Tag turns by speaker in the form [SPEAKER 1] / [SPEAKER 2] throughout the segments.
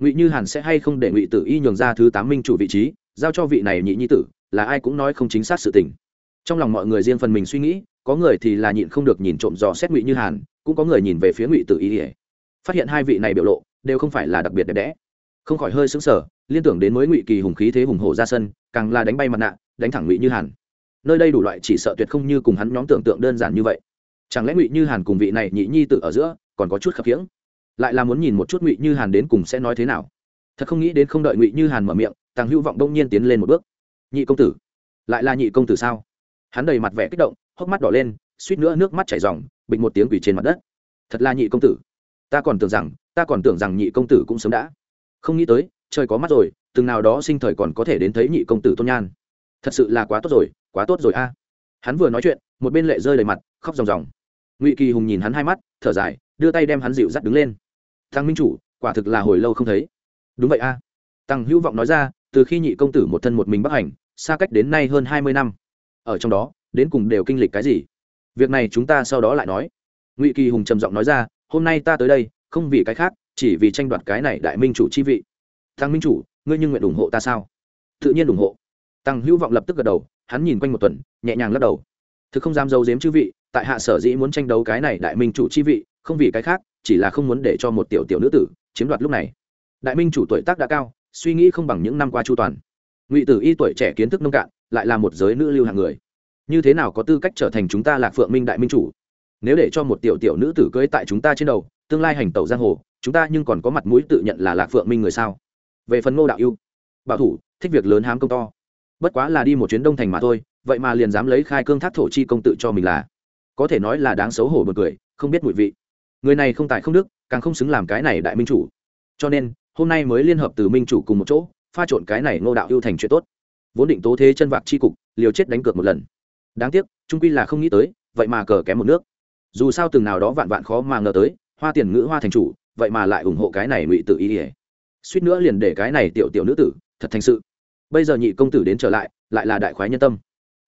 [SPEAKER 1] ngụy như hàn sẽ hay không để ngụy tử y nhường ra thứ tám minh chủ vị trí, giao cho vị này nhị nhi tử, là ai cũng nói không chính xác sự tình. Trong lòng mọi người riêng phần mình suy nghĩ, có người thì là nhịn không được nhìn trộm dò xét ngụy như hàn, cũng có người nhìn về phía ngụy tử y ỉa phát hiện hai vị này biểu lộ, đều không phải là đặc biệt đẹp đẽ. Không khỏi hơi xứng sở liên tưởng đến mới ngụy kỳ hùng khí thế hùng hổ ra sân, càng là đánh bay mặt nạ, đánh thẳng ngụy như hàn. Nơi đây đủ loại chỉ sợ tuyệt không như cùng hắn nhóm tưởng tượng đơn giản như vậy. Chẳng lẽ ngụy như hàn cùng vị này nhị nhi tự ở giữa còn có chút khập khiễng? Lại là muốn nhìn một chút ngụy như hàn đến cùng sẽ nói thế nào. Thật không nghĩ đến không đợi ngụy như hàn mở miệng, tàng hữu vọng đông nhiên tiến lên một bước. Nhị công tử, lại là nhị công tử sao? Hắn đầy mặt vẻ kích động, hốc mắt đỏ lên, suýt nữa nước mắt chảy r bịch một tiếng quỷ trên mặt đất. Thật là nhị công tử. Ta còn tưởng rằng, ta còn tưởng rằng nhị công tử cũng sớm đã. Không nghĩ tới, trời có mắt rồi, từng nào đó sinh thời còn có thể đến thấy nhị công tử tôn nhan. Thật sự là quá tốt rồi, quá tốt rồi a. Hắn vừa nói chuyện, một bên lệ rơi đầy mặt, khóc ròng ròng. Ngụy kỳ hùng nhìn hắn hai mắt, thở dài, đưa tay đem hắn dịu dắt đứng lên thằng minh chủ, quả thực là hồi lâu không thấy. Đúng vậy a. Tăng hữu vọng nói ra, từ khi nhị công tử một thân một mình bắc hành, xa cách đến nay hơn hai mươi năm. Ở trong đó, đến cùng đều kinh lịch cái gì? Việc này chúng ta sau đó lại nói. Ngụy kỳ hùng trầm giọng nói ra, hôm nay ta tới đây, không vì cái khác, chỉ vì tranh đoạt cái này đại minh chủ chi vị. Tăng minh chủ, ngươi nhưng nguyện ủng hộ ta sao? Tự nhiên ủng hộ. Tăng hữu vọng lập tức gật đầu, hắn nhìn quanh một tuần, nhẹ nhàng lắc đầu. Thực không dám giấu giếm chư vị, tại hạ sở dĩ muốn tranh đấu cái này đại minh chủ chi vị, không vì cái khác chỉ là không muốn để cho một tiểu tiểu nữ tử chiếm đoạt lúc này. Đại minh chủ tuổi tác đã cao, suy nghĩ không bằng những năm qua chu toàn. Ngụy tử y tuổi trẻ kiến thức nông cạn, lại là một giới nữ lưu hàng người. Như thế nào có tư cách trở thành chúng ta lạc phượng minh đại minh chủ? Nếu để cho một tiểu tiểu nữ tử cưới tại chúng ta trên đầu, tương lai hành tẩu giang hồ, chúng ta nhưng còn có mặt mũi tự nhận là lạc phượng minh người sao? Về phần ngô đạo yêu bảo thủ, thích việc lớn hám công to. Bất quá là đi một chuyến đông thành mà thôi, vậy mà liền dám lấy khai cương thác thổ chi công tự cho mình là. Có thể nói là đáng xấu hổ bật cười, không biết mùi vị người này không tài không đức, càng không xứng làm cái này đại minh chủ. Cho nên, hôm nay mới liên hợp từ minh chủ cùng một chỗ, pha trộn cái này ngô đạo yêu thành chuyện tốt. Vốn định tố thế chân vạc chi cục, liều chết đánh cược một lần. Đáng tiếc, trung quy là không nghĩ tới, vậy mà cờ kém một nước. Dù sao từng nào đó vạn vạn khó mà ngờ tới, hoa tiền ngữ, hoa thành chủ, vậy mà lại ủng hộ cái này ngụy tự ý ỉa. Suýt nữa liền để cái này tiểu tiểu nữ tử, thật thành sự. Bây giờ nhị công tử đến trở lại lại là đại khoái nhân tâm.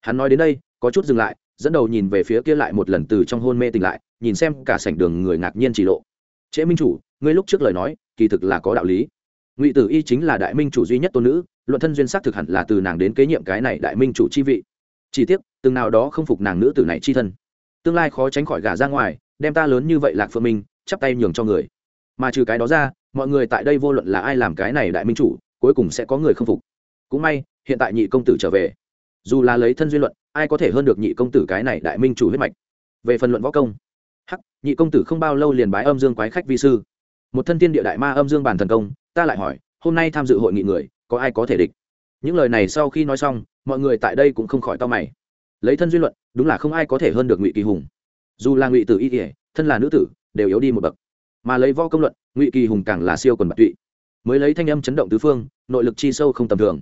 [SPEAKER 1] Hắn nói đến đây, có chút dừng lại dẫn đầu nhìn về phía kia lại một lần từ trong hôn mê tỉnh lại, nhìn xem cả sảnh đường người ngạc nhiên chỉ lộ. Trễ minh chủ, ngươi lúc trước lời nói, kỳ thực là có đạo lý. Ngụy tử y chính là đại minh chủ duy nhất tôn nữ, luận thân duyên xác thực hẳn là từ nàng đến kế nhiệm cái này đại minh chủ chi vị. Chỉ tiếc, từng nào đó không phục nàng nữ tử này chi thân. Tương lai khó tránh khỏi gả ra ngoài, đem ta lớn như vậy lạc phượng minh, chắp tay nhường cho người. Mà trừ cái đó ra, mọi người tại đây vô luận là ai làm cái này đại minh chủ, cuối cùng sẽ có người không phục. Cũng may, hiện tại nhị công tử trở về. Dù là lấy thân duy luận ai có thể hơn được nhị công tử cái này đại minh chủ huyết mạch? Về phần luận võ công, hắc, nhị công tử không bao lâu liền bái âm dương quái khách vi sư. Một thân tiên địa đại ma âm dương bản thần công, ta lại hỏi, hôm nay tham dự hội nghị người, có ai có thể địch? Những lời này sau khi nói xong, mọi người tại đây cũng không khỏi to mày. Lấy thân duy luận, đúng là không ai có thể hơn được ngụy kỳ hùng. Dù là ngụy tử y kỉa thân là nữ tử, đều yếu đi một bậc. Mà lấy võ công luận, ngụy kỳ hùng càng là siêu quần bạc tụy. Mới lấy thanh âm chấn động tứ phương, nội lực chi sâu không tầm thường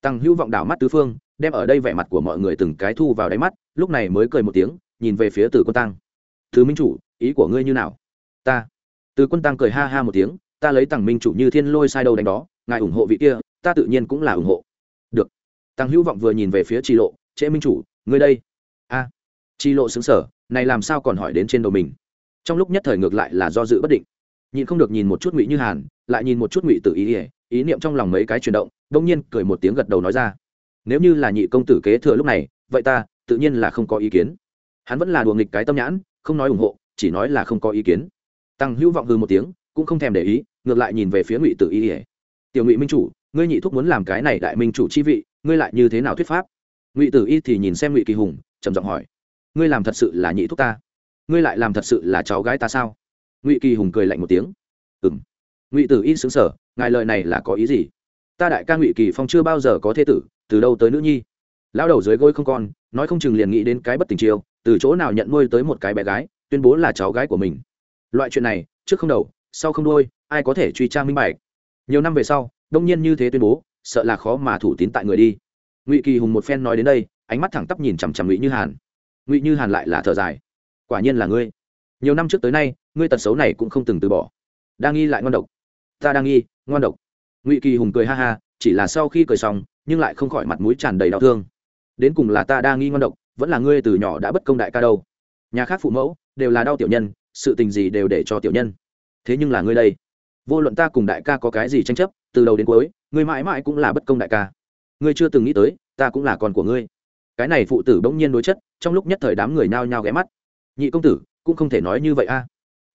[SPEAKER 1] tăng hữu vọng đảo mắt tứ phương đem ở đây vẻ mặt của mọi người từng cái thu vào đáy mắt lúc này mới cười một tiếng nhìn về phía từ quân tăng. Thứ minh chủ ý của ngươi như nào? Ta. Từ quân tăng cười ha ha một tiếng ta lấy tăng minh chủ như thiên lôi sai đầu đánh đó ngài ủng hộ vị kia ta tự nhiên cũng là ủng hộ. Được. Tăng hữu vọng vừa nhìn về phía tri lộ trễ minh chủ ngươi đây. A. À, tri lộ xứng sở này làm sao còn hỏi đến trên đầu mình? Trong lúc nhất thời ngược lại là do dự bất định. Nhìn không được nhìn một chút ngụy như hàn lại nhìn một chút ngụy tự ý ỉa ý niệm trong lòng mấy cái chuyển động đông nhiên cười một tiếng gật đầu nói ra. Nếu như là nhị công tử kế thừa lúc này, vậy ta, tự nhiên là không có ý kiến. Hắn vẫn là đùa nghịch cái tâm nhãn, không nói ủng hộ, chỉ nói là không có ý kiến. Tăng hữu vọng hư một tiếng, cũng không thèm để ý, ngược lại nhìn về phía ngụy Tử Y. ỉa tiểu ngụy minh chủ, ngươi nhị thúc muốn làm cái này đại minh chủ chi vị, ngươi lại như thế nào thuyết pháp? Ngụy tử y thì nhìn xem ngụy kỳ hùng, trầm giọng hỏi. Ngươi làm thật sự là nhị thúc ta? Ngươi lại làm thật sự là cháu gái ta sao? Ngụy kỳ hùng cười lạnh một tiếng. Ừng ngụy tử y xứng sở ngài lời này là có ý gì? Ta đại ca ngụy kỳ phong chưa bao giờ có thế tử, từ đâu tới nữ nhi? Lao đầu dưới gối không con, nói không chừng liền nghĩ đến cái bất tình chiêu, từ chỗ nào nhận nuôi tới một cái bé gái, tuyên bố là cháu gái của mình. Loại chuyện này, trước không đầu, sau không đôi ai có thể truy tra minh bạch? Nhiều năm về sau, đông nhiên như thế tuyên bố, sợ là khó mà thủ tín tại người đi. Ngụy kỳ hùng một phen nói đến đây, ánh mắt thẳng tắp nhìn chằm chằm ngụy như hàn. Ngụy như hàn lại là thở dài. Quả nhiên là ngươi. Nhiều năm trước tới nay, ngươi tật xấu này cũng không từng từ bỏ. Đang nghi lại ngon độc ta đang nghi, ngoan độc. Ngụy kỳ hùng cười ha ha, chỉ là sau khi cười xong, nhưng lại không khỏi mặt mũi tràn đầy đau thương. Đến cùng là ta đang nghi ngon độc, vẫn là ngươi từ nhỏ đã bất công đại ca đâu. Nhà khác phụ mẫu đều là đau tiểu nhân, sự tình gì đều để cho tiểu nhân. Thế nhưng là ngươi đây, vô luận ta cùng đại ca có cái gì tranh chấp, từ đầu đến cuối, ngươi mãi mãi cũng là bất công đại ca. Ngươi chưa từng nghĩ tới, ta cũng là con của ngươi. Cái này phụ tử bỗng nhiên đối chất, trong lúc nhất thời đám người nao nhao ghé mắt. Nhị công tử, cũng không thể nói như vậy a.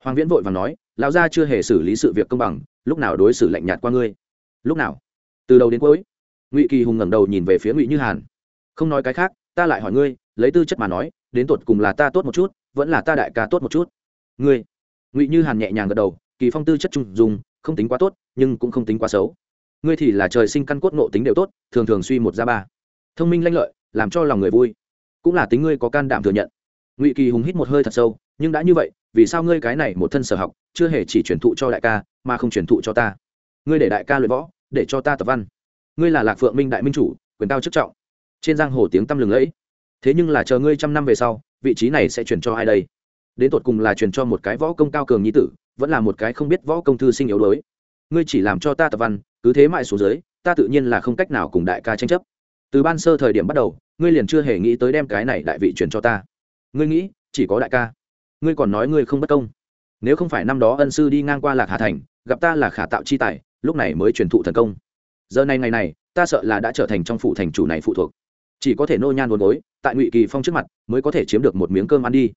[SPEAKER 1] Hoàng viễn vội và nói, lão gia chưa hề xử lý sự việc công bằng lúc nào đối xử lạnh nhạt qua ngươi? Lúc nào? Từ đầu đến cuối? Ngụy kỳ hùng ngẩng đầu nhìn về phía ngụy như hàn. Không nói cái khác, ta lại hỏi ngươi, lấy tư chất mà nói, đến tột cùng là ta tốt một chút, vẫn là ta đại ca tốt một chút? Ngươi. Ngụy như hàn nhẹ nhàng gật đầu, kỳ phong tư chất trung dùng không tính quá tốt, nhưng cũng không tính quá xấu. Ngươi thì là trời sinh căn cốt nộ tính đều tốt, thường thường suy một ra ba. Thông minh lanh lợi, làm cho lòng người vui. Cũng là tính ngươi có can đảm thừa nhận. Ngụy kỳ hùng hít một hơi thật sâu, nhưng đã như vậy vì sao ngươi cái này một thân sở học, chưa hề chỉ truyền thụ cho đại ca, mà không truyền thụ cho ta? Ngươi để đại ca luyện võ, để cho ta tập văn. Ngươi là lạc phượng minh đại minh chủ, quyền cao chức trọng. Trên giang hồ tiếng tăm lừng lẫy. Thế nhưng là chờ ngươi trăm năm về sau, vị trí này sẽ chuyển cho ai đây? Đến tột cùng là truyền cho một cái võ công cao cường nhi tử, vẫn là một cái không biết võ công thư sinh yếu đuối. Ngươi chỉ làm cho ta tập văn, cứ thế mãi xuống dưới, ta tự nhiên là không cách nào cùng đại ca tranh chấp. Từ ban sơ thời điểm bắt đầu, ngươi liền chưa hề nghĩ tới đem cái này đại vị truyền cho ta. Ngươi nghĩ, chỉ có đại ca ngươi còn nói ngươi không bất công. Nếu không phải năm đó ân sư đi ngang qua lạc hà thành, gặp ta là khả tạo chi tài, lúc này mới truyền thụ thần công. Giờ này ngày này, ta sợ là đã trở thành trong phủ thành chủ này phụ thuộc. Chỉ có thể nô nhan đồn gối, tại ngụy kỳ phong trước mặt, mới có thể chiếm được một miếng cơm ăn đi.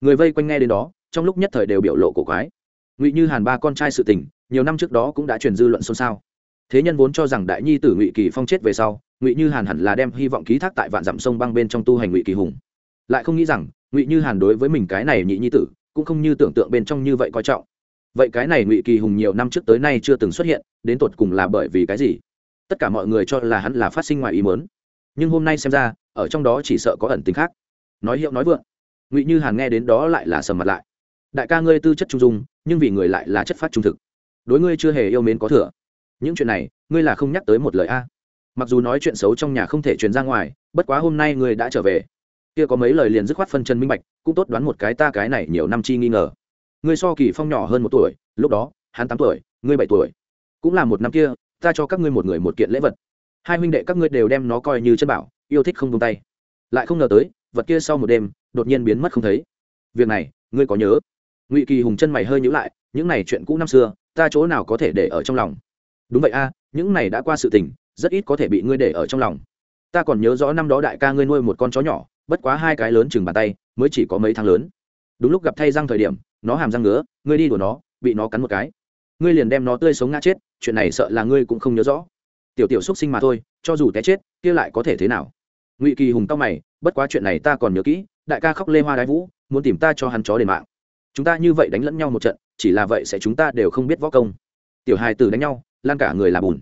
[SPEAKER 1] Người vây quanh nghe đến đó, trong lúc nhất thời đều biểu lộ cổ quái. Ngụy như hàn ba con trai sự tình, nhiều năm trước đó cũng đã truyền dư luận xôn xao. Thế nhân vốn cho rằng đại nhi tử ngụy kỳ phong chết về sau, ngụy như hàn hẳn là đem hy vọng ký thác tại vạn dặm sông băng bên trong tu hành ngụy kỳ hùng. Lại không nghĩ rằng ngụy như hàn đối với mình cái này nhị nhi tử cũng không như tưởng tượng bên trong như vậy coi trọng. Vậy cái này ngụy kỳ hùng nhiều năm trước tới nay chưa từng xuất hiện, đến tột cùng là bởi vì cái gì? Tất cả mọi người cho là hắn là phát sinh ngoài ý mớn nhưng hôm nay xem ra, ở trong đó chỉ sợ có ẩn tính khác. Nói hiệu nói vượng, ngụy như hàn nghe đến đó lại là sầm mặt lại. Đại ca ngươi tư chất trung dung, nhưng vì người lại là chất phát trung thực. Đối ngươi chưa hề yêu mến có thừa. Những chuyện này, ngươi là không nhắc tới một lời a. Mặc dù nói chuyện xấu trong nhà không thể truyền ra ngoài, bất quá hôm nay ngươi đã trở về kia có mấy lời liền dứt khoát phân chân minh bạch, cũng tốt đoán một cái ta cái này nhiều năm chi nghi ngờ. Ngươi so kỳ phong nhỏ hơn một tuổi, lúc đó, hắn tám tuổi, ngươi bảy tuổi. Cũng là một năm kia, ta cho các ngươi một người một kiện lễ vật. Hai huynh đệ các ngươi đều đem nó coi như chân bảo, yêu thích không tung tay. Lại không ngờ tới, vật kia sau một đêm, đột nhiên biến mất không thấy. Việc này, ngươi có nhớ? Ngụy kỳ hùng chân mày hơi nhữ lại, những này chuyện cũ năm xưa, ta chỗ nào có thể để ở trong lòng? Đúng vậy a, những này đã qua sự tình, rất ít có thể bị ngươi để ở trong lòng. Ta còn nhớ rõ năm đó đại ca ngươi nuôi một con chó nhỏ bất quá hai cái lớn chừng bàn tay, mới chỉ có mấy tháng lớn. Đúng lúc gặp thay răng thời điểm, nó hàm răng ngứa, ngươi đi đùa nó, bị nó cắn một cái. Ngươi liền đem nó tươi sống ngã chết, chuyện này sợ là ngươi cũng không nhớ rõ. Tiểu tiểu xúc sinh mà thôi, cho dù té chết, kia lại có thể thế nào? Ngụy kỳ hùng tao mày, bất quá chuyện này ta còn nhớ kỹ, đại ca khóc lê hoa đái vũ, muốn tìm ta cho hắn chó đền mạng. Chúng ta như vậy đánh lẫn nhau một trận, chỉ là vậy sẽ chúng ta đều không biết võ công. Tiểu hài tử đánh nhau, lan cả người là bùn.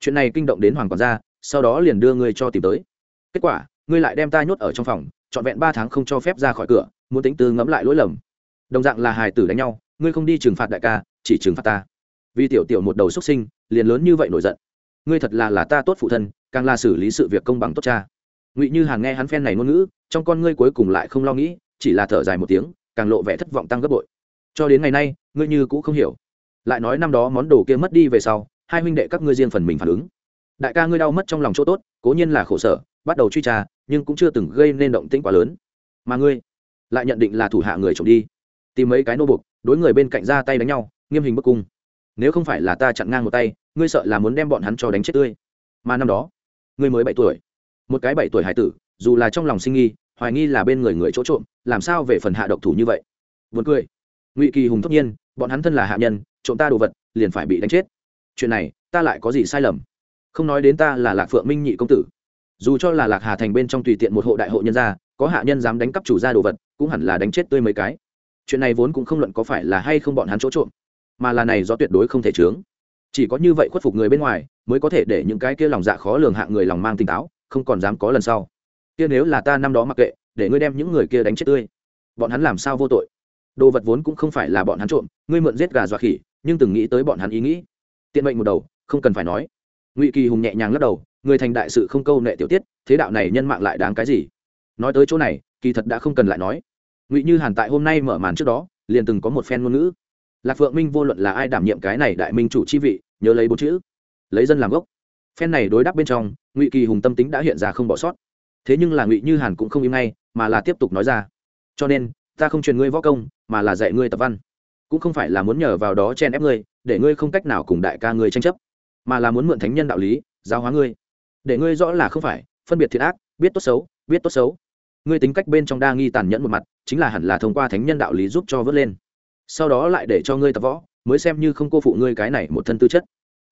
[SPEAKER 1] Chuyện này kinh động đến hoàng quản gia, sau đó liền đưa ngươi cho tìm tới. Kết quả ngươi lại đem ta nhốt ở trong phòng, trọn vẹn ba tháng không cho phép ra khỏi cửa, muốn tính tư ngẫm lại lỗi lầm. Đồng dạng là hài tử đánh nhau, ngươi không đi trừng phạt đại ca, chỉ trừng phạt ta. Vì tiểu tiểu một đầu xuất sinh, liền lớn như vậy nổi giận. Ngươi thật là là ta tốt phụ thân, càng là xử lý sự việc công bằng tốt cha. Ngụy như hàn nghe hắn phen này ngôn ngữ, trong con ngươi cuối cùng lại không lo nghĩ, chỉ là thở dài một tiếng, càng lộ vẻ thất vọng tăng gấp bội. Cho đến ngày nay, ngươi như cũng không hiểu. Lại nói năm đó món đồ kia mất đi về sau, hai huynh đệ các ngươi riêng phần mình phản ứng. Đại ca ngươi đau mất trong lòng chỗ tốt, cố nhiên là khổ sở bắt đầu truy tra, nhưng cũng chưa từng gây nên động tĩnh quá lớn. Mà ngươi lại nhận định là thủ hạ người trộm đi, tìm mấy cái nô bục đối người bên cạnh ra tay đánh nhau, nghiêm hình bức cung. Nếu không phải là ta chặn ngang một tay, ngươi sợ là muốn đem bọn hắn cho đánh chết tươi. Mà năm đó, ngươi mới bảy tuổi. Một cái bảy tuổi hải tử, dù là trong lòng sinh nghi, hoài nghi là bên người người chỗ trộm, làm sao về phần hạ độc thủ như vậy? Vượt cười. Ngụy kỳ hùng tất nhiên, bọn hắn thân là hạ nhân, trộm ta đồ vật, liền phải bị đánh chết. Chuyện này, ta lại có gì sai lầm? Không nói đến ta là lạc phượng minh nhị công tử dù cho là lạc hà thành bên trong tùy tiện một hộ đại hộ nhân gia, có hạ nhân dám đánh cắp chủ gia đồ vật, cũng hẳn là đánh chết tươi mấy cái. Chuyện này vốn cũng không luận có phải là hay không bọn hắn chỗ trộm, mà là này do tuyệt đối không thể chướng. Chỉ có như vậy khuất phục người bên ngoài, mới có thể để những cái kia lòng dạ khó lường hạ người lòng mang tỉnh táo, không còn dám có lần sau. Kia nếu là ta năm đó mặc kệ, để ngươi đem những người kia đánh chết tươi, bọn hắn làm sao vô tội? Đồ vật vốn cũng không phải là bọn hắn trộm, ngươi mượn giết gà dọa khỉ, nhưng từng nghĩ tới bọn hắn ý nghĩ. Tiện mệnh một đầu, không cần phải nói. Ngụy kỳ hùng nhẹ nhàng lắc đầu người thành đại sự không câu nệ tiểu tiết, thế đạo này nhân mạng lại đáng cái gì? Nói tới chỗ này, kỳ thật đã không cần lại nói. Ngụy như hàn tại hôm nay mở màn trước đó, liền từng có một phen ngôn ngữ. Lạc phượng minh vô luận là ai đảm nhiệm cái này đại minh chủ chi vị, nhớ lấy bốn chữ. Lấy dân làm gốc. Phen này đối đáp bên trong, ngụy kỳ hùng tâm tính đã hiện ra không bỏ sót. Thế nhưng là ngụy như hàn cũng không im ngay, mà là tiếp tục nói ra. Cho nên, ta không truyền ngươi võ công, mà là dạy ngươi tập văn. Cũng không phải là muốn nhờ vào đó chen ép ngươi, để ngươi không cách nào cùng đại ca ngươi tranh chấp, mà là muốn mượn thánh nhân đạo lý, giáo hóa ngươi để ngươi rõ là không phải, phân biệt thiện ác, biết tốt xấu, biết tốt xấu. Ngươi tính cách bên trong đa nghi tàn nhẫn một mặt, chính là hẳn là thông qua thánh nhân đạo lý giúp cho vớt lên. Sau đó lại để cho ngươi tập võ, mới xem như không cô phụ ngươi cái này một thân tư chất.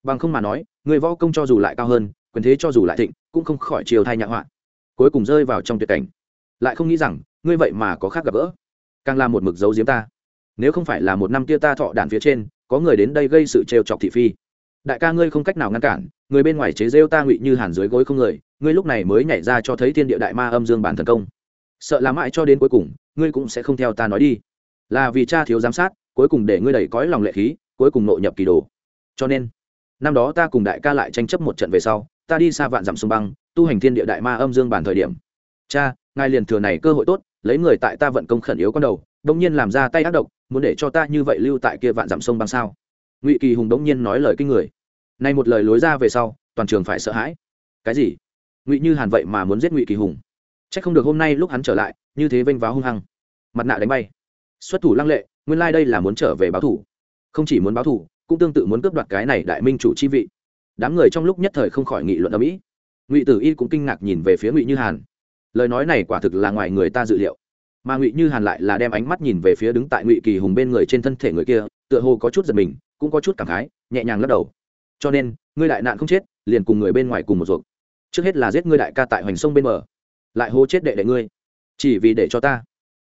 [SPEAKER 1] Bằng không mà nói người võ công cho dù lại cao hơn, quyền thế cho dù lại thịnh, cũng không khỏi chiều thai nhạ họa. Cuối cùng rơi vào trong tuyệt cảnh. Lại không nghĩ rằng, ngươi vậy mà có khác gặp gỡ. Càng là một mực dấu diếm ta. Nếu không phải là một năm kia ta thọ đạn phía trên, có người đến đây gây sự trêu chọc thị phi đại ca ngươi không cách nào ngăn cản, người bên ngoài chế rêu ta ngụy như hàn dưới gối không người, ngươi lúc này mới nhảy ra cho thấy thiên địa đại ma âm dương bản thần công. Sợ làm mãi cho đến cuối cùng, ngươi cũng sẽ không theo ta nói đi. Là vì cha thiếu giám sát, cuối cùng để ngươi đẩy cõi lòng lệ khí, cuối cùng nội nhập kỳ đồ. Cho nên, năm đó ta cùng đại ca lại tranh chấp một trận về sau, ta đi xa vạn dặm sông băng, tu hành thiên địa đại ma âm dương bản thời điểm. Cha, ngài liền thừa này cơ hội tốt, lấy người tại ta vận công khẩn yếu con đầu đông nhiên làm ra tay ác độc, muốn để cho ta như vậy lưu tại kia vạn dặm sông băng sao? Ngụy kỳ hùng đống nhiên nói lời kinh người nay một lời lối ra về sau toàn trường phải sợ hãi cái gì ngụy như hàn vậy mà muốn giết ngụy kỳ hùng c h ắ c không được hôm nay lúc hắn trở lại như thế vênh váo hung hăng mặt nạ đánh bay xuất thủ lăng lệ nguyên lai、like、đây là muốn trở về báo thủ không chỉ muốn báo thủ cũng tương tự muốn cướp đoạt cái này đại minh chủ chi vị đám người trong lúc nhất thời không khỏi nghị luận ở mỹ ngụy tử y cũng kinh ngạc nhìn về phía ngụy như hàn lời nói này quả thực là ngoài người ta dự liệu mà ngụy như hàn lại là đem ánh mắt nhìn về phía đứng tại ngụy kỳ hùng bên người trên thân thể người kia tựa hồ có chút giật mình cũng có chút cảm khái, nhẹ nhàng lắc đầu. Cho nên, ngươi đại nạn không chết, liền cùng người bên ngoài cùng một ruột. Trước hết là giết ngươi đại ca tại hoành sông bên bờ, lại hô chết đệ đệ ngươi. Chỉ vì để cho ta.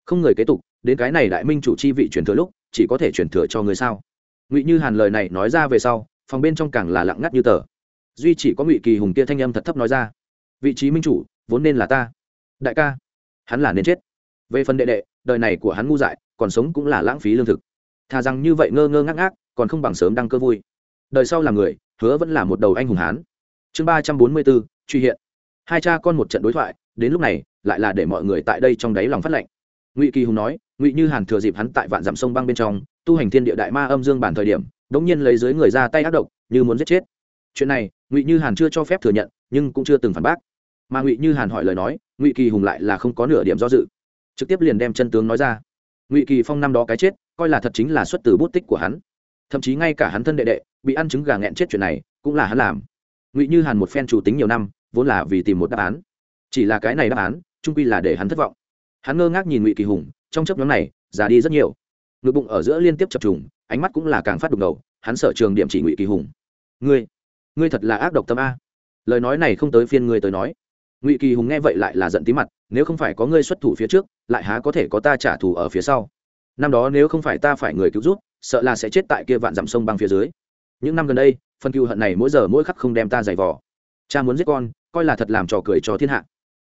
[SPEAKER 1] Không người kế tục, đến cái này đại minh chủ chi vị truyền thừa lúc, chỉ có thể truyền thừa cho ngươi sao? Ngụy như hàn lời này nói ra về sau, phòng bên trong càng là lặng ngắt như tờ. Duy chỉ có ngụy kỳ hùng kia thanh âm thật thấp nói ra. Vị trí minh chủ, vốn nên là ta. Đại ca, hắn là nên chết. Về phần đệ đệ, đời này của hắn ngu dại, còn sống cũng là lãng phí lương thực. Thà rằng như vậy ngơ ngơ ngác ngác còn không bằng sớm đăng cơ vui. Đời sau là người, hứa vẫn là một đầu anh hùng hán. Chương ba trăm bốn mươi bốn, truy hiện. Hai cha con một trận đối thoại, đến lúc này, lại là để mọi người tại đây trong đáy lòng phát lệnh. Ngụy kỳ hùng nói, ngụy như hàn thừa dịp hắn tại vạn dặm sông băng bên trong, tu hành thiên địa đại ma âm dương bản thời điểm, đống nhiên lấy dưới người ra tay ác độc, như muốn giết chết. Chuyện này, ngụy như hàn chưa cho phép thừa nhận, nhưng cũng chưa từng phản bác. Mà ngụy như hàn hỏi lời nói, ngụy kỳ hùng lại là không có nửa điểm do dự. Trực tiếp liền đem chân tướng nói ra. Ngụy kỳ phong năm đó cái chết, coi là thật chính là xuất từ bút tích của hắn thậm chí ngay cả hắn thân đệ đệ, bị ăn trứng gà nghẹn chết chuyện này, cũng là hắn làm. Ngụy như hàn một phen chủ tính nhiều năm, vốn là vì tìm một đáp án. Chỉ là cái này đáp án trung quy là để hắn thất vọng. Hắn ngơ ngác nhìn ngụy kỳ hùng, trong chấp nhóm này, già đi rất nhiều. Ngực bụng ở giữa liên tiếp chập trùng, ánh mắt cũng là càng phát đục đầu, hắn sở trường điểm chỉ ngụy kỳ hùng. Ngươi ngươi thật là ác độc tâm a. Lời nói này không tới phiên ngươi tới nói. Ngụy kỳ hùng nghe vậy lại là giận tí mặt, nếu không phải có ngươi xuất thủ phía trước, lại há có thể có ta trả thù ở phía sau? Năm đó nếu không phải ta phải người cứu giúp sợ là sẽ chết tại kia vạn dặm sông băng phía dưới. Những năm gần đây, phần cựu hận này mỗi giờ mỗi khắc không đem ta giày vò. Cha muốn giết con, coi là thật làm trò cười cho thiên hạ.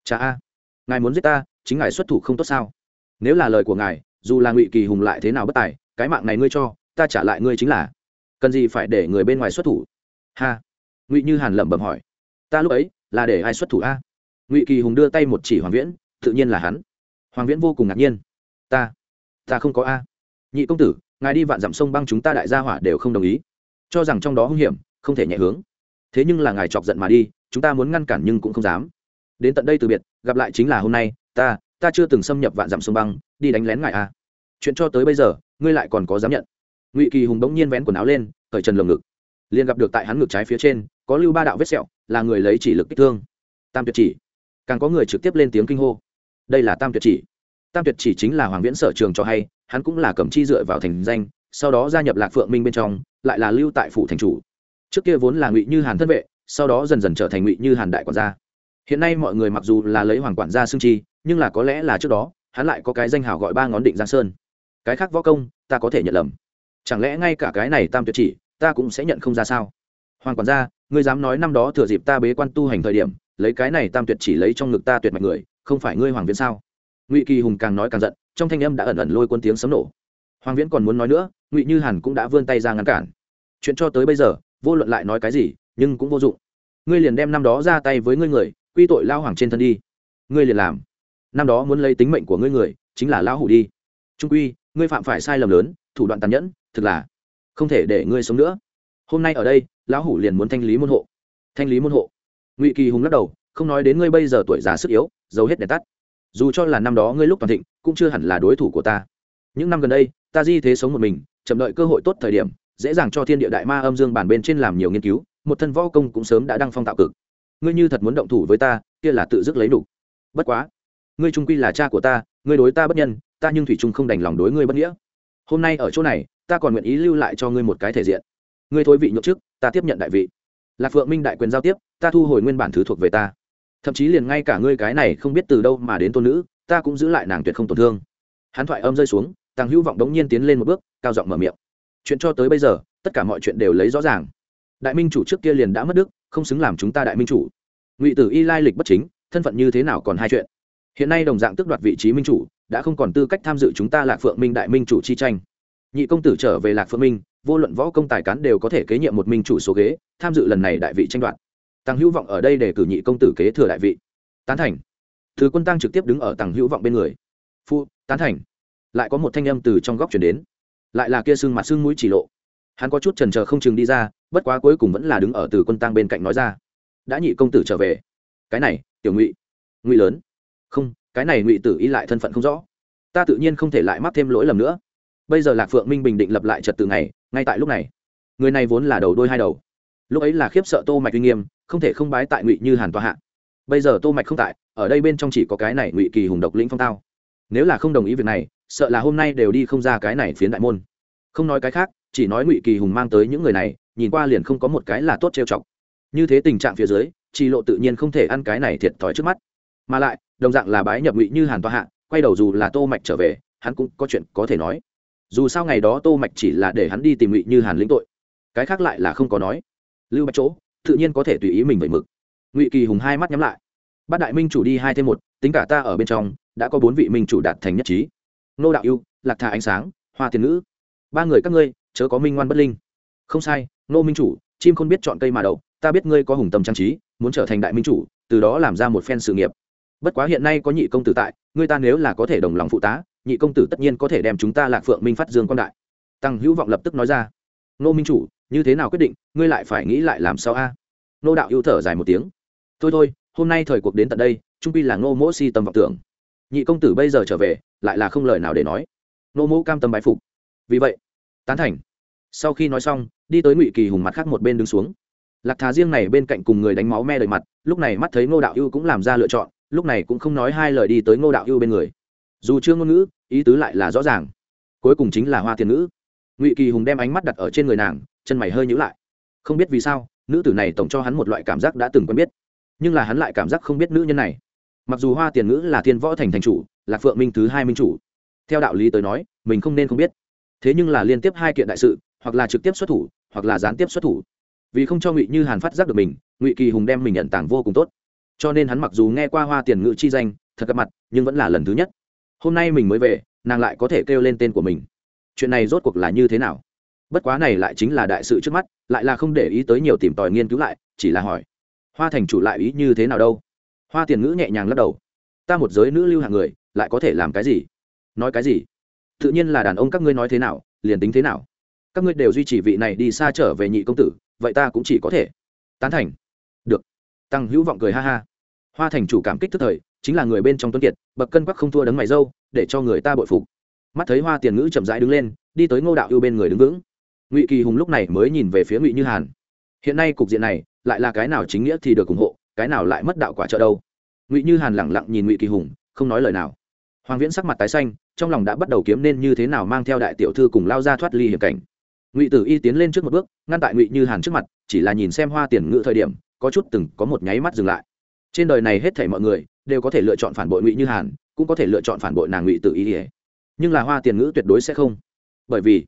[SPEAKER 1] Cha a, ngài muốn giết ta, chính ngài xuất thủ không tốt sao? Nếu là lời của ngài, dù là ngụy kỳ hùng lại thế nào bất tài, cái mạng này ngươi cho, ta trả lại ngươi chính là. Cần gì phải để người bên ngoài xuất thủ? Ha, ngụy như hàn lẩm bẩm hỏi. Ta lúc ấy, là để ai xuất thủ a? Ngụy kỳ hùng đưa tay một chỉ hoàng viễn, tự nhiên là hắn. Hoàng viễn vô cùng ngạc nhiên. Ta ta không có a. Nhị công tử ngài đi vạn dặm sông băng chúng ta đại gia hỏa đều không đồng ý. Cho rằng trong đó hung hiểm, không thể nhẹ hướng. Thế nhưng là ngài chọc giận mà đi, chúng ta muốn ngăn cản nhưng cũng không dám. Đến tận đây từ biệt, gặp lại chính là hôm nay, ta ta chưa từng xâm nhập vạn dặm sông băng, đi đánh lén ngài à. Chuyện cho tới bây giờ, ngươi lại còn có dám nhận. Ngụy kỳ hùng bỗng nhiên vén quần áo lên, cởi trần lồng ngực. Liền gặp được tại hắn ngực trái phía trên, có lưu ba đạo vết sẹo, là người lấy chỉ lực kích thương. Tam tuyệt chỉ. Càng có người trực tiếp lên tiếng kinh hô. Đây là tam tuyệt chỉ. Tam tuyệt chỉ chính là hoàng viễn sở trường cho hay hắn cũng là cầm chi dựa vào thành danh, sau đó gia nhập lạc phượng minh bên trong, lại là lưu tại phủ thành chủ. Trước kia vốn là ngụy như hàn thân vệ, sau đó dần dần trở thành ngụy như hàn đại quản gia. Hiện nay mọi người mặc dù là lấy hoàng quản gia xương chi, nhưng là có lẽ là trước đó, hắn lại có cái danh hào gọi ba ngón định giang sơn. Cái khác võ công, ta có thể nhận lầm. Chẳng lẽ ngay cả cái này tam tuyệt chỉ, ta cũng sẽ nhận không ra sao? Hoàng quản gia, ngươi dám nói năm đó thừa dịp ta bế quan tu hành thời điểm, lấy cái này tam tuyệt chỉ lấy trong ngực ta tuyệt mạch người, không phải ngươi hoàng viễn sao? Ngụy kỳ hùng càng nói càng giận trong thanh âm đã ẩn ẩn lôi quân tiếng sấm nổ. Hoàng viễn còn muốn nói nữa, ngụy như hàn cũng đã vươn tay ra ngăn cản. Chuyện cho tới bây giờ, vô luận lại nói cái gì, nhưng cũng vô dụng. Ngươi liền đem năm đó ra tay với ngươi người, quy tội lao hoàng trên thân đi. Ngươi liền làm. Năm đó muốn lấy tính mệnh của ngươi người, chính là lão hủ đi. Trung quy, ngươi phạm phải sai lầm lớn, thủ đoạn tàn nhẫn, thực là không thể để ngươi sống nữa. Hôm nay ở đây, lão hủ liền muốn thanh lý môn hộ. Thanh lý môn hộ. Ngụy kỳ hùng lắc đầu, không nói đến ngươi bây giờ tuổi già sức yếu, giấu hết đèn tắt dù cho là năm đó ngươi lúc toàn thịnh, cũng chưa hẳn là đối thủ của ta. Những năm gần đây, ta di thế sống một mình, chậm đợi cơ hội tốt thời điểm, dễ dàng cho thiên địa đại ma âm dương bản bên trên làm nhiều nghiên cứu, một thân võ công cũng sớm đã đăng phong tạo cực. Ngươi như thật muốn động thủ với ta, kia là tự dứt lấy đủ. Bất quá, ngươi trung quy là cha của ta, ngươi đối ta bất nhân, ta nhưng thủy trung không đành lòng đối ngươi bất nghĩa. Hôm nay ở chỗ này, ta còn nguyện ý lưu lại cho ngươi một cái thể diện. Ngươi thối vị nhậu trước, ta tiếp nhận đại vị. Lạc phượng minh đại quyền giao tiếp, ta thu hồi nguyên bản thứ thuộc về ta thậm chí liền ngay cả ngươi cái này không biết từ đâu mà đến tôn nữ, ta cũng giữ lại nàng tuyệt không tổn thương. Hắn thoại âm rơi xuống tàng hữu vọng đống nhiên tiến lên một bước, cao giọng mở miệng. Chuyện cho tới bây giờ, tất cả mọi chuyện đều lấy rõ ràng. Đại minh chủ trước kia liền đã mất đức, không xứng làm chúng ta đại minh chủ. Ngụy tử y lai lịch bất chính, thân phận như thế nào còn hai chuyện. Hiện nay đồng dạng tước đoạt vị trí minh chủ, đã không còn tư cách tham dự chúng ta lạc phượng minh đại minh chủ chi tranh. Nhị công tử trở về lạc phượng minh, vô luận võ công tài cán đều có thể kế nhiệm một minh chủ số ghế, tham dự lần này đại vị tranh đoạt tăng hữu vọng ở đây để cử nhị công tử kế thừa đại vị. Tán thành. Thứ quân tăng trực tiếp đứng ở tăng hữu vọng bên người. Phu, tán thành. Lại có một thanh âm từ trong góc chuyển đến. Lại là kia xương mặt xương mũi chỉ lộ. Hắn có chút trần trờ không chừng đi ra, bất quá cuối cùng vẫn là đứng ở từ quân tăng bên cạnh nói ra. Đã nhị công tử trở về. Cái này, tiểu ngụy. Ngụy lớn. Không, cái này ngụy tử y lại thân phận không rõ. Ta tự nhiên không thể lại mắc thêm lỗi lầm nữa. Bây giờ lạc phượng minh bình định lập lại trật tự này, ngay tại lúc này. Người này vốn là đầu đôi hai đầu lúc ấy là khiếp sợ tô mạch uy nghiêm, không thể không bái tại ngụy như hàn tòa hạ. Bây giờ tô mạch không tại, ở đây bên trong chỉ có cái này ngụy kỳ hùng độc lĩnh phong tao. Nếu là không đồng ý việc này, sợ là hôm nay đều đi không ra cái này phiến đại môn. Không nói cái khác, chỉ nói ngụy kỳ hùng mang tới những người này, nhìn qua liền không có một cái là tốt trêu chọc. Như thế tình trạng phía dưới chỉ lộ tự nhiên không thể ăn cái này thiệt thòi trước mắt. Mà lại, đồng dạng là bái nhập ngụy như hàn tòa hạ, quay đầu dù là tô mạch trở về, hắn cũng có chuyện có thể nói. Dù sao ngày đó tô mạch chỉ là để hắn đi tìm ngụy như hàn lĩnh tội. Cái khác lại là không có nói lưu bạch chỗ, tự nhiên có thể tùy ý mình vậy mực. Ngụy kỳ hùng hai mắt nhắm lại. Bát đại minh chủ đi hai thêm một, tính cả ta ở bên trong, đã có bốn vị minh chủ đạt thành nhất trí. Nô đạo yêu lạc thà ánh sáng, hoa tiền ngữ. Ba người các ngươi, chớ có minh ngoan bất linh. Không sai, nô minh chủ, chim không biết chọn cây mà đậu, ta biết ngươi có hùng tâm trang trí, muốn trở thành đại minh chủ, từ đó làm ra một phen sự nghiệp. Bất quá hiện nay có nhị công tử tại, ngươi ta nếu là có thể đồng lòng phụ tá, nhị công tử tất nhiên có thể đem chúng ta lạc phượng minh phát dương quan đại. Tăng hữu vọng lập tức nói ra. Nô minh chủ như thế nào quyết định, ngươi lại phải nghĩ lại làm sao a? Nô đạo yêu thở dài một tiếng. Thôi thôi, hôm nay thời cuộc đến tận đây, trung pi là ngô mỗ si tâm vọng tưởng. Nhị công tử bây giờ trở về, lại là không lời nào để nói. Nô mỗ cam tâm bái phục. Vì vậy, tán thành. Sau khi nói xong, đi tới ngụy kỳ hùng mặt khác một bên đứng xuống. Lạc thà riêng này bên cạnh cùng người đánh máu me đời mặt, lúc này mắt thấy ngô đạo ưu cũng làm ra lựa chọn, lúc này cũng không nói hai lời đi tới ngô đạo ưu bên người. Dù chưa ngôn ngữ, ý tứ lại là rõ ràng. Cuối cùng chính là hoa tiền ngữ. Ngụy kỳ hùng đem ánh mắt đặt ở trên người nàng chân mày hơi nhữ lại. Không biết vì sao, nữ tử này tổng cho hắn một loại cảm giác đã từng quen biết. Nhưng là hắn lại cảm giác không biết nữ nhân này. Mặc dù hoa tiền ngữ là thiên võ thành thành chủ, là phượng minh thứ hai minh chủ. Theo đạo lý tới nói, mình không nên không biết. Thế nhưng là liên tiếp hai kiện đại sự, hoặc là trực tiếp xuất thủ, hoặc là gián tiếp xuất thủ. Vì không cho ngụy như hàn phát giác được mình, ngụy kỳ hùng đem mình nhận tảng vô cùng tốt. Cho nên hắn mặc dù nghe qua hoa tiền ngữ chi danh, thật gặp mặt, nhưng vẫn là lần thứ nhất. Hôm nay mình mới về, nàng lại có thể kêu lên tên của mình. Chuyện này rốt cuộc là như thế nào? Bất quá này lại chính là đại sự trước mắt, lại là không để ý tới nhiều tìm tòi nghiên cứu lại, chỉ là hỏi, hoa thành chủ lại ý như thế nào đâu? Hoa tiền ngữ nhẹ nhàng lắc đầu, ta một giới nữ lưu hạng người, lại có thể làm cái gì? Nói cái gì? Tự nhiên là đàn ông các ngươi nói thế nào, liền tính thế nào. Các ngươi đều duy trì vị này đi xa trở về nhị công tử, vậy ta cũng chỉ có thể. Tán thành. Được. Tăng hữu vọng cười ha ha. Hoa thành chủ cảm kích thức thời, chính là người bên trong tuấn kiệt, bậc cân quắc không thua đấng mày dâu, để cho người ta bội phục. Mắt thấy hoa tiền ngữ chậm rãi đứng lên, đi tới ngô đạo ưu bên người đứng vững ngụy kỳ hùng lúc này mới nhìn về phía ngụy như hàn. Hiện nay cục diện này lại là cái nào chính nghĩa thì được ủng hộ, cái nào lại mất đạo quả trợ đâu. Ngụy như hàn lẳng lặng nhìn ngụy kỳ hùng, không nói lời nào. Hoàng viễn sắc mặt tái xanh, trong lòng đã bắt đầu kiếm nên như thế nào mang theo đại tiểu thư cùng lao ra thoát ly hiểm cảnh. Ngụy tử y tiến lên trước một bước, ngăn tại ngụy như hàn trước mặt, chỉ là nhìn xem hoa tiền ngữ thời điểm, có chút từng có một nháy mắt dừng lại. Trên đời này hết thảy mọi người đều có thể lựa chọn phản bội ngụy như hàn, cũng có thể lựa chọn phản bội nàng ngụy tử y nhưng là hoa tiền ngữ tuyệt đối sẽ không. Bởi vì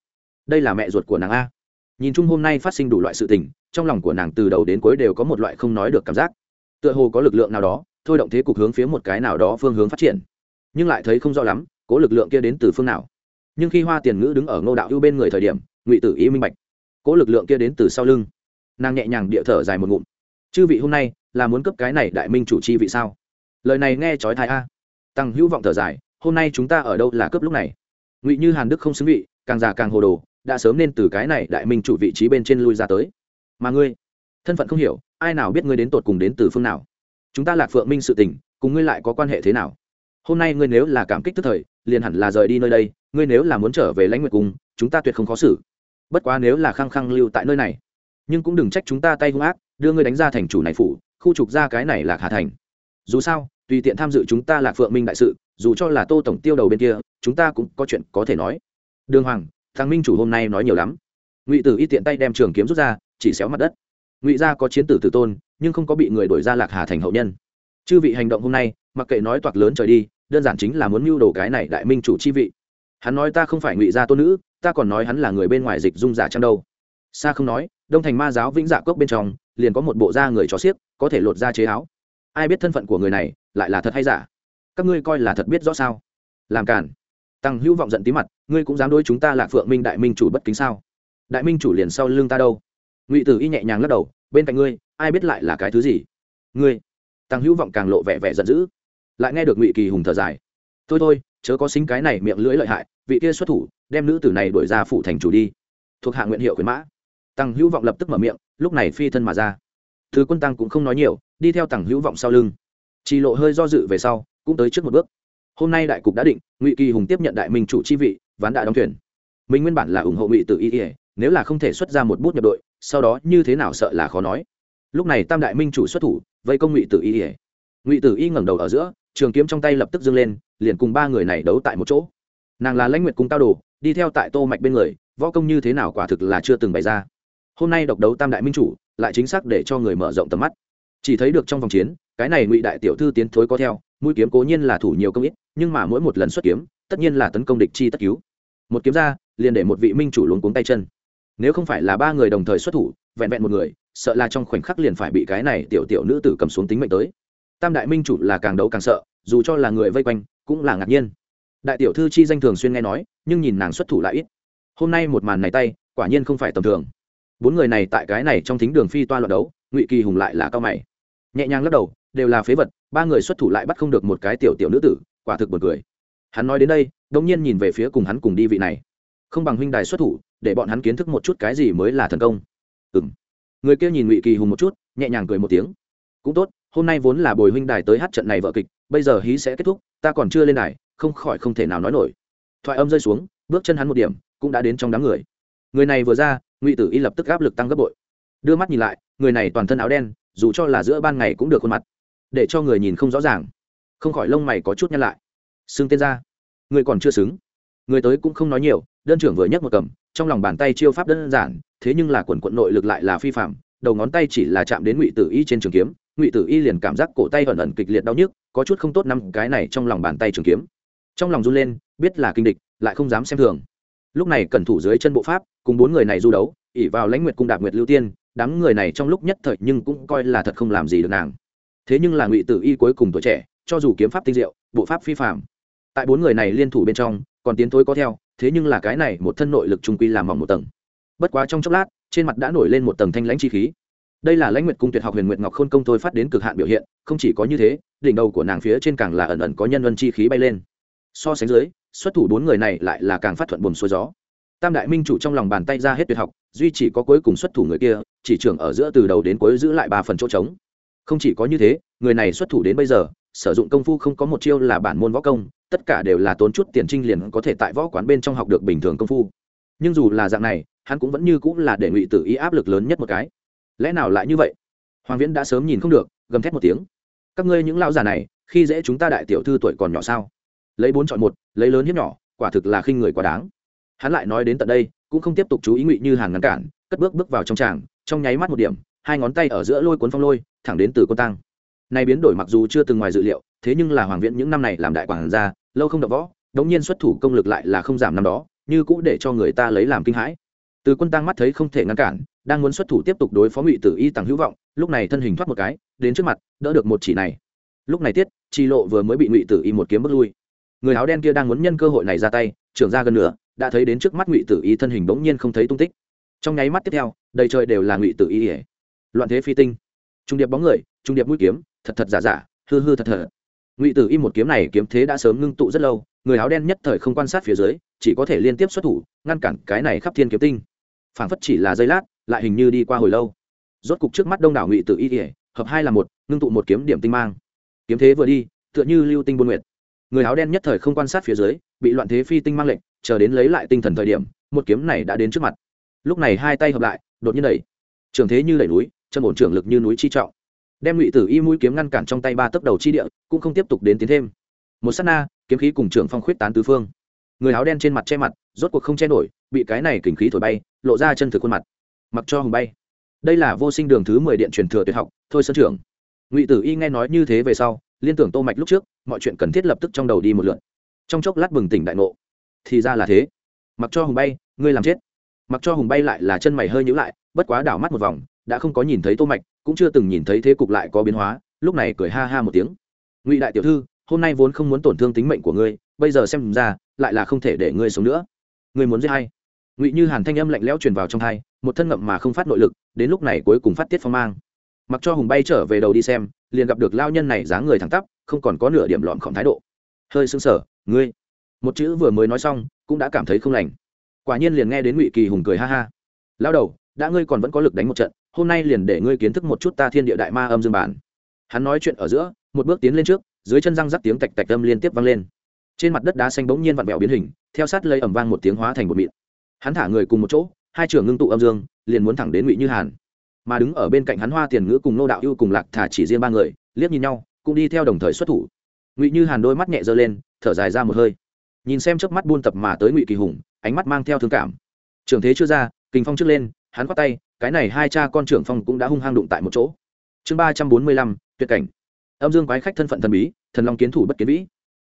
[SPEAKER 1] đây là mẹ ruột của nàng a. Nhìn chung hôm nay phát sinh đủ loại sự tình, trong lòng của nàng từ đầu đến cuối đều có một loại không nói được cảm giác. Tựa hồ có lực lượng nào đó, thôi động thế cục hướng phía một cái nào đó phương hướng phát triển. Nhưng lại thấy không rõ lắm, cố lực lượng kia đến từ phương nào. Nhưng khi hoa tiền ngữ đứng ở ngô đạo ưu bên người thời điểm, ngụy tử ý minh bạch. Cố lực lượng kia đến từ sau lưng. Nàng nhẹ nhàng địa thở dài một ngụm. Chư vị hôm nay là muốn cấp cái này đại minh chủ chi vị sao? Lời này nghe trói thai a. Tăng hữu vọng thở dài, hôm nay chúng ta ở đâu là cấp lúc này? Ngụy như hàn đức không xứng vị, càng già càng hồ đồ đã sớm nên từ cái này đại minh chủ vị trí bên trên lui ra tới. Mà ngươi, thân phận không hiểu, ai nào biết ngươi đến tột cùng đến từ phương nào? Chúng ta lạc phượng minh sự tình, cùng ngươi lại có quan hệ thế nào? Hôm nay ngươi nếu là cảm kích tức thời, liền hẳn là rời đi nơi đây, ngươi nếu là muốn trở về lãnh nguyệt cung, chúng ta tuyệt không khó xử. Bất quá nếu là khăng khăng lưu tại nơi này, nhưng cũng đừng trách chúng ta tay hung ác, đưa ngươi đánh ra thành chủ này phủ, khu trục ra cái này là hà thành. Dù sao, tùy tiện tham dự chúng ta lạc phượng minh đại sự, dù cho là tô tổng tiêu đầu bên kia, chúng ta cũng có chuyện có thể nói. Đường hoàng thằng minh chủ hôm nay nói nhiều lắm. Ngụy tử y tiện tay đem trường kiếm rút ra, chỉ xéo mặt đất. Ngụy gia có chiến tử tử tôn, nhưng không có bị người đổi ra lạc hà thành hậu nhân. Chư vị hành động hôm nay, mặc kệ nói toạc lớn trời đi, đơn giản chính là muốn mưu đồ cái này đại minh chủ chi vị. Hắn nói ta không phải ngụy gia tôn nữ, ta còn nói hắn là người bên ngoài dịch dung giả chăng đâu. Xa không nói, đông thành ma giáo vĩnh dạ cốc bên trong, liền có một bộ da người chó xiếc, có thể lột ra chế áo. Ai biết thân phận của người này, lại là thật hay giả? Các ngươi coi là thật biết rõ sao? Làm cản tăng hữu vọng giận tí mặt, ngươi cũng dám đối chúng ta là phượng minh đại minh chủ bất kính sao? Đại minh chủ liền sau lưng ta đâu? Ngụy tử y nhẹ nhàng lắc đầu, bên cạnh ngươi, ai biết lại là cái thứ gì? Ngươi? Tăng hữu vọng càng lộ vẻ vẻ giận dữ. Lại nghe được ngụy kỳ hùng thở dài. Thôi thôi, chớ có xính cái này miệng lưỡi lợi hại, vị kia xuất thủ, đem nữ tử này đuổi ra phủ thành chủ đi. Thuộc hạ nguyện hiệu khuyến mã. Tăng hữu vọng lập tức mở miệng, lúc này phi thân mà ra. Thứ quân tăng cũng không nói nhiều, đi theo tăng hữu vọng sau lưng. Chỉ lộ hơi do dự về sau, cũng tới trước một bước hôm nay đại cục đã định, ngụy kỳ hùng tiếp nhận đại minh chủ chi vị, ván đại đóng thuyền. Mình nguyên bản là ủng hộ ngụy tự y ỉa nếu là không thể xuất ra một bút nhập đội, sau đó như thế nào sợ là khó nói. Lúc này tam đại minh chủ xuất thủ, vây công ngụy tử y ỉa ngụy tử y ngẩng đầu ở giữa, trường kiếm trong tay lập tức dâng lên, liền cùng ba người này đấu tại một chỗ. Nàng là lãnh nguyệt cung cao đồ, đi theo tại tô mạch bên người, võ công như thế nào quả thực là chưa từng bày ra. Hôm nay độc đấu tam đại minh chủ, lại chính xác để cho người mở rộng tầm mắt. Chỉ thấy được trong vòng chiến, cái này ngụy đại tiểu thư tiến thối có theo, mũi kiếm cố nhiên là thủ nhiều công ít nhưng mà mỗi một lần xuất kiếm, tất nhiên là tấn công địch chi tất cứu. Một kiếm ra, liền để một vị minh chủ luống cuống tay chân. Nếu không phải là ba người đồng thời xuất thủ, vẹn vẹn một người, sợ là trong khoảnh khắc liền phải bị cái này tiểu tiểu nữ tử cầm xuống tính mệnh tới. Tam đại minh chủ là càng đấu càng sợ, dù cho là người vây quanh, cũng là ngạc nhiên. Đại tiểu thư chi danh thường xuyên nghe nói, nhưng nhìn nàng xuất thủ lại ít. Hôm nay một màn này tay, quả nhiên không phải tầm thường. Bốn người này tại cái này trong thính đường phi toa loạt đấu, ngụy kỳ hùng lại là cao mày. Nhẹ nhàng lắc đầu, đều là phế vật, ba người xuất thủ lại bắt không được một cái tiểu tiểu nữ tử quả thực buồn cười. Hắn nói đến đây đông nhiên nhìn về phía cùng hắn cùng đi vị này. Không bằng huynh đài xuất thủ, để bọn hắn kiến thức một chút cái gì mới là thần công. Ừ m người kia nhìn ngụy kỳ hùng một chút, nhẹ nhàng cười một tiếng. Cũng tốt, hôm nay vốn là bồi huynh đài tới hát trận này vợ kịch, bây giờ hí sẽ kết thúc, ta còn chưa lên đài, không khỏi không thể nào nói nổi. Thoại âm rơi xuống, bước chân hắn một điểm, cũng đã đến trong đám người. Người này vừa ra, ngụy tử y lập tức áp lực tăng gấp bội. Đưa mắt nhìn lại, người này toàn thân áo đen, dù cho là giữa ban ngày cũng được khuôn mặt, để cho người nhìn không rõ ràng không khỏi lông mày có chút nhăn lại. Xưng tên ra. Người còn chưa xứng. Người tới cũng không nói nhiều, đơn trưởng vừa nhấc một cầm, trong lòng bàn tay chiêu pháp đơn giản, thế nhưng là quần quận nội lực lại là phi phạm, đầu ngón tay chỉ là chạm đến ngụy tử y trên trường kiếm, ngụy tử y liền cảm giác cổ tay ẩn ẩn kịch liệt đau nhức, có chút không tốt năm, cái này trong lòng bàn tay trường kiếm. Trong lòng run lên, biết là kinh địch, lại không dám xem thường. Lúc này cẩn thủ dưới chân bộ pháp, cùng bốn người này du đấu ỉ vào lãnh nguyệt cung đạp nguyệt lưu tiên, đám người này trong lúc nhất thời nhưng cũng coi là thật không làm gì được nàng. Thế nhưng là ngụy tử y cuối cùng tuổi trẻ cho dù kiếm pháp tinh diệu, bộ pháp phi phạm tại bốn người này liên thủ bên trong, còn tiến thối có theo, thế nhưng là cái này một thân nội lực trung quy làm mỏng một tầng. Bất quá trong chốc lát, trên mặt đã nổi lên một tầng thanh lãnh chi khí. Đây là lãnh nguyệt cung tuyệt học huyền nguyệt ngọc khôn công thôi phát đến cực hạn biểu hiện, không chỉ có như thế, đỉnh đầu của nàng phía trên càng là ẩn ẩn có nhân vân chi khí bay lên. So sánh dưới, xuất thủ bốn người này lại là càng phát thuận buồm xuôi gió. Tam đại minh chủ trong lòng bàn tay ra hết tuyệt học, duy chỉ có cuối cùng xuất thủ người kia, chỉ trưởng ở giữa từ đầu đến cuối giữ lại ba phần chỗ trống không chỉ có như thế, người này xuất thủ đến bây giờ, sử dụng công phu không có một chiêu là bản môn võ công, tất cả đều là tốn chút tiền trinh liền có thể tại võ quán bên trong học được bình thường công phu. Nhưng dù là dạng này, hắn cũng vẫn như cũng là để ngụy tử ý áp lực lớn nhất một cái. Lẽ nào lại như vậy? Hoàng viễn đã sớm nhìn không được, gầm thét một tiếng. Các ngươi những lão già này, khi dễ chúng ta đại tiểu thư tuổi còn nhỏ sao? Lấy bốn chọn một, lấy lớn hiếp nhỏ, quả thực là khinh người quá đáng. Hắn lại nói đến tận đây, cũng không tiếp tục chú ý ngụy như hàn ngăn cản, cất bước bước vào trong tràng, trong nháy mắt một điểm hai ngón tay ở giữa lôi cuốn phong lôi, thẳng đến từ côn tăng này biến đổi mặc dù chưa từng ngoài dự liệu, thế nhưng là hoàng viễn những năm này làm đại quản gia, lâu không đọc võ, đống nhiên xuất thủ công lực lại là không giảm năm đó, như cũ để cho người ta lấy làm kinh hãi. Từ quân tăng mắt thấy không thể ngăn cản, đang muốn xuất thủ tiếp tục đối phó ngụy tử y tăng hữu vọng, lúc này thân hình thoát một cái, đến trước mặt, đỡ được một chỉ này. Lúc này tiết, chi lộ vừa mới bị ngụy tử y một kiếm bước lui. Người áo đen kia đang muốn nhân cơ hội này ra tay, trưởng ra gần nửa, đã thấy đến trước mắt ngụy tử y thân hình bỗng nhiên không thấy tung tích. Trong nháy mắt tiếp theo, đầy trời đều là ngụy tử y loạn thế phi tinh. Trung điệp bóng người, trung điệp mũi kiếm, thật thật giả giả, hư hư thật thật. Ngụy tử y một kiếm này kiếm thế đã sớm ngưng tụ rất lâu, người áo đen nhất thời không quan sát phía dưới, chỉ có thể liên tiếp xuất thủ, ngăn cản cái này khắp thiên kiếm tinh. Phảng phất chỉ là giây lát, lại hình như đi qua hồi lâu. Rốt cục trước mắt đông đảo ngụy tử y ỉa hợp hai là một, ngưng tụ một kiếm điểm tinh mang. Kiếm thế vừa đi, tựa như lưu tinh buôn nguyệt. Người áo đen nhất thời không quan sát phía dưới, bị loạn thế phi tinh mang lệnh, chờ đến lấy lại tinh thần thời điểm, một kiếm này đã đến trước mặt. Lúc này hai tay hợp lại, đột nhiên đẩy. Trường thế như đẩy núi chân ổn trưởng lực như núi chi trọng. Đem ngụy tử y mũi kiếm ngăn cản trong tay ba tấc đầu chi địa, cũng không tiếp tục đến tiến thêm. Một s á t na, kiếm khí cùng trưởng phong khuyết tán tứ phương. Người áo đen trên mặt che mặt, rốt cuộc không che nổi, bị cái này kình khí thổi bay, lộ ra chân thực khuôn mặt. Mặc cho hùng bay. Đây là vô sinh đường thứ mười điện truyền thừa tuyệt học, thôi sơn trưởng. Ngụy tử y nghe nói như thế về sau, liên tưởng tô mạch lúc trước, mọi chuyện cần thiết lập tức trong đầu đi một lượt. Trong chốc lát bừng tỉnh đại ngộ. Thì ra là thế. Mặc cho hùng bay, ngươi làm chết. Mặc cho hùng bay lại là chân mày hơi nhữ lại, bất quá đảo mắt một vòng đã không có nhìn thấy tô mạch, cũng chưa từng nhìn thấy thế cục lại có biến hóa, lúc này cười ha ha một tiếng. Ngụy đại tiểu thư, hôm nay vốn không muốn tổn thương tính mệnh của ngươi, bây giờ xem ra, lại là không thể để ngươi sống nữa. Ngươi muốn giết hay ngụy như hàn thanh âm lạnh lẽo truyền vào trong thai một thân ngậm mà không phát nội lực, đến lúc này cuối cùng phát tiết phong mang. Mặc cho hùng bay trở về đầu đi xem, liền gặp được lao nhân này dáng người thẳng tắp, không còn có nửa điểm lọn khổng thái độ. Hơi sưng sở ngươi? Một chữ vừa mới nói xong, cũng đã cảm thấy không lành. Quả nhiên liền nghe đến ngụy kỳ hùng cười ha ha. Lao đầu, đã ngươi còn vẫn có lực đánh một trận hôm nay liền để ngươi kiến thức một chút ta thiên địa đại ma âm dương bản. Hắn nói chuyện ở giữa, một bước tiến lên trước, dưới chân răng rắc tiếng tạch tạch âm liên tiếp vang lên. Trên mặt đất đá xanh bỗng nhiên vặn vẹo biến hình, theo sát lây ẩm vang một tiếng hóa thành một mịn. Hắn thả người cùng một chỗ, hai trưởng ngưng tụ âm dương, liền muốn thẳng đến ngụy như hàn. Mà đứng ở bên cạnh hắn hoa tiền ngữ cùng nô đạo ưu cùng lạc thả chỉ riêng ba người, liếc nhìn nhau, cũng đi theo đồng thời xuất thủ. Ngụy như hàn đôi mắt nhẹ giơ lên, thở dài ra một hơi. Nhìn xem trước mắt buôn tập mà tới ngụy kỳ hùng, ánh mắt mang theo thương cảm. Trường thế chưa ra kinh phong trước lên, hắn khoát tay cái này hai cha con trưởng phong cũng đã hung hăng đụng tại một chỗ. Chương ba trăm bốn mươi lăm, tuyệt cảnh. Âm dương quái khách thân phận thần bí, thần long kiến thủ bất kiến vĩ.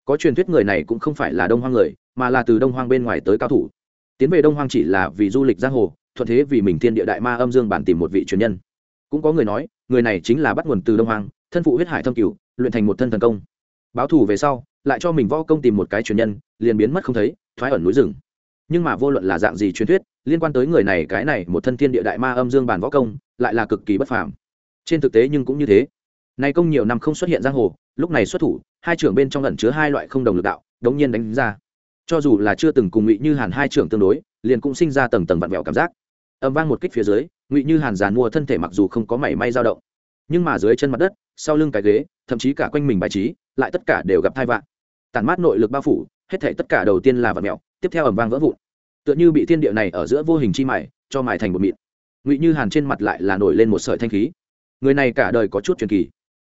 [SPEAKER 1] Có truyền thuyết người này cũng không phải là đông hoang người, mà là từ đông hoang bên ngoài tới cao thủ. Tiến về đông hoang chỉ là vì du lịch giang hồ, thuận thế vì mình thiên địa đại ma âm dương bản tìm một vị truyền nhân. Cũng có người nói, người này chính là bắt nguồn từ đông hoang, thân phụ huyết hải thâm cửu, luyện thành một thân thần công. Báo thù về sau, lại cho mình võ công tìm một cái truyền nhân, liền biến mất không thấy, thoái ẩn núi rừng nhưng mà vô luận là dạng gì truyền thuyết, liên quan tới người này cái này một thân thiên địa đại ma âm dương bản võ công, lại là cực kỳ bất phàm. Trên thực tế nhưng cũng như thế. Này công nhiều năm không xuất hiện giang hồ, lúc này xuất thủ, hai trưởng bên trong ẩn chứa hai loại không đồng lực đạo, đống nhiên đánh ra. Cho dù là chưa từng cùng ngụy như hàn hai trưởng tương đối, liền cũng sinh ra tầng tầng vặn vẹo cảm giác. Âm vang một kích phía dưới, ngụy như hàn giàn mua thân thể mặc dù không có mảy may dao động, nhưng mà dưới chân mặt đất, sau lưng cái ghế, thậm chí cả quanh mình bài trí, lại tất cả đều gặp thai vạn tàn mát nội lực bao phủ, hết thể tất cả đầu tiên là vặn mẹo tiếp theo ẩm vang vỡ vụn tựa như bị thiên địa này ở giữa vô hình chi mải cho mài thành một mịn. Ngụy như hàn trên mặt lại là nổi lên một sợi thanh khí. Người này cả đời có chút truyền kỳ.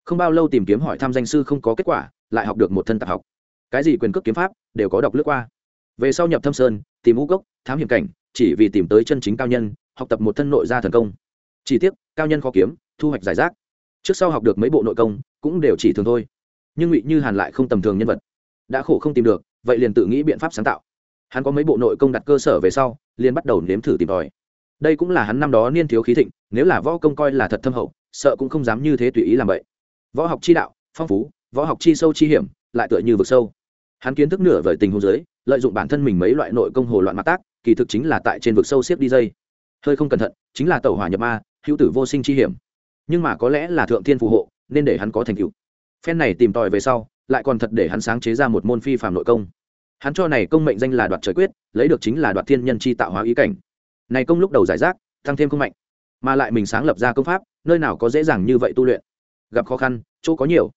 [SPEAKER 1] Không bao lâu tìm kiếm hỏi thăm danh sư không có kết quả, lại học được một thân tạp học. Cái gì quyền cước kiếm pháp, đều có đọc lướt qua. Về sau nhập thâm sơn, tìm ngũ gốc, thám hiểm cảnh, chỉ vì tìm tới chân chính cao nhân, học tập một thân nội gia thần công. Chỉ tiếc, cao nhân khó kiếm, thu hoạch giải rác. Trước sau học được mấy bộ nội công, cũng đều chỉ thường thôi. Nhưng ngụy như hàn lại không tầm thường nhân vật. Đã khổ không tìm được, vậy liền tự nghĩ biện pháp sáng tạo hắn có mấy bộ nội công đặt cơ sở về sau, liền bắt đầu nếm thử tìm tòi. Đây cũng là hắn năm đó niên thiếu khí thịnh, nếu là võ công coi là thật thâm hậu, sợ cũng không dám như thế tùy ý làm vậy. Võ học chi đạo, phong phú, võ học chi sâu chi hiểm, lại tựa như vực sâu. Hắn kiến thức nửa vời tình hôn giới, lợi dụng bản thân mình mấy loại nội công hồ loạn mặt tác, kỳ thực chính là tại trên vực sâu xếp đi dây. Hơi không cẩn thận, chính là tàu hỏa nhập ma, hữu tử vô sinh chi hiểm. Nhưng mà có lẽ là thượng thiên phù hộ, nên để hắn có thành tựu. Phen này tìm tòi về sau, lại còn thật để hắn sáng chế ra một môn phi phàm nội công hắn cho này công mệnh danh là đoạt trời quyết, lấy được chính là đoạt thiên nhân chi tạo hóa ý cảnh. Này công lúc đầu giải rác, tăng thêm công mạnh, mà lại mình sáng lập ra công pháp, nơi nào có dễ dàng như vậy tu luyện. Gặp khó khăn, chỗ có nhiều.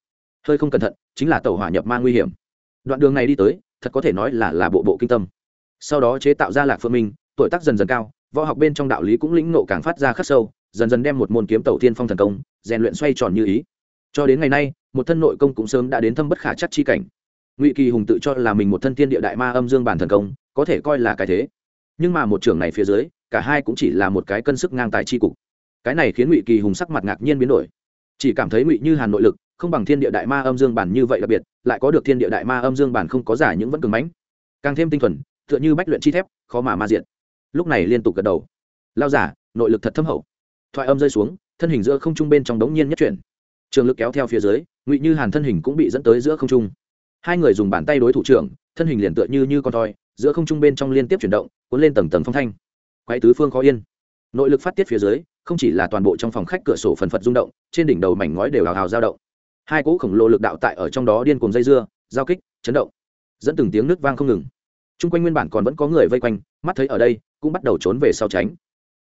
[SPEAKER 1] Hơi không cẩn thận, chính là tàu hỏa nhập ma nguy hiểm. Đoạn đường này đi tới, thật có thể nói là là bộ bộ kinh tâm. Sau đó chế tạo ra lạc phương minh, tuổi tác dần dần cao, võ học bên trong đạo lý cũng lĩnh nộ càng phát ra khắc sâu, dần dần đem một môn kiếm tàu tiên phong thần công, rèn luyện xoay tròn như ý. Cho đến ngày nay, một thân nội công cũng sớm đã đến thâm bất khả chắc chi cảnh ngụy kỳ hùng tự cho là mình một thân Thiên địa đại ma âm dương bản thần công, có thể coi là cái thế. Nhưng mà một trưởng này phía dưới, cả hai cũng chỉ là một cái cân sức ngang tài chi cục. Cái này khiến ngụy kỳ hùng sắc mặt ngạc nhiên biến đổi. Chỉ cảm thấy ngụy như hàn nội lực, không bằng thiên địa đại ma âm dương bản như vậy đặc biệt, lại có được thiên địa đại ma âm dương bản không có giả những vẫn cường mãnh. Càng thêm tinh thuần, tựa như bách luyện chi thép, khó mà ma diện lúc này liên tục gật đầu. Lao giả, nội lực thật thâm hậu. Thoại âm rơi xuống, thân hình giữa không trung bên trong đống nhiên nhất chuyển. Trường lực kéo theo phía dưới, ngụy như hàn thân hình cũng bị dẫn tới giữa không trung hai người dùng bàn tay đối thủ trưởng, thân hình liền tựa như như con thoi, giữa không trung bên trong liên tiếp chuyển động, cuốn lên tầng tầng phong thanh. Quay tứ phương khó yên. Nội lực phát tiết phía dưới, không chỉ là toàn bộ trong phòng khách cửa sổ phần phật rung động, trên đỉnh đầu mảnh ngói đều hào hào dao động. Hai cỗ khổng lồ lực đạo tại ở trong đó điên cùng dây dưa, giao kích, chấn động. Dẫn từng tiếng nước vang không ngừng. Chung quanh nguyên bản còn vẫn có người vây quanh, mắt thấy ở đây, cũng bắt đầu trốn về sau tránh.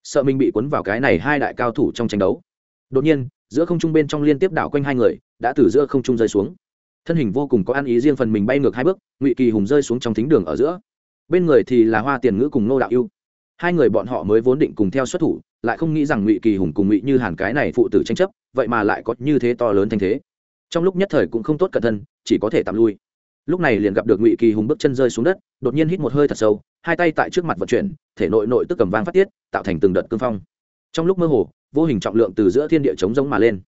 [SPEAKER 1] Sợ mình bị cuốn vào cái này hai đại cao thủ trong tranh đấu. Đột nhiên, giữa không trung bên trong liên tiếp đảo quanh hai người, đã từ giữa không trung rơi xuống thân hình vô cùng có ăn ý riêng phần mình bay ngược hai bước, ngụy kỳ hùng rơi xuống trong thính đường ở giữa. Bên người thì là hoa tiền ngữ cùng nô đạo yêu hai người bọn họ mới vốn định cùng theo xuất thủ, lại không nghĩ rằng ngụy kỳ hùng cùng ngụy như hàn cái này phụ tử tranh chấp, vậy mà lại có như thế to lớn thanh thế. Trong lúc nhất thời cũng không tốt cẩn thân chỉ có thể tạm lui. Lúc này liền gặp được ngụy kỳ hùng bước chân rơi xuống đất, đột nhiên hít một hơi thật sâu, hai tay tại trước mặt vận chuyển, thể nội nội tức cầm vang phát tiết, tạo thành từng đợt cương phong. Trong lúc mơ hồ, vô hình trọng lượng từ giữa thiên địa chống giống mà lên.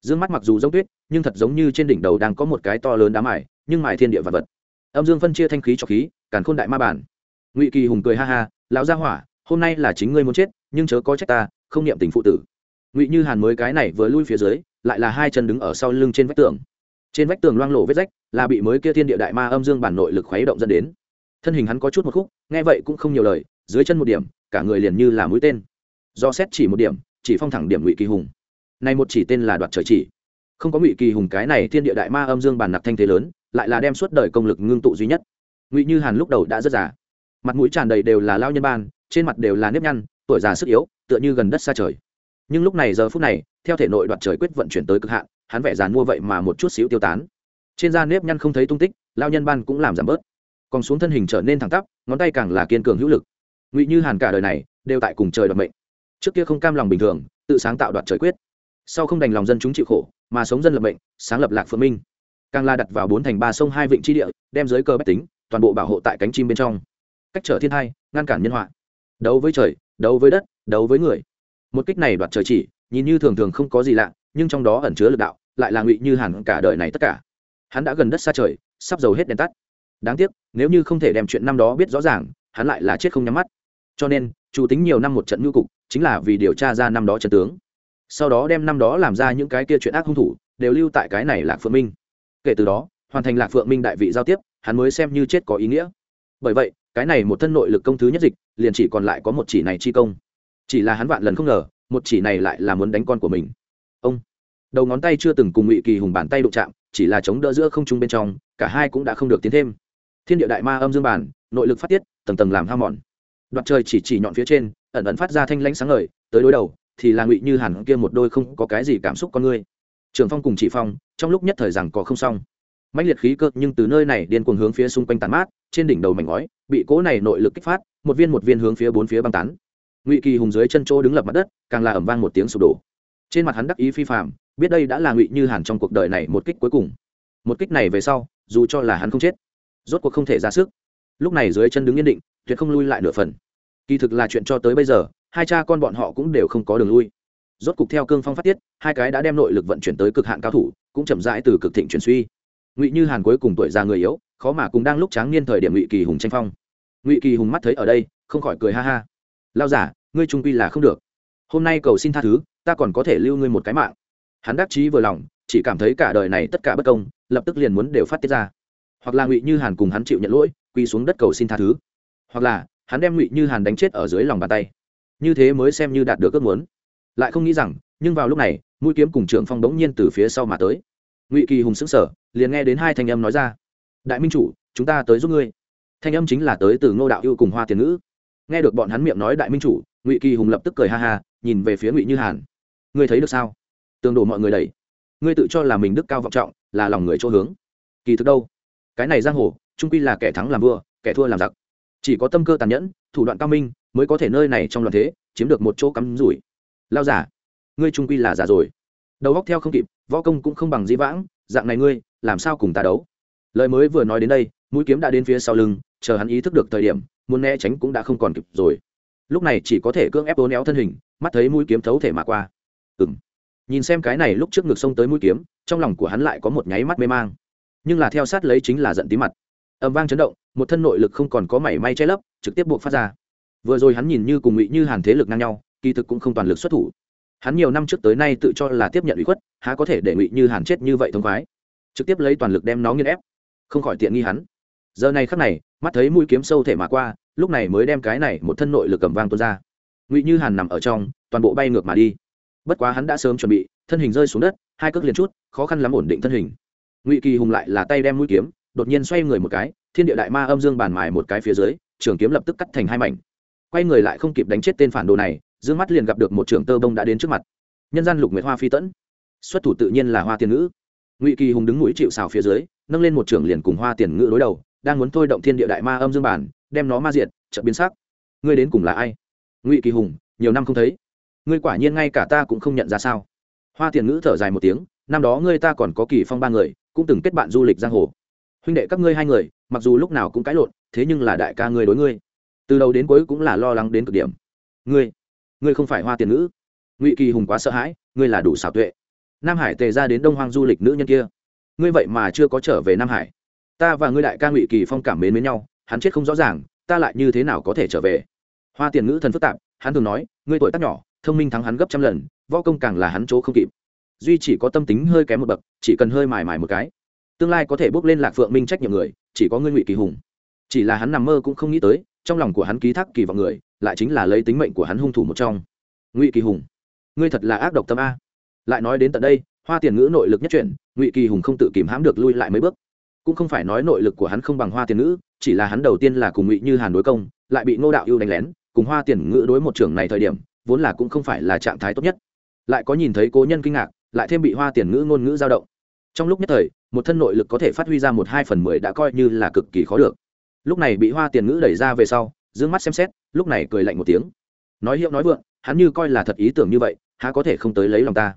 [SPEAKER 1] Dương mắt mặc dù giống tuyết, nhưng thật giống như trên đỉnh đầu đang có một cái to lớn đá mải nhưng mải thiên địa vật vật. Âm dương phân chia thanh khí cho khí, càn khôn đại ma bản. Ngụy kỳ hùng cười ha ha, lão gia hỏa, hôm nay là chính ngươi muốn chết, nhưng chớ có trách ta, không niệm tình phụ tử. Ngụy như hàn mới cái này vừa lui phía dưới, lại là hai chân đứng ở sau lưng trên vách tường. Trên vách tường loang lộ vết rách, là bị mới kia thiên địa đại ma âm dương bản nội lực khuấy động dẫn đến. Thân hình hắn có chút một khúc, nghe vậy cũng không nhiều lời, dưới chân một điểm, cả người liền như là mũi tên. Do xét chỉ một điểm, chỉ phong thẳng điểm ngụy kỳ hùng này một chỉ tên là đoạt trời chỉ. Không có ngụy kỳ hùng cái này thiên địa đại ma âm dương bàn nặc thanh thế lớn, lại là đem suốt đời công lực ngưng tụ duy nhất. Ngụy như hàn lúc đầu đã rất già. Mặt mũi tràn đầy đều là lao nhân ban, trên mặt đều là nếp nhăn, tuổi già sức yếu, tựa như gần đất xa trời. Nhưng lúc này giờ phút này, theo thể nội đoạt trời quyết vận chuyển tới cực hạn, hắn vẻ dàn mua vậy mà một chút xíu tiêu tán. Trên da nếp nhăn không thấy tung tích, lao nhân ban cũng làm giảm bớt. Còn xuống thân hình trở nên thẳng tắp, ngón tay càng là kiên cường hữu lực. Ngụy như hàn cả đời này đều tại cùng trời đoạt mệnh. Trước kia không cam lòng bình thường, tự sáng tạo đoạt trời quyết sau không đành lòng dân chúng chịu khổ, mà sống dân lập mệnh, sáng lập lạc phượng minh. Càng la đặt vào bốn thành ba sông hai vịnh tri địa, đem dưới cơ bách tính, toàn bộ bảo hộ tại cánh chim bên trong. Cách trở thiên hai, ngăn cản nhân họa. Đấu với trời, đấu với đất, đấu với người. Một kích này đoạt trời chỉ, nhìn như thường thường không có gì lạ, nhưng trong đó ẩn chứa lực đạo, lại là ngụy như hẳn cả đời này tất cả. Hắn đã gần đất xa trời, sắp dầu hết đèn tắt. Đáng tiếc, nếu như không thể đem chuyện năm đó biết rõ ràng, hắn lại là chết không nhắm mắt. Cho nên, chủ tính nhiều năm một trận ngưu cục, chính là vì điều tra ra năm đó trận tướng sau đó đem năm đó làm ra những cái kia chuyện ác hung thủ, đều lưu tại cái này lạc phượng minh. Kể từ đó, hoàn thành lạc phượng minh đại vị giao tiếp, hắn mới xem như chết có ý nghĩa. Bởi vậy, cái này một thân nội lực công thứ nhất dịch, liền chỉ còn lại có một chỉ này chi công. Chỉ là hắn vạn lần không ngờ, một chỉ này lại là muốn đánh con của mình. Ông. Đầu ngón tay chưa từng cùng ngụy kỳ hùng bàn tay đụng chạm, chỉ là chống đỡ giữa không trung bên trong, cả hai cũng đã không được tiến thêm. Thiên địa đại ma âm dương bản nội lực phát tiết, tầng tầng làm hao mòn. Đoạt trời chỉ chỉ nhọn phía trên, ẩn ẩn phát ra thanh lãnh sáng ngời, tới đối đầu thì là ngụy như hẳn kia một đôi không có cái gì cảm xúc con ngươi trường phong cùng chỉ phong, trong lúc nhất thời rằng có không xong. Mạnh liệt khí cơ nhưng từ nơi này điên cuồng hướng phía xung quanh tàn mát, trên đỉnh đầu mảnh ngói, bị cỗ này nội lực kích phát, một viên một viên hướng phía bốn phía băng tán. Ngụy kỳ hùng dưới chân chỗ đứng lập mặt đất, càng là ẩm vang một tiếng sụp đổ. Trên mặt hắn đắc ý phi phạm biết đây đã là ngụy như hàn trong cuộc đời này một kích cuối cùng. Một kích này về sau, dù cho là hắn không chết, rốt cuộc không thể ra sức. Lúc này dưới chân đứng yên định, tuyệt không lui lại nửa phần. Kỳ thực là chuyện cho tới bây giờ hai cha con bọn họ cũng đều không có đường lui. Rốt cục theo cương phong phát tiết, hai cái đã đem nội lực vận chuyển tới cực hạn cao thủ, cũng chậm rãi từ cực thịnh chuyển suy. Ngụy như hàn cuối cùng tuổi già người yếu, khó mà cùng đang lúc tráng niên thời điểm ngụy kỳ hùng tranh phong. Ngụy kỳ hùng mắt thấy ở đây, không khỏi cười ha ha. Lao giả ngươi trung quy là không được. Hôm nay cầu xin tha thứ, ta còn có thể lưu ngươi một cái mạng. Hắn đắc chí vừa lòng, chỉ cảm thấy cả đời này tất cả bất công, lập tức liền muốn đều phát tiết ra. Hoặc là ngụy như hàn cùng hắn chịu nhận lỗi quy xuống đất cầu xin tha thứ. Hoặc là, hắn đem ngụy như hàn đánh chết ở dưới lòng bàn tay như thế mới xem như đạt được ước muốn. Lại không nghĩ rằng nhưng vào lúc này mũi kiếm cùng trưởng phong đống nhiên từ phía sau mà tới. Ngụy kỳ hùng sững sở, liền nghe đến hai thanh âm nói ra. Đại minh chủ chúng ta tới giúp ngươi. Thanh âm chính là tới từ ngô đạo yêu cùng hoa tiền ngữ. Nghe được bọn hắn miệng nói đại minh chủ ngụy kỳ hùng lập tức cười ha ha nhìn về phía ngụy như hàn. Ngươi thấy được sao? Tương đổ mọi người đẩy. Ngươi tự cho là mình đức cao vọng trọng là lòng người chỗ hướng. Kỳ thực đâu? Cái này giang hồ trung quy là kẻ thắng làm vua kẻ thua làm giặc chỉ có tâm cơ tàn nhẫn, thủ đoạn cao minh mới có thể nơi này trong loạn thế, chiếm được một chỗ cắm rủi. Lao giả ngươi trung quy là giả rồi. Đầu góc theo không kịp, võ công cũng không bằng dĩ vãng, dạng này ngươi, làm sao cùng ta đấu? Lời mới vừa nói đến đây, mũi kiếm đã đến phía sau lưng, chờ hắn ý thức được thời điểm, muốn né tránh cũng đã không còn kịp rồi. Lúc này chỉ có thể cưỡng ép ố néo thân hình, mắt thấy mũi kiếm thấu thể mà qua. Ừng nhìn xem cái này lúc trước ngực sông tới mũi kiếm, trong lòng của hắn lại có một nháy mắt mê mang. Nhưng là theo sát lấy chính là giận tí mặt. Ẩm vang chấn động một thân nội lực không còn có mảy may che lấp, trực tiếp buộc phát ra. Vừa rồi hắn nhìn như cùng ngụy như hàn thế lực ngang nhau, kỳ thực cũng không toàn lực xuất thủ. Hắn nhiều năm trước tới nay tự cho là tiếp nhận ủy khuất, há có thể để ngụy như hàn chết như vậy thông khoái. Trực tiếp lấy toàn lực đem nó nghiên ép. Không khỏi tiện nghi hắn. Giờ này khắc này, mắt thấy mũi kiếm sâu thể mà qua, lúc này mới đem cái này một thân nội lực cầm vang tuôn ra. Ngụy như hàn nằm ở trong, toàn bộ bay ngược mà đi. Bất quá hắn đã sớm chuẩn bị, thân hình rơi xuống đất, hai cước liền chút, khó khăn lắm ổn định thân hình. Ngụy kỳ hùng lại là tay đem mũi kiếm đột nhiên xoay người một cái, thiên địa đại ma âm dương bàn mài một cái phía dưới, trường kiếm lập tức cắt thành hai mảnh. Quay người lại không kịp đánh chết tên phản đồ này d ư ơ n g mắt liền gặp được một trưởng tơ bông đã đến trước mặt. Nhân gian lục nguyệt hoa phi tẫn. Xuất thủ tự nhiên là hoa tiền ngữ. Ngụy kỳ hùng đứng mũi chịu xào phía dưới, nâng lên một trưởng liền cùng hoa tiền ngữ đối đầu, đang muốn thôi động thiên địa đại ma âm dương bản đem nó ma diệt, chợt biến sắc. Ngươi đến cùng là ai? Ngụy kỳ hùng, nhiều năm không thấy. Ngươi quả nhiên ngay cả ta cũng không nhận ra sao? Hoa tiền ngữ thở dài một tiếng, năm đó ngươi ta còn có kỳ phong ba người, cũng từng kết bạn du lịch giang hồ huynh đệ các ngươi hai người mặc dù lúc nào cũng cãi lộn thế nhưng là đại ca ngươi đối ngươi. Từ đầu đến cuối cũng là lo lắng đến cực điểm. Ngươi ngươi không phải hoa tiền nữ, ngụy kỳ hùng quá sợ hãi ngươi là đủ xảo tuệ. Nam hải tề ra đến đông hoang du lịch nữ nhân kia. Ngươi vậy mà chưa có trở về nam hải. Ta và ngươi đại ca ngụy kỳ phong cảm mến với nhau hắn chết không rõ ràng ta lại như thế nào có thể trở về? Hoa tiền ngữ thần phức tạp hắn thường nói ngươi tuổi tác nhỏ thông minh thắng hắn gấp trăm lần võ công càng là hắn chỗ không kịp. Duy chỉ có tâm tính hơi kém một bậc chỉ cần hơi mài mài một cái tương lai có thể bước lên lạc phượng minh trách nhiệm người, chỉ có ngươi ngụy kỳ hùng. Chỉ là hắn nằm mơ cũng không nghĩ tới, trong lòng của hắn ký thác kỳ vọng người, lại chính là lấy tính mệnh của hắn hung thủ một trong. Ngụy kỳ hùng, ngươi thật là ác độc tâm a. Lại nói đến tận đây, hoa tiền ngữ nội lực nhất chuyển, ngụy kỳ hùng không tự kìm hãm được lui lại mấy bước. Cũng không phải nói nội lực của hắn không bằng hoa tiền ngữ, chỉ là hắn đầu tiên là cùng ngụy như hàn đối công, lại bị ngô đạo yêu đánh lén, cùng hoa tiền ngữ đối một trưởng này thời điểm, vốn là cũng không phải là trạng thái tốt nhất. Lại có nhìn thấy cố nhân kinh ngạc, lại thêm bị hoa tiền ngữ ngôn ngữ dao động. Trong lúc nhất thời một thân nội lực có thể phát huy ra một hai phần mười đã coi như là cực kỳ khó được. Lúc này bị hoa tiền ngữ đẩy ra về sau d ư ơ n g mắt xem xét, lúc này cười lạnh một tiếng. Nói hiệu nói vượng, hắn như coi là thật ý tưởng như vậy, há có thể không tới lấy lòng ta?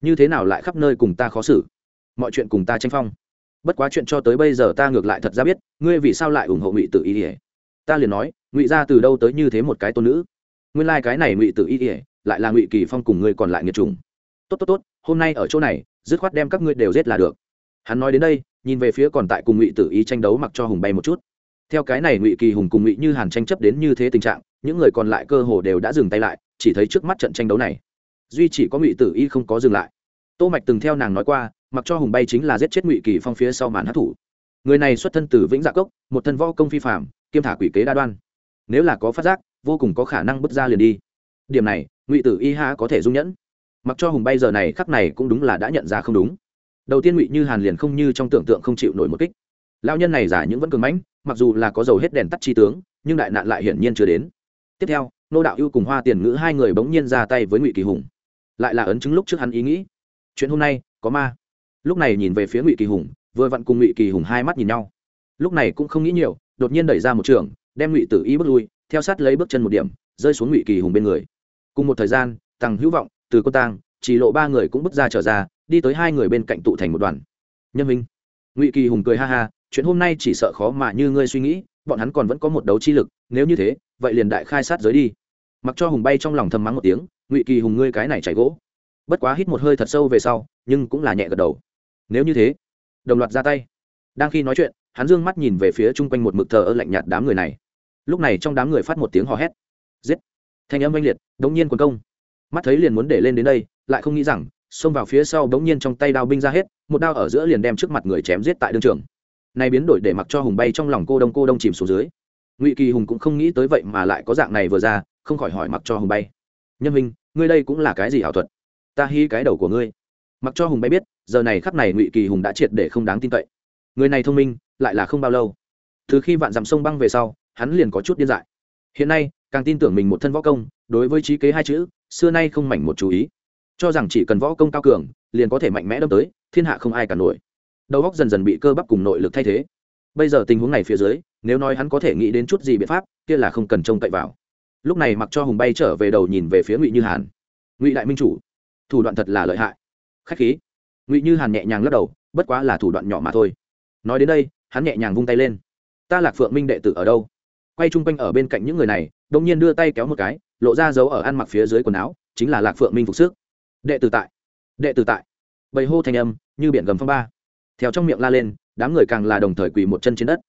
[SPEAKER 1] Như thế nào lại khắp nơi cùng ta khó xử? Mọi chuyện cùng ta tranh phong. Bất quá chuyện cho tới bây giờ ta ngược lại thật ra biết, ngươi vì sao lại ủng hộ ngụy tự y? ỉa ta liền nói, ngụy ra từ đâu tới như thế một cái tôn nữ? Nguyên lai、like、cái này ngụy tự y ỉa lại là ngụy kỳ phong cùng ngươi còn lại nghiệt trùng tốt tốt tốt, hôm nay ở chỗ này, dứt khoát đem các ngươi đều giết là được hắn nói đến đây, nhìn về phía còn tại cùng ngụy tử ý tranh đấu mặc cho hùng bay một chút. Theo cái này ngụy kỳ hùng cùng ngụy như hàn tranh chấp đến như thế tình trạng, những người còn lại cơ hồ đều đã dừng tay lại, chỉ thấy trước mắt trận tranh đấu này, duy chỉ có ngụy tử y không có dừng lại. Tô mạch từng theo nàng nói qua, mặc cho hùng bay chính là giết chết ngụy kỳ phong phía sau màn hát thủ người này xuất thân từ vĩnh dạ cốc, một thân võ công phi phạm kiêm thả quỷ kế đa đoan. Nếu là có phát giác, vô cùng có khả năng bước ra liền đi. Điểm này, ngụy tử y ha có thể dung nhẫn. Mặc cho hùng bay giờ này khắc này cũng đúng là đã nhận ra không đúng đầu tiên ngụy như hàn liền không như trong tưởng tượng không chịu nổi một kích lao nhân này giả những vẫn cường mãnh mặc dù là có dầu hết đèn tắt chi tướng nhưng đại nạn lại hiển nhiên chưa đến tiếp theo nô đạo ưu cùng hoa tiền ngữ hai người bỗng nhiên ra tay với ngụy kỳ hùng lại là ấn chứng lúc trước hắn ý nghĩ chuyện hôm nay có ma lúc này nhìn về phía ngụy kỳ hùng vừa vặn cùng ngụy kỳ hùng hai mắt nhìn nhau lúc này cũng không nghĩ nhiều đột nhiên đẩy ra một trường đem ngụy tử ý bước lui theo sát lấy bước chân một điểm rơi xuống ngụy kỳ hùng bên người cùng một thời gian tăng hữu vọng từ cô tang chỉ lộ ba người cũng bước ra trở ra đi tới hai người bên cạnh tụ thành một đoàn. Nhân minh, ngụy kỳ hùng cười ha ha, chuyện hôm nay chỉ sợ khó mà như ngươi suy nghĩ, bọn hắn còn vẫn có một đấu chi lực, nếu như thế, vậy liền đại khai sát giới đi. Mặc cho hùng bay trong lòng thầm mắng một tiếng, ngụy kỳ hùng ngươi cái này chảy gỗ. Bất quá hít một hơi thật sâu về sau, nhưng cũng là nhẹ gật đầu. Nếu như thế, đồng loạt ra tay. Đang khi nói chuyện, hắn dương mắt nhìn về phía chung quanh một mực thờ ơ lạnh nhạt đám người này. Lúc này trong đám người phát một tiếng hò hét. Giết. Thanh âm oanh liệt, đống nhiên quần công. Mắt thấy liền muốn để lên đến đây, lại không nghĩ rằng xông vào phía sau bỗng nhiên trong tay đao binh ra hết, một đao ở giữa liền đem trước mặt người chém giết tại đương trường. Này biến đổi để mặc cho hùng bay trong lòng cô đông cô đông chìm xuống dưới. Ngụy kỳ hùng cũng không nghĩ tới vậy mà lại có dạng này vừa ra, không khỏi hỏi mặc cho hùng bay. Nhân minh ngươi đây cũng là cái gì ảo thuật? Ta hy cái đầu của ngươi. Mặc cho hùng bay biết, giờ này khắp này ngụy kỳ hùng đã triệt để không đáng tin cậy. Người này thông minh, lại là không bao lâu. Từ khi vạn dặm sông băng về sau, hắn liền có chút điên dại. Hiện nay, càng tin tưởng mình một thân võ công, đối với trí kế hai chữ, xưa nay không mảnh một chú ý cho rằng chỉ cần võ công cao cường, liền có thể mạnh mẽ đâm tới, thiên hạ không ai cả nổi. Đầu góc dần dần bị cơ bắp cùng nội lực thay thế. Bây giờ tình huống này phía dưới, nếu nói hắn có thể nghĩ đến chút gì biện pháp, kia là không cần trông cậy vào. Lúc này mặc cho hùng bay trở về đầu nhìn về phía ngụy như hàn. Ngụy đại minh chủ, thủ đoạn thật là lợi hại. Khách khí. Ngụy như hàn nhẹ nhàng lắc đầu, bất quá là thủ đoạn nhỏ mà thôi. Nói đến đây, hắn nhẹ nhàng vung tay lên. Ta lạc phượng minh đệ tử ở đâu? Quay chung quanh ở bên cạnh những người này đông nhiên đưa tay kéo một cái, lộ ra dấu ở ăn mặc phía dưới quần áo, chính là lạc phượng minh phục sức đệ tử tại. Đệ tử tại. Bầy hô thanh âm, như biển gầm phong ba. Theo trong miệng la lên, đám người càng là đồng thời quỳ một chân trên đất.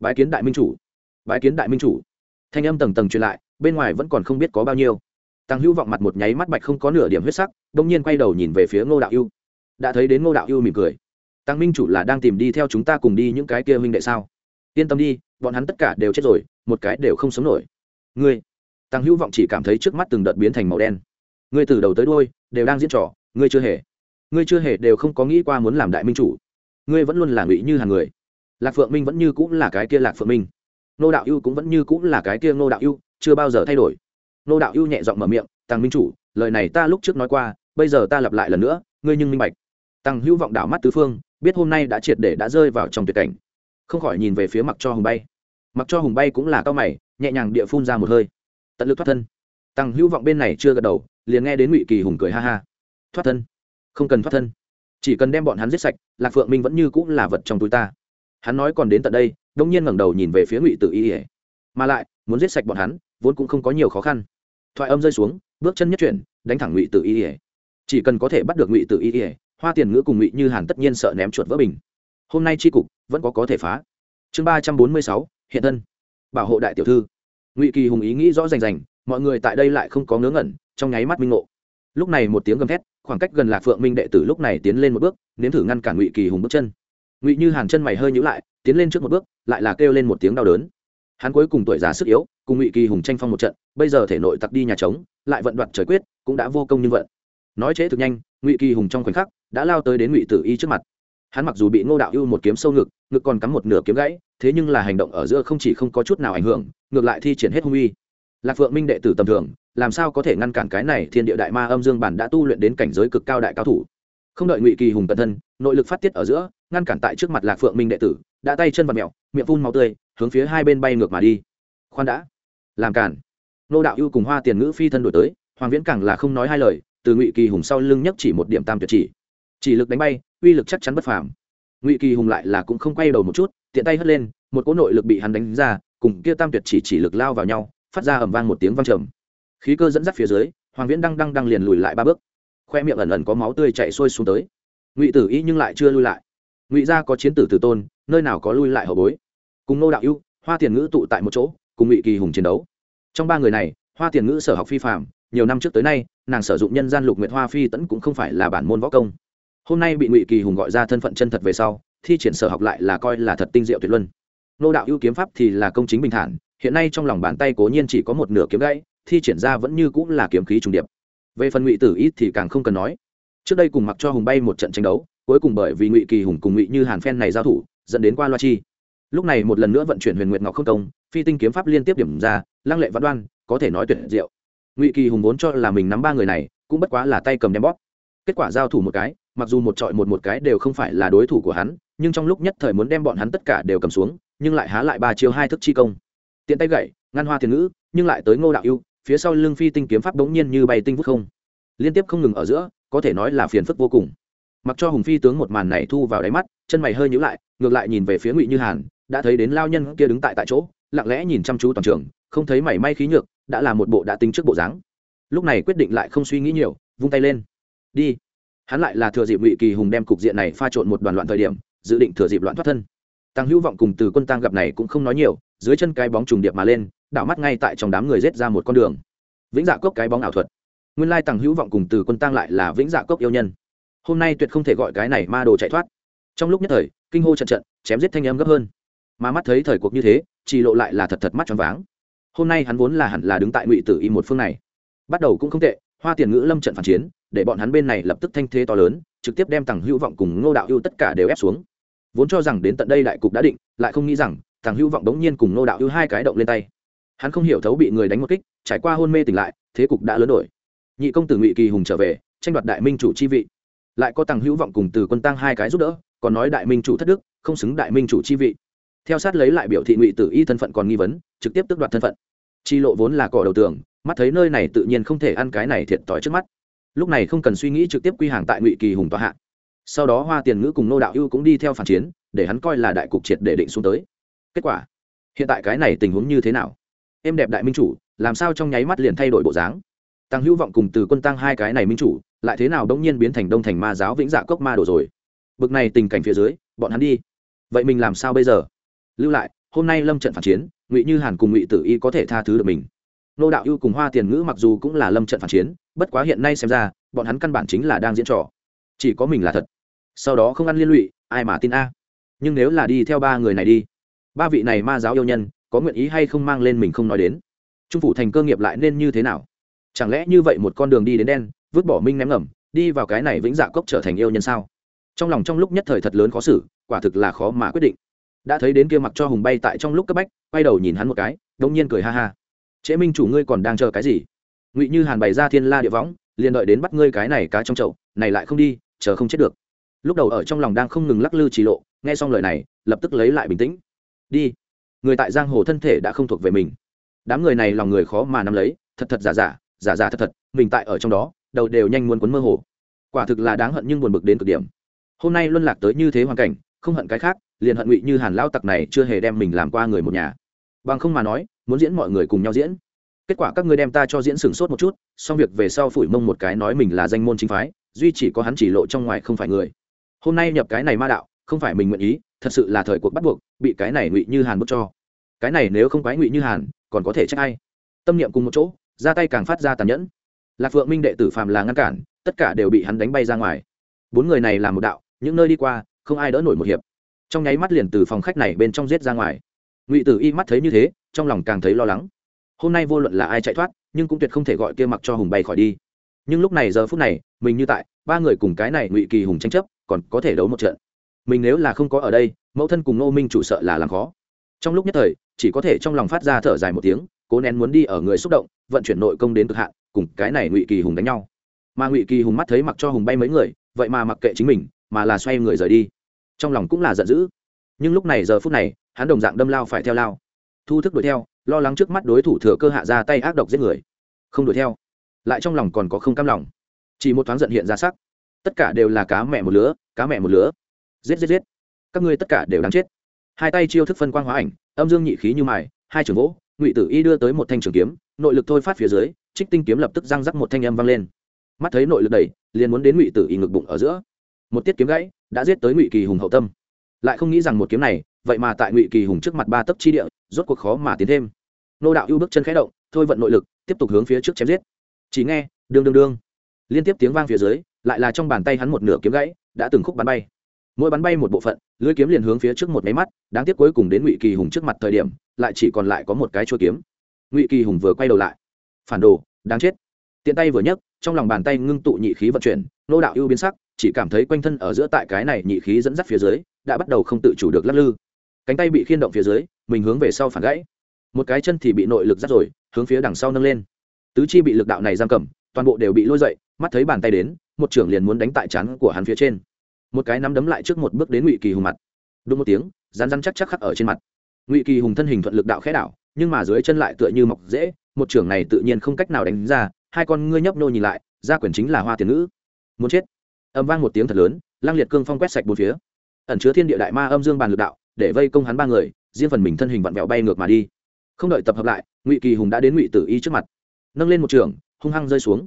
[SPEAKER 1] Bái kiến đại minh chủ. Bái kiến đại minh chủ. Thanh âm tầng tầng truyền lại, bên ngoài vẫn còn không biết có bao nhiêu. Tăng hữu vọng mặt một nháy mắt bạch không có nửa điểm huyết sắc đông nhiên quay đầu nhìn về phía ngô đạo yêu đã thấy đến ngô đạo yêu mỉm cười. Tăng minh chủ là đang tìm đi theo chúng ta cùng đi những cái kia huynh đệ sao? Yên tâm đi, bọn hắn tất cả đều chết rồi, một cái đều không sống nổi. Ngươi. Tăng hữu vọng chỉ cảm thấy trước mắt từng đợt biến thành màu đen ngươi từ đầu tới đôi đều đang diễn trò, ngươi chưa hề, ngươi chưa hề đều không có nghĩ qua muốn làm đại minh chủ. Ngươi vẫn luôn là ngụy như hàng người. Lạc phượng minh vẫn như cũng là cái kia lạc phượng minh. Nô đạo ưu cũng vẫn như cũng là cái kia nô đạo ưu, chưa bao giờ thay đổi. Nô đạo ưu nhẹ giọng mở miệng tăng minh chủ, lời này ta lúc trước nói qua, bây giờ ta lặp lại lần nữa, ngươi nhưng minh bạch. Tăng hữu vọng đảo mắt tứ phương, biết hôm nay đã triệt để đã rơi vào trong tuyệt cảnh. Không khỏi nhìn về phía mặc cho hùng bay. Mặc cho hùng bay cũng là cao mày, nhẹ nhàng địa phun ra một hơi. Tận lực thoát thân. Tăng hữu vọng bên này chưa gật đầu liền nghe đến ngụy kỳ hùng cười ha ha. Thoát thân. Không cần thoát thân. Chỉ cần đem bọn hắn giết sạch, lạc phượng minh vẫn như cũng là vật trong túi ta. Hắn nói còn đến tận đây, đông nhiên ngẩng đầu nhìn về phía ngụy tử y ỉa mà lại, muốn giết sạch bọn hắn, vốn cũng không có nhiều khó khăn. Thoại âm rơi xuống, bước chân nhất chuyển, đánh thẳng ngụy tử y ỉa chỉ cần có thể bắt được ngụy tử y ỉa hoa tiền ngữ cùng ngụy như hàn tất nhiên sợ ném chuột vỡ bình. Hôm nay tri cục, vẫn có có thể phá. Chương ba trăm bốn mươi sáu, hiện thân. Bảo hộ đại tiểu thư. Ngụy kỳ hùng ý nghĩ rõ rành rành, mọi người tại đây lại không có ngớ ngẩn trong nháy mắt minh ngộ. Lúc này một tiếng gầm thét, khoảng cách gần lạc phượng minh đệ tử lúc này tiến lên một bước, nếm thử ngăn cản ngụy kỳ hùng bước chân. Ngụy như hàn chân mày hơi nhữ lại, tiến lên trước một bước, lại là kêu lên một tiếng đau đớn. Hắn cuối cùng tuổi già sức yếu, cùng ngụy kỳ hùng tranh phong một trận, bây giờ thể nội tặc đi nhà trống, lại vận đoạt trời quyết, cũng đã vô công như vận nói chế thực nhanh, ngụy kỳ hùng trong khoảnh khắc, đã lao tới đến ngụy tử y trước mặt. Hắn mặc dù bị ngô đạo ưu một kiếm sâu ngực ngực còn cắm một nửa kiếm gãy, thế nhưng là hành động ở giữa không chỉ không có chút nào ảnh hưởng, ngược lại thi triển hết hung uy. Lạc phượng minh đệ tử tầm thường làm sao có thể ngăn cản cái này thiên địa đại ma âm dương bản đã tu luyện đến cảnh giới cực cao đại cao thủ? Không đợi ngụy kỳ hùng cẩn thân, nội lực phát tiết ở giữa, ngăn cản tại trước mặt lạc phượng minh đệ tử, đã tay chân và mẹo miệng phun màu tươi, hướng phía hai bên bay ngược mà đi. Khoan đã. Làm cản. Nô đạo ưu cùng hoa tiền ngữ phi thân đổi tới, hoàng viễn càng là không nói hai lời, từ ngụy kỳ hùng sau lưng nhấc chỉ một điểm tam tuyệt chỉ. Chỉ lực đánh bay, uy lực chắc chắn bất phàm. Ngụy kỳ hùng lại là cũng không quay đầu một chút, tiện tay hất lên, một cỗ nội lực bị hắn đánh ra, cùng kia tam tuyệt chỉ chỉ lực lao vào nhau, phát ra ầm vang một tiếng vang trầm khí cơ dẫn dắt phía dưới, hoàng viễn đang đang đang liền lùi lại ba bước. Khoe miệng ẩn ẩn có máu tươi chạy xuôi xuống tới. Ngụy tử y nhưng lại chưa lui lại. Ngụy gia có chiến tử tử tôn, nơi nào có lui lại hậu bối? Cùng nô đạo ưu, hoa tiền ngữ tụ tại một chỗ, cùng ngụy kỳ hùng chiến đấu. Trong ba người này, hoa tiền ngữ sở học phi phạm nhiều năm trước tới nay, nàng sử dụng nhân gian lục nguyệt hoa phi tẫn cũng không phải là bản môn võ công. Hôm nay bị ngụy kỳ hùng gọi ra thân phận chân thật về sau, thi triển sở học lại là coi là thật tinh diệu tuyệt luân. Nô đạo ưu kiếm pháp thì là công chính bình thản, hiện nay trong lòng bàn tay cố nhiên chỉ có một nửa kiếm gãy thi triển ra vẫn như cũng là kiếm khí trùng điệp. Về phần ngụy tử ít thì càng không cần nói. Trước đây cùng mặc cho hùng bay một trận tranh đấu, cuối cùng bởi vì ngụy kỳ hùng cùng ngụy như hàn phen này giao thủ, dẫn đến qua loa chi. Lúc này một lần nữa vận chuyển huyền nguyệt ngọc không công, phi tinh kiếm pháp liên tiếp điểm ra, lăng lệ văn đoan, có thể nói tuyệt diệu. Ngụy kỳ hùng vốn cho là mình nắm ba người này, cũng bất quá là tay cầm đem bóp. Kết quả giao thủ một cái, mặc dù một trọi một một cái đều không phải là đối thủ của hắn, nhưng trong lúc nhất thời muốn đem bọn hắn tất cả đều cầm xuống, nhưng lại há lại ba chiêu hai thức chi công. Tiện tay gậy, ngăn hoa thiền ngữ, nhưng lại tới ngô đạo yêu phía sau lưng phi tinh kiếm pháp bỗng nhiên như bay tinh vút không. Liên tiếp không ngừng ở giữa, có thể nói là phiền phức vô cùng. Mặc cho hùng phi tướng một màn này thu vào đáy mắt, chân mày hơi nhữ lại, ngược lại nhìn về phía ngụy như hàn, đã thấy đến lao nhân kia đứng tại tại chỗ, lặng lẽ nhìn chăm chú toàn trường, không thấy mảy may khí nhược, đã là một bộ đã tính trước bộ dáng. Lúc này quyết định lại không suy nghĩ nhiều, vung tay lên. Đi. Hắn lại là thừa dịp ngụy kỳ hùng đem cục diện này pha trộn một đoàn loạn thời điểm, dự định thừa dịp loạn thoát thân. Tăng hữu vọng cùng từ quân tăng gặp này cũng không nói nhiều, dưới chân cái bóng trùng điệp mà lên đảo mắt ngay tại trong đám người rết ra một con đường. Vĩnh dạ cốc cái bóng ảo thuật. Nguyên lai tăng hữu vọng cùng từ quân tăng lại là vĩnh dạ cốc yêu nhân. Hôm nay tuyệt không thể gọi cái này ma đồ chạy thoát. Trong lúc nhất thời, kinh hô trận trận, chém giết thanh âm gấp hơn. Mà mắt thấy thời cuộc như thế, chỉ lộ lại là thật thật mắt tròn váng. Hôm nay hắn vốn là hẳn là đứng tại ngụy tử y một phương này. Bắt đầu cũng không tệ, hoa tiền ngữ lâm trận phản chiến, để bọn hắn bên này lập tức thanh thế to lớn, trực tiếp đem tàng hữu vọng cùng ngô đạo hữu tất cả đều ép xuống. Vốn cho rằng đến tận đây đại cục đã định, lại không nghĩ rằng tàng hữu vọng đống nhiên cùng ngô đạo hữu hai cái động lên tay hắn không hiểu thấu bị người đánh một kích, trải qua hôn mê tỉnh lại, thế cục đã lớn đổi. Nhị công tử ngụy kỳ hùng trở về, tranh đoạt đại minh chủ chi vị. Lại có tàng hữu vọng cùng từ quân tăng hai cái giúp đỡ, còn nói đại minh chủ thất đức, không xứng đại minh chủ chi vị. Theo sát lấy lại biểu thị ngụy tử y thân phận còn nghi vấn, trực tiếp tước đoạt thân phận. Chi lộ vốn là cỏ đầu tường, mắt thấy nơi này tự nhiên không thể ăn cái này thiệt thòi trước mắt. Lúc này không cần suy nghĩ trực tiếp quy hàng tại ngụy kỳ hùng tòa hạ. Sau đó hoa tiền ngữ cùng nô đạo ưu cũng đi theo phản chiến, để hắn coi là đại cục triệt để định xuống tới. Kết quả, hiện tại cái này tình huống như thế nào? Em đẹp đại minh chủ, làm sao trong nháy mắt liền thay đổi bộ dáng? Tăng hữu vọng cùng từ quân tăng hai cái này minh chủ, lại thế nào đông nhiên biến thành đông thành ma giáo vĩnh dạ cốc ma đồ rồi? Bực này tình cảnh phía dưới, bọn hắn đi. Vậy mình làm sao bây giờ? Lưu lại, hôm nay lâm trận phản chiến, ngụy như hàn cùng ngụy tử y có thể tha thứ được mình. Nô đạo ưu cùng hoa tiền ngữ mặc dù cũng là lâm trận phản chiến, bất quá hiện nay xem ra, bọn hắn căn bản chính là đang diễn trò. Chỉ có mình là thật. Sau đó không ăn liên lụy, ai mà tin a. Nhưng nếu là đi theo ba người này đi. Ba vị này ma giáo yêu nhân có nguyện ý hay không mang lên mình không nói đến. Trung phủ thành cơ nghiệp lại nên như thế nào? Chẳng lẽ như vậy một con đường đi đến đen, vứt bỏ minh ném ngầm, đi vào cái này vĩnh dạ cốc trở thành yêu nhân sao? Trong lòng trong lúc nhất thời thật lớn khó xử, quả thực là khó mà quyết định. Đã thấy đến kia mặc cho hùng bay tại trong lúc cấp bách, quay đầu nhìn hắn một cái đông nhiên cười ha ha. Trễ minh chủ ngươi còn đang chờ cái gì? Ngụy như hàn bày ra thiên la địa võng, liền đợi đến bắt ngươi cái này cá trong chậu, này lại không đi, chờ không chết được. Lúc đầu ở trong lòng đang không ngừng lắc lư trì lộ, nghe xong lời này, lập tức lấy lại bình tĩnh. Đi người tại giang hồ thân thể đã không thuộc về mình. Đám người này lòng người khó mà nắm lấy, thật thật giả giả giả giả thật thật, mình tại ở trong đó, đầu đều nhanh muốn cuốn mơ hồ. Quả thực là đáng hận nhưng buồn bực đến cực điểm. Hôm nay luân lạc tới như thế hoàn cảnh, không hận cái khác, liền hận ngụy như hàn lao tặc này chưa hề đem mình làm qua người một nhà. Bằng không mà nói, muốn diễn mọi người cùng nhau diễn. Kết quả các ngươi đem ta cho diễn sửng sốt một chút, xong việc về sau phủi mông một cái nói mình là danh môn chính phái, duy chỉ có hắn chỉ lộ trong ngoài không phải người. Hôm nay nhập cái này ma đạo, không phải mình nguyện ý thật sự là thời cuộc bắt buộc, bị cái này ngụy như hàn bức cho. Cái này nếu không quái ngụy như hàn, còn có thể trách ai? Tâm niệm cùng một chỗ, ra tay càng phát ra tàn nhẫn. Lạc phượng minh đệ tử phàm là ngăn cản, tất cả đều bị hắn đánh bay ra ngoài. Bốn người này làm một đạo, những nơi đi qua, không ai đỡ nổi một hiệp. Trong nháy mắt liền từ phòng khách này bên trong giết ra ngoài. Ngụy tử y mắt thấy như thế, trong lòng càng thấy lo lắng. Hôm nay vô luận là ai chạy thoát, nhưng cũng tuyệt không thể gọi kia mặc cho hùng bay khỏi đi. Nhưng lúc này giờ phút này, mình như tại, ba người cùng cái này ngụy kỳ hùng tranh chấp, còn có thể đấu một trận mình nếu là không có ở đây, mẫu thân cùng nô minh chủ sợ là làm khó. Trong lúc nhất thời, chỉ có thể trong lòng phát ra thở dài một tiếng, cố nén muốn đi ở người xúc động, vận chuyển nội công đến cực hạn, cùng cái này ngụy kỳ hùng đánh nhau. Mà ngụy kỳ hùng mắt thấy mặc cho hùng bay mấy người, vậy mà mặc kệ chính mình, mà là xoay người rời đi. Trong lòng cũng là giận dữ. Nhưng lúc này giờ phút này, hắn đồng dạng đâm lao phải theo lao. Thu thức đuổi theo, lo lắng trước mắt đối thủ thừa cơ hạ ra tay ác độc giết người. Không đuổi theo. Lại trong lòng còn có không cam lòng. Chỉ một thoáng giận hiện ra sắc. Tất cả đều là cá mẹ một lứa, cá mẹ một lứa giết giết giết. Các ngươi tất cả đều đáng chết. Hai tay chiêu thức phân quang hóa ảnh, âm dương nhị khí như mài, hai trường gỗ ngụy tử y đưa tới một thanh trường kiếm, nội lực thôi phát phía dưới, trích tinh kiếm lập tức răng rắc một thanh âm vang lên. Mắt thấy nội lực đầy, liền muốn đến ngụy tử y ngực bụng ở giữa. Một tiết kiếm gãy, đã giết tới ngụy kỳ hùng hậu tâm. Lại không nghĩ rằng một kiếm này, vậy mà tại ngụy kỳ hùng trước mặt ba tấc chi địa, rốt cuộc khó mà tiến thêm. Nô đạo ưu bước chân khẽ động, thôi vận nội lực, tiếp tục hướng phía trước chém giết. Chỉ nghe, đương đương đương. Liên tiếp tiếng vang phía dưới, lại là trong bàn tay hắn một nửa kiếm gãy, đã từng khúc bắn bay mỗi bắn bay một bộ phận lưỡi kiếm liền hướng phía trước một máy mắt, đáng tiếc cuối cùng đến ngụy kỳ hùng trước mặt thời điểm, lại chỉ còn lại có một cái chua kiếm. Ngụy kỳ hùng vừa quay đầu lại. Phản đồ, đáng chết. Tiện tay vừa nhấc, trong lòng bàn tay ngưng tụ nhị khí vận chuyển, nô đạo ưu biến sắc, chỉ cảm thấy quanh thân ở giữa tại cái này nhị khí dẫn dắt phía dưới, đã bắt đầu không tự chủ được lắc lư. Cánh tay bị khiên động phía dưới, mình hướng về sau phản gãy. Một cái chân thì bị nội lực dắt rồi, hướng phía đằng sau nâng lên. Tứ chi bị lực đạo này giam cầm, toàn bộ đều bị lôi dậy, mắt thấy bàn tay đến, một trưởng liền muốn đánh tại chắn của hắn phía trên một cái nắm đấm lại trước một bước đến ngụy kỳ hùng mặt đúng một tiếng rán rán chắc chắc khắc ở trên mặt ngụy kỳ hùng thân hình thuận lực đạo khẽ đảo nhưng mà dưới chân lại tựa như mọc dễ một trưởng này tự nhiên không cách nào đánh ra hai con ngươi nhấp nô nhìn lại ra quyển chính là hoa tiền ngữ muốn chết âm vang một tiếng thật lớn lang liệt cương phong quét sạch bốn phía ẩn chứa thiên địa đại ma âm dương bàn lực đạo để vây công hắn ba người riêng phần mình thân hình vặn vẹo bay ngược mà đi không đợi tập hợp lại ngụy kỳ hùng đã đến ngụy tử y trước mặt nâng lên một trường hung hăng rơi xuống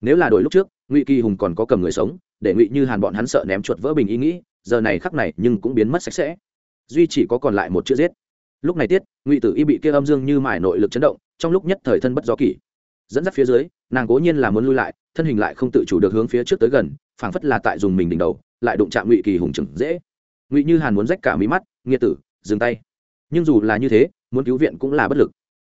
[SPEAKER 1] nếu là đổi lúc trước ngụy kỳ hùng còn có cầm người sống để ngụy như hàn bọn hắn sợ ném chuột vỡ bình ý nghĩ, giờ này khắc này nhưng cũng biến mất sạch sẽ. Duy chỉ có còn lại một chữ giết. Lúc này tiết, ngụy tử y bị kia âm dương như mải nội lực chấn động, trong lúc nhất thời thân bất gió kỷ. Dẫn dắt phía dưới, nàng cố nhiên là muốn lui lại, thân hình lại không tự chủ được hướng phía trước tới gần, phảng phất là tại dùng mình đỉnh đầu, lại đụng chạm ngụy kỳ hùng trừng dễ. Ngụy như hàn muốn rách cả mí mắt nghĩa tử, dừng tay. Nhưng dù là như thế, muốn cứu viện cũng là bất lực.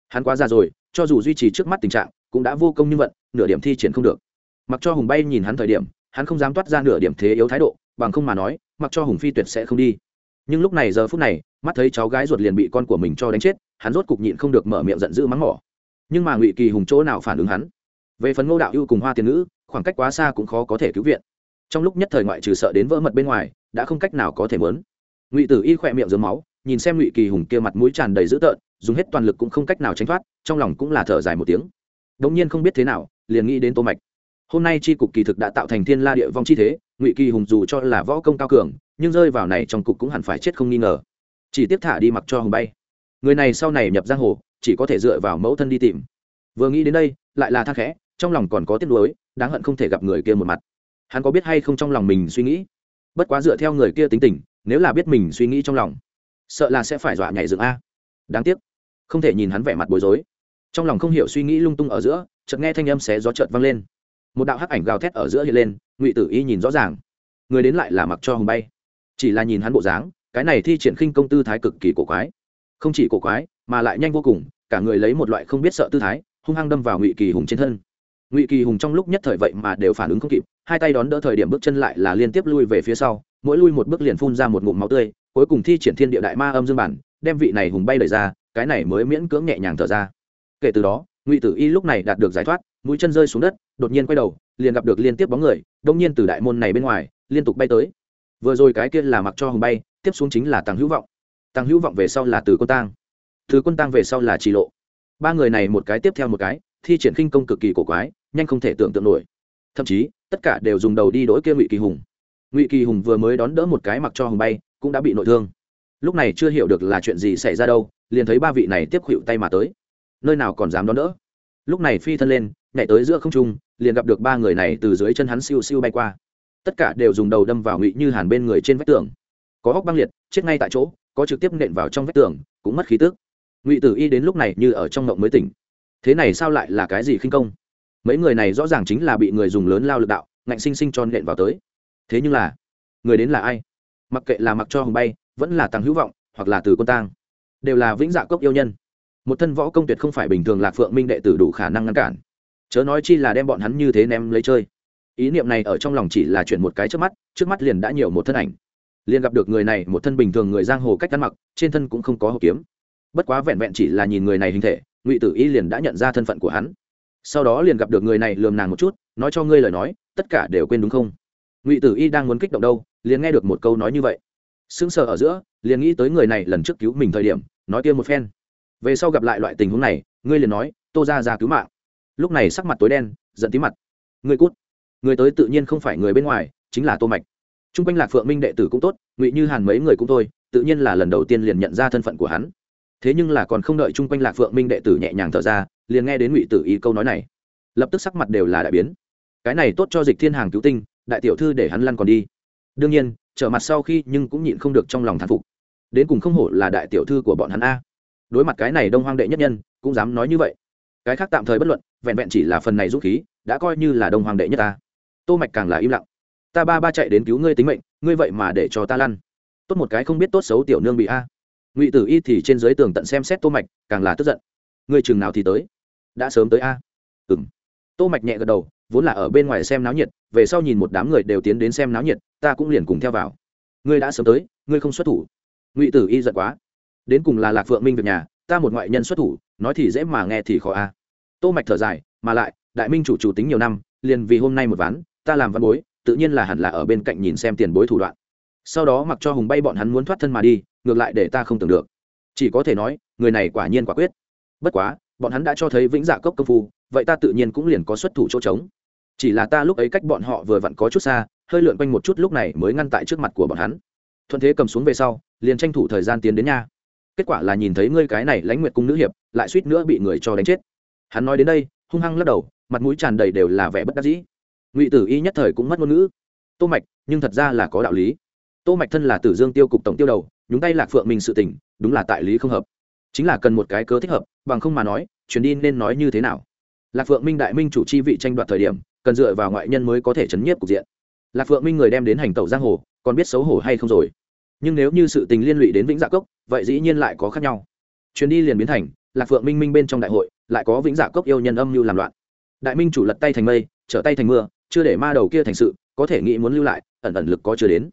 [SPEAKER 1] Hắn quá già rồi, cho dù duy trì trước mắt tình trạng, cũng đã vô công như vận, nửa điểm thi triển không được. Mặc cho hùng bay nhìn hắn thời điểm hắn không dám toát ra nửa điểm thế yếu thái độ, bằng không mà nói, mặc cho hùng phi tuyệt sẽ không đi. Nhưng lúc này giờ phút này, mắt thấy cháu gái ruột liền bị con của mình cho đánh chết, hắn rốt cục nhịn không được mở miệng giận dữ mắng mỏ. Nhưng mà ngụy kỳ hùng chỗ nào phản ứng hắn? Về phần ngô đạo ưu cùng hoa tiền nữ khoảng cách quá xa cũng khó có thể cứu viện. Trong lúc nhất thời ngoại trừ sợ đến vỡ mật bên ngoài, đã không cách nào có thể mớn. Ngụy tử y khỏe miệng dưới máu, nhìn xem ngụy kỳ hùng kia mặt mũi tràn đầy dữ tợn, dùng hết toàn lực cũng không cách nào tránh thoát, trong lòng cũng là thở dài một tiếng. Đống nhiên không biết thế nào, liền nghĩ đến tô mạch hôm nay tri cục kỳ thực đã tạo thành thiên la địa vong chi thế, ngụy kỳ hùng dù cho là võ công cao cường, nhưng rơi vào này trong cục cũng hẳn phải chết không nghi ngờ. Chỉ tiếp thả đi mặc cho hùng bay. Người này sau này nhập giang hồ, chỉ có thể dựa vào mẫu thân đi tìm. Vừa nghĩ đến đây, lại là thang khẽ, trong lòng còn có tiếc nuối, đáng hận không thể gặp người kia một mặt. Hắn có biết hay không trong lòng mình suy nghĩ? Bất quá dựa theo người kia tính tình, nếu là biết mình suy nghĩ trong lòng, sợ là sẽ phải dọa nhảy dựng a. Đáng tiếc, không thể nhìn hắn vẻ mặt bối rối. Trong lòng không hiểu suy nghĩ lung tung ở giữa, chợt nghe thanh âm xé gió chợt vang lên một đạo hắc ảnh gào thét ở giữa hiện lên, ngụy tử y nhìn rõ ràng. Người đến lại là mặc cho hồng bay. Chỉ là nhìn hắn bộ dáng, cái này thi triển khinh công tư thái cực kỳ cổ quái. Không chỉ cổ quái, mà lại nhanh vô cùng, cả người lấy một loại không biết sợ tư thái, hung hăng đâm vào ngụy kỳ hùng trên thân. Ngụy kỳ hùng trong lúc nhất thời vậy mà đều phản ứng không kịp, hai tay đón đỡ thời điểm bước chân lại là liên tiếp lui về phía sau, mỗi lui một bước liền phun ra một ngụm máu tươi, cuối cùng thi triển thiên địa đại ma âm dương bản, đem vị này hùng bay đẩy ra, cái này mới miễn cưỡng nhẹ nhàng thở ra. Kể từ đó, ngụy tử y lúc này đạt được giải thoát mũi chân rơi xuống đất, đột nhiên quay đầu, liền gặp được liên tiếp bóng người, đông nhiên từ đại môn này bên ngoài, liên tục bay tới. Vừa rồi cái kia là mặc cho hùng bay, tiếp xuống chính là tàng hữu vọng. Tàng hữu vọng về sau là từ quân tang. Từ quân tang về sau là trì lộ. Ba người này một cái tiếp theo một cái, thi triển khinh công cực kỳ cổ quái, nhanh không thể tưởng tượng nổi. Thậm chí, tất cả đều dùng đầu đi đối kia ngụy kỳ hùng. Ngụy kỳ hùng vừa mới đón đỡ một cái mặc cho hùng bay, cũng đã bị nội thương. Lúc này chưa hiểu được là chuyện gì xảy ra đâu, liền thấy ba vị này tiếp khuỵu tay mà tới. Nơi nào còn dám đón đỡ? Lúc này phi thân lên, nhảy tới giữa không trung, liền gặp được ba người này từ dưới chân hắn siêu siêu bay qua. Tất cả đều dùng đầu đâm vào ngụy như hàn bên người trên vách tường. Có hóc băng liệt, chết ngay tại chỗ, có trực tiếp nện vào trong vách tường, cũng mất khí tức. Ngụy tử y đến lúc này như ở trong ngộng mới tỉnh. Thế này sao lại là cái gì khinh công? Mấy người này rõ ràng chính là bị người dùng lớn lao lực đạo, ngạnh sinh sinh cho nện vào tới. Thế nhưng là, người đến là ai? Mặc kệ là mặc cho hồng bay, vẫn là tăng hữu vọng, hoặc là từ quân tang. Đều là vĩnh dạ cốc yêu nhân một thân võ công tuyệt không phải bình thường lạc phượng minh đệ tử đủ khả năng ngăn cản. Chớ nói chi là đem bọn hắn như thế ném lấy chơi. Ý niệm này ở trong lòng chỉ là chuyển một cái trước mắt trước mắt liền đã nhiều một thân ảnh. Liền gặp được người này, một thân bình thường người giang hồ cách ăn mặc, trên thân cũng không có hộp kiếm. Bất quá vẹn vẹn chỉ là nhìn người này hình thể, ngụy tử y liền đã nhận ra thân phận của hắn. Sau đó liền gặp được người này lườm nàng một chút, nói cho ngươi lời nói, tất cả đều quên đúng không? Ngụy tử y đang muốn kích động đâu, liền nghe được một câu nói như vậy. Sững sờ ở giữa, liền nghĩ tới người này lần trước cứu mình thời điểm, nói kia một phen về sau gặp lại loại tình huống này, ngươi liền nói, tô ra ra cứu mạng. Lúc này sắc mặt tối đen, giận tí mặt. Ngươi cút. Người tới tự nhiên không phải người bên ngoài, chính là tô mạch. T r u n g quanh lạc phượng minh đệ tử cũng tốt, ngụy như hàn mấy người cũng thôi, tự nhiên là lần đầu tiên liền nhận ra thân phận của hắn. Thế nhưng là còn không đợi chung quanh lạc phượng minh đệ tử nhẹ nhàng thở ra, liền nghe đến ngụy tử ý câu nói này. Lập tức sắc mặt đều là đại biến. Cái này tốt cho dịch thiên hàng cứu tinh, đại tiểu thư để hắn lăn còn đi. Đương nhiên, trở mặt sau khi nhưng cũng nhịn không được trong lòng thán phục. Đến cùng không hổ là đại tiểu thư của bọn hắn a đối mặt cái này đông hoang đệ nhất nhân, cũng dám nói như vậy. Cái khác tạm thời bất luận, vẹn vẹn chỉ là phần này dũng khí, đã coi như là đông hoàng đệ nhất ta. Tô mạch càng là im lặng. Ta ba ba chạy đến cứu ngươi tính mệnh, ngươi vậy mà để cho ta lăn. Tốt một cái không biết tốt xấu tiểu nương bị a. Ngụy tử y thì trên dưới tường tận xem xét tô mạch, càng là tức giận. Ngươi chừng nào thì tới? Đã sớm tới a. Ừm. Tô mạch nhẹ gật đầu, vốn là ở bên ngoài xem náo nhiệt, về sau nhìn một đám người đều tiến đến xem náo nhiệt, ta cũng liền cùng theo vào. Ngươi đã sớm tới, ngươi không xuất thủ. Ngụy tử y giận quá đến cùng là lạc phượng minh việc nhà, ta một ngoại nhân xuất thủ, nói thì dễ mà nghe thì khó a. Tô mạch thở dài, mà lại, đại minh chủ chủ tính nhiều năm, liền vì hôm nay một ván, ta làm văn bối, tự nhiên là hẳn là ở bên cạnh nhìn xem tiền bối thủ đoạn. Sau đó mặc cho hùng bay bọn hắn muốn thoát thân mà đi, ngược lại để ta không tưởng được. Chỉ có thể nói, người này quả nhiên quả quyết. Bất quá, bọn hắn đã cho thấy vĩnh dạ cốc công phu, vậy ta tự nhiên cũng liền có xuất thủ chỗ trống. Chỉ là ta lúc ấy cách bọn họ vừa vặn có chút xa, hơi lượn quanh một chút lúc này mới ngăn tại trước mặt của bọn hắn. Thuận thế cầm xuống về sau, liền tranh thủ thời gian tiến đến nhà kết quả là nhìn thấy ngươi cái này lãnh nguyệt cung nữ hiệp, lại suýt nữa bị người cho đánh chết. Hắn nói đến đây, hung hăng lắc đầu, mặt mũi tràn đầy đều là vẻ bất đắc dĩ. Ngụy tử y nhất thời cũng mất ngôn ngữ. Tô mạch, nhưng thật ra là có đạo lý. Tô mạch thân là tử dương tiêu cục tổng tiêu đầu, nhúng tay lạc phượng mình sự tình, đúng là tại lý không hợp. Chính là cần một cái cớ thích hợp, bằng không mà nói chuyến đi nên nói như thế nào? Lạc phượng minh đại minh chủ chi vị tranh đoạt thời điểm, cần dựa vào ngoại nhân mới có thể chấn nhiếp cục diện. Lạc phượng minh người đem đến hành tẩu giang hồ, còn biết xấu hổ hay không rồi? Nhưng nếu như sự tình liên lụy đến vĩnh dạ cốc vậy dĩ nhiên lại có khác nhau. Chuyến đi liền biến thành, lạc phượng minh minh bên trong đại hội, lại có vĩnh giả cốc yêu nhân âm mưu làm loạn. Đại minh chủ lật tay thành mây, trở tay thành mưa, chưa để ma đầu kia thành sự, có thể nghĩ muốn lưu lại, ẩn ẩn lực có chưa đến.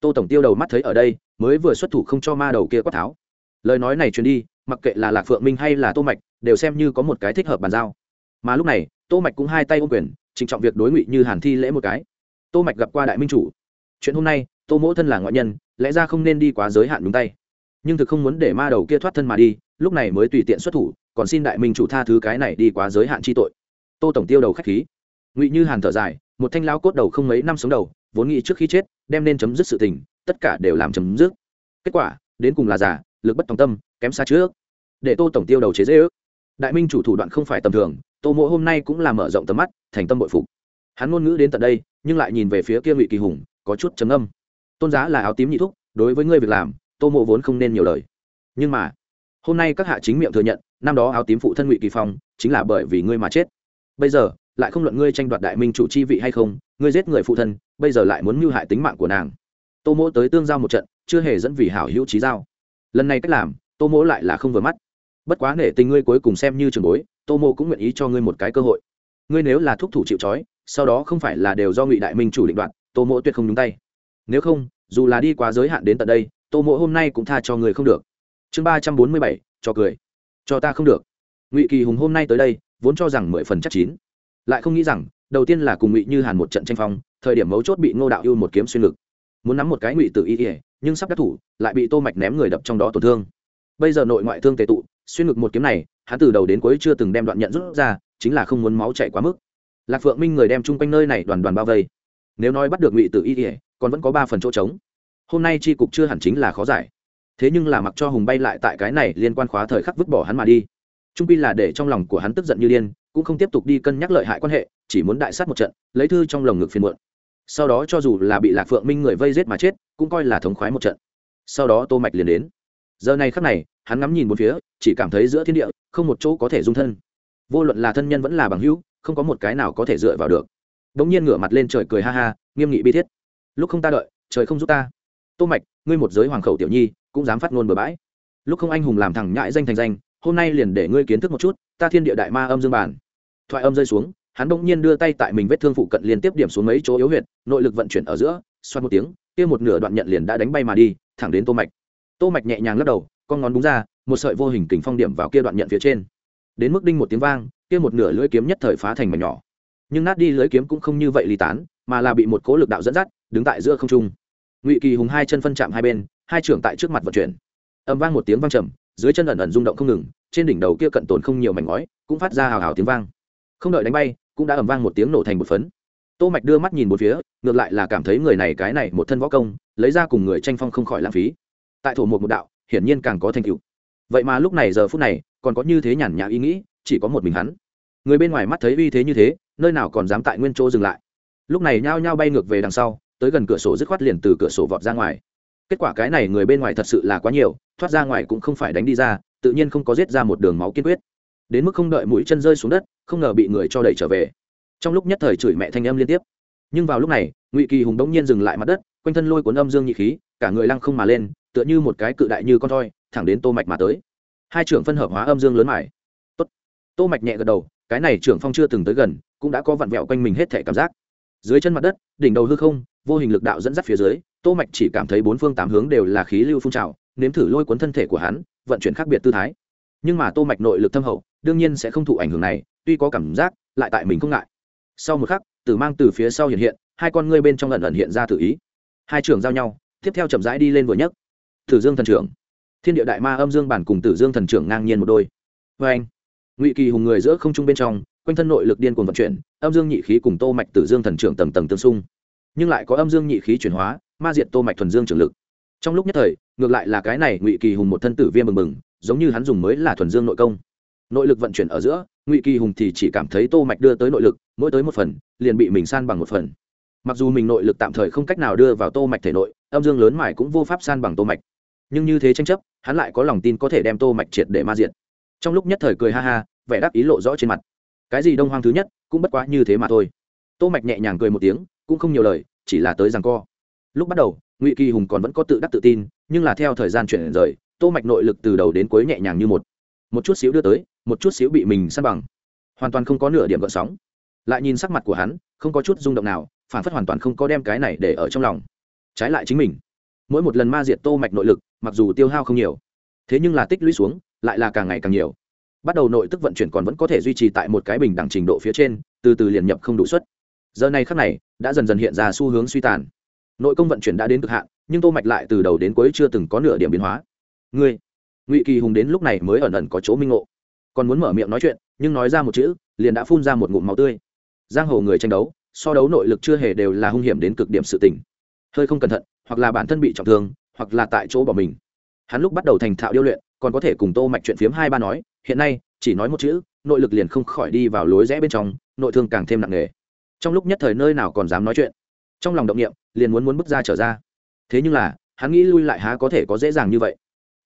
[SPEAKER 1] Tô tổng tiêu đầu mắt thấy ở đây, mới vừa xuất thủ không cho ma đầu kia quát tháo. Lời nói này truyền đi, mặc kệ là lạc phượng minh hay là tô mạch, đều xem như có một cái thích hợp bàn giao. Mà lúc này, tô mạch cũng hai tay ôm quyền trịnh trọng việc đối ngụy như hàn thi lễ một cái. Tô mạch gặp qua đại minh chủ. Chuyện hôm nay, tô mỗ thân là ngoại nhân, lẽ ra không nên đi quá giới hạn đúng tay nhưng thực không muốn để ma đầu kia thoát thân mà đi, lúc này mới tùy tiện xuất thủ, còn xin đại minh chủ tha thứ cái này đi quá giới hạn chi tội. Tô tổng tiêu đầu khách khí. Ngụy như hàn thở dài, một thanh lao cốt đầu không mấy năm sống đầu, vốn nghĩ trước khi chết, đem nên chấm dứt sự tình, tất cả đều làm chấm dứt. Kết quả, đến cùng là giả, lực bất tòng tâm, kém xa trước. Để tô tổng tiêu đầu chế dễ ước. Đại minh chủ thủ đoạn không phải tầm thường, tô mỗ hôm nay cũng là mở rộng tầm mắt, thành tâm bội phục. Hắn ngôn ngữ đến tận đây, nhưng lại nhìn về phía kia ngụy kỳ hùng, có chút trầm âm tôn giá là áo tím nhị thúc, đối với ngươi việc làm tô mộ vốn không nên nhiều lời. Nhưng mà, hôm nay các hạ chính miệng thừa nhận, năm đó áo tím phụ thân ngụy kỳ phong, chính là bởi vì ngươi mà chết. Bây giờ, lại không luận ngươi tranh đoạt đại minh chủ chi vị hay không, ngươi giết người phụ thân, bây giờ lại muốn mưu hại tính mạng của nàng. Tô mỗ tới tương giao một trận, chưa hề dẫn vì hảo hữu trí giao. Lần này cách làm, tô mỗ lại là không vừa mắt. Bất quá nể tình ngươi cuối cùng xem như trường bối, tô mỗ cũng nguyện ý cho ngươi một cái cơ hội. Ngươi nếu là thúc thủ chịu trói, sau đó không phải là đều do ngụy đại minh chủ định đoạt, tô mỗ tuyệt không nhúng tay. Nếu không, dù là đi quá giới hạn đến tận đây tô mỗ hôm nay cũng tha cho người không được. Chương ba trăm bốn mươi bảy, cho cười. Cho ta không được. Ngụy kỳ hùng hôm nay tới đây, vốn cho rằng mười phần chắc chín. Lại không nghĩ rằng, đầu tiên là cùng ngụy như hàn một trận tranh phong, thời điểm mấu chốt bị ngô đạo ưu một kiếm xuyên ngực. Muốn nắm một cái ngụy tự y ỉa nhưng sắp đắc thủ, lại bị tô mạch ném người đập trong đó tổn thương. Bây giờ nội ngoại thương tề tụ, xuyên ngực một kiếm này, hắn từ đầu đến cuối chưa từng đem đoạn nhận rút ra, chính là không muốn máu chảy quá mức. Lạc phượng minh người đem chung quanh nơi này đoàn đoàn bao vây. Nếu nói bắt được ngụy tử y ỉa còn vẫn có ba phần chỗ trống hôm nay tri cục chưa hẳn chính là khó giải. Thế nhưng là mặc cho hùng bay lại tại cái này liên quan khóa thời khắc vứt bỏ hắn mà đi. Trung pi là để trong lòng của hắn tức giận như điên, cũng không tiếp tục đi cân nhắc lợi hại quan hệ, chỉ muốn đại sát một trận, lấy thư trong lồng ngực phiền muộn. Sau đó cho dù là bị lạc phượng minh người vây giết mà chết, cũng coi là thống khoái một trận. Sau đó tô mạch liền đến. Giờ này khắc này, hắn ngắm nhìn một phía, chỉ cảm thấy giữa thiên địa, không một chỗ có thể dung thân. Vô luận là thân nhân vẫn là bằng hữu, không có một cái nào có thể dựa vào được. Đống nhiên ngửa mặt lên trời cười ha ha, nghiêm nghị bi thiết. Lúc không ta đợi, trời không giúp ta tô mạch, ngươi một giới hoàng khẩu tiểu nhi, cũng dám phát ngôn bừa bãi. Lúc không anh hùng làm thằng nhãi danh thành danh, hôm nay liền để ngươi kiến thức một chút, ta thiên địa đại ma âm dương bản. Thoại âm rơi xuống, hắn bỗng nhiên đưa tay tại mình vết thương phụ cận liên tiếp điểm xuống mấy chỗ yếu huyệt, nội lực vận chuyển ở giữa xoan một tiếng, kia một nửa đoạn nhận liền đã đánh bay mà đi, thẳng đến tô mạch. Tô mạch nhẹ nhàng lắc đầu, con ngón đúng ra, một sợi vô hình kình phong điểm vào kia đoạn nhận phía trên. Đến mức đinh một tiếng vang, kia một nửa lưỡi kiếm nhất thời phá thành mảnh nhỏ. Nhưng nát đi lưỡi kiếm cũng không như vậy ly tán, mà là bị một cố lực đạo dẫn dắt, đứng tại giữa không trung ngụy kỳ hùng hai chân phân chạm hai bên hai trưởng tại trước mặt vận chuyển âm vang một tiếng vang trầm dưới chân ẩn ẩn rung động không ngừng trên đỉnh đầu kia cận tồn không nhiều mảnh ngói cũng phát ra hào hào tiếng vang không đợi đánh bay cũng đã ầm vang một tiếng nổ thành một phấn tô mạch đưa mắt nhìn một phía ngược lại là cảm thấy người này cái này một thân võ công lấy ra cùng người tranh phong không khỏi lãng phí tại thổ một một đạo hiển nhiên càng có thành tựu vậy mà lúc này giờ phút này còn có như thế nhàn nhã ý nghĩ chỉ có một mình hắn người bên ngoài mắt thấy uy thế như thế nơi nào còn dám tại nguyên chỗ dừng lại lúc này nhao nhao bay ngược về đằng sau tới gần cửa sổ dứt khoát liền từ cửa sổ vọt ra ngoài. Kết quả cái này người bên ngoài thật sự là quá nhiều, thoát ra ngoài cũng không phải đánh đi ra, tự nhiên không có giết ra một đường máu kiên quyết. Đến mức không đợi mũi chân rơi xuống đất, không ngờ bị người cho đẩy trở về. Trong lúc nhất thời chửi mẹ thanh âm liên tiếp. Nhưng vào lúc này, ngụy kỳ hùng đống nhiên dừng lại mặt đất, quanh thân lôi cuốn âm dương nhị khí, cả người lăng không mà lên, tựa như một cái cự đại như con thoi, thẳng đến tô mạch mà tới. Hai trưởng phân hợp hóa âm dương lớn mải. Tốt. Tô mạch nhẹ gật đầu, cái này trưởng phong chưa từng tới gần, cũng đã có vặn vẹo quanh mình hết thể cảm giác. Dưới chân mặt đất, đỉnh đầu hư không vô hình lực đạo dẫn dắt phía dưới, tô mạch chỉ cảm thấy bốn phương tám hướng đều là khí lưu phun trào, nếm thử lôi cuốn thân thể của hắn, vận chuyển khác biệt tư thái. Nhưng mà tô mạch nội lực thâm hậu, đương nhiên sẽ không thụ ảnh hưởng này, tuy có cảm giác, lại tại mình không ngại. Sau một khắc, tử mang từ phía sau hiện hiện, hai con ngươi bên trong ẩn ẩn hiện ra tự ý. Hai trưởng giao nhau, tiếp theo chậm rãi đi lên vừa nhất tử dương thần trưởng. Thiên địa đại ma âm dương bản cùng tử dương thần trưởng ngang nhiên một đôi. Với anh, ngụy kỳ hùng người giữa không trung bên trong, quanh thân nội lực điên cuồng vận chuyển, âm dương nhị khí cùng tô mạch tử dương thần trưởng tầng tầng tương xung nhưng lại có âm dương nhị khí chuyển hóa, ma diệt tô mạch thuần dương trường lực. Trong lúc nhất thời, ngược lại là cái này ngụy kỳ hùng một thân tử viêm mừng mừng giống như hắn dùng mới là thuần dương nội công. Nội lực vận chuyển ở giữa, ngụy kỳ hùng thì chỉ cảm thấy tô mạch đưa tới nội lực, mỗi tới một phần, liền bị mình san bằng một phần. Mặc dù mình nội lực tạm thời không cách nào đưa vào tô mạch thể nội, âm dương lớn mải cũng vô pháp san bằng tô mạch. Nhưng như thế tranh chấp, hắn lại có lòng tin có thể đem tô mạch triệt để ma diệt. Trong lúc nhất thời cười ha ha, vẻ đáp ý lộ rõ trên mặt. Cái gì đông hoang thứ nhất, cũng bất quá như thế mà thôi. Tô mạch nhẹ nhàng cười một tiếng cũng không nhiều lời, chỉ là tới rằng co. Lúc bắt đầu, ngụy kỳ hùng còn vẫn có tự đắc tự tin, nhưng là theo thời gian chuyển rời, tô mạch nội lực từ đầu đến cuối nhẹ nhàng như một. Một chút xíu đưa tới, một chút xíu bị mình săn bằng. Hoàn toàn không có nửa điểm gợn sóng. Lại nhìn sắc mặt của hắn, không có chút rung động nào, phản phất hoàn toàn không có đem cái này để ở trong lòng. Trái lại chính mình. Mỗi một lần ma diệt tô mạch nội lực, mặc dù tiêu hao không nhiều, thế nhưng là tích lũy xuống, lại là càng ngày càng nhiều. Bắt đầu nội tức vận chuyển còn vẫn có thể duy trì tại một cái bình đẳng trình độ phía trên, từ từ liền nhập không đủ suất giờ này khắc này, đã dần dần hiện ra xu hướng suy tàn. Nội công vận chuyển đã đến cực hạn, nhưng tô mạch lại từ đầu đến cuối chưa từng có nửa điểm biến hóa. Ngươi, ngụy kỳ hùng đến lúc này mới ẩn ẩn có chỗ minh ngộ. Còn muốn mở miệng nói chuyện, nhưng nói ra một chữ, liền đã phun ra một ngụm máu tươi. Giang hồ người tranh đấu, so đấu nội lực chưa hề đều là hung hiểm đến cực điểm sự tình. Hơi không cẩn thận, hoặc là bản thân bị trọng thương, hoặc là tại chỗ bỏ mình. Hắn lúc bắt đầu thành thạo điêu luyện, còn có thể cùng tô mạch chuyện phiếm hai ba nói, hiện nay, chỉ nói một chữ, nội lực liền không khỏi đi vào lối rẽ bên trong, nội thương càng thêm nặng nề trong lúc nhất thời nơi nào còn dám nói chuyện, trong lòng động niệm liền muốn muốn bước ra trở ra. Thế nhưng là, hắn nghĩ lui lại há có thể có dễ dàng như vậy.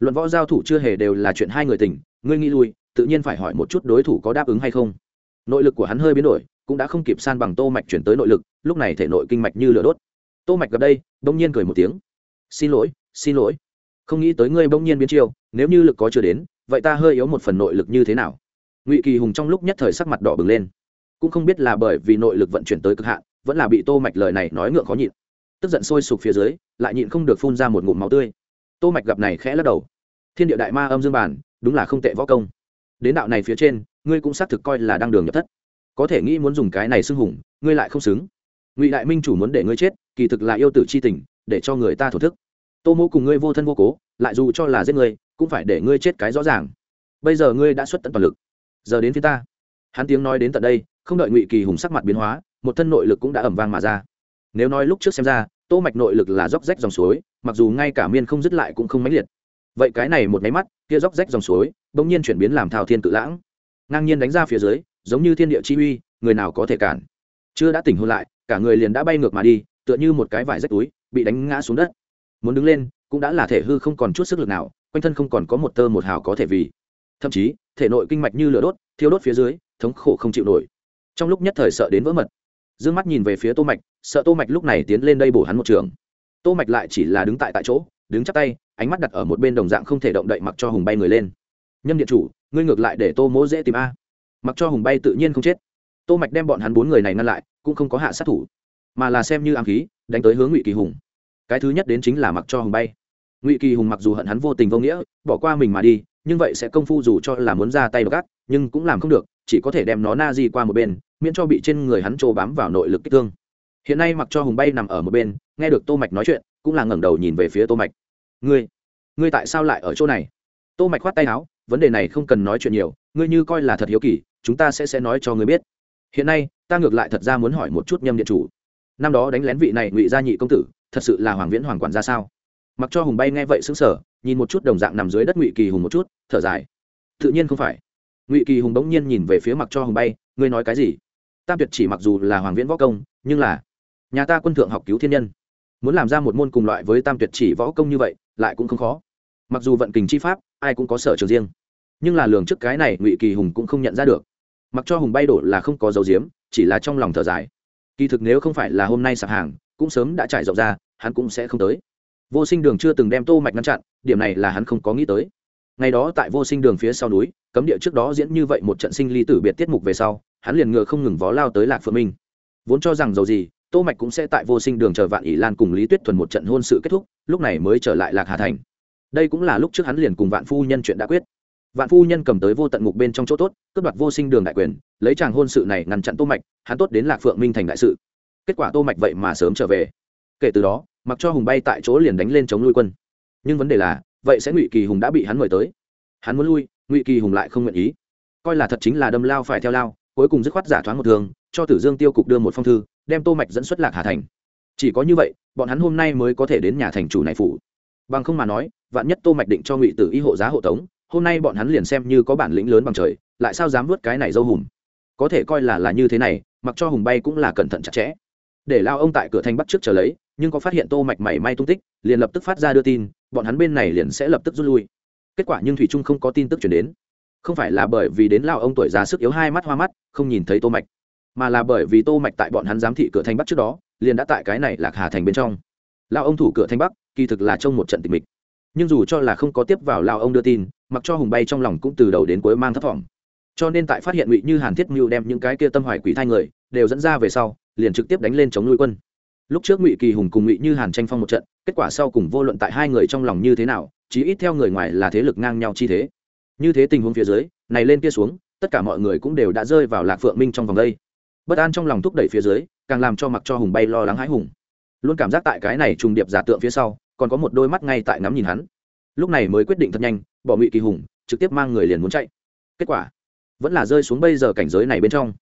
[SPEAKER 1] Luận võ giao thủ chưa hề đều là chuyện hai người tình, ngươi nghĩ lui, tự nhiên phải hỏi một chút đối thủ có đáp ứng hay không. Nội lực của hắn hơi biến đổi, cũng đã không kịp san bằng tô mạch chuyển tới nội lực, lúc này thể nội kinh mạch như lửa đốt. Tô mạch gặp đây, bỗng nhiên cười một tiếng. Xin lỗi xin lỗi. Không nghĩ tới ngươi bỗng nhiên biến chiêu, nếu như lực có chưa đến, vậy ta hơi yếu một phần nội lực như thế nào? Ngụy kỳ hùng trong lúc nhất thời sắc mặt đỏ bừng lên cũng không biết là bởi vì nội lực vận chuyển tới cực hạn, vẫn là bị tô mạch lời này nói ngượng khó nhịn. Tức giận sôi sục phía dưới, lại nhịn không được phun ra một ngụm máu tươi. Tô mạch gặp này khẽ lắc đầu. Thiên địa đại ma âm dương bản, đúng là không tệ võ công. Đến đạo này phía trên, ngươi cũng xác thực coi là đang đường nhập thất. Có thể nghĩ muốn dùng cái này xưng hùng, ngươi lại không xứng. Ngụy đại minh chủ muốn để ngươi chết, kỳ thực là yêu tử chi tình, để cho người ta thổ thức. Tô mô cùng ngươi vô thân vô cố, lại dù cho là giết ngươi, cũng phải để ngươi chết cái rõ ràng. Bây giờ ngươi đã xuất tận toàn lực. Giờ đến phía ta. Hắn tiếng nói đến tận đây không đợi ngụy kỳ hùng sắc mặt biến hóa, một thân nội lực cũng đã ẩm vang mà ra. Nếu nói lúc trước xem ra, tô mạch nội lực là róc rách dòng suối, mặc dù ngay cả miên không dứt lại cũng không mãnh liệt. Vậy cái này một máy mắt, kia róc rách dòng suối, bỗng nhiên chuyển biến làm thao thiên tự lãng. Ngang nhiên đánh ra phía dưới, giống như thiên địa chi uy, người nào có thể cản. Chưa đã tỉnh hôn lại, cả người liền đã bay ngược mà đi, tựa như một cái vải rách túi, bị đánh ngã xuống đất. Muốn đứng lên, cũng đã là thể hư không còn chút sức lực nào, quanh thân không còn có một tơ một hào có thể vì. Thậm chí, thể nội kinh mạch như lửa đốt, thiêu đốt phía dưới, thống khổ không chịu nổi trong lúc nhất thời sợ đến vỡ mật. D ư ơ n g mắt nhìn về phía tô mạch, sợ tô mạch lúc này tiến lên đây bổ hắn một trường. Tô mạch lại chỉ là đứng tại tại chỗ, đứng chắc tay, ánh mắt đặt ở một bên đồng dạng không thể động đậy mặc cho hùng bay người lên. Nhâm điện chủ, ngươi ngược lại để tô mỗ dễ tìm a. Mặc cho hùng bay tự nhiên không chết. Tô mạch đem bọn hắn bốn người này ngăn lại, cũng không có hạ sát thủ, mà là xem như ám khí, đánh tới hướng ngụy kỳ hùng. Cái thứ nhất đến chính là mặc cho hùng bay. Ngụy kỳ hùng mặc dù hận hắn vô tình vô nghĩa, bỏ qua mình mà đi nhưng vậy sẽ công phu dù cho là muốn ra tay gắt, nhưng cũng làm không được, chỉ có thể đem nó na di qua một bên, miễn cho bị trên người hắn trô bám vào nội lực kích thương. Hiện nay mặc cho hùng bay nằm ở một bên, nghe được tô mạch nói chuyện, cũng là ngẩng đầu nhìn về phía tô mạch. Ngươi ngươi tại sao lại ở chỗ này? Tô mạch khoát tay áo, vấn đề này không cần nói chuyện nhiều, ngươi như coi là thật hiếu kỳ, chúng ta sẽ sẽ nói cho ngươi biết. Hiện nay, ta ngược lại thật ra muốn hỏi một chút nhâm điện chủ. Năm đó đánh lén vị này ngụy gia nhị công tử, thật sự là hoàng viễn hoàng quản ra sao? Mặc cho hùng bay nghe vậy sững sờ, nhìn một chút đồng dạng nằm dưới đất ngụy kỳ hùng một chút, thở dài. Tự nhiên không phải. Ngụy kỳ hùng bỗng nhiên nhìn về phía mặc cho hùng bay, ngươi nói cái gì? Tam tuyệt chỉ mặc dù là hoàng viễn võ công, nhưng là nhà ta quân thượng học cứu thiên nhân. Muốn làm ra một môn cùng loại với tam tuyệt chỉ võ công như vậy, lại cũng không khó. Mặc dù vận kình chi pháp, ai cũng có sở trường riêng, nhưng là lường trước cái này ngụy kỳ hùng cũng không nhận ra được. Mặc cho hùng bay đổ là không có dấu diếm, chỉ là trong lòng thở dài. Kỳ thực nếu không phải là hôm nay sạp hàng, cũng sớm đã trải rộng ra, hắn cũng sẽ không tới vô sinh đường chưa từng đem tô mạch ngăn chặn, điểm này là hắn không có nghĩ tới. Ngày đó tại vô sinh đường phía sau núi, cấm địa trước đó diễn như vậy một trận sinh ly tử biệt tiết mục về sau, hắn liền ngựa không ngừng vó lao tới lạc phượng minh. Vốn cho rằng dầu gì, tô mạch cũng sẽ tại vô sinh đường chờ vạn ỷ lan cùng lý tuyết thuần một trận hôn sự kết thúc, lúc này mới trở lại lạc hà thành. Đây cũng là lúc trước hắn liền cùng vạn phu nhân chuyện đã quyết. Vạn phu nhân cầm tới vô tận ngục bên trong chỗ tốt, cướp đoạt vô sinh đường đại quyền, lấy chàng hôn sự này ngăn chặn tô mạch, hắn tốt đến lạc phượng minh thành đại sự. Kết quả tô mạch vậy mà sớm trở về. Kể từ đó mặc cho hùng bay tại chỗ liền đánh lên chống lui quân. Nhưng vấn đề là, vậy sẽ ngụy kỳ hùng đã bị hắn mời tới. Hắn muốn lui, ngụy kỳ hùng lại không nguyện ý. Coi là thật chính là đâm lao phải theo lao, cuối cùng dứt khoát giả thoáng một thường cho tử dương tiêu cục đưa một phong thư, đem tô mạch dẫn xuất lạc hà thành. Chỉ có như vậy, bọn hắn hôm nay mới có thể đến nhà thành chủ này phủ. Bằng không mà nói, vạn nhất tô mạch định cho ngụy tử y hộ giá hộ tống, hôm nay bọn hắn liền xem như có bản lĩnh lớn bằng trời, lại sao dám vớt cái này dâu hùng có thể coi là là như thế này, mặc cho hùng bay cũng là cẩn thận chặt chẽ. Để lao ông tại cửa thành bắt trước chờ lấy nhưng có phát hiện tô mạch mảy may tung tích, liền lập tức phát ra đưa tin, bọn hắn bên này liền sẽ lập tức rút lui. Kết quả nhưng thủy trung không có tin tức chuyển đến. Không phải là bởi vì đến lao ông tuổi già sức yếu hai mắt hoa mắt, không nhìn thấy tô mạch, mà là bởi vì tô mạch tại bọn hắn giám thị cửa thành bắc trước đó, liền đã tại cái này lạc hà thành bên trong. Lao ông thủ cửa thành bắc, kỳ thực là trong một trận tịch mịch. Nhưng dù cho là không có tiếp vào lao ông đưa tin, mặc cho hùng bay trong lòng cũng từ đầu đến cuối mang thất vọng. Cho nên tại phát hiện ngụy như hàn thiết mưu đem những cái kia tâm hoài quỷ thai người, đều dẫn ra về sau, liền trực tiếp đánh lên chống nuôi quân lúc trước ngụy kỳ hùng cùng ngụy như hàn tranh phong một trận, kết quả sau cùng vô luận tại hai người trong lòng như thế nào, chí ít theo người ngoài là thế lực ngang nhau chi thế. Như thế tình huống phía dưới, này lên kia xuống, tất cả mọi người cũng đều đã rơi vào lạc phượng minh trong vòng đây. Bất an trong lòng thúc đẩy phía dưới, càng làm cho mặc cho hùng bay lo lắng hãi hùng. Luôn cảm giác tại cái này trùng điệp giả tượng phía sau, còn có một đôi mắt ngay tại ngắm nhìn hắn. Lúc này mới quyết định thật nhanh, bỏ ngụy kỳ hùng, trực tiếp mang người liền muốn chạy. Kết quả, vẫn là rơi xuống bây giờ cảnh giới này bên trong.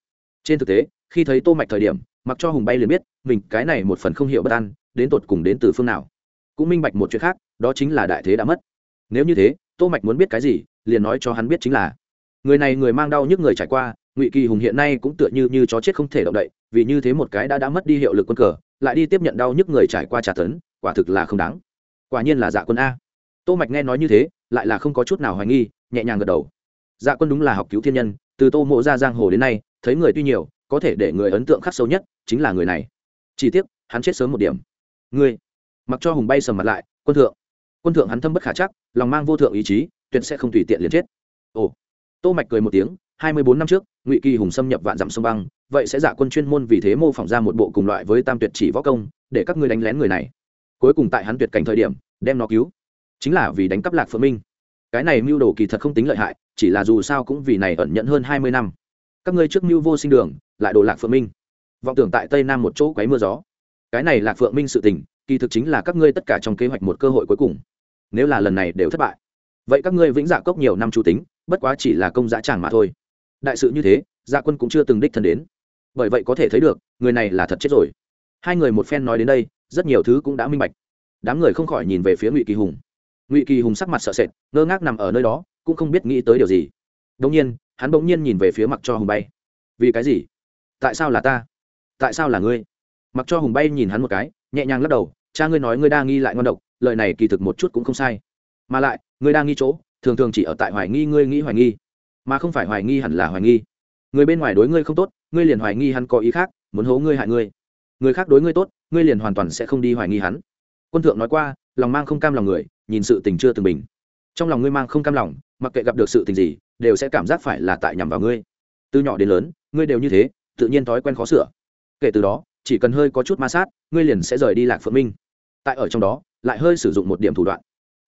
[SPEAKER 1] Trên thực tế, khi thấy tô mạch thời điểm, mặc cho hùng bay liền biết mình cái này một phần không hiểu bất an, đến tột cùng đến từ phương nào. Cũng minh bạch một chuyện khác, đó chính là đại thế đã mất. Nếu như thế, tô mạch muốn biết cái gì, liền nói cho hắn biết chính là, người này người mang đau nhức người trải qua, ngụy kỳ hùng hiện nay cũng tựa như như chó chết không thể động đậy, vì như thế một cái đã đã mất đi hiệu lực quân cờ, lại đi tiếp nhận đau nhức người trải qua trả tấn, quả thực là không đáng. Quả nhiên là dạ quân a. Tô mạch nghe nói như thế, lại là không có chút nào hoài nghi, nhẹ nhàng gật đầu. Dạ quân đúng là học cứu thiên nhân, từ tô mộ ra giang hồ đến nay, thấy người tuy nhiều, có thể để người ấn tượng khắc sâu nhất chính là người này chỉ tiếc, hắn chết sớm một điểm. Ngươi, mặc cho hùng bay sầm mặt lại, quân thượng. Quân thượng hắn thâm bất khả chắc, lòng mang vô thượng ý chí, tuyệt sẽ không tùy tiện liền chết. Ồ. Tô mạch cười một tiếng, hai mươi bốn năm trước, ngụy kỳ hùng xâm nhập vạn dặm sông băng, vậy sẽ giả quân chuyên môn vì thế mô phỏng ra một bộ cùng loại với tam tuyệt chỉ võ công, để các ngươi đánh lén người này. Cuối cùng tại hắn tuyệt cảnh thời điểm, đem nó cứu. Chính là vì đánh cắp lạc phượng minh. Cái này mưu đồ kỳ thật không tính lợi hại, chỉ là dù sao cũng vì này ẩn nhận hơn hai mươi năm. Các ngươi trước mưu vô sinh đường, lại đồ lạc phượng minh vọng tưởng tại tây nam một chỗ quấy mưa gió. Cái này là phượng minh sự tình, kỳ thực chính là các ngươi tất cả trong kế hoạch một cơ hội cuối cùng. Nếu là lần này đều thất bại, vậy các ngươi vĩnh dạ cốc nhiều năm chủ tính, bất quá chỉ là công dã tràng mà thôi. Đại sự như thế dạ quân cũng chưa từng đích thân đến. Bởi vậy có thể thấy được, người này là thật chết rồi. Hai người một phen nói đến đây, rất nhiều thứ cũng đã minh bạch. Đám người không khỏi nhìn về phía ngụy kỳ hùng. Ngụy kỳ hùng sắc mặt sợ sệt, ngơ ngác nằm ở nơi đó, cũng không biết nghĩ tới điều gì. Đông nhiên, hắn bỗng nhiên nhìn về phía mặc cho hùng bay. Vì cái gì? Tại sao là ta? Tại sao là ngươi? Mặc cho hùng bay nhìn hắn một cái, nhẹ nhàng lắc đầu, cha ngươi nói ngươi đang nghi lại ngon độc, lời này kỳ thực một chút cũng không sai. Mà lại, ngươi đang nghi chỗ, thường thường chỉ ở tại hoài nghi ngươi nghĩ hoài nghi, mà không phải hoài nghi hẳn là hoài nghi. Người bên ngoài đối ngươi không tốt, ngươi liền hoài nghi hắn có ý khác, muốn hố ngươi hại ngươi. Người khác đối ngươi tốt, ngươi liền hoàn toàn sẽ không đi hoài nghi hắn. Quân thượng nói qua, lòng mang không cam lòng người, nhìn sự tình chưa từng bình. Trong lòng ngươi mang không cam lòng, mặc kệ gặp được sự tình gì, đều sẽ cảm giác phải là tại nhằm vào ngươi. Từ nhỏ đến lớn, ngươi đều như thế, tự nhiên thói quen khó sửa kể từ đó, chỉ cần hơi có chút ma sát, ngươi liền sẽ rời đi lạc phượng minh. Tại ở trong đó, lại hơi sử dụng một điểm thủ đoạn.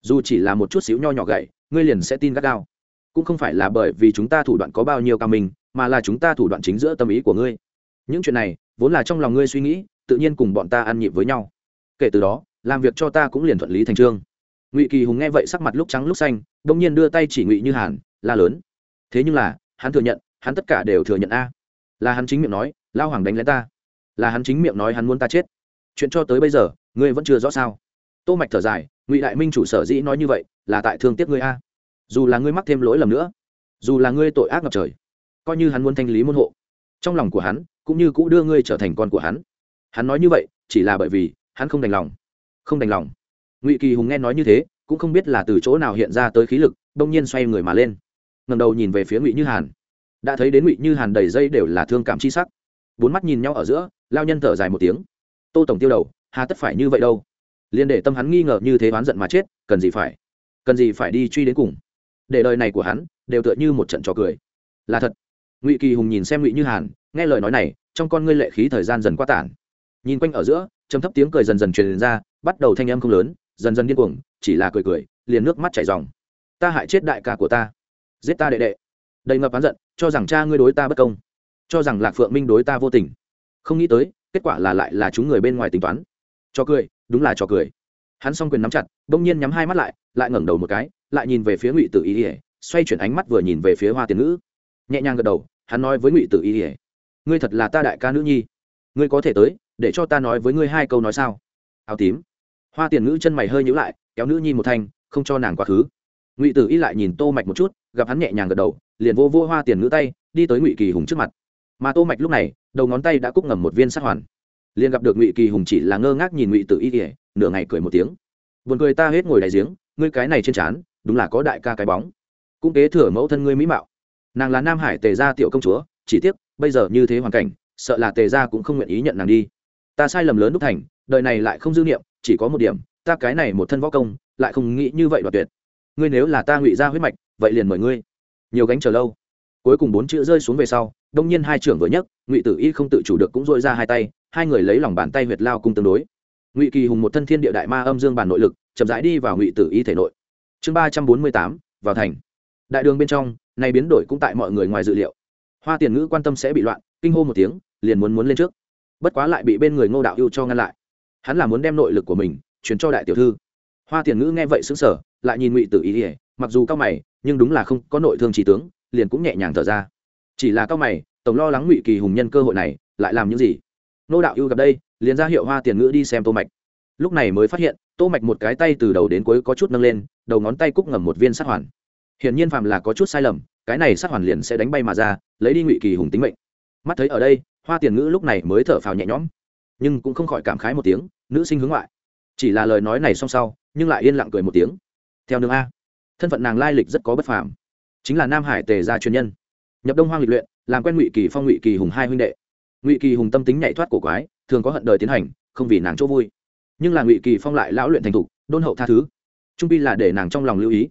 [SPEAKER 1] Dù chỉ là một chút xíu nho nhỏ gậy, ngươi liền sẽ tin gắt gao. Cũng không phải là bởi vì chúng ta thủ đoạn có bao nhiêu cao mình mà là chúng ta thủ đoạn chính giữa tâm ý của ngươi. Những chuyện này, vốn là trong lòng ngươi suy nghĩ, tự nhiên cùng bọn ta ăn nhịp với nhau. Kể từ đó, làm việc cho ta cũng liền thuận lý thành trương. Ngụy kỳ hùng nghe vậy sắc mặt lúc trắng lúc xanh, đông nhiên đưa tay chỉ ngụy như hàn, la lớn. Thế nhưng là, hắn thừa nhận, hắn tất cả đều thừa nhận a. Là hắn chính miệng nói lao hoàng đánh lén ta là hắn chính miệng nói hắn muốn ta chết. Chuyện cho tới bây giờ, ngươi vẫn chưa rõ sao? Tô mạch thở dài, ngụy đại minh chủ sở dĩ nói như vậy, là tại thương tiếc ngươi a. Dù là ngươi mắc thêm lỗi lầm nữa, dù là ngươi tội ác ngập trời, coi như hắn muốn thanh lý môn hộ, trong lòng của hắn cũng như cũ đưa ngươi trở thành con của hắn. Hắn nói như vậy, chỉ là bởi vì hắn không đành lòng. Không đành lòng. Ngụy kỳ hùng nghe nói như thế, cũng không biết là từ chỗ nào hiện ra tới khí lực, đông nhiên xoay người mà lên. Ngầm đầu nhìn về phía ngụy như hàn. Đã thấy đến ngụy như hàn đầy dây đều là thương cảm chi sắc. Bốn mắt nhìn nhau ở giữa lao nhân thở dài một tiếng. Tô tổng tiêu đầu, hà tất phải như vậy đâu? Liền để tâm hắn nghi ngờ như thế oán giận mà chết, cần gì phải, cần gì phải đi truy đến cùng? Để đời này của hắn, đều tựa như một trận trò cười. Là thật. Ngụy kỳ hùng nhìn xem ngụy như hàn, nghe lời nói này, trong con ngươi lệ khí thời gian dần qua tản. Nhìn quanh ở giữa, trầm thấp tiếng cười dần dần truyền ra, bắt đầu thanh âm không lớn, dần dần điên cuồng, chỉ là cười cười, liền nước mắt chảy ròng. Ta hại chết đại ca của ta. Giết ta đệ đệ. Đầy ngập oán giận, cho rằng cha ngươi đối ta bất công. Cho rằng lạc phượng minh đối ta vô tình không nghĩ tới, kết quả là lại là chúng người bên ngoài tính toán. Cho cười, đúng là cho cười. Hắn s o n g quyền nắm chặt đ ỗ n g nhiên nhắm hai mắt lại lại ngẩng đầu một cái, lại nhìn về phía ngụy tử y ỉa xoay chuyển ánh mắt vừa nhìn về phía hoa tiền ngữ. Nhẹ nhàng gật đầu, hắn nói với ngụy tử y ỉa ngươi thật là ta đại ca nữ nhi. Ngươi có thể tới, để cho ta nói với ngươi hai câu nói sao? Áo tím. Hoa tiền ngữ chân mày hơi nhữ lại, kéo nữ nhi một thanh, không cho nàng quá khứ. Ngụy tử y lại nhìn tô mạch một chút, gặp hắn nhẹ nhàng gật đầu, liền vô vô hoa tiền ngữ tay, đi tới ngụy kỳ hùng trước mặt. Mà tô mạch lúc này đầu ngón tay đã cúc ngầm một viên sát hoàn. Liền gặp được ngụy kỳ hùng chỉ là ngơ ngác nhìn ngụy tự y kỉa nửa ngày cười một tiếng. Buồn cười ta hết ngồi đại giếng, ngươi cái này trên trán, đúng là có đại ca cái bóng. Cũng kế thừa mẫu thân ngươi mỹ mạo. Nàng là nam hải tề gia tiểu công chúa, chỉ tiếc, bây giờ như thế hoàn cảnh, sợ là tề gia cũng không nguyện ý nhận nàng đi. Ta sai lầm lớn đúc thành, đời này lại không dư niệm, chỉ có một điểm, ta cái này một thân võ công, lại không nghĩ như vậy đoạt tuyệt. Ngươi nếu là ta ngụy gia huyết mạch, vậy liền mời ngươi. Nhiều gánh chờ lâu cuối cùng bốn chữ rơi xuống về sau, đông nhiên hai trưởng vừa nhấc, ngụy tử y không tự chủ được cũng dội ra hai tay, hai người lấy lòng bàn tay huyệt lao cung tương đối. Ngụy kỳ hùng một thân thiên địa đại ma âm dương bản nội lực, chậm rãi đi vào ngụy tử y thể nội. Chương ba trăm bốn mươi tám, vào thành. Đại đường bên trong này biến đổi cũng tại mọi người ngoài dự liệu. Hoa tiền ngữ quan tâm sẽ bị loạn, kinh hô một tiếng, liền muốn muốn lên trước. Bất quá lại bị bên người ngô đạo yêu cho ngăn lại. Hắn là muốn đem nội lực của mình chuyển cho đại tiểu thư. Hoa tiền ngữ nghe vậy xứng sở lại nhìn ngụy tử y ỉa mặc dù cao mày, nhưng đúng là không có nội thương trí tướng liền cũng nhẹ nhàng thở ra. Chỉ là cao mày, tổng lo lắng ngụy kỳ hùng nhân cơ hội này lại làm những gì? Nô đạo ưu gặp đây, liền ra hiệu hoa tiền ngữ đi xem tô mạch. Lúc này mới phát hiện, tô mạch một cái tay từ đầu đến cuối có chút nâng lên, đầu ngón tay cúc ngầm một viên sát hoàn. Hiển nhiên phàm là có chút sai lầm, cái này sát hoàn liền sẽ đánh bay mà ra, lấy đi ngụy kỳ hùng tính mệnh. Mắt thấy ở đây, hoa tiền ngữ lúc này mới thở phào nhẹ nhõm, nhưng cũng không khỏi cảm khái một tiếng, nữ sinh hướng ngoại. Chỉ là lời nói này song sau, nhưng lại yên lặng cười một tiếng. Theo nương a, thân phận nàng lai lịch rất có bất phàm chính là nam hải tề gia truyền nhân. Nhập đông hoang lịch luyện, làm quen ngụy kỳ phong, ngụy kỳ hùng hai huynh đệ. Ngụy kỳ hùng tâm tính nhảy thoát cổ quái, thường có hận đời tiến hành, không vì nàng chỗ vui. Nhưng là ngụy kỳ phong lại lão luyện thành thục, đôn hậu tha thứ. Trung pi là để nàng trong lòng lưu ý.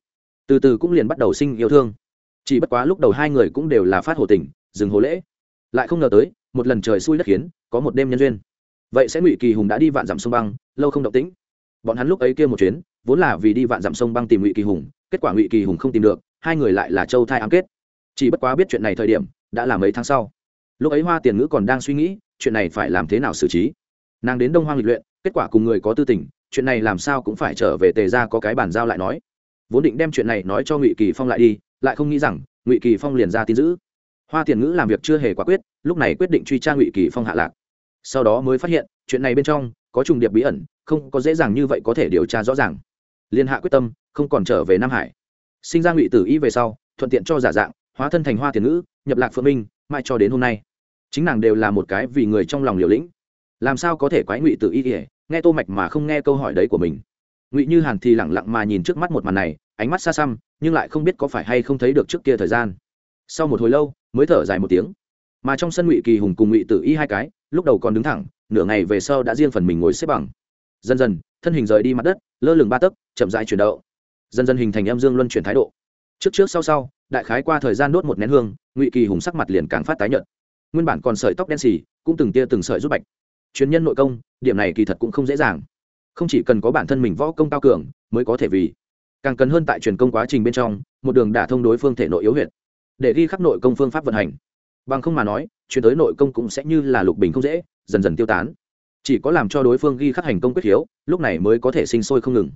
[SPEAKER 1] Từ từ cũng liền bắt đầu sinh yêu thương. Chỉ bất quá lúc đầu hai người cũng đều là phát hồ tình, dừng hồ lễ. Lại không ngờ tới, một lần trời xui đất khiến, có một đêm nhân duyên. Vậy sẽ ngụy kỳ hùng đã đi vạn dặm sông băng, lâu không động tĩnh. Bọn hắn lúc ấy kia một chuyến, vốn là vì đi vạn dặm sông băng tìm ngụy kỳ hùng, kết quả ngụy kỳ hùng không tìm được hai người lại là châu thai ám kết. Chỉ bất quá biết chuyện này thời điểm, đã là mấy tháng sau. Lúc ấy hoa tiền ngữ còn đang suy nghĩ, chuyện này phải làm thế nào xử trí. Nàng đến đông hoang lịch luyện, kết quả cùng người có tư tình, chuyện này làm sao cũng phải trở về tề ra có cái bàn giao lại nói. Vốn định đem chuyện này nói cho ngụy kỳ phong lại đi, lại không nghĩ rằng, ngụy kỳ phong liền ra tin giữ hoa tiền ngữ làm việc chưa hề quả quyết, lúc này quyết định truy tra ngụy kỳ phong hạ lạc. Sau đó mới phát hiện, chuyện này bên trong, có trùng điệp bí ẩn, không có dễ dàng như vậy có thể điều tra rõ ràng. Liên hạ quyết tâm, không còn trở về nam hải sinh ra ngụy tử y về sau, thuận tiện cho giả dạng, hóa thân thành hoa tiền ngữ, nhập lạc phượng minh mai cho đến hôm nay. Chính nàng đều là một cái vì người trong lòng liều lĩnh. Làm sao có thể quái ngụy tử y kể nghe tô mạch mà không nghe câu hỏi đấy của mình. Ngụy như hàn thì lẳng lặng mà nhìn trước mắt một màn này, ánh mắt xa xăm, nhưng lại không biết có phải hay không thấy được trước kia thời gian. Sau một hồi lâu, mới thở dài một tiếng. Mà trong sân ngụy kỳ hùng cùng ngụy tử y hai cái, lúc đầu còn đứng thẳng, nửa ngày về sau đã riêng phần mình ngồi xếp bằng. Dần dần, thân hình rời đi mặt đất, lơ lửng ba tấc, chậm rãi chuyển động dần dần hình thành âm dương luân chuyển thái độ. Trước trước sau sau, đại khái qua thời gian đốt một nén hương, ngụy kỳ hùng sắc mặt liền càng phát tái nhợt. Nguyên bản còn sợi tóc đen xì, cũng từng tia từng sợi rút bạch. Truyền nhân nội công, điểm này kỳ thật cũng không dễ dàng. Không chỉ cần có bản thân mình võ công cao cường, mới có thể vì. Càng cần hơn tại truyền công quá trình bên trong, một đường đả thông đối phương thể nội yếu huyệt, để ghi khắc nội công phương pháp vận hành. Bằng không mà nói, chuyển tới nội công cũng sẽ như là lục bình không dễ, dần dần tiêu tán. Chỉ có làm cho đối phương ghi khắc hành công quyết hiếu, lúc này mới có thể sinh sôi không ngừng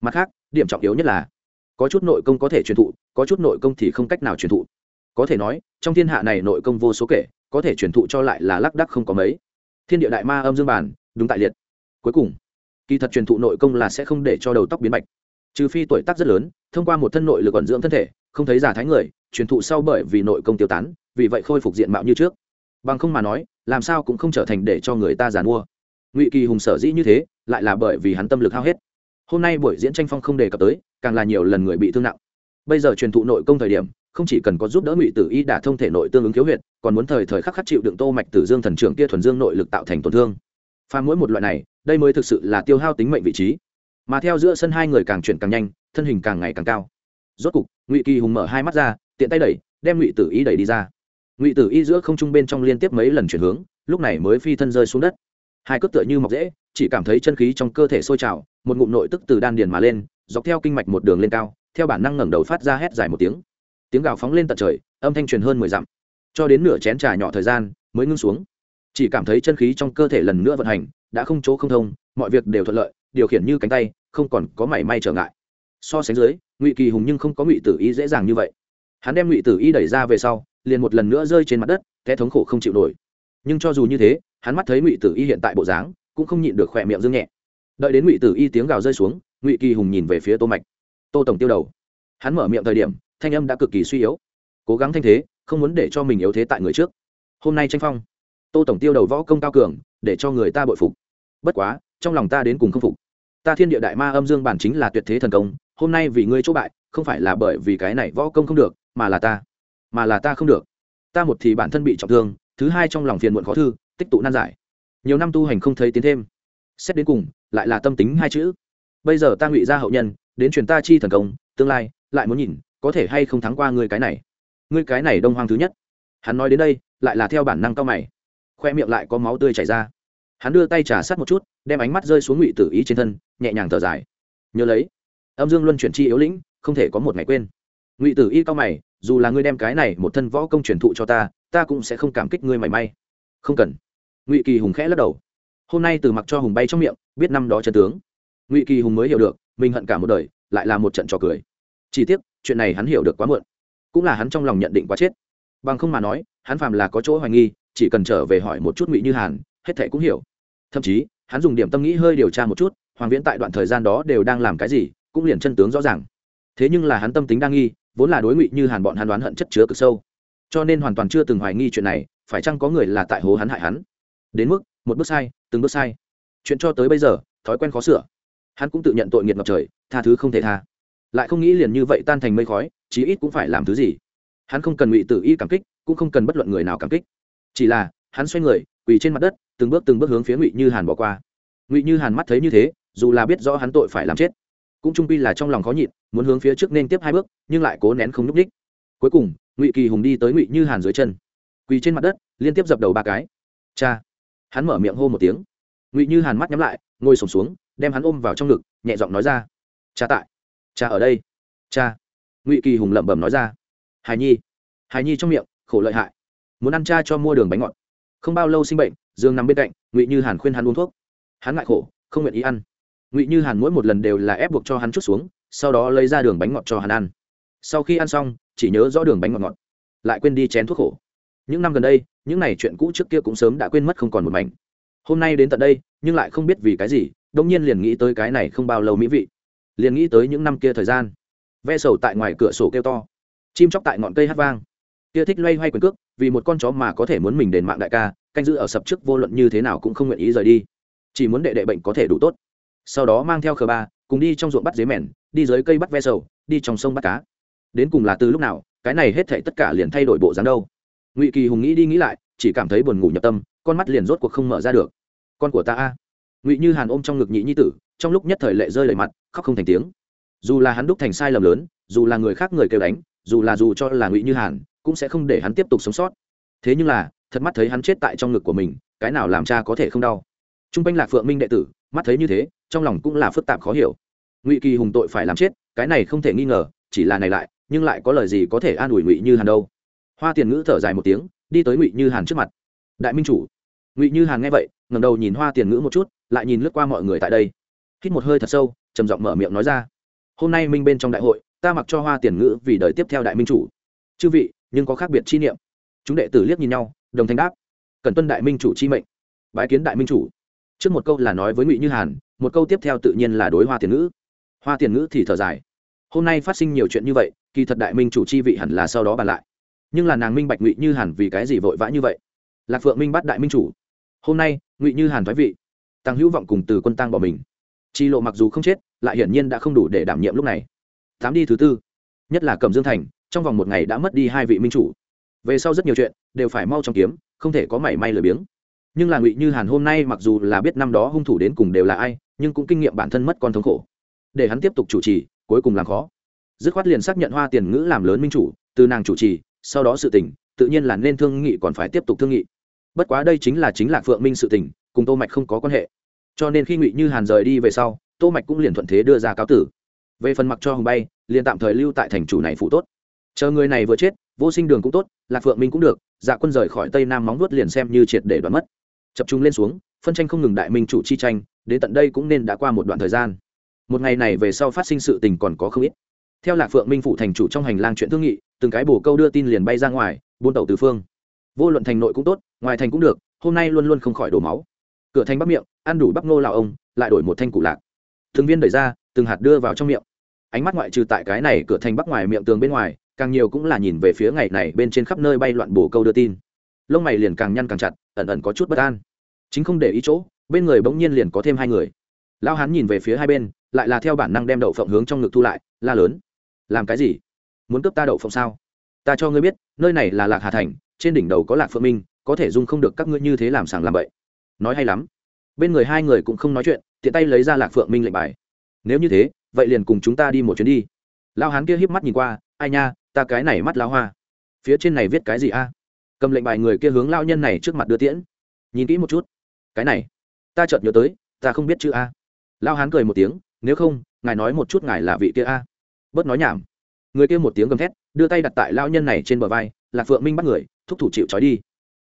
[SPEAKER 1] mặt khác, điểm trọng yếu nhất là, có chút nội công có thể truyền thụ, có chút nội công thì không cách nào truyền thụ. Có thể nói, trong thiên hạ này nội công vô số kể, có thể truyền thụ cho lại là lác đắc không có mấy. Thiên địa đại ma âm dương bản, đúng tại liệt. Cuối cùng, kỳ thật truyền thụ nội công là sẽ không để cho đầu tóc biến bạch. Trừ phi tuổi tác rất lớn, thông qua một thân nội lực ẩn dưỡng thân thể, không thấy giả thái người, truyền thụ sau bởi vì nội công tiêu tán, vì vậy khôi phục diện mạo như trước. Bằng không mà nói, làm sao cũng không trở thành để cho người ta giàn mua ngụy kỳ hùng sở dĩ như thế, lại là bởi vì hắn tâm lực hao hết hôm nay buổi diễn tranh phong không đề cập tới, càng là nhiều lần người bị thương nặng. Bây giờ truyền thụ nội công thời điểm, không chỉ cần có giúp đỡ ngụy tử y đả thông thể nội tương ứng khiếu huyệt, còn muốn thời thời khắc khắc chịu đựng tô mạch tử dương thần trưởng kia thuần dương nội lực tạo thành tổn thương. Pha mỗi một loại này, đây mới thực sự là tiêu hao tính mệnh vị trí. Mà theo giữa sân hai người càng chuyển càng nhanh, thân hình càng ngày càng cao. Rốt cục, ngụy kỳ hùng mở hai mắt ra, tiện tay đẩy, đem ngụy tử y đẩy đi ra. Ngụy tử y giữa không trung bên trong liên tiếp mấy lần chuyển hướng, lúc này mới phi thân rơi xuống đất. Hai cước tựa như mọc dễ chỉ cảm thấy chân khí trong cơ thể sôi trào, một ngụm nội tức từ đan điền mà lên, dọc theo kinh mạch một đường lên cao, theo bản năng ngẩng đầu phát ra hét dài một tiếng. Tiếng gào phóng lên tận trời, âm thanh truyền hơn mười dặm. Cho đến nửa chén trà nhỏ thời gian, mới ngưng xuống. Chỉ cảm thấy chân khí trong cơ thể lần nữa vận hành, đã không chỗ không thông, mọi việc đều thuận lợi, điều khiển như cánh tay, không còn có mảy may trở ngại. So sánh dưới, ngụy kỳ hùng nhưng không có ngụy tử y dễ dàng như vậy. Hắn đem ngụy tử y đẩy ra về sau, liền một lần nữa rơi trên mặt đất, té thống khổ không chịu nổi. Nhưng cho dù như thế, hắn mắt thấy ngụy tử y hiện tại bộ dáng cũng không nhịn được khỏe miệng dương nhẹ. Đợi đến ngụy tử y tiếng gào rơi xuống, ngụy kỳ hùng nhìn về phía tô mạch. Tô tổng tiêu đầu. Hắn mở miệng thời điểm, thanh âm đã cực kỳ suy yếu. Cố gắng thanh thế, không muốn để cho mình yếu thế tại người trước. Hôm nay tranh phong. Tô tổng tiêu đầu võ công cao cường, để cho người ta bội phục. Bất quá, trong lòng ta đến cùng không phục. Ta thiên địa đại ma âm dương bản chính là tuyệt thế thần công, hôm nay vì ngươi chỗ bại, không phải là bởi vì cái này võ công không được, mà là ta, mà là ta không được. Ta một thì bản thân bị trọng thương, thứ hai trong lòng phiền muộn khó thư, tích tụ nan giải nhiều năm tu hành không thấy tiến thêm. Xét đến cùng, lại là tâm tính hai chữ. Bây giờ ta ngụy ra hậu nhân, đến truyền ta chi thần công, tương lai, lại muốn nhìn, có thể hay không thắng qua ngươi cái này. Ngươi cái này đông hoang thứ nhất. Hắn nói đến đây, lại là theo bản năng cao mày. Khoe miệng lại có máu tươi chảy ra. Hắn đưa tay trà sát một chút, đem ánh mắt rơi xuống ngụy tử ý trên thân, nhẹ nhàng thở dài. Nhớ lấy, âm dương luân chuyển chi yếu lĩnh, không thể có một ngày quên. Ngụy tử y cao mày, dù là ngươi đem cái này một thân võ công truyền thụ cho ta ta cũng sẽ không cảm kích ngươi mảy may. Không cần ngụy kỳ hùng khẽ lắc đầu hôm nay từ mặc cho hùng bay trong miệng biết năm đó chân tướng ngụy kỳ hùng mới hiểu được mình hận cả một đời lại là một trận trò cười chỉ tiếc chuyện này hắn hiểu được quá muộn cũng là hắn trong lòng nhận định quá chết bằng không mà nói hắn phàm là có chỗ hoài nghi chỉ cần trở về hỏi một chút ngụy như hàn hết thệ cũng hiểu thậm chí hắn dùng điểm tâm nghĩ hơi điều tra một chút hoàng viễn tại đoạn thời gian đó đều đang làm cái gì cũng liền chân tướng rõ ràng thế nhưng là hắn tâm tính đang nghi vốn là đối ngụy như hàn bọn hắn đoán hận chất chứa cực sâu cho nên hoàn toàn chưa từng hoài nghi chuyện này phải chăng có người là tại hố hắn hại hắn đến mức một bước sai, từng bước sai. Chuyện cho tới bây giờ, thói quen khó sửa. Hắn cũng tự nhận tội nghiệt ngập trời, tha thứ không thể tha. Lại không nghĩ liền như vậy tan thành mây khói, chí ít cũng phải làm thứ gì. Hắn không cần ngụy tự y cảm kích, cũng không cần bất luận người nào cảm kích. Chỉ là, hắn xoay người, quỳ trên mặt đất, từng bước từng bước hướng phía ngụy như hàn bỏ qua. Ngụy như hàn mắt thấy như thế, dù là biết rõ hắn tội phải làm chết, cũng trung pi là trong lòng khó nhịn, muốn hướng phía trước nên tiếp hai bước, nhưng lại cố nén không n ú c ních cuối cùng, ngụy kỳ hùng đi tới ngụy như hàn dưới chân. Quỳ trên mặt đất, liên tiếp dập đầu ba cái. Cha! Hắn mở miệng hô một tiếng. Ngụy như hàn mắt nhắm lại, ngồi sổm xuống, đem hắn ôm vào trong ngực, nhẹ giọng nói ra. Cha tại. Cha ở đây. Cha. Ngụy kỳ hùng lẩm bẩm nói ra. Hài nhi. Hài nhi trong miệng, khổ lợi hại. Muốn ăn cha cho mua đường bánh ngọt. Không bao lâu sinh bệnh, dương nằm bên cạnh, ngụy như hàn khuyên hắn uống thuốc. Hắn ngại khổ, không nguyện ý ăn. Ngụy như hàn mỗi một lần đều là ép buộc cho hắn chút xuống, sau đó lấy ra đường bánh ngọt cho hắn ăn. Sau khi ăn xong, chỉ nhớ rõ đường bánh ngọt ngọt, lại quên đi chén thuốc khổ những năm gần đây, những này chuyện cũ trước kia cũng sớm đã quên mất không còn một mảnh. Hôm nay đến tận đây, nhưng lại không biết vì cái gì đông nhiên liền nghĩ tới cái này không bao lâu mỹ vị. Liền nghĩ tới những năm kia thời gian. Ve sầu tại ngoài cửa sổ kêu to. Chim chóc tại ngọn cây hát vang. Kia thích loay hoay quyền cước, vì một con chó mà có thể muốn mình đền mạng đại ca, canh giữ ở sập trước vô luận như thế nào cũng không nguyện ý rời đi. Chỉ muốn đệ đệ bệnh có thể đủ tốt. Sau đó mang theo khờ ba, cùng đi trong ruộng bắt dế mèn, đi dưới cây bắt ve sầu, đi trong sông bắt cá. Đến cùng là từ lúc nào, cái này hết thảy tất cả liền thay đổi bộ dáng đâu ngụy kỳ hùng nghĩ đi nghĩ lại, chỉ cảm thấy buồn ngủ nhập tâm, con mắt liền rốt cuộc không mở ra được. Con của ta a. Ngụy như hàn ôm trong ngực nhị nhi tử, trong lúc nhất thời lệ rơi đầy mặt, khóc không thành tiếng. Dù là hắn đúc thành sai lầm lớn, dù là người khác người kêu đánh, dù là dù cho là ngụy như hàn, cũng sẽ không để hắn tiếp tục sống sót. Thế nhưng là, thật mắt thấy hắn chết tại trong ngực của mình, cái nào làm cha có thể không đau. T r u n g quanh lạc phượng minh đệ tử, mắt thấy như thế, trong lòng cũng là phức tạp khó hiểu. Ngụy kỳ hùng tội phải làm chết, cái này không thể nghi ngờ, chỉ là này lại, nhưng lại có lời gì có thể an ủi ngụy như hàn đâu? Hoa tiền ngữ thở dài một tiếng, đi tới ngụy như hàn trước mặt. Đại minh chủ. Ngụy như hàn nghe vậy ngầm đầu nhìn hoa tiền ngữ một chút, lại nhìn lướt qua mọi người tại đây. Hít một hơi thật sâu, trầm giọng mở miệng nói ra, hôm nay minh bên trong đại hội, ta mặc cho hoa tiền ngữ vì đời tiếp theo đại minh chủ. Chư vị, nhưng có khác biệt chi niệm. Chúng đệ tử liếc nhìn nhau, đồng thanh đáp, cần tuân đại minh chủ chi mệnh, bái kiến đại minh chủ. Trước một câu là nói với ngụy như hàn, một câu tiếp theo tự nhiên là đối hoa tiền ngữ. Hoa tiền ngữ thì thở dài, hôm nay phát sinh nhiều chuyện như vậy, kỳ thật đại minh chủ chi vị hẳn là sau đó bàn lại nhưng là nàng minh bạch ngụy như hàn vì cái gì vội vã như vậy lạc phượng minh bắt đại minh chủ hôm nay ngụy như hàn thoái vị tăng hữu vọng cùng từ quân tăng bỏ mình chi lộ mặc dù không chết lại hiển nhiên đã không đủ để đảm nhiệm lúc này tám đi thứ tư nhất là cầm dương thành trong vòng một ngày đã mất đi hai vị minh chủ về sau rất nhiều chuyện đều phải mau trong kiếm không thể có mảy may lười biếng nhưng là ngụy như hàn hôm nay mặc dù là biết năm đó hung thủ đến cùng đều là ai nhưng cũng kinh nghiệm bản thân mất con thống khổ để hắn tiếp tục chủ trì cuối cùng làm khó dứt khoát liền xác nhận hoa tiền ngữ làm lớn minh chủ từ nàng chủ trì sau đó sự tình, tự nhiên là nên thương nghị còn phải tiếp tục thương nghị. Bất quá đây chính là chính lạc phượng minh sự tình, cùng tô mạch không có quan hệ. Cho nên khi ngụy như hàn rời đi về sau, tô mạch cũng liền thuận thế đưa ra cáo tử. Về phần mặc cho hồng bay, liền tạm thời lưu tại thành chủ này phụ tốt. Chờ người này vừa chết, vô sinh đường cũng tốt, lạc phượng minh cũng được dạ quân rời khỏi tây nam móng vuốt liền xem như triệt để đoán mất. Chập trung lên xuống, phân tranh không ngừng đại minh chủ chi tranh, đến tận đây cũng nên đã qua một đoạn thời gian. Một ngày này về sau phát sinh sự tình còn có không ít. Theo lạc phượng minh phụ thành chủ trong hành lang chuyện thương nghị từng cái bổ câu đưa tin liền bay ra ngoài, buôn tàu từ phương. Vô luận thành nội cũng tốt, ngoài thành cũng được, hôm nay luôn luôn không khỏi đổ máu. Cửa thành bắc miệng, ăn đủ bắp ngô lào ông, lại đổi một thanh cụ lạc. Thường viên đẩy ra, từng hạt đưa vào trong miệng. Ánh mắt ngoại trừ tại cái này cửa thành bắc ngoài miệng tường bên ngoài, càng nhiều cũng là nhìn về phía ngày này bên trên khắp nơi bay loạn bổ câu đưa tin. Lông mày liền càng nhăn càng chặt, ẩn ẩn có chút bất an. Chính không để ý chỗ, bên người bỗng nhiên liền có thêm hai người. Lao hán nhìn về phía hai bên, lại là theo bản năng đem đậu phộng hướng trong ngực thu lại, la lớn. Làm cái gì? Muốn cướp ta đậu phộng sao? Ta cho ngươi biết, nơi này là lạc hà thành, trên đỉnh đầu có lạc phượng minh, có thể dung không được các ngươi như thế làm sàng làm bậy. Nói hay lắm. Bên người hai người cũng không nói chuyện, tiện tay lấy ra lạc phượng minh lệnh bài. Nếu như thế, vậy liền cùng chúng ta đi một chuyến đi. Lao hán kia híp mắt nhìn qua, ai nha, ta cái này mắt lao hoa. Phía trên này viết cái gì a? Cầm lệnh bài người kia hướng lao nhân này trước mặt đưa tiễn. Nhìn kỹ một chút. Cái này, ta chợt nhớ tới, ta không biết chữ a. Lao hán cười một tiếng, nếu không, ngài nói một chút ngài là vị kia a. Bớt nói nhảm người kia một tiếng gầm thét, đưa tay đặt tại lao nhân này trên bờ vai, lạc phượng minh bắt người, thúc thủ chịu trói đi.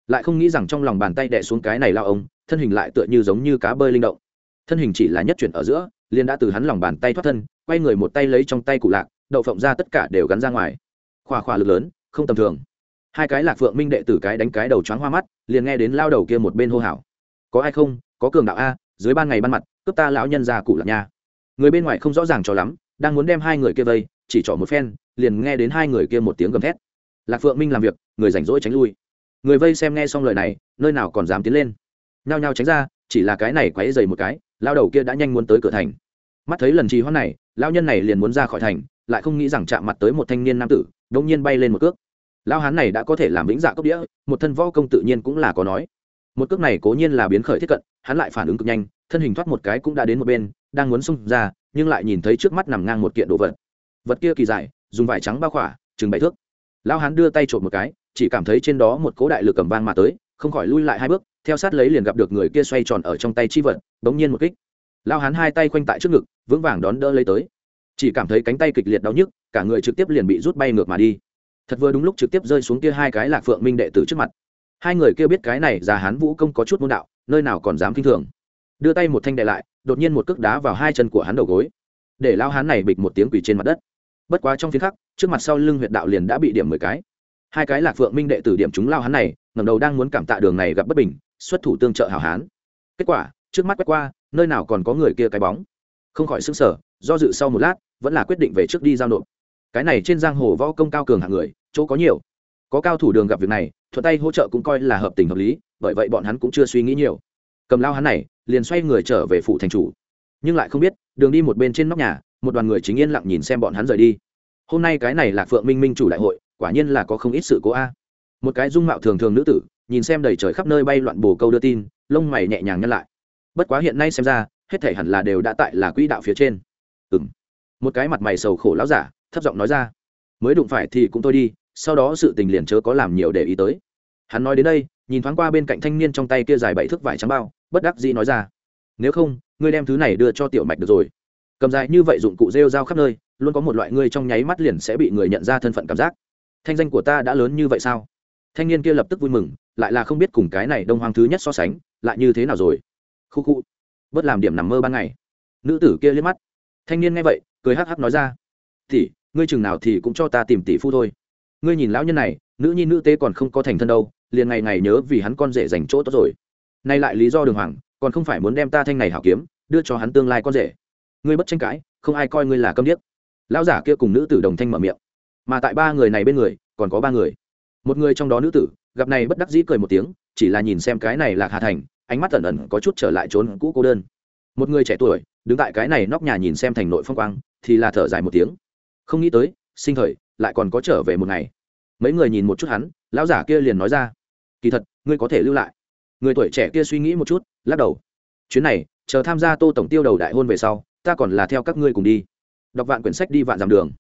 [SPEAKER 1] Lại không nghĩ rằng trong lòng bàn tay đẻ xuống cái này lao ông, thân hình lại tựa như giống như cá bơi linh động. Thân hình chỉ là nhất chuyển ở giữa liên đã từ hắn lòng bàn tay thoát thân, quay người một tay lấy trong tay cụ lạc, đậu phộng ra tất cả đều gắn ra ngoài. Khoa khoa lực lớn, không tầm thường. Hai cái lạc phượng minh đệ tử cái đánh cái đầu choáng hoa mắt, liền nghe đến lao đầu kia một bên hô hào. Có ai không? Có cường đạo a, dưới ban ngày ban mặt, cướp ta lão nhân ra cụ lạc nha. Người bên ngoài không rõ ràng cho lắm, đang muốn đem hai người kia vây chỉ trỏ một phen, liền nghe đến hai người kia một tiếng gầm thét. Lạc phượng minh làm việc, người rảnh rỗi tránh lui. Người vây xem nghe xong lời này, nơi nào còn dám tiến lên. Nhao nhao tránh ra, chỉ là cái này quấy dày một cái, lao đầu kia đã nhanh muốn tới cửa thành. Mắt thấy lần trì hoãn này, lao nhân này liền muốn ra khỏi thành, lại không nghĩ rằng chạm mặt tới một thanh niên nam tử đông nhiên bay lên một cước. Lao hán này đã có thể làm vĩnh dạ cốc đĩa, một thân võ công tự nhiên cũng là có nói. Một cước này cố nhiên là biến khởi thiết cận, hắn lại phản ứng cực nhanh, thân hình thoát một cái cũng đã đến một bên, đang muốn xông ra, nhưng lại nhìn thấy trước mắt nằm ngang một kiện đồ vật vật kia kỳ dài, dùng vải trắng bao khỏa chừng bảy thước. Lao hán đưa tay trộm một cái, chỉ cảm thấy trên đó một cố đại lực cầm vang mà tới, không khỏi lui lại hai bước, theo sát lấy liền gặp được người kia xoay tròn ở trong tay chi vật, bỗng nhiên một kích. Lao hán hai tay khoanh tại trước ngực, vững vàng đón đỡ lấy tới. Chỉ cảm thấy cánh tay kịch liệt đau nhức, cả người trực tiếp liền bị rút bay ngược mà đi. Thật vừa đúng lúc trực tiếp rơi xuống kia hai cái lạc phượng minh đệ tử trước mặt. Hai người kia biết cái này già hán vũ công có chút môn đạo, nơi nào còn dám k i n h thường. Đưa tay một thanh đệ lại, đột nhiên một cước đá vào hai chân của hắn đầu gối. Để lao hán này bịch một tiếng quỳ trên mặt đất bất quá trong phiến khắc, trước mặt sau lưng huyệt đạo liền đã bị điểm mười cái. Hai cái lạc phượng minh đệ tử điểm chúng lao hắn này, ngẩng đầu đang muốn cảm tạ đường này gặp bất bình, xuất thủ tương trợ hảo hán. Kết quả, trước mắt quét qua, nơi nào còn có người kia cái bóng. Không khỏi xứng sở do dự sau một lát, vẫn là quyết định về trước đi giao nộp. Cái này trên giang hồ võ công cao cường hạng người, chỗ có nhiều. Có cao thủ đường gặp việc này, thuận tay hỗ trợ cũng coi là hợp tình hợp lý, bởi vậy bọn hắn cũng chưa suy nghĩ nhiều. Cầm lao hắn này, liền xoay người trở về phủ thành chủ. Nhưng lại không biết, đường đi một bên trên nóc nhà một đoàn người chính yên lặng nhìn xem bọn hắn rời đi. Hôm nay cái này là phượng minh minh chủ đại hội, quả nhiên là có không ít sự cố a. Một cái dung mạo thường thường nữ tử, nhìn xem đầy trời khắp nơi bay loạn bồ câu đưa tin, lông mày nhẹ nhàng nhăn lại. Bất quá hiện nay xem ra, hết thể hẳn là đều đã tại là quỹ đạo phía trên. Ừ m một cái mặt mày sầu khổ lão giả, thấp giọng nói ra. Mới đụng phải thì cũng thôi đi, sau đó sự tình liền chớ có làm nhiều để ý tới. Hắn nói đến đây, nhìn thoáng qua bên cạnh thanh niên trong tay kia dài bảy thước vải trắng bao, bất đắc dĩ nói ra. Nếu không, ngươi đem thứ này đưa cho tiểu mạch được rồi cầm dài như vậy dụng cụ rêu rao khắp nơi, luôn có một loại ngươi trong nháy mắt liền sẽ bị người nhận ra thân phận cảm giác. Thanh danh của ta đã lớn như vậy sao? Thanh niên kia lập tức vui mừng, lại là không biết cùng cái này đông hoàng thứ nhất so sánh, lại như thế nào rồi? Khu khu, bớt làm điểm nằm mơ ban ngày. Nữ tử kia liếc mắt. Thanh niên nghe vậy, cười hắc hắc nói ra. Thì, ngươi chừng nào thì cũng cho ta tìm tỷ phu thôi. Ngươi nhìn lão nhân này, nữ nhi nữ tế còn không có thành thân đâu, liền ngày ngày nhớ vì hắn con rể dành chỗ tốt rồi. Nay lại lý do đường hoàng, còn không phải muốn đem ta thanh này hảo kiếm, đưa cho hắn tương lai con rể ngươi bất tranh cãi, không ai coi ngươi là câm điếc. Lão giả kia cùng nữ tử đồng thanh mở miệng. Mà tại ba người này bên người, còn có ba người. Một người trong đó nữ tử, gặp này bất đắc dĩ cười một tiếng, chỉ là nhìn xem cái này là hà thành, ánh mắt ẩn ẩn có chút trở lại trốn cũ cô đơn. Một người trẻ tuổi, đứng tại cái này nóc nhà nhìn xem thành nội phong quang, thì là thở dài một tiếng. Không nghĩ tới, sinh thời, lại còn có trở về một ngày. Mấy người nhìn một chút hắn, lão giả kia liền nói ra. Kỳ thật, ngươi có thể lưu lại. Người tuổi trẻ kia suy nghĩ một chút, lắc đầu. Chuyến này, chờ tham gia tô tổng tiêu đầu đại hôn về sau ta còn là theo các ngươi cùng đi. Đọc vạn quyển sách đi vạn dặm đường.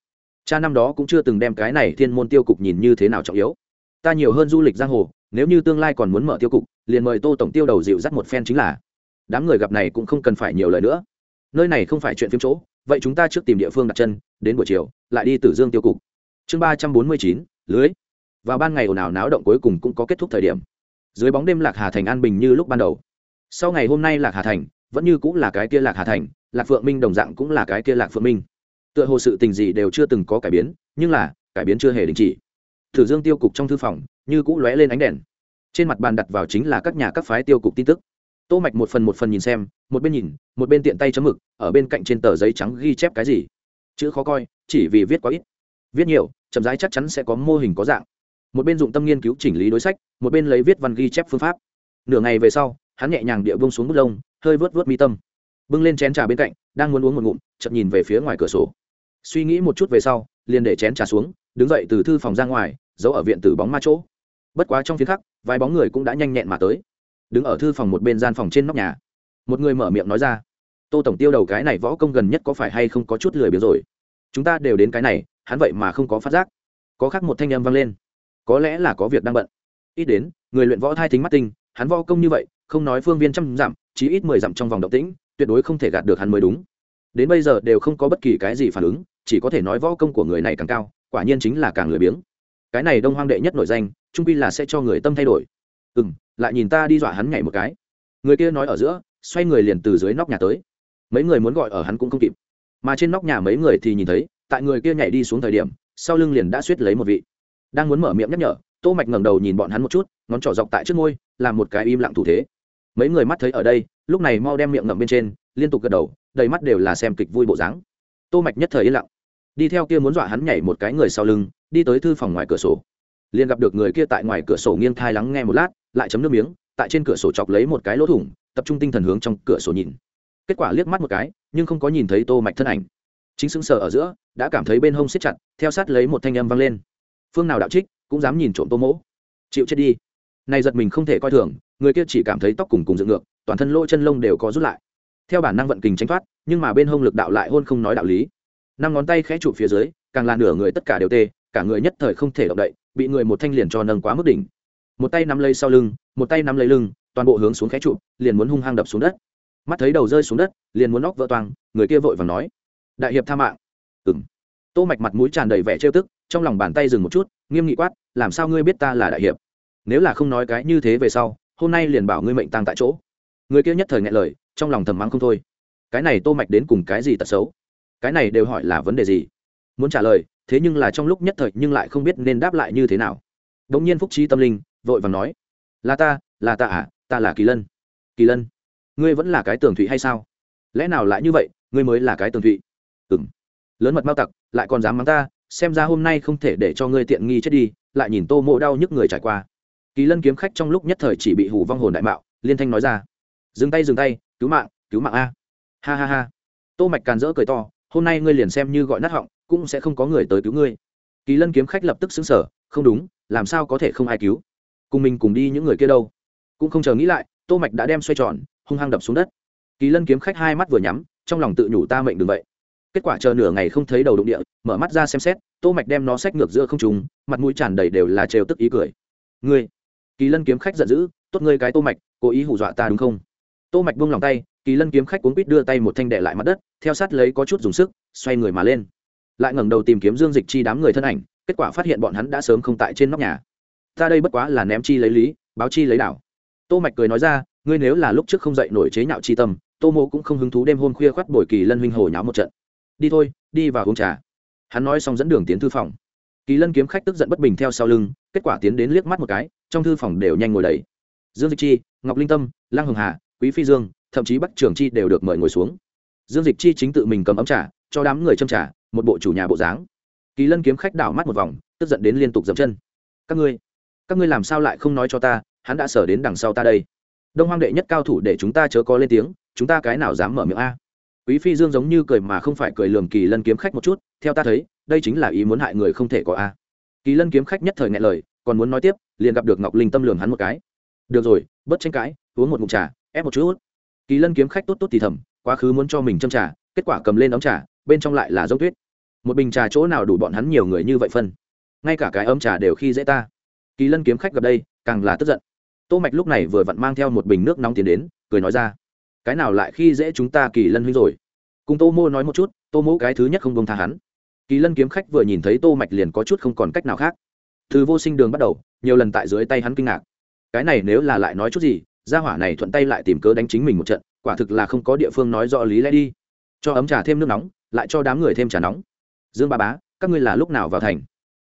[SPEAKER 1] Cha năm đó cũng chưa từng đem cái này thiên môn tiêu cục nhìn như thế nào trọng yếu. Ta nhiều hơn du lịch giang hồ, nếu như tương lai còn muốn mở tiêu cục, liền mời tô tổng tiêu đầu dịu dắt một phen chính là. Đám người gặp này cũng không cần phải nhiều lời nữa. Nơi này không phải chuyện phim chỗ, vậy chúng ta trước tìm địa phương đặt chân, đến buổi chiều, lại đi tử dương tiêu cục. Chương ba trăm bốn mươi chín, lưới. Vào ban ngày ồn ào náo động cuối cùng cũng có kết thúc thời điểm. Dưới bóng đêm lạc hà thành an bình như lúc ban đầu. Sau ngày hôm nay lạc hà thành vẫn như cũng là cái kia lạc hà thành lạc phượng minh đồng dạng cũng là cái kia lạc phượng minh. Tựa hồ sự tình gì đều chưa từng có cải biến, nhưng là, cải biến chưa hề đình chỉ. Thử dương tiêu cục trong thư phòng, như cũ lóe lên ánh đèn. Trên mặt bàn đặt vào chính là các nhà các phái tiêu cục tin tức. Tô mạch một phần một phần nhìn xem, một bên nhìn, một bên tiện tay chấm mực, ở bên cạnh trên tờ giấy trắng ghi chép cái gì. Chữ khó coi, chỉ vì viết quá ít. Viết nhiều, chậm rãi chắc chắn sẽ có mô hình có dạng. Một bên dụng tâm nghiên cứu chỉnh lý đối sách, một bên lấy viết văn ghi chép phương pháp. Nửa ngày về sau, hắn nhẹ nhàng địa bông xuống bút lông, hơi vớt vớt mi tâm bưng lên chén trà bên cạnh, đang muốn uống một ngụm chậm nhìn về phía ngoài cửa sổ. Suy nghĩ một chút về sau, liền để chén trà xuống, đứng dậy từ thư phòng ra ngoài, giấu ở viện tử bóng ma chỗ. Bất quá trong phía khắc, vài bóng người cũng đã nhanh nhẹn mà tới. Đứng ở thư phòng một bên gian phòng trên nóc nhà. Một người mở miệng nói ra, tô tổng tiêu đầu cái này võ công gần nhất có phải hay không có chút lười biếng rồi? Chúng ta đều đến cái này, hắn vậy mà không có phát giác. Có khác một thanh âm vang lên, có lẽ là có việc đang bận. Ít đến, người luyện võ thai thính mắt tinh, hắn võ công như vậy, không nói phương viên trăm dặm, chí ít mười dặm trong vòng động tĩnh tuyệt đối không thể gạt được hắn mới đúng. Đến bây giờ đều không có bất kỳ cái gì phản ứng, chỉ có thể nói võ công của người này càng cao, quả nhiên chính là càng lười biếng. Cái này đông hoang đệ nhất nổi danh, trung quy là sẽ cho người tâm thay đổi. Ừ m lại nhìn ta đi dọa hắn nhảy một cái. Người kia nói ở giữa, xoay người liền từ dưới nóc nhà tới. Mấy người muốn gọi ở hắn cũng không kịp. Mà trên nóc nhà mấy người thì nhìn thấy, tại người kia nhảy đi xuống thời điểm, sau lưng liền đã suýt lấy một vị. Đang muốn mở miệng nhắc nhở, tô mạch ngẩng đầu nhìn bọn hắn một chút, ngón trỏ dọc tại trước môi, làm một cái im lặng thủ thế. Mấy người mắt thấy ở đây lúc này mau đem miệng ngậm bên trên, liên tục gật đầu, đầy mắt đều là xem kịch vui bộ dáng. Tô mạch nhất thời yên lặng. Đi theo kia muốn dọa hắn nhảy một cái người sau lưng, đi tới thư phòng ngoài cửa sổ. Liền gặp được người kia tại ngoài cửa sổ nghiêng thai lắng nghe một lát, lại chấm nước miếng, tại trên cửa sổ chọc lấy một cái lỗ thủng, tập trung tinh thần hướng trong cửa sổ nhìn. Kết quả liếc mắt một cái, nhưng không có nhìn thấy tô mạch thân ảnh. Chính xứng sở ở giữa, đã cảm thấy bên hông siết chặt, theo sát lấy một thanh âm vang lên. Phương nào đạo trích, cũng dám nhìn trộm tô mỗ. Chịu chết đi. Này giật mình không thể coi thường, người kia chỉ cảm thấy tóc cùng cùng dựng ngược toàn thân lỗ chân lông đều có rút lại. Theo bản năng vận kình tránh thoát, nhưng mà bên hông lực đạo lại hôn không nói đạo lý. Năm ngón tay khẽ chụp phía dưới, càng là nửa người tất cả đều tê, cả người nhất thời không thể động đậy, bị người một thanh liền cho nâng quá mức đỉnh. Một tay nắm lấy sau lưng, một tay nắm lấy lưng, toàn bộ hướng xuống khẽ chụp, liền muốn hung hăng đập xuống đất. Mắt thấy đầu rơi xuống đất, liền muốn nóc vỡ toang, người kia vội và nói, đại hiệp tha mạng. Ừng tô mạch mặt mũi tràn đầy vẻ trêu tức, trong lòng bàn tay dừng một chút, nghiêm nghị quát, làm sao ngươi biết ta là đại hiệp? Nếu là không nói cái như thế về sau, hôm nay liền bảo ngươi mệnh tăng tại chỗ người kia nhất thời ngại lời trong lòng thầm mắng không thôi. Cái này tô mạch đến cùng cái gì tật xấu? Cái này đều hỏi là vấn đề gì? Muốn trả lời thế nhưng là trong lúc nhất thời nhưng lại không biết nên đáp lại như thế nào. Đống nhiên phúc trí tâm linh vội vàng nói là ta là ta à ta là kỳ lân. Kỳ lân? Ngươi vẫn là cái tường thụy hay sao? Lẽ nào lại như vậy ngươi mới là cái tường thụy? Ừm, lớn mật mao tặc lại còn dám mắng ta xem ra hôm nay không thể để cho ngươi tiện nghi chết đi lại nhìn tô mộ đau nhức người trải qua. Kỳ lân kiếm khách trong lúc nhất thời chỉ bị hủ vong hồn đại mạo liên thanh nói ra dừng tay dừng tay, cứu mạng cứu mạng a. Ha ha ha. Tô mạch càn rỡ cười to, hôm nay ngươi liền xem như gọi nát họng, cũng sẽ không có người tới cứu ngươi. Kỳ lân kiếm khách lập tức xứng sở không đúng, làm sao có thể không ai cứu? Cùng mình cùng đi những người kia đâu? Cũng không chờ nghĩ lại, tô mạch đã đem xoay tròn, hung hăng đập xuống đất. Kỳ lân kiếm khách hai mắt vừa nhắm, trong lòng tự nhủ ta mệnh đừng vậy. Kết quả chờ nửa ngày không thấy đầu đụng địa, mở mắt ra xem xét, tô mạch đem nó xách ngược giữa không trùng mặt mũi tràn đầy đều là trêu tức ý cười. Ngươi? Kỳ lân kiếm khách giận dữ, tốt ngươi cái tô mạch, cố ý hù dọa ta đúng không? Tô mạch buông lòng tay, kỳ lân kiếm khách cuốn quýt đưa tay một thanh đệ lại mặt đất, theo sát lấy có chút dùng sức, xoay người mà lên. Lại ngẩng đầu tìm kiếm dương dịch chi đám người thân ảnh, kết quả phát hiện bọn hắn đã sớm không tại trên nóc nhà. Ta đây bất quá là ném chi lấy lý, báo chi lấy đảo. Tô mạch cười nói ra, ngươi nếu là lúc trước không dậy nổi chế nhạo chi tâm, tô mô cũng không hứng thú đêm hôm khuya khoắt bồi kỳ lân huynh hồ nháo một trận. Đi thôi, đi vào uống trà. Hắn nói xong dẫn đường tiến thư phòng. Kỳ lân kiếm khách tức giận bất bình theo sau lưng, kết quả tiến đến liếc mắt một cái, trong thư phòng đều nhanh ngồi đầy. Dương dịch chi, ngọc linh tâm lang hồng hà quý phi dương, thậm chí bắc trường chi đều được mời ngồi xuống. Dương dịch chi chính tự mình cầm ấm trà, cho đám người châm trà, một bộ chủ nhà bộ dáng. Kỳ lân kiếm khách đảo mắt một vòng, tức giận đến liên tục dậm chân. Các ngươi các ngươi làm sao lại không nói cho ta, hắn đã sở đến đằng sau ta đây. Đông hoang đệ nhất cao thủ để chúng ta chớ có lên tiếng, chúng ta cái nào dám mở miệng a? Quý phi dương giống như cười mà không phải cười lường kỳ lân kiếm khách một chút, theo ta thấy, đây chính là ý muốn hại người không thể có a. Kỳ lân kiếm khách nhất thời ngại lời, còn muốn nói tiếp, liền gặp được ngọc linh tâm lường hắn một cái. Được rồi, bớt tranh cãi, uống một mụn trà ép một chút. Kỳ lân kiếm khách tốt tốt thì thầm, quá khứ muốn cho mình châm trà, kết quả cầm lên ấm trà, bên trong lại là giống tuyết. Một bình trà chỗ nào đủ bọn hắn nhiều người như vậy phân? Ngay cả cái ấm trà đều khi dễ ta. Kỳ lân kiếm khách gặp đây, càng là tức giận. Tô mạch lúc này vừa vặn mang theo một bình nước nóng tiến đến, cười nói ra, cái nào lại khi dễ chúng ta kỳ lân huynh rồi? Cùng tô mô nói một chút, tô mô cái thứ nhất không bông tha hắn. Kỳ lân kiếm khách vừa nhìn thấy tô mạch liền có chút không còn cách nào khác. Từ vô sinh đường bắt đầu, nhiều lần tại dưới tay hắn kinh ngạc. Cái này nếu là lại nói chút gì gia hỏa này thuận tay lại tìm cớ đánh chính mình một trận, quả thực là không có địa phương nói rõ lý lẽ đi. Cho ấm trà thêm nước nóng, lại cho đám người thêm trà nóng. Dương ba bá, các ngươi là lúc nào vào thành?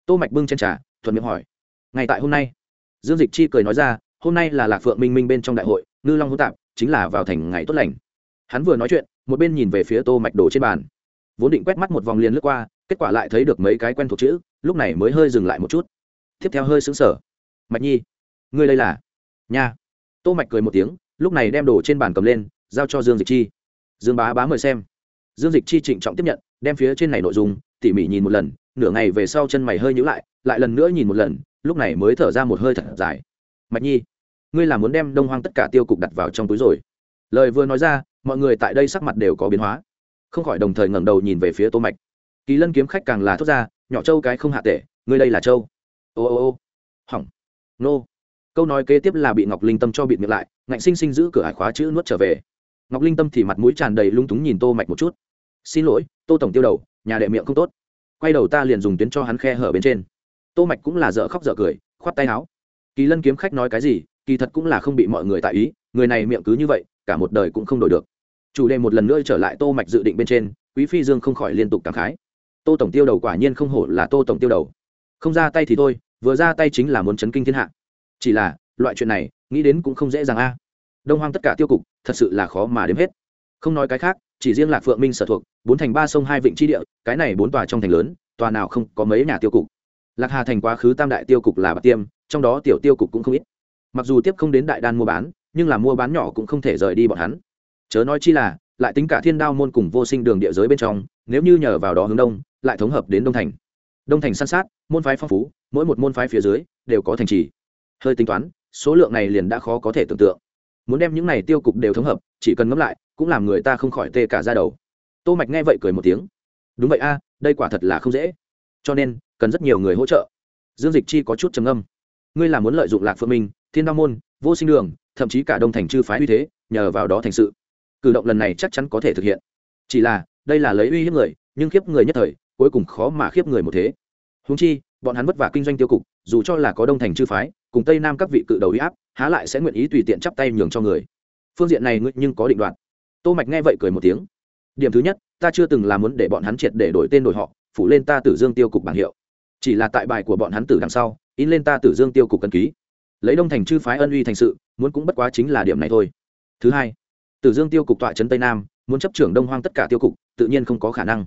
[SPEAKER 1] Tô mạch bưng trên trà, thuận miệng hỏi. Ngày tại hôm nay. Dương dịch chi cười nói ra, hôm nay là lạc phượng minh minh bên trong đại hội, ngư long hữu tạp chính là vào thành ngày tốt lành. Hắn vừa nói chuyện, một bên nhìn về phía tô mạch đổ trên bàn. Vốn định quét mắt một vòng liền lướt qua, kết quả lại thấy được mấy cái quen thuộc chữ, lúc này mới hơi dừng lại một chút. Tiếp theo hơi sững sờ. Mạch nhi, ngươi đây là? Nha tô mạch cười một tiếng, lúc này đem đồ trên bàn cầm lên, giao cho dương dịch chi. Dương bá bá mời xem. Dương dịch chi trịnh trọng tiếp nhận, đem phía trên này nội dung, tỉ mỉ nhìn một lần, nửa ngày về sau chân mày hơi nhíu lại lại lần nữa nhìn một lần, lúc này mới thở ra một hơi thật dài. Mạch nhi, ngươi là muốn đem đông hoang tất cả tiêu cục đặt vào trong túi rồi. Lời vừa nói ra, mọi người tại đây sắc mặt đều có biến hóa. Không khỏi đồng thời ngẩng đầu nhìn về phía tô mạch. Kỳ lân kiếm khách càng là thốt ra, nhỏ châu cái không hạ tệ, ngươi đây là châu. Ô ô ô. Hỏng. Nô câu nói kế tiếp là bị ngọc linh tâm cho bịt miệng lại, ngạnh sinh sinh giữ cửa hải khóa chữ nuốt trở về. Ngọc linh tâm thì mặt mũi tràn đầy lung túng nhìn tô mạch một chút. Xin lỗi, tô tổng tiêu đầu, nhà đệ miệng không tốt. Quay đầu ta liền dùng tuyến cho hắn khe hở bên trên. Tô mạch cũng là dở khóc dở cười, khoát tay áo. Kỳ lân kiếm khách nói cái gì, kỳ thật cũng là không bị mọi người tại ý, người này miệng cứ như vậy, cả một đời cũng không đổi được. Chủ đề một lần nữa trở lại tô mạch dự định bên trên, quý phi dương không khỏi liên tục cảm khái. Tô tổng tiêu đầu quả nhiên không hổ là tô tổng tiêu đầu. Không ra tay thì thôi, vừa ra tay chính là muốn chấn kinh thiên hạ chỉ là, loại chuyện này, nghĩ đến cũng không dễ dàng a. Đông hoang tất cả tiêu cục, thật sự là khó mà đếm hết. Không nói cái khác, chỉ riêng lạc phượng minh sở thuộc, bốn thành ba sông hai vịnh tri địa, cái này bốn tòa trong thành lớn, tòa nào không có mấy nhà tiêu cục. Lạc hà thành quá khứ tam đại tiêu cục là bạc tiêm, trong đó tiểu tiêu cục cũng không ít. Mặc dù tiếp không đến đại đan mua bán, nhưng là mua bán nhỏ cũng không thể rời đi bọn hắn. Chớ nói chi là, lại tính cả thiên đao môn cùng vô sinh đường địa giới bên trong, nếu như nhờ vào đó hướng đông, lại thống hợp đến đông thành. Đông thành san sát, môn phái phong phú, mỗi một môn phái phía dưới, đều có thành trì hơi tính toán, số lượng này liền đã khó có thể tưởng tượng. Muốn đem những này tiêu cục đều thống hợp, chỉ cần ngẫm lại, cũng làm người ta không khỏi tê cả ra đầu. Tô mạch nghe vậy cười một tiếng. Đúng vậy a, đây quả thật là không dễ. Cho nên, cần rất nhiều người hỗ trợ. Dương dịch chi có chút trầm âm ngươi là muốn lợi dụng lạc phượng minh, thiên đao môn, vô sinh đường, thậm chí cả đông thành chư phái uy thế, nhờ vào đó thành sự. Cử động lần này chắc chắn có thể thực hiện. Chỉ là, đây là lấy uy hiếp người, nhưng khiếp người nhất thời, cuối cùng khó mà khiếp người một thế. Huống chi, bọn hắn vất vả kinh doanh tiêu cục, dù cho là có đông thành chư phái cùng tây nam các vị cự đầu uy áp, há lại sẽ nguyện ý tùy tiện chắp tay nhường cho người. Phương diện này ngươi nhưng có định đoạt. Tô mạch nghe vậy cười một tiếng. Điểm thứ nhất, ta chưa từng là muốn để bọn hắn triệt để đổi tên đổi họ, phủ lên ta tử dương tiêu cục bảng hiệu. Chỉ là tại bài của bọn hắn tử đằng sau, in lên ta tử dương tiêu cục cân ký. Lấy đông thành chư phái ân uy thành sự, muốn cũng bất quá chính là điểm này thôi. Thứ hai, tử dương tiêu cục tọa trấn tây nam, muốn chấp trưởng đông hoang tất cả tiêu cục, tự nhiên không có khả năng.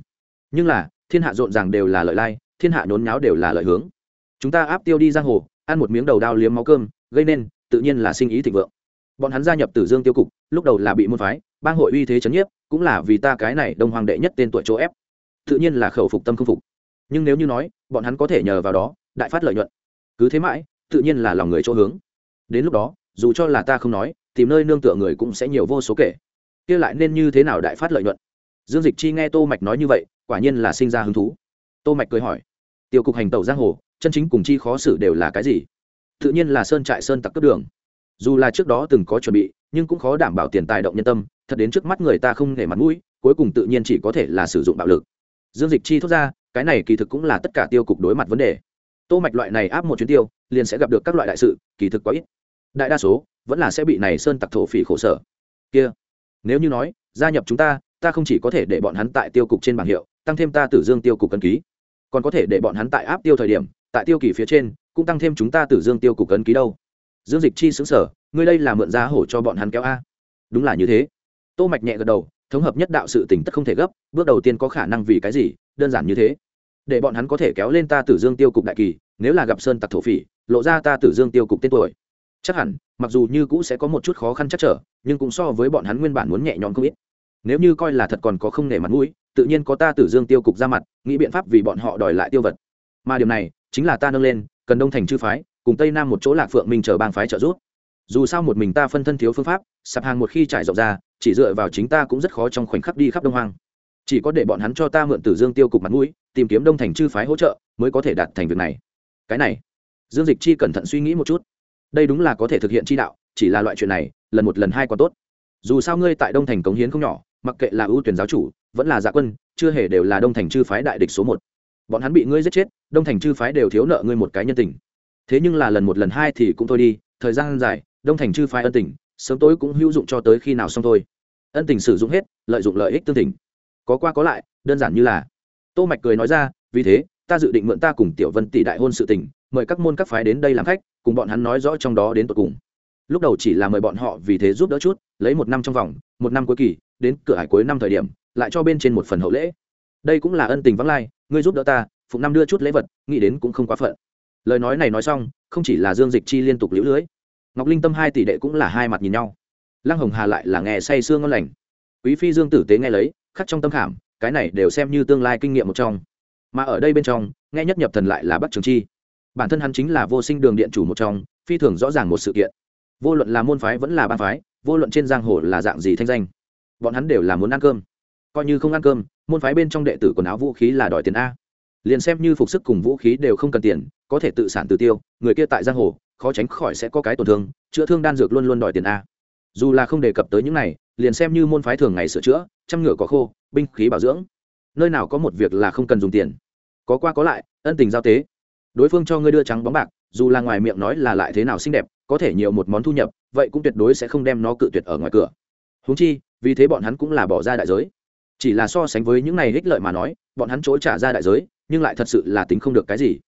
[SPEAKER 1] Nhưng là, thiên hạ rộn ràng đều là lợi lai, thiên hạ nhốn nháo đều là lợi hướng. Chúng ta áp tiêu đi giang hồ ăn một miếng đầu đao liếm máu cơm, gây nên, tự nhiên là sinh ý thịnh vượng. Bọn hắn gia nhập tử dương tiêu cục, lúc đầu là bị môn phái, bang hội uy thế chấn nhiếp, cũng là vì ta cái này đông hoàng đệ nhất tên tuổi chỗ ép. Tự nhiên là khẩu phục tâm không phục. Nhưng nếu như nói, bọn hắn có thể nhờ vào đó, đại phát lợi nhuận. Cứ thế mãi, tự nhiên là lòng người chỗ hướng. Đến lúc đó, dù cho là ta không nói, tìm nơi nương tựa người cũng sẽ nhiều vô số kể. Kia lại nên như thế nào đại phát lợi nhuận? Dương dịch chi nghe tô mạch nói như vậy, quả nhiên là sinh ra hứng thú. Tô mạch cười hỏi, tiêu cục hành tẩu giang hồ chân chính cùng chi khó xử đều là cái gì? Tự nhiên là sơn trại sơn tặc cấp đường. Dù là trước đó từng có chuẩn bị, nhưng cũng khó đảm bảo tiền tài động nhân tâm, thật đến trước mắt người ta không để mặt mũi, cuối cùng tự nhiên chỉ có thể là sử dụng bạo lực. Dương dịch chi thốt ra, cái này kỳ thực cũng là tất cả tiêu cục đối mặt vấn đề. Tô mạch loại này áp một chuyến tiêu, liền sẽ gặp được các loại đại sự, kỳ thực quá ít. Đại đa số, vẫn là sẽ bị này sơn tặc thổ phỉ khổ sở. Kia, nếu như nói, gia nhập chúng ta ta không chỉ có thể để bọn hắn tại tiêu cục trên bảng hiệu, tăng thêm ta tử dương tiêu cục cân ký. Còn có thể để bọn hắn tại áp tiêu thời điểm tại tiêu kỳ phía trên, cũng tăng thêm chúng ta tử dương tiêu cục cấn ký đâu. Dương dịch chi xứng sở ngươi đây là mượn giá hổ cho bọn hắn kéo a? Đúng là như thế. Tô mạch nhẹ gật đầu, thống hợp nhất đạo sự tình tất không thể gấp, bước đầu tiên có khả năng vì cái gì, đơn giản như thế. Để bọn hắn có thể kéo lên ta tử dương tiêu cục đại kỳ, nếu là gặp sơn tặc thổ phỉ, lộ ra ta tử dương tiêu cục tên tuổi. Chắc hẳn, mặc dù như cũ sẽ có một chút khó khăn chắc trở, nhưng cũng so với bọn hắn nguyên bản muốn nhẹ nhõm không ít. Nếu như coi là thật còn có không nể mặt mũi, tự nhiên có ta tử dương tiêu cục ra mặt, nghĩ biện pháp vì bọn họ đòi lại tiêu vật. Mà điều này chính là ta nâng lên, cần đông thành chư phái, cùng tây nam một chỗ lạc phượng minh chờ bang phái trợ giúp. Dù sao một mình ta phân thân thiếu phương pháp, sạp hàng một khi trải rộng ra, chỉ dựa vào chính ta cũng rất khó trong khoảnh khắc đi khắp đông hoang. Chỉ có để bọn hắn cho ta mượn tử dương tiêu cục mặt mũi, tìm kiếm đông thành chư phái hỗ trợ, mới có thể đạt thành việc này. Cái này, dương dịch chi cẩn thận suy nghĩ một chút. Đây đúng là có thể thực hiện chi đạo, chỉ là loại chuyện này, lần một lần hai còn tốt. Dù sao ngươi tại đông thành cống hiến không nhỏ, mặc kệ là ưu tuyển giáo chủ, vẫn là dạ quân, chưa hề đều là đông thành chư phái đại địch số một bọn hắn bị ngươi giết chết, đông thành chư phái đều thiếu nợ ngươi một cái nhân tình. Thế nhưng là lần một lần hai thì cũng thôi đi, thời gian dài, đông thành chư phái ân tình, sớm tối cũng hữu dụng cho tới khi nào xong thôi. Ân tình sử dụng hết, lợi dụng lợi ích tương tình. Có qua có lại, đơn giản như là. Tô mạch cười nói ra, vì thế, ta dự định mượn ta cùng tiểu vân tỷ đại hôn sự tình, mời các môn các phái đến đây làm khách, cùng bọn hắn nói rõ trong đó đến tận cùng. Lúc đầu chỉ là mời bọn họ vì thế giúp đỡ chút, lấy một năm trong vòng, một năm cuối kỳ, đến cửa hải cuối năm thời điểm, lại cho bên trên một phần hậu lễ đây cũng là ân tình vắng lai, ngươi giúp đỡ ta, phụng năm đưa chút lễ vật, nghĩ đến cũng không quá phận. Lời nói này nói xong, không chỉ là dương dịch chi liên tục liễu lưới, ngọc linh tâm hai tỷ đệ cũng là hai mặt nhìn nhau. Lăng hồng hà lại là nghe say sương ngon lành. Quý phi dương tử tế nghe lấy, khắc trong tâm khảm, cái này đều xem như tương lai kinh nghiệm một trong. Mà ở đây bên trong, nghe nhất nhập thần lại là bắc trường chi. Bản thân hắn chính là vô sinh đường điện chủ một trong, phi thường rõ ràng một sự kiện. Vô luận là môn phái vẫn là ban phái, vô luận trên giang hồ là dạng gì thanh danh, bọn hắn đều là muốn ăn cơm. Coi như không ăn cơm môn phái bên trong đệ tử quần áo vũ khí là đòi tiền a. Liền xem như phục sức cùng vũ khí đều không cần tiền, có thể tự sản tự tiêu, người kia tại giang hồ, khó tránh khỏi sẽ có cái tổn thương, chữa thương đan dược luôn luôn đòi tiền a. Dù là không đề cập tới những này, liền xem như môn phái thường ngày sửa chữa, chăm ngựa có khô, binh khí bảo dưỡng. Nơi nào có một việc là không cần dùng tiền. Có qua có lại, ân tình giao tế. Đối phương cho ngươi đưa trắng bóng bạc, dù là ngoài miệng nói là lại thế nào xinh đẹp, có thể nhiều một món thu nhập, vậy cũng tuyệt đối sẽ không đem nó cự tuyệt ở ngoài cửa. Húng chi, vì thế bọn hắn cũng là bỏ ra đại giới chỉ là so sánh với những này ích lợi mà nói, bọn hắn chỗ trả ra đại giới, nhưng lại thật sự là tính không được cái gì.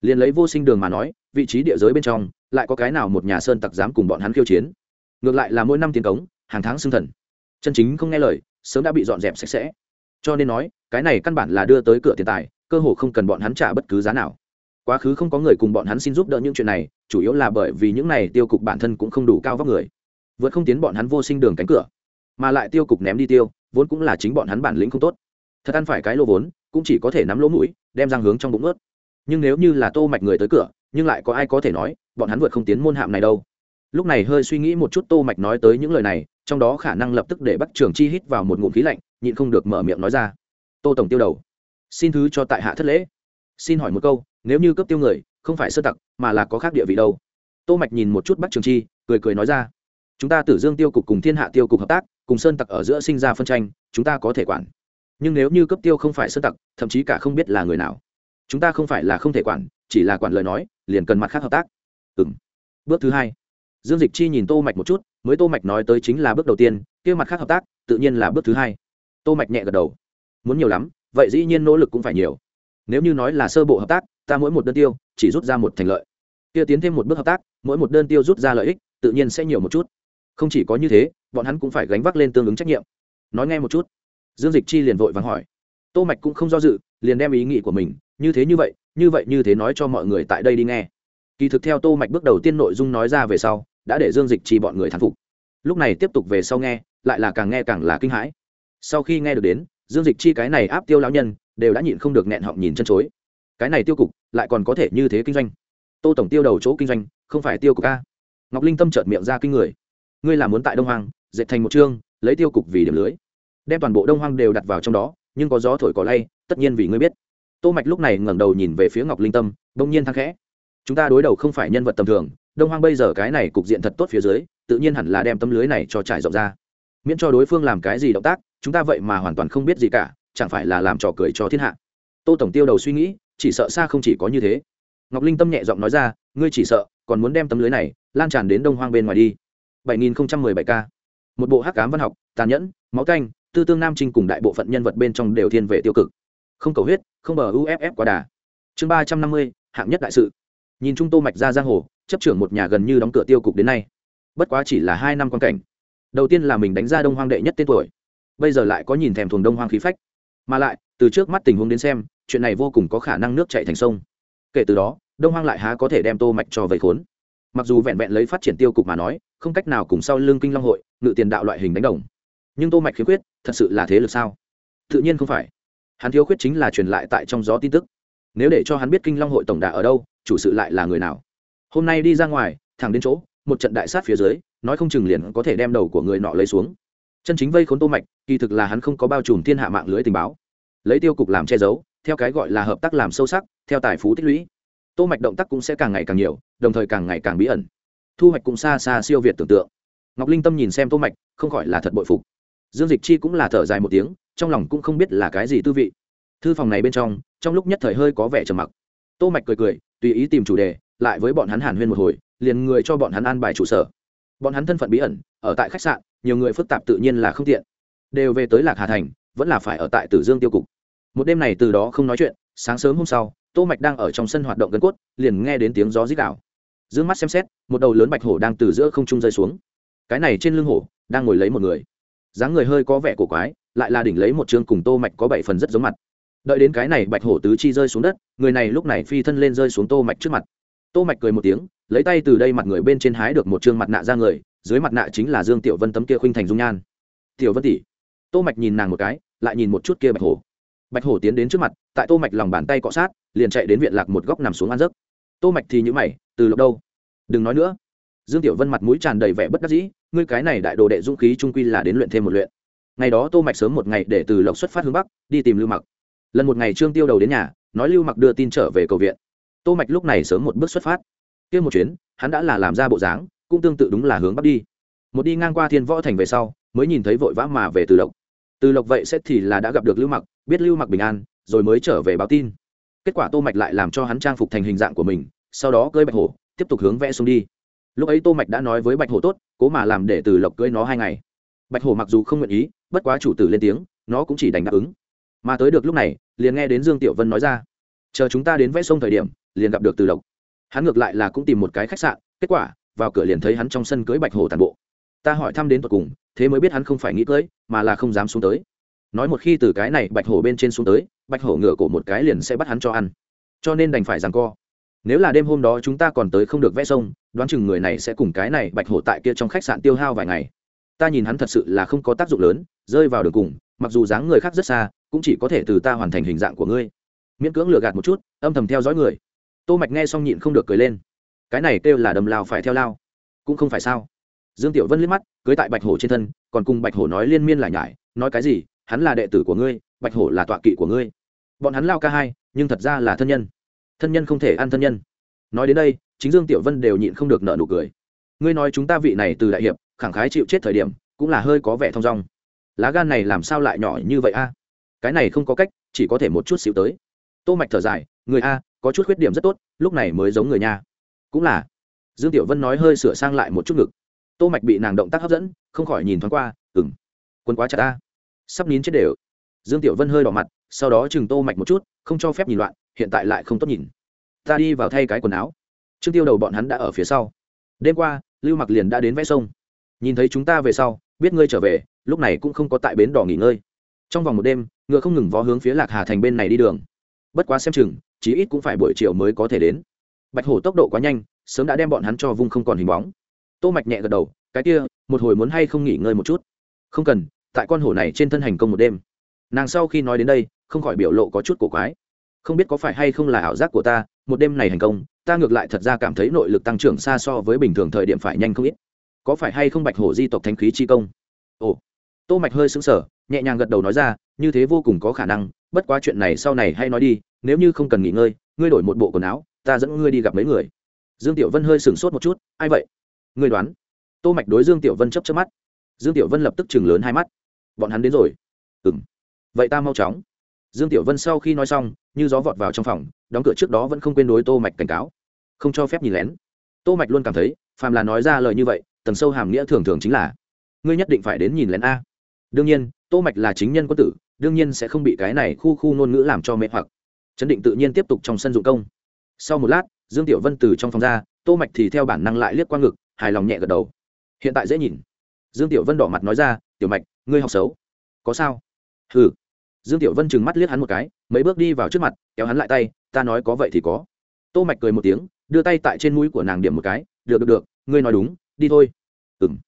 [SPEAKER 1] Liền lấy vô sinh đường mà nói, vị trí địa giới bên trong, lại có cái nào một nhà sơn tặc dám cùng bọn hắn khiêu chiến? Ngược lại là mỗi năm tiền cống, hàng tháng xưng thần. Chân chính không nghe lời, sớm đã bị dọn dẹp sạch sẽ. Cho nên nói, cái này căn bản là đưa tới cửa tiền tài, cơ hồ không cần bọn hắn trả bất cứ giá nào. Quá khứ không có người cùng bọn hắn xin giúp đỡ những chuyện này, chủ yếu là bởi vì những này tiêu cục bản thân cũng không đủ cao vóc người. Vượt không tiến bọn hắn vô sinh đường cánh cửa, mà lại tiêu cục ném đi tiêu vốn cũng là chính bọn hắn bản lĩnh không tốt. Thật ăn phải cái lô vốn, cũng chỉ có thể nắm lỗ mũi, đem răng hướng trong bụng ướt nhưng nếu như là tô mạch người tới cửa, nhưng lại có ai có thể nói, bọn hắn vượt không tiến môn hạm này đâu. Lúc này hơi suy nghĩ một chút, tô mạch nói tới những lời này, trong đó khả năng lập tức để bắt trường chi hít vào một ngụm khí lạnh, nhịn không được mở miệng nói ra. Tô tổng tiêu đầu, xin thứ cho tại hạ thất lễ. Xin hỏi một câu, nếu như cấp tiêu người, không phải sơ tặc, mà là có khác địa vị đâu? Tô mạch nhìn một chút bắt trường chi, cười cười nói ra. Chúng ta tử dương tiêu cục cùng thiên hạ tiêu cục hợp tác cùng sơn tặc ở giữa sinh ra phân tranh, chúng ta có thể quản. Nhưng nếu như cấp tiêu không phải sơn tặc, thậm chí cả không biết là người nào. Chúng ta không phải là không thể quản, chỉ là quản lời nói, liền cần mặt khác hợp tác. Ừ bước thứ hai. Dương dịch chi nhìn tô mạch một chút, mới tô mạch nói tới chính là bước đầu tiên, kia mặt khác hợp tác, tự nhiên là bước thứ hai. Tô mạch nhẹ gật đầu. Muốn nhiều lắm, vậy dĩ nhiên nỗ lực cũng phải nhiều. Nếu như nói là sơ bộ hợp tác, ta mỗi một đơn tiêu, chỉ rút ra một thành lợi. Kia tiến thêm một bước hợp tác, mỗi một đơn tiêu rút ra lợi ích, tự nhiên sẽ nhiều một chút không chỉ có như thế, bọn hắn cũng phải gánh vác lên tương ứng trách nhiệm. Nói nghe một chút. Dương dịch chi liền vội vắng hỏi. Tô mạch cũng không do dự, liền đem ý nghĩ của mình, như thế như vậy như vậy như thế nói cho mọi người tại đây đi nghe. Kỳ thực theo tô mạch bước đầu tiên nội dung nói ra về sau, đã để dương dịch chi bọn người thán phục. Lúc này tiếp tục về sau nghe, lại là càng nghe càng là kinh hãi. Sau khi nghe được đến, dương dịch chi cái này áp tiêu lão nhân, đều đã nhịn không được nẹn họng nhìn chân chối. Cái này tiêu cục, lại còn có thể như thế kinh doanh. Tô tổng tiêu đầu chỗ kinh doanh, không phải tiêu cục a. Ngọc linh tâm trợn miệng ra kinh người ngươi là muốn tại đông Hoang, dệt thành một chương, lấy tiêu cục vì điểm lưới. Đem toàn bộ đông hoang đều đặt vào trong đó, nhưng có gió thổi cỏ lay, tất nhiên vì ngươi biết. Tô mạch lúc này ngẩng đầu nhìn về phía ngọc linh tâm, đông nhiên thăng khẽ. Chúng ta đối đầu không phải nhân vật tầm thường, đông hoang bây giờ cái này cục diện thật tốt phía dưới, tự nhiên hẳn là đem tấm lưới này cho trải rộng ra. Miễn cho đối phương làm cái gì động tác, chúng ta vậy mà hoàn toàn không biết gì cả, chẳng phải là làm trò cười cho thiên hạ. Tô tổng tiêu đầu suy nghĩ, chỉ sợ xa không chỉ có như thế. Ngọc linh tâm nhẹ giọng nói ra, ngươi chỉ sợ, còn muốn đem tấm lưới này lan tràn đến đông hoang bên ngoài đi. 7017 ca. một bộ hắc ám văn học, tàn nhẫn, máu canh, tư tương nam trinh cùng đại bộ phận nhân vật bên trong đều thiên về tiêu cực. Không cầu huyết, không bờ uff quá đà. Chương ba trăm năm mươi, hạng nhất đại sự. Nhìn trung tô mạch ra giang hồ, chấp trưởng một nhà gần như đóng cửa tiêu cục đến nay. Bất quá chỉ là hai năm quan cảnh. Đầu tiên là mình đánh ra đông hoang đệ nhất tên tuổi. Bây giờ lại có nhìn thèm thuồng đông hoang khí phách. Mà lại, từ trước mắt tình huống đến xem, chuyện này vô cùng có khả năng nước chạy thành sông. Kể từ đó, đông hoang lại há có thể đem tô mạch cho vây khốn mặc dù vẹn vẹn lấy phát triển tiêu cục mà nói, không cách nào cùng sau lưng kinh long hội, ngự tiền đạo loại hình đánh đồng. Nhưng tô mạch khiếm khuyết, thật sự là thế lực sao? Tự nhiên không phải. Hắn thiếu khuyết chính là truyền lại tại trong gió tin tức. Nếu để cho hắn biết kinh long hội tổng đà ở đâu, chủ sự lại là người nào? Hôm nay đi ra ngoài, thẳng đến chỗ, một trận đại sát phía dưới, nói không chừng liền có thể đem đầu của người nọ lấy xuống. Chân chính vây khốn tô mạch, kỳ thực là hắn không có bao trùm thiên hạ mạng lưới tình báo. Lấy tiêu cục làm che giấu, theo cái gọi là hợp tác làm sâu sắc, theo tài phú tích lũy tô mạch động tác cũng sẽ càng ngày càng nhiều, đồng thời càng ngày càng bí ẩn. Thu hoạch cũng xa xa siêu việt tưởng tượng. Ngọc linh tâm nhìn xem tô mạch, không khỏi là thật bội phục. Dương dịch chi cũng là thở dài một tiếng, trong lòng cũng không biết là cái gì tư vị. Thư phòng này bên trong trong lúc nhất thời hơi có vẻ trầm mặc. Tô mạch cười cười, tùy ý tìm chủ đề, lại với bọn hắn hàn huyên một hồi, liền người cho bọn hắn an bài trụ sở. Bọn hắn thân phận bí ẩn, ở tại khách sạn, nhiều người phức tạp tự nhiên là không tiện. Đều về tới lạc hà thành, vẫn là phải ở tại tử dương tiêu cục. Một đêm này từ đó không nói chuyện, sáng sớm hôm sau tô mạch đang ở trong sân hoạt động gần cốt, liền nghe đến tiếng gió rít đảo dương mắt xem xét, một đầu lớn bạch hổ đang từ giữa không trung rơi xuống. Cái này trên lưng hổ, đang ngồi lấy một người. Dáng người hơi có vẻ cổ quái, lại là đỉnh lấy một chương cùng tô mạch có bảy phần rất giống mặt. Đợi đến cái này bạch hổ tứ chi rơi xuống đất, người này lúc này phi thân lên rơi xuống tô mạch trước mặt. Tô mạch cười một tiếng, lấy tay từ đây mặt người bên trên hái được một chương mặt nạ ra người, dưới mặt nạ chính là dương tiểu vân tấm kia khuynh thành dung nhan. Tiểu vân tỷ. Tô mạch nhìn nàng một cái, lại nhìn một chút kia bạch hổ bạch hổ tiến đến trước mặt, tại tô mạch lòng bàn tay cọ sát, liền chạy đến viện lạc một góc nằm xuống ăn giấc. Tô mạch thì nhíu mày, từ lúc đâu? Đừng nói nữa. Dương tiểu vân mặt mũi tràn đầy vẻ bất đắc dĩ, ngươi cái này đại đồ đệ dũng khí trung quy là đến luyện thêm một luyện. Ngày đó tô mạch sớm một ngày để từ lộc xuất phát hướng bắc, đi tìm lưu mặc. Lần một ngày trương tiêu đầu đến nhà, nói lưu mặc đưa tin trở về cầu viện. Tô mạch lúc này sớm một bước xuất phát. Kia một chuyến, hắn đã là làm ra bộ dáng, cũng tương tự đúng là hướng bắc đi. Một đi ngang qua thiên võ thành về sau, mới nhìn thấy vội vã mà về từ lộc từ lộc vậy sẽ thì là đã gặp được lưu mặc, biết lưu mặc bình an, rồi mới trở về báo tin. Kết quả tô mạch lại làm cho hắn trang phục thành hình dạng của mình, sau đó cưỡi bạch hổ, tiếp tục hướng vẽ xuống đi. Lúc ấy tô mạch đã nói với bạch hổ tốt, cố mà làm để từ lộc cưỡi nó hai ngày. Bạch hổ mặc dù không nguyện ý, bất quá chủ tử lên tiếng, nó cũng chỉ đành đáp ứng. Mà tới được lúc này, liền nghe đến dương tiểu vân nói ra, chờ chúng ta đến vẽ sông thời điểm, liền gặp được từ lộc. Hắn ngược lại là cũng tìm một cái khách sạn, kết quả, vào cửa liền thấy hắn trong sân cưỡi bạch hổ tàn bộ ta hỏi thăm đến tận cùng, thế mới biết hắn không phải nghĩ cưỡi mà là không dám xuống tới. Nói một khi từ cái này bạch hổ bên trên xuống tới, bạch hổ ngửa cổ một cái liền sẽ bắt hắn cho ăn. Cho nên đành phải rằng co. Nếu là đêm hôm đó chúng ta còn tới không được vẽ sông, đoán chừng người này sẽ cùng cái này bạch hổ tại kia trong khách sạn tiêu hao vài ngày. Ta nhìn hắn thật sự là không có tác dụng lớn, rơi vào đường cùng, mặc dù dáng người khác rất xa, cũng chỉ có thể từ ta hoàn thành hình dạng của ngươi. Miễn cưỡng lừa gạt một chút, âm thầm theo dõi người. Tô mạch nghe xong nhịn không được cười lên. Cái này kêu là đầm lao phải theo lao. Cũng không phải sao dương tiểu vân liếc mắt, cưới tại bạch hổ trên thân, còn cùng bạch hổ nói liên miên lại nhải, nói cái gì, hắn là đệ tử của ngươi, bạch hổ là tọa kỵ của ngươi. Bọn hắn lao ca hai, nhưng thật ra là thân nhân. Thân nhân không thể ăn thân nhân. Nói đến đây, chính dương tiểu vân đều nhịn không được nợ nụ cười. Ngươi nói chúng ta vị này từ đại hiệp, khẳng khái chịu chết thời điểm, cũng là hơi có vẻ thong dong. Lá gan này làm sao lại nhỏ như vậy a? À? Cái này không có cách, chỉ có thể một chút xíu tới. Tô mạch thở dài, người a, có chút khuyết điểm rất tốt, lúc này mới giống người nha cũng là. Dương tiểu vân nói hơi sửa sang lại một chút ngực tô mạch bị nàng động tác hấp dẫn, không khỏi nhìn thoáng qua ừng quân quá chặt ta. Sắp nín chết đều. Dương tiểu vân hơi đỏ mặt, sau đó chừng tô mạch một chút, không cho phép nhìn loạn, hiện tại lại không tốt nhìn. Ta đi vào thay cái quần áo. Trương tiêu đầu bọn hắn đã ở phía sau. Đêm qua, lưu mặc liền đã đến vẽ sông. Nhìn thấy chúng ta về sau, biết ngươi trở về, lúc này cũng không có tại bến đỏ nghỉ ngơi. Trong vòng một đêm, ngựa không ngừng vó hướng phía lạc hà thành bên này đi đường. Bất quá xem chừng, chí ít cũng phải buổi chiều mới có thể đến. Bạch hổ tốc độ quá nhanh, sớm đã đem bọn hắn cho vung không còn hình bóng tô mạch nhẹ gật đầu, cái kia, một hồi muốn hay không nghỉ ngơi một chút? Không cần, tại con hổ này trên thân hành công một đêm. Nàng sau khi nói đến đây, không khỏi biểu lộ có chút cổ quái. Không biết có phải hay không là ảo giác của ta, một đêm này hành công, ta ngược lại thật ra cảm thấy nội lực tăng trưởng xa so với bình thường thời điểm phải nhanh không ít. Có phải hay không bạch hổ di tộc thánh khí chi công? Ồ. Tô mạch hơi sững sờ, nhẹ nhàng gật đầu nói ra, như thế vô cùng có khả năng, bất quá chuyện này sau này hay nói đi, nếu như không cần nghỉ ngơi, ngươi đổi một bộ quần áo, ta dẫn ngươi đi gặp mấy người. Dương tiểu vân hơi sửng sốt một chút, ai vậy? Ngươi đoán. Tô mạch đối dương tiểu vân chấp chớp mắt. Dương tiểu vân lập tức chừng lớn hai mắt. Bọn hắn đến rồi. Ừm. Vậy ta mau chóng. Dương tiểu vân sau khi nói xong, như gió vọt vào trong phòng, đóng cửa trước đó vẫn không quên đối tô mạch cảnh cáo. Không cho phép nhìn lén. Tô mạch luôn cảm thấy, phàm là nói ra lời như vậy tầng sâu hàm nghĩa thường thường chính là, ngươi nhất định phải đến nhìn lén a. Đương nhiên, tô mạch là chính nhân quân tử, đương nhiên sẽ không bị cái này khu khu ngôn ngữ làm cho mê hoặc. Chấn định tự nhiên tiếp tục trong sân dụng công. Sau một lát, dương tiểu vân từ trong phòng ra, tô mạch thì theo bản năng lại liếc qua ngực hài lòng nhẹ gật đầu. Hiện tại dễ nhìn. Dương tiểu vân đỏ mặt nói ra, tiểu mạch, ngươi học xấu. Có sao? Ừ. dương tiểu vân chừng mắt liếc hắn một cái, mấy bước đi vào trước mặt, kéo hắn lại tay, ta nói có vậy thì có. Tô mạch cười một tiếng, đưa tay tại trên mũi của nàng điểm một cái, được được được, ngươi nói đúng, đi thôi. Ừm.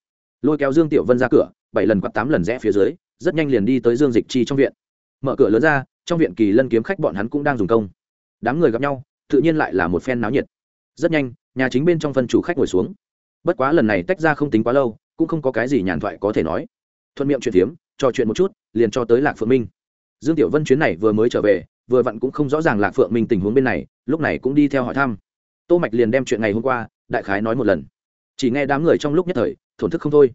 [SPEAKER 1] Lôi kéo dương tiểu vân ra cửa, bảy lần quạt tám lần rẽ phía dưới, rất nhanh liền đi tới dương dịch chi trong viện. Mở cửa lớn ra, trong viện kỳ lân kiếm khách bọn hắn cũng đang dùng công. Đám người gặp nhau, tự nhiên lại là một phen náo nhiệt. Rất nhanh, nhà chính bên trong phân chủ khách ngồi xuống bất quá lần này tách ra không tính quá lâu, cũng không có cái gì nhàn thoại có thể nói. Thuận miệng chuyện tiếm trò chuyện một chút, liền cho tới lạc phượng minh. Dương tiểu vân chuyến này vừa mới trở về, vừa vặn cũng không rõ ràng lạc phượng minh tình huống bên này, lúc này cũng đi theo hỏi thăm. Tô mạch liền đem chuyện ngày hôm qua, đại khái nói một lần. Chỉ nghe đám người trong lúc nhất thời, thổn thức không thôi.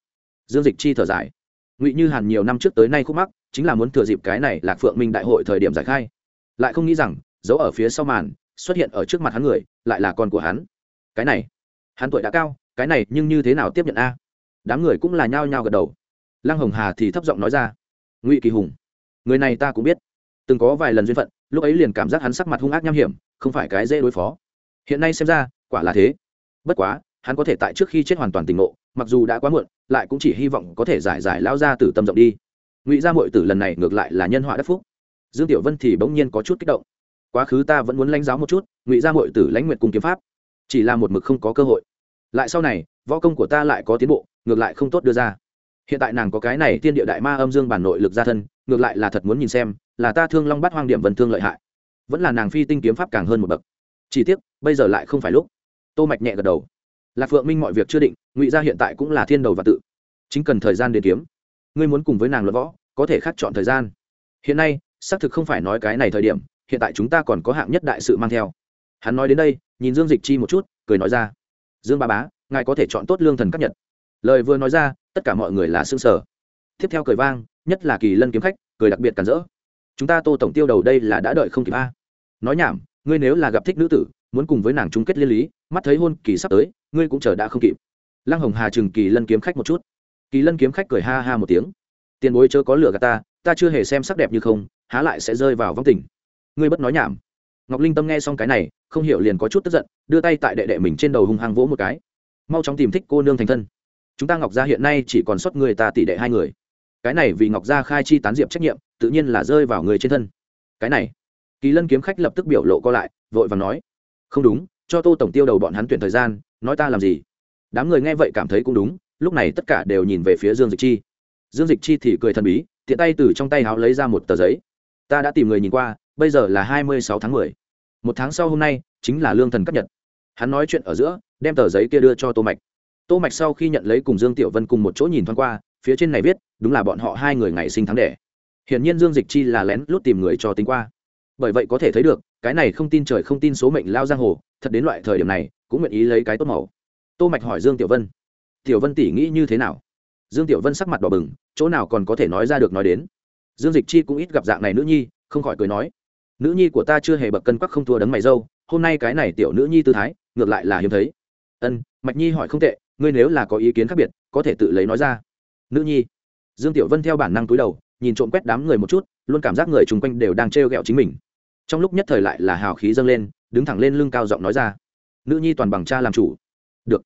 [SPEAKER 1] Dương dịch chi thở dài. Ngụy như hàn nhiều năm trước tới nay khúc mắc, chính là muốn thừa dịp cái này lạc phượng minh đại hội thời điểm giải khai. Lại không nghĩ rằng giấu ở phía sau màn, xuất hiện ở trước mặt hắn người, lại là con của hắn. Cái này, hắn tuổi đã cao cái này nhưng như thế nào tiếp nhận a? Đám người cũng là nhao nhao gật đầu. Lăng hồng hà thì thấp giọng nói ra. Ngụy kỳ hùng, người này ta cũng biết. Từng có vài lần duyên phận, lúc ấy liền cảm giác hắn sắc mặt hung ác nham hiểm, không phải cái dễ đối phó. Hiện nay xem ra, quả là thế. Bất quá, hắn có thể tại trước khi chết hoàn toàn tỉnh ngộ, mặc dù đã quá muộn, lại cũng chỉ hy vọng có thể giải giải lao ra từ tâm rộng đi. Ngụy gia mội tử lần này ngược lại là nhân họa đất phúc. Dương tiểu vân thì bỗng nhiên có chút kích động. Quá khứ ta vẫn muốn lãnh giáo một chút, ngụy gia mội tử lãnh nguyện cùng kiếm pháp, chỉ là một mực không có cơ hội lại sau này, võ công của ta lại có tiến bộ, ngược lại không tốt đưa ra. Hiện tại nàng có cái này tiên địa đại ma âm dương bản nội lực ra thân, ngược lại là thật muốn nhìn xem, là ta thương long bắt hoang điểm vần thương lợi hại. Vẫn là nàng phi tinh kiếm pháp càng hơn một bậc. Chỉ tiếc, bây giờ lại không phải lúc. Tô mạch nhẹ gật đầu. Lạc phượng minh mọi việc chưa định, ngụy gia hiện tại cũng là thiên đầu và tự. Chính cần thời gian đến kiếm. Ngươi muốn cùng với nàng luận võ, có thể khắc chọn thời gian. Hiện nay, xác thực không phải nói cái này thời điểm, hiện tại chúng ta còn có hạng nhất đại sự mang theo. Hắn nói đến đây, nhìn dương dịch chi một chút, cười nói ra dương ba bá, ngài có thể chọn tốt lương thần cấp nhật. Lời vừa nói ra, tất cả mọi người là xương sở tiếp theo cười vang, nhất là kỳ lân kiếm khách, cười đặc biệt cản rỡ. Chúng ta tô tổng tiêu đầu đây là đã đợi không kịp a. Nói nhảm, ngươi nếu là gặp thích nữ tử, muốn cùng với nàng chung kết liên lý, mắt thấy hôn kỳ sắp tới, ngươi cũng chờ đã không kịp. Lăng hồng hà chừng kỳ lân kiếm khách một chút. Kỳ lân kiếm khách cười ha ha một tiếng. Tiền bối chớ có lửa gà ta ta chưa hề xem sắc đẹp như không, há lại sẽ rơi vào vong tình. Ngươi bất nói nhảm ngọc linh tâm nghe xong cái này, không hiểu liền có chút tức giận, đưa tay tại đệ đệ mình trên đầu hung hăng vỗ một cái. Mau chóng tìm thích cô nương thành thân. Chúng ta ngọc gia hiện nay chỉ còn sót người ta tỷ đệ hai người. Cái này vì ngọc gia khai chi tán diệp trách nhiệm, tự nhiên là rơi vào người trên thân. Cái này, kỳ lân kiếm khách lập tức biểu lộ co lại, vội và nói, không đúng, cho tô tổng tiêu đầu bọn hắn tuyển thời gian, nói ta làm gì? Đám người nghe vậy cảm thấy cũng đúng, lúc này tất cả đều nhìn về phía dương dịch chi. Dương dịch chi thì cười thần bí, tiện tay từ trong tay háo lấy ra một tờ giấy. Ta đã tìm người nhìn qua, bây giờ là hai mươi sáu tháng mười một tháng sau hôm nay, chính là lương thần cắt nhật. Hắn nói chuyện ở giữa, đem tờ giấy kia đưa cho tô mạch. Tô mạch sau khi nhận lấy cùng dương tiểu vân cùng một chỗ nhìn thoáng qua, phía trên này viết, đúng là bọn họ hai người ngày sinh tháng đẻ. Hiển nhiên dương dịch chi là lén lút tìm người cho tính qua. Bởi vậy có thể thấy được, cái này không tin trời không tin số mệnh lao giang hồ, thật đến loại thời điểm này, cũng nguyện ý lấy cái tốt màu. Tô mạch hỏi dương tiểu vân. Tiểu vân tỷ nghĩ như thế nào? Dương tiểu vân sắc mặt đỏ bừng, chỗ nào còn có thể nói ra được nói đến? Dương dịch chi cũng ít gặp dạng này nữ nhi, không khỏi cười nói nữ nhi của ta chưa hề bậc cân quắc không thua đấng mày dâu, hôm nay cái này tiểu nữ nhi tư thái, ngược lại là hiếm thấy. Ân, mạch nhi hỏi không tệ, ngươi nếu là có ý kiến khác biệt, có thể tự lấy nói ra. Nữ nhi? Dương tiểu vân theo bản năng túi đầu, nhìn trộm quét đám người một chút, luôn cảm giác người chung quanh đều đang trêu ghẹo chính mình. Trong lúc nhất thời lại là hào khí dâng lên, đứng thẳng lên lưng cao giọng nói ra. Nữ nhi toàn bằng cha làm chủ. Được.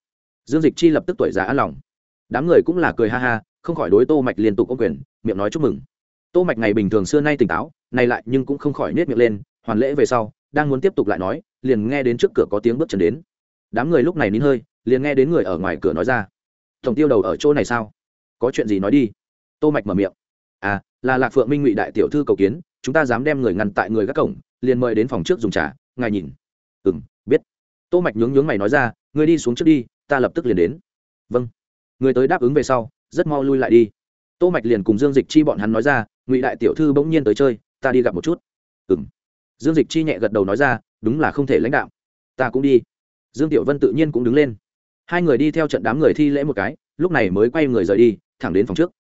[SPEAKER 1] Dương dịch chi lập tức tuổi già an lòng. Đám người cũng là cười ha ha, không khỏi đối tô mạch liên tục ô quyền, miệng nói chúc mừng tô mạch ngày bình thường xưa nay tỉnh táo, nay lại nhưng cũng không khỏi nết miệng lên, hoàn lễ về sau, đang muốn tiếp tục lại nói, liền nghe đến trước cửa có tiếng bước chân đến. Đám người lúc này nín hơi, liền nghe đến người ở ngoài cửa nói ra. Tổng tiêu đầu ở chỗ này sao? Có chuyện gì nói đi. Tô mạch mở miệng. À là lạc phượng minh ngụy đại tiểu thư cầu kiến, chúng ta dám đem người ngăn tại người các cổng, liền mời đến phòng trước dùng trà, ngài nhìn. Ừm, biết. Tô mạch nhướng nhướng mày nói ra người đi xuống trước đi, ta lập tức liền đến. Vâng. Người tới đáp ứng về sau, rất mau lui lại đi tô mạch liền cùng dương dịch chi bọn hắn nói ra, ngụy đại tiểu thư bỗng nhiên tới chơi, ta đi gặp một chút. Ừm. Dương dịch chi nhẹ gật đầu nói ra, đúng là không thể lãnh đạo. Ta cũng đi. Dương tiểu vân tự nhiên cũng đứng lên. Hai người đi theo trận đám người thi lễ một cái, lúc này mới quay người rời đi, thẳng đến phòng trước.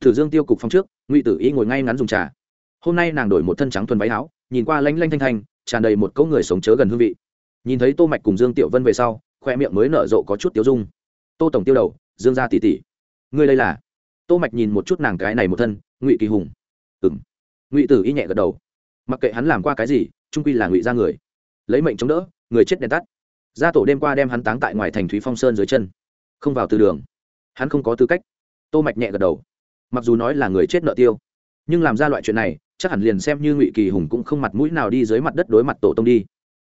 [SPEAKER 1] Thử dương tiêu cục phòng trước, ngụy tử y ngồi ngay ngắn dùng trà. Hôm nay nàng đổi một thân trắng thuần váy áo, nhìn qua lanh lanh thanh thanh, tràn đầy một câu người sống chớ gần hương vị. Nhìn thấy tô mạch cùng dương tiểu vân về sau, khoe miệng mới nở rộ có chút tiêu dung. Tô tổng tiêu đầu, dương gia tỷ tỷ. Ngươi đây là? Tô mạch nhìn một chút nàng cái này một thân, ngụy kỳ hùng. Ừm. Ngụy tử y nhẹ gật đầu. Mặc kệ hắn làm qua cái gì trung quy là ngụy gia người. Lấy mệnh chống đỡ, người chết đèn tắt. Gia tổ đêm qua đem hắn táng tại ngoài thành thúy phong sơn dưới chân. Không vào từ đường. Hắn không có tư cách. Tô mạch nhẹ gật đầu. Mặc dù nói là người chết nợ tiêu, nhưng làm ra loại chuyện này, chắc hẳn liền xem như ngụy kỳ hùng cũng không mặt mũi nào đi dưới mặt đất đối mặt tổ tông đi.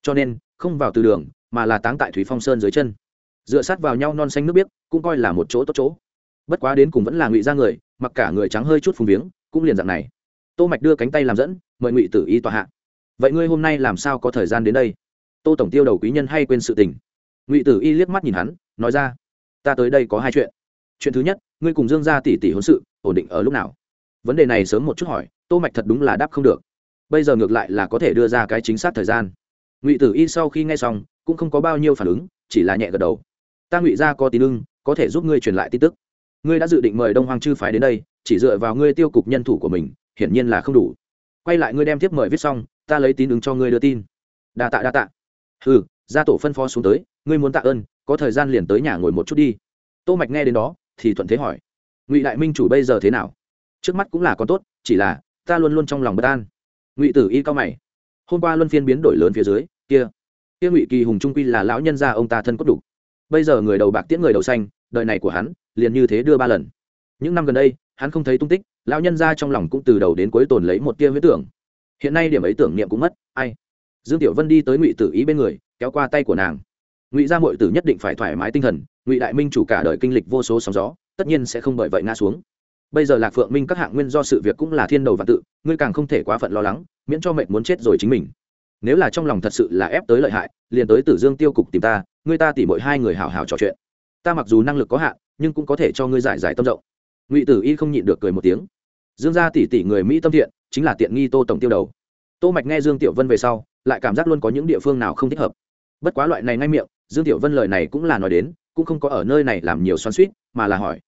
[SPEAKER 1] Cho nên, không vào từ đường, mà là táng tại thúy phong sơn dưới chân. Dựa sát vào nhau non xanh nước biếc, cũng coi là một chỗ tốt chỗ bất quá đến cùng vẫn là ngụy ra người, mặc cả người trắng hơi chút phùng viếng, cũng liền dạng này. Tô mạch đưa cánh tay làm dẫn, mời ngụy tử y tòa hạ. Vậy ngươi hôm nay làm sao có thời gian đến đây? Tô tổng tiêu đầu quý nhân hay quên sự tình. Ngụy tử y liếc mắt nhìn hắn, nói ra, ta tới đây có hai chuyện. Chuyện thứ nhất, ngươi cùng dương gia tỷ tỷ hôn sự, ổn định ở lúc nào? Vấn đề này sớm một chút hỏi, tô mạch thật đúng là đáp không được. Bây giờ ngược lại là có thể đưa ra cái chính xác thời gian. Ngụy tử y sau khi nghe xong, cũng không có bao nhiêu phản ứng, chỉ là nhẹ gật đầu. Ta ngụy gia có tín ưng, có thể giúp ngươi truyền lại tin tức ngươi đã dự định mời đông hoàng chư phái đến đây, chỉ dựa vào ngươi tiêu cục nhân thủ của mình, hiển nhiên là không đủ. Quay lại ngươi đem tiếp mời viết xong, ta lấy tín ứng cho ngươi đưa tin. Đa tạ đa tạ. Ừ gia tổ phân phó xuống tới, ngươi muốn tạ ơn, có thời gian liền tới nhà ngồi một chút đi. Tô mạch nghe đến đó, thì thuận thế hỏi, ngụy đại minh chủ bây giờ thế nào? Trước mắt cũng là con tốt, chỉ là, ta luôn luôn trong lòng bất an. Ngụy tử y cao mày, hôm qua luân phiên biến đổi lớn phía dưới, kia kia ngụy kỳ hùng trung quy là lão nhân gia ông ta thân cốt đủ. Bây giờ người đầu bạc tiễn người đầu xanh, đời này của hắn liền như thế đưa ba lần. Những năm gần đây, hắn không thấy tung tích, lão nhân gia trong lòng cũng từ đầu đến cuối tồn lấy một tia huyết tưởng. Hiện nay điểm ấy tưởng niệm cũng mất, ai? Dương tiểu vân đi tới ngụy tử ý bên người, kéo qua tay của nàng. Ngụy gia mội tử nhất định phải thoải mái tinh thần, ngụy đại minh chủ cả đời kinh lịch vô số sóng gió, tất nhiên sẽ không bởi vậy ngã xuống. Bây giờ lạc phượng minh các hạng nguyên do sự việc cũng là thiên đầu và tự, ngươi càng không thể quá phận lo lắng, miễn cho mệnh muốn chết rồi chính mình. Nếu là trong lòng thật sự là ép tới lợi hại, liền tới tử dương tiêu cục tìm ta, ngươi ta tỉ mỗi hai người hào hào trò chuyện ta mặc dù năng lực có hạn, nhưng cũng có thể cho ngươi giải giải tâm rộng. Ngụy tử y không nhịn được cười một tiếng. Dương gia tỷ tỷ người mỹ tâm thiện, chính là tiện nghi tô tổng tiêu đầu. Tô mạch nghe dương tiểu vân về sau, lại cảm giác luôn có những địa phương nào không thích hợp. Bất quá loại này ngay miệng, dương tiểu vân lời này cũng là nói đến, cũng không có ở nơi này làm nhiều xoắn suýt mà là hỏi,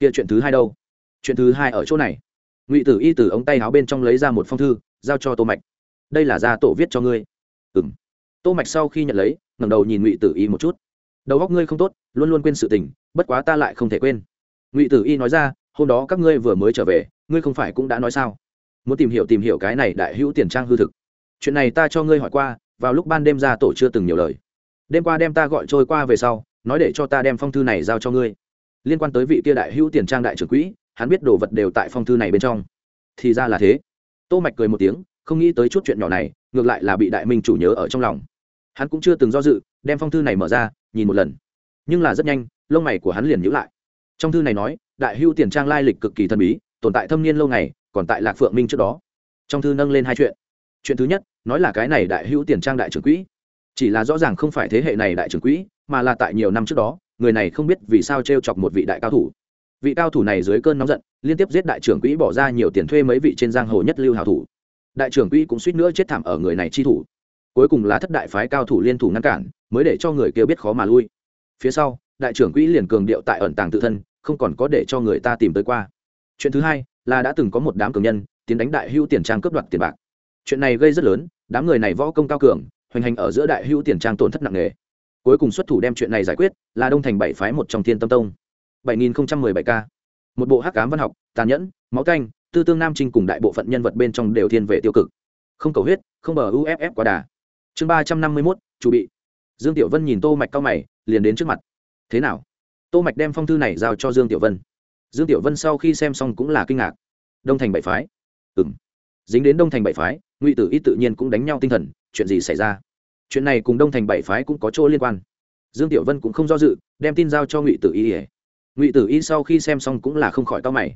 [SPEAKER 1] kia chuyện thứ hai đâu? Chuyện thứ hai ở chỗ này? Ngụy tử y từ ống tay áo bên trong lấy ra một phong thư, giao cho tô mạch. Đây là gia tổ viết cho ngươi. Ừm. Tô mạch sau khi nhận lấy, ngẩng đầu nhìn ngụy tử y một chút đầu óc ngươi không tốt, luôn luôn quên sự tình, bất quá ta lại không thể quên. Ngụy tử y nói ra, hôm đó các ngươi vừa mới trở về, ngươi không phải cũng đã nói sao? Muốn tìm hiểu tìm hiểu cái này đại hữu tiền trang hư thực. Chuyện này ta cho ngươi hỏi qua, vào lúc ban đêm ra tổ chưa từng nhiều lời. Đêm qua đem ta gọi trôi qua về sau, nói để cho ta đem phong thư này giao cho ngươi. Liên quan tới vị kia đại hữu tiền trang đại trưởng quỹ, hắn biết đồ vật đều tại phong thư này bên trong. Thì ra là thế. Tô mạch cười một tiếng, không nghĩ tới chút chuyện nhỏ này, ngược lại là bị đại minh chủ nhớ ở trong lòng. Hắn cũng chưa từng do dự đem phong thư này mở ra, nhìn một lần. Nhưng là rất nhanh, lông mày của hắn liền nhíu lại. Trong thư này nói, đại hưu tiền trang lai lịch cực kỳ thần bí, tồn tại thâm niên lâu ngày, còn tại lạc phượng minh trước đó. Trong thư nâng lên hai chuyện. Chuyện thứ nhất, nói là cái này đại hữu tiền trang đại trưởng quỹ. Chỉ là rõ ràng không phải thế hệ này đại trưởng quỹ, mà là tại nhiều năm trước đó, người này không biết vì sao t r e o chọc một vị đại cao thủ. Vị cao thủ này dưới cơn nóng giận, liên tiếp giết đại trưởng quỹ bỏ ra nhiều tiền thuê mấy vị trên giang hồ nhất lưu hào thủ. Đại trưởng quỹ cũng suýt nữa chết thảm ở người này chi thủ cuối cùng là thất đại phái cao thủ liên thủ ngăn cản, mới để cho người kia biết khó mà lui. Phía sau, đại trưởng quỹ liền cường điệu tại ẩn tàng tự thân, không còn có để cho người ta tìm tới qua. Chuyện thứ hai là đã từng có một đám cường nhân tiến đánh đại hữu tiền trang cướp đoạt tiền bạc. Chuyện này gây rất lớn, đám người này võ công cao cường, hoành hành ở giữa đại hữu tiền trang tổn thất nặng nề. Cuối cùng xuất thủ đem chuyện này giải quyết, là đông thành bảy phái một trong thiên tâm tông. bảy nghìn bảy k. Một bộ hắc cám văn học, tàn nhẫn, máu canh, tư tương nam trinh cùng đại bộ phận nhân vật bên trong đều thiên về tiêu cực. Không cầu huyết, không bờ uff quá đà chương ba trăm năm mươi mốt, chủ bị. Dương tiểu vân nhìn tô mạch cao mày, liền đến trước mặt. Thế nào? Tô mạch đem phong thư này giao cho dương tiểu vân. Dương tiểu vân sau khi xem xong cũng là kinh ngạc. Đông thành bảy phái. Ừm. Dính đến đông thành bảy phái, ngụy tử y tự nhiên cũng đánh nhau tinh thần, chuyện gì xảy ra? Chuyện này cùng đông thành bảy phái cũng có chỗ liên quan. Dương tiểu vân cũng không do dự, đem tin giao cho ngụy tử y. Ngụy tử y sau khi xem xong cũng là không khỏi cao mày.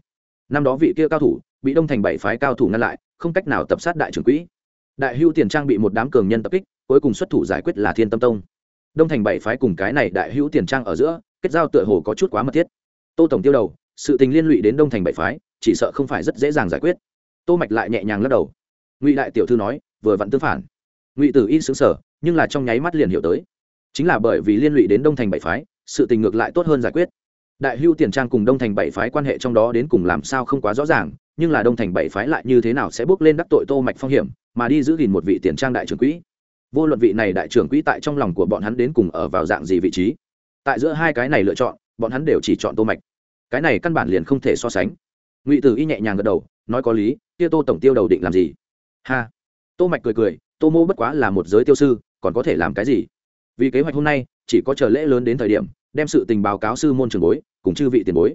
[SPEAKER 1] Năm đó vị kia cao thủ, bị đông thành bảy phái cao thủ ngăn lại, không cách nào tập sát đại trưởng quỹ đại hưu tiền trang bị một đám cường nhân tập kích, cuối cùng xuất thủ giải quyết là thiên tâm tông. Đông thành bảy phái cùng cái này đại hữu tiền trang ở giữa, kết giao tựa hồ có chút quá mật thiết. Tô tổng tiêu đầu, sự tình liên lụy đến đông thành bảy phái, chỉ sợ không phải rất dễ dàng giải quyết. Tô mạch lại nhẹ nhàng lắc đầu. Ngụy đại tiểu thư nói, vừa vặn tương phản. Ngụy tử y sướng sở nhưng là trong nháy mắt liền hiểu tới. Chính là bởi vì liên lụy đến đông thành bảy phái, sự tình ngược lại tốt hơn giải quyết. Đại hưu tiền trang cùng đông thành bảy phái quan hệ trong đó đến cùng làm sao không quá rõ ràng, nhưng là đông thành bảy phái lại như thế nào sẽ bước lên đắc tội tô mạch phong hiểm mà đi giữ gìn một vị tiền trang đại trưởng quỹ. Vô luận vị này đại trưởng quỹ tại trong lòng của bọn hắn đến cùng ở vào dạng gì vị trí, tại giữa hai cái này lựa chọn, bọn hắn đều chỉ chọn tô mạch. Cái này căn bản liền không thể so sánh. Ngụy tử y nhẹ nhàng gật đầu, nói có lý, kia tô tổng tiêu đầu định làm gì? Ha! Tô mạch cười cười, tô mô bất quá là một giới tiêu sư, còn có thể làm cái gì? Vì kế hoạch hôm nay, chỉ có chờ lễ lớn đến thời điểm, đem sự tình báo cáo sư môn trường bối, cùng chư vị tiền bối.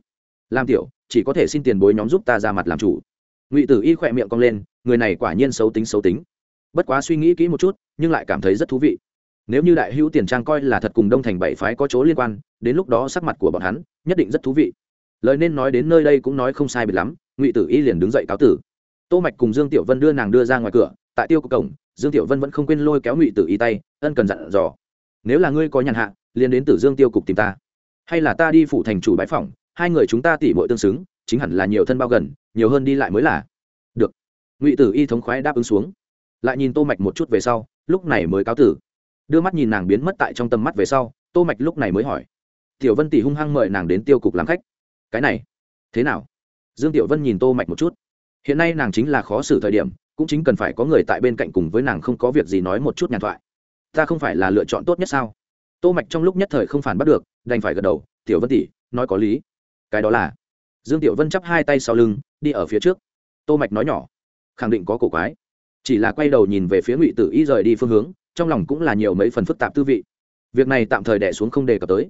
[SPEAKER 1] Làm tiểu, chỉ có thể xin tiền bối nhóm giúp ta ra mặt làm chủ. Ngụy tử y khỏe miệng cong lên người này quả nhiên xấu tính xấu tính. Bất quá suy nghĩ kỹ một chút, nhưng lại cảm thấy rất thú vị. Nếu như đại hữu tiền trang coi là thật cùng đông thành bảy phái có chỗ liên quan, đến lúc đó sắc mặt của bọn hắn nhất định rất thú vị. Lời nên nói đến nơi đây cũng nói không sai biệt lắm, ngụy tử y liền đứng dậy cáo tử. Tô mạch cùng dương tiểu vân đưa nàng đưa ra ngoài cửa, tại tiêu của cổng, dương tiểu vân vẫn không quên lôi kéo ngụy tử y tay, ân cần dặn dò. Nếu là ngươi có nhàn hạ, liền đến tử dương tiêu cục tìm ta. Hay là ta đi phủ thành chủ bãi phòng hai người chúng ta tỉ muội tương xứng, chính hẳn là nhiều thân bao gần, nhiều hơn đi lại mới là ngụy tử y thống khoái đáp ứng xuống lại nhìn tô mạch một chút về sau lúc này mới cáo tử đưa mắt nhìn nàng biến mất tại trong tầm mắt về sau tô mạch lúc này mới hỏi tiểu vân tỷ hung hăng mời nàng đến tiêu cục làm khách cái này thế nào dương tiểu vân nhìn tô mạch một chút hiện nay nàng chính là khó xử thời điểm cũng chính cần phải có người tại bên cạnh cùng với nàng không có việc gì nói một chút nhàn thoại ta không phải là lựa chọn tốt nhất sao tô mạch trong lúc nhất thời không phản bắt được đành phải gật đầu tiểu vân tỷ nói có lý cái đó là dương tiểu vân chắp hai tay sau lưng đi ở phía trước tô mạch nói nhỏ khẳng định có cổ quái. Chỉ là quay đầu nhìn về phía ngụy tử y rời đi phương hướng, trong lòng cũng là nhiều mấy phần phức tạp tư vị. Việc này tạm thời đẻ xuống không đề cập tới.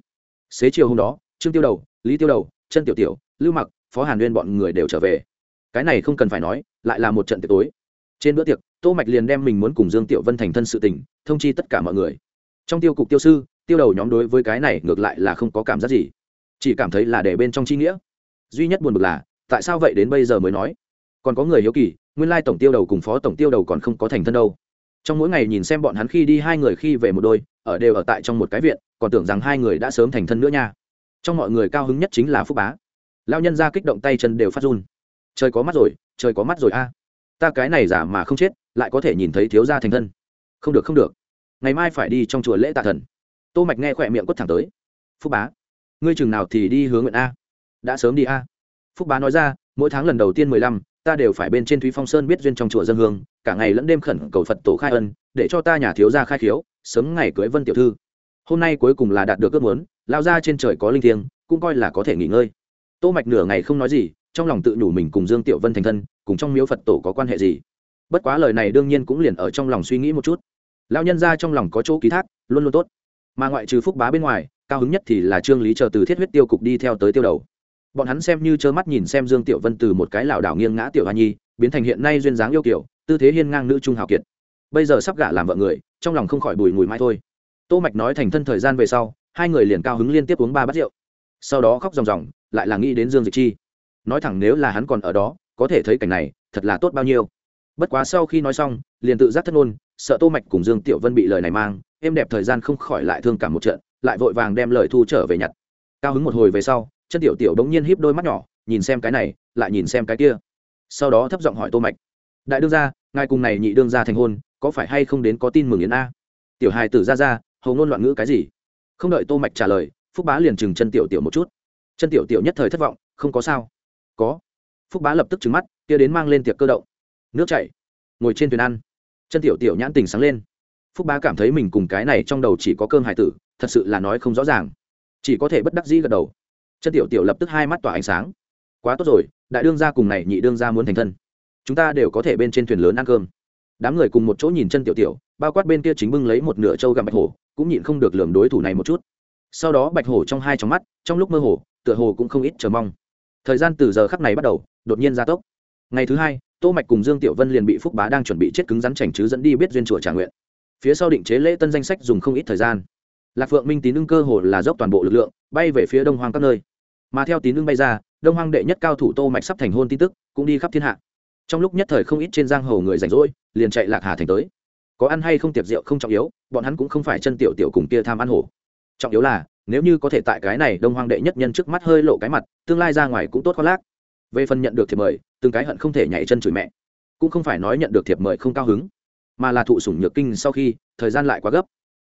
[SPEAKER 1] Xế chiều hôm đó, trương tiêu đầu, lý tiêu đầu chân tiểu tiểu, lưu mặc, phó hàn nguyên bọn người đều trở về. Cái này không cần phải nói, lại là một trận tiệc tối. Trên bữa tiệc, tô mạch liền đem mình muốn cùng dương tiểu vân thành thân sự tình, thông chi tất cả mọi người. Trong tiêu cục tiêu sư, tiêu đầu nhóm đối với cái này ngược lại là không có cảm giác gì. Chỉ cảm thấy là để bên trong chi nghĩa. Duy nhất buồn bực là, tại sao vậy đến bây giờ mới nói? Còn có người hiếu kỳ nguyên lai tổng tiêu đầu cùng phó tổng tiêu đầu còn không có thành thân đâu. Trong mỗi ngày nhìn xem bọn hắn khi đi hai người khi về một đôi, ở đều ở tại trong một cái viện, còn tưởng rằng hai người đã sớm thành thân nữa nha. Trong mọi người cao hứng nhất chính là phúc bá. Lao nhân ra kích động tay chân đều phát run. Trời có mắt rồi, trời có mắt rồi a. Ta cái này giả mà không chết, lại có thể nhìn thấy thiếu gia thành thân. Không được không được. Ngày mai phải đi trong chùa lễ tạ thần. Tô mạch nghe khỏe miệng quất thẳng tới. Phúc bá, ngươi chừng nào thì đi hướng nguyện a? Đã sớm đi a. Phúc bá nói ra, mỗi tháng lần đầu tiên mười lăm ta đều phải bên trên thúy phong sơn biết duyên trong chùa dân hương, cả ngày lẫn đêm khẩn cầu phật tổ khai ân, để cho ta nhà thiếu gia khai khiếu, sớm ngày cưới vân tiểu thư. Hôm nay cuối cùng là đạt được ước muốn, lao ra trên trời có linh thiêng, cũng coi là có thể nghỉ ngơi. Tô mạch nửa ngày không nói gì, trong lòng tự nhủ mình cùng dương tiểu vân thành thân, cùng trong miếu phật tổ có quan hệ gì. Bất quá lời này đương nhiên cũng liền ở trong lòng suy nghĩ một chút. Lao nhân ra trong lòng có chỗ ký thác, luôn luôn tốt. Mà ngoại trừ phúc bá bên ngoài, cao hứng nhất thì là trương lý chờ từ thiết huyết tiêu cục đi theo tới tiêu đầu bọn hắn xem như trơ mắt nhìn xem dương tiểu vân từ một cái lảo đảo nghiêng ngã tiểu hoa nhi, biến thành hiện nay duyên dáng yêu kiểu, tư thế hiên ngang nữ trung hào kiệt. Bây giờ sắp gả làm vợ người, trong lòng không khỏi bùi ngùi mãi thôi. Tô mạch nói thành thân thời gian về sau, hai người liền cao hứng liên tiếp uống ba bát rượu. Sau đó khóc ròng ròng, lại là nghĩ đến dương dịch chi. Nói thẳng nếu là hắn còn ở đó, có thể thấy cảnh này, thật là tốt bao nhiêu. Bất quá sau khi nói xong, liền tự giác thất ngôn, sợ tô mạch cùng dương tiểu vân bị lời này mang em đẹp thời gian không khỏi lại thương cảm một trận, lại vội vàng đem lời thu trở về nhặt. Cao hứng một hồi về sau chân tiểu tiểu đống nhiên híp đôi mắt nhỏ, nhìn xem cái này, lại nhìn xem cái kia. Sau đó thấp giọng hỏi tô mạch, đại đương gia, ngài cùng này nhị đương gia thành hôn, có phải hay không đến có tin mừng yến a? Tiểu hài tử ra ra, hầu ngôn loạn ngữ cái gì? Không đợi tô mạch trả lời, phúc bá liền chừng chân tiểu tiểu một chút. Chân tiểu tiểu nhất thời thất vọng, không có sao. Có. Phúc bá lập tức trừng mắt, kia đến mang lên tiệc cơ động. Nước chảy, ngồi trên thuyền ăn. Chân tiểu tiểu nhãn tình sáng lên. Phúc bá cảm thấy mình cùng cái này trong đầu chỉ có cơm hài tử, thật sự là nói không rõ ràng. Chỉ có thể bất đắc dĩ gật đầu chân tiểu tiểu lập tức hai mắt tỏa ánh sáng. Quá tốt rồi, đại đương gia cùng này nhị đương gia muốn thành thân. Chúng ta đều có thể bên trên thuyền lớn ăn cơm. Đám người cùng một chỗ nhìn chân tiểu tiểu, bao quát bên kia chính bưng lấy một nửa trâu gặm bạch hổ, cũng nhịn không được lường đối thủ này một chút. Sau đó bạch hổ trong hai trong mắt, trong lúc mơ hồ, tựa hồ cũng không ít chờ mong. Thời gian từ giờ khắc này bắt đầu, đột nhiên gia tốc. Ngày thứ hai, tô mạch cùng dương tiểu vân liền bị phúc bá đang chuẩn bị chết cứng rắn chảnh chứ dẫn đi biết duyên chùa trả nguyện. Phía sau định chế lễ tân danh sách dùng không ít thời gian lạc phượng minh tín ưng cơ hồ là dốc toàn bộ lực lượng, bay về phía đông hoang các nơi. Mà theo tín ưng bay ra, đông hoang đệ nhất cao thủ tô mạch sắp thành hôn tin tức, cũng đi khắp thiên hạ. Trong lúc nhất thời không ít trên giang hồ người rảnh rỗi, liền chạy lạc hà thành tới. Có ăn hay không tiệc rượu không trọng yếu, bọn hắn cũng không phải chân tiểu tiểu cùng kia tham ăn hổ. Trọng yếu là, nếu như có thể tại cái này đông hoang đệ nhất nhân trước mắt hơi lộ cái mặt, tương lai ra ngoài cũng tốt khoác lác. Về phần nhận được thiệp mời, từng cái hận không thể nhảy chân chửi mẹ. Cũng không phải nói nhận được thiệp mời không cao hứng, mà là thụ sủng nhược kinh sau khi, thời gian lại quá gấp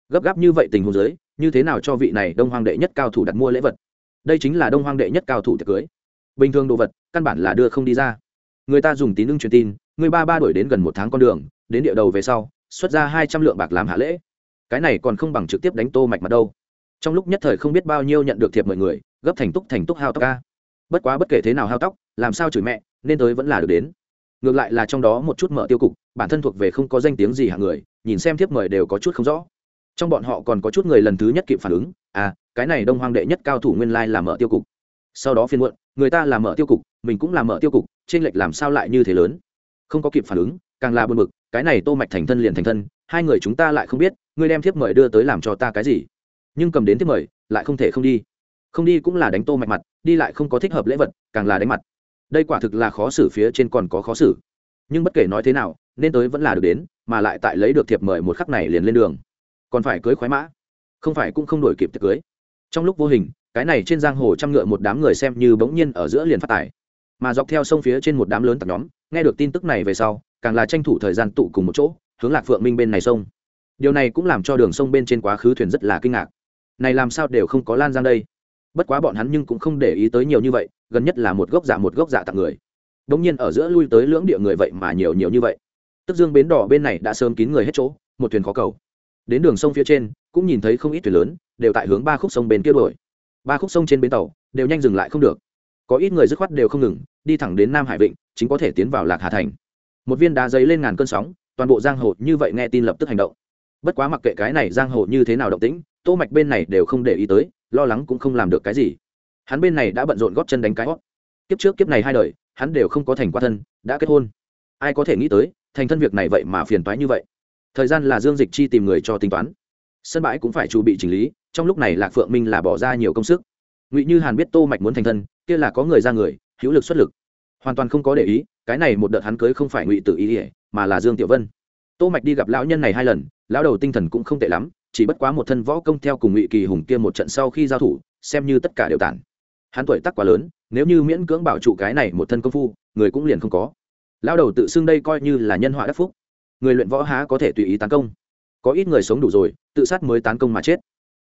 [SPEAKER 1] gấp gáp như vậy tình huống giới như thế nào cho vị này đông hoang đệ nhất cao thủ đặt mua lễ vật? Đây chính là đông hoang đệ nhất cao thủ tiệc cưới. Bình thường đồ vật, căn bản là đưa không đi ra. Người ta dùng tín ưng truyền tin, người ba ba đổi đến gần một tháng con đường, đến địa đầu về sau, xuất ra hai trăm lượng bạc làm hạ lễ. Cái này còn không bằng trực tiếp đánh tô mạch mặt đâu. Trong lúc nhất thời không biết bao nhiêu nhận được thiệp mọi người, gấp thành túc thành túc hao tóc ca. Bất quá bất kể thế nào hao tóc, làm sao chửi mẹ, nên tới vẫn là được đến. Ngược lại là trong đó một chút mở tiêu cục, bản thân thuộc về không có danh tiếng gì hạng người, nhìn xem thiếp mời đều có chút không rõ trong bọn họ còn có chút người lần thứ nhất kịp phản ứng à cái này đông hoang đệ nhất cao thủ nguyên lai là mở tiêu cục. Sau đó phiên muộn, người ta là mở tiêu cục, mình cũng là mở tiêu cục trên lệch làm sao lại như thế lớn? Không có kịp phản ứng, càng là buồn bực, cái này tô mạch thành thân liền thành thân, hai người chúng ta lại không biết ngươi đem thiếp mời đưa tới làm cho ta cái gì. Nhưng cầm đến thiếp mời, lại không thể không đi. Không đi cũng là đánh tô mạch mặt, đi lại không có thích hợp lễ vật, càng là đánh mặt. Đây quả thực là khó xử phía trên còn có khó xử. Nhưng bất kể nói thế nào, nên tới vẫn là được đến, mà lại tại lấy được thiệp mời một khắc này liền lên đường còn phải cưới khoái mã. Không phải cũng không đổi kịp tiệc cưới. Trong lúc vô hình, cái này trên giang hồ chăm ngựa một đám người xem như bỗng nhiên ở giữa liền phát tải mà dọc theo sông phía trên một đám lớn tặc nhóm, nghe được tin tức này về sau, càng là tranh thủ thời gian tụ cùng một chỗ, hướng lạc phượng minh bên này sông. Điều này cũng làm cho đường sông bên trên quá khứ thuyền rất là kinh ngạc. Này làm sao đều không có lan giang đây. Bất quá bọn hắn nhưng cũng không để ý tới nhiều như vậy, gần nhất là một gốc giả một gốc dạ giả tặng người. Đ ỗ n g nhiên ở giữa lui tới lưỡng địa người vậy mà nhiều nhiều như vậy. Tức dương bến đỏ bên này đã sớm kín người hết chỗ, một thuyền khó cầu đến đường sông phía trên, cũng nhìn thấy không ít thuyền lớn, đều tại hướng ba khúc sông bên kia đổi ba khúc sông trên bến tàu, đều nhanh dừng lại không được. Có ít người dứt khoát đều không ngừng, đi thẳng đến nam hải vịnh, chính có thể tiến vào lạc hà thành. Một viên đá giấy lên ngàn cơn sóng, toàn bộ giang hồ như vậy nghe tin lập tức hành động. Bất quá mặc kệ cái này giang hồ như thế nào động tĩnh, tô mạch bên này đều không để ý tới, lo lắng cũng không làm được cái gì. Hắn bên này đã bận rộn góp chân đánh cái hót. Kiếp trước kiếp này hai đời, hắn đều không có thành qua thân, đã kết hôn. Ai có thể nghĩ tới, thành thân việc này vậy mà phiền toái như vậy thời gian là dương dịch chi tìm người cho tính toán. Sân bãi cũng phải chuẩn bị chỉnh lý, trong lúc này lạc phượng minh là bỏ ra nhiều công sức. Ngụy như hàn biết tô mạch muốn thành thân, kia là có người ra người, hữu lực xuất lực. Hoàn toàn không có để ý, cái này một đợt hắn cưới không phải ngụy tự ý ỉa mà là dương tiểu vân. Tô mạch đi gặp lão nhân này hai lần, lão đầu tinh thần cũng không tệ lắm, chỉ bất quá một thân võ công theo cùng ngụy kỳ hùng kia một trận sau khi giao thủ, xem như tất cả đều tản hắn tuổi tác quá lớn, nếu như miễn cưỡng bảo trụ cái này một thân công phu, người cũng liền không có. Lão đầu tự xưng đây coi như là nhân họa đắc phúc người luyện võ há có thể tùy ý tấn công. Có ít người sống đủ rồi, tự sát mới tấn công mà chết.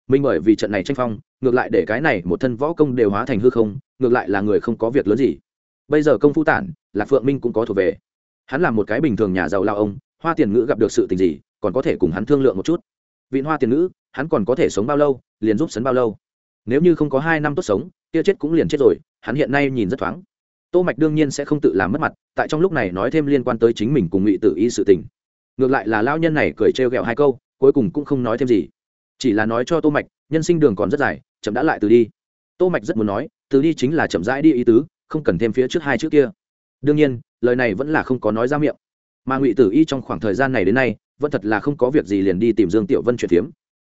[SPEAKER 1] Minh bởi vì trận này tranh phong, ngược lại để cái này một thân võ công đều hóa thành hư không, ngược lại là người không có việc lớn gì. Bây giờ công phu tản, lạc phượng minh cũng có thuộc về. Hắn là một cái bình thường nhà giàu lao ông, hoa tiền ngữ gặp được sự tình gì, còn có thể cùng hắn thương lượng một chút. Vịn hoa tiền ngữ, hắn còn có thể sống bao lâu, liền giúp sấn bao lâu. Nếu như không có hai năm tốt sống, kia chết cũng liền chết rồi, hắn hiện nay nhìn rất thoáng. Tô mạch đương nhiên sẽ không tự làm mất mặt, tại trong lúc này nói thêm liên quan tới chính mình cùng ngụy tử y sự tình ngược lại là lao nhân này cười trêu ghẹo hai câu, cuối cùng cũng không nói thêm gì. Chỉ là nói cho tô mạch, nhân sinh đường còn rất dài, chậm đã lại từ đi. Tô mạch rất muốn nói, từ đi chính là chậm rãi đi ý tứ, không cần thêm phía trước hai chữ kia. Đương nhiên, lời này vẫn là không có nói ra miệng. Mà ngụy tử y trong khoảng thời gian này đến nay, vẫn thật là không có việc gì liền đi tìm dương tiểu vân chuyện phiếm.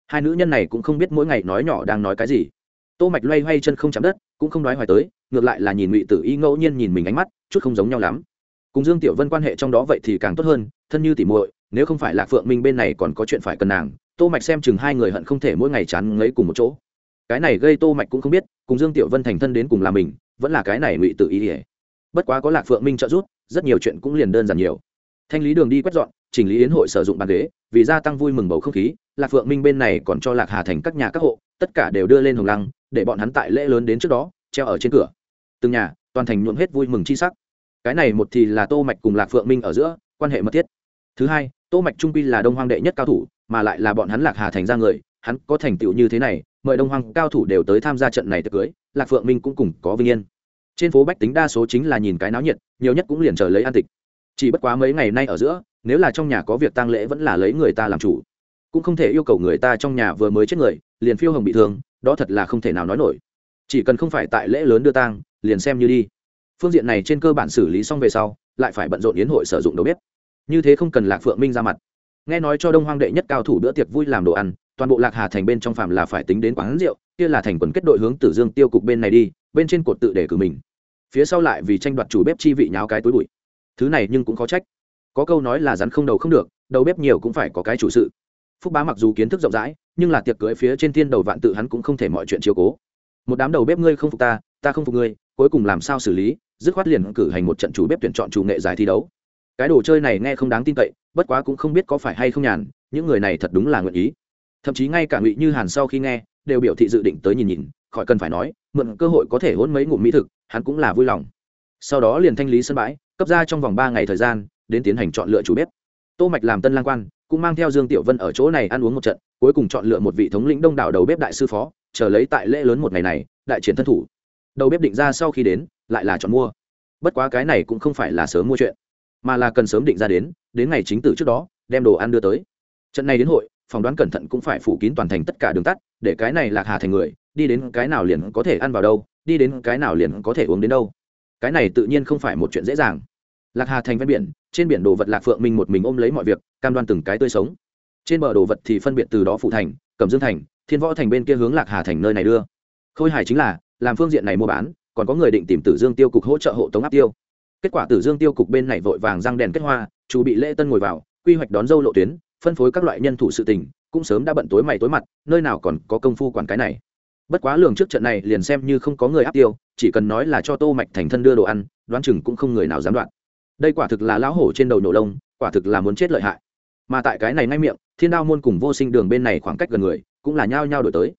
[SPEAKER 1] Hai nữ nhân này cũng không biết mỗi ngày nói nhỏ đang nói cái gì. Tô mạch loay hoay chân không chạm đất, cũng không nói hoài tới, ngược lại là nhìn ngụy tử y ngẫu nhiên nhìn mình ánh mắt, chút không giống nhau lắm. Cùng dương tiểu vân quan hệ trong đó vậy thì càng tốt hơn thân như tỉ muội, nếu không phải lạc phượng minh bên này còn có chuyện phải cần nàng, tô mạch xem chừng hai người hận không thể mỗi ngày chán ngấy cùng một chỗ. Cái này gây tô mạch cũng không biết, cùng dương tiểu vân thành thân đến cùng là mình, vẫn là cái này ngụy tự ý ỉa bất quá có lạc phượng minh trợ giúp, rất nhiều chuyện cũng liền đơn giản nhiều. Thanh lý đường đi quét dọn, chỉnh lý yến hội sử dụng bàn ghế, vì gia tăng vui mừng bầu không khí, lạc phượng minh bên này còn cho lạc hà thành các nhà các hộ, tất cả đều đưa lên hồng lăng, để bọn hắn tại lễ lớn đến trước đó, treo ở trên cửa. Từng nhà, toàn thành nhuộm hết vui mừng chi sắc. Cái này một thì là tô mạch cùng lạc phượng minh ở giữa, quan hệ mật thiết thứ hai, tô mạch trung quy là đông hoang đệ nhất cao thủ, mà lại là bọn hắn lạc hà thành ra người, hắn có thành tựu như thế này, mời đông hoang cao thủ đều tới tham gia trận này tiệc cưới, lạc phượng minh cũng cùng có vinh yên. Trên phố bách tính đa số chính là nhìn cái náo nhiệt, nhiều nhất cũng liền chờ lấy an tịch. Chỉ bất quá mấy ngày nay ở giữa, nếu là trong nhà có việc tang lễ vẫn là lấy người ta làm chủ. Cũng không thể yêu cầu người ta trong nhà vừa mới chết người, liền phiêu hồng bị thương, đó thật là không thể nào nói nổi. Chỉ cần không phải tại lễ lớn đưa tang, liền xem như đi. Phương diện này trên cơ bản xử lý xong về sau, lại phải bận rộn yến hội sử dụng đầu bếp như thế không cần lạc phượng minh ra mặt. Nghe nói cho đông hoang đệ nhất cao thủ bữa tiệc vui làm đồ ăn, toàn bộ lạc hà thành bên trong phạm là phải tính đến quán rượu, kia là thành quần kết đội hướng tử dương tiêu cục bên này đi, bên trên cột tự để cử mình. Phía sau lại vì tranh đoạt chủ bếp chi vị nháo cái túi bụi. Thứ này nhưng cũng khó trách. Có câu nói là rắn không đầu không được, đầu bếp nhiều cũng phải có cái chủ sự. Phúc bá mặc dù kiến thức rộng rãi, nhưng là tiệc cưới phía trên thiên đầu vạn tự hắn cũng không thể mọi chuyện chiếu cố. Một đám đầu bếp ngươi không phục ta ta không phục ngươi, cuối cùng làm sao xử lý? Dứt khoát liền cử hành một trận chủ bếp tuyển chọn chủ nghệ giải thi đấu cái đồ chơi này nghe không đáng tin cậy, bất quá cũng không biết có phải hay không nhàn, những người này thật đúng là nguyện ý. Thậm chí ngay cả ngụy như hàn sau khi nghe, đều biểu thị dự định tới nhìn nhìn, khỏi cần phải nói, mượn cơ hội có thể hôn mấy ngụm mỹ thực, hắn cũng là vui lòng. Sau đó liền thanh lý sân bãi, cấp ra trong vòng ba ngày thời gian, đến tiến hành chọn lựa chủ bếp. Tô mạch làm tân lang quan, cũng mang theo dương tiểu vân ở chỗ này ăn uống một trận, cuối cùng chọn lựa một vị thống lĩnh đông đảo đầu bếp đại sư phó, chờ lấy tại lễ lớn một ngày này, đại chiến thân thủ. Đầu bếp định ra sau khi đến, lại là chọn mua. Bất quá cái này cũng không phải là sớm mua chuyện mà là cần sớm định ra đến đến ngày chính tử trước đó, đem đồ ăn đưa tới. Trận này đến hội, phỏng đoán cẩn thận cũng phải phủ kín toàn thành tất cả đường tắt, để cái này lạc hà thành người, đi đến cái nào liền có thể ăn vào đâu, đi đến cái nào liền có thể uống đến đâu. Cái này tự nhiên không phải một chuyện dễ dàng. Lạc hà thành ven biển, trên biển đồ vật lạc phượng minh một mình ôm lấy mọi việc, cam đoan từng cái tươi sống. Trên bờ đồ vật thì phân biệt từ đó phụ thành, cẩm dương thành, thiên võ thành bên kia hướng lạc hà thành nơi này đưa. Khôi hài chính là, làm phương diện này mua bán, còn có người định tìm tử dương tiêu cục hỗ trợ hộ tống áp tiêu kết quả tử dương tiêu cục bên này vội vàng răng đèn kết hoa chủ bị lễ tân ngồi vào, quy hoạch đón dâu lộ tuyến, phân phối các loại nhân thủ sự tình, cũng sớm đã bận tối mày tối mặt, nơi nào còn có công phu quản cái này. Bất quá lường trước trận này liền xem như không có người áp tiêu, chỉ cần nói là cho tô mạch thành thân đưa đồ ăn, đoán chừng cũng không người nào dám đoạn. Đây quả thực là lão hổ trên đầu nổ lông, quả thực là muốn chết lợi hại. Mà tại cái này ngay miệng, thiên đao môn cùng vô sinh đường bên này khoảng cách gần người, cũng là nhao nhao đổi tới.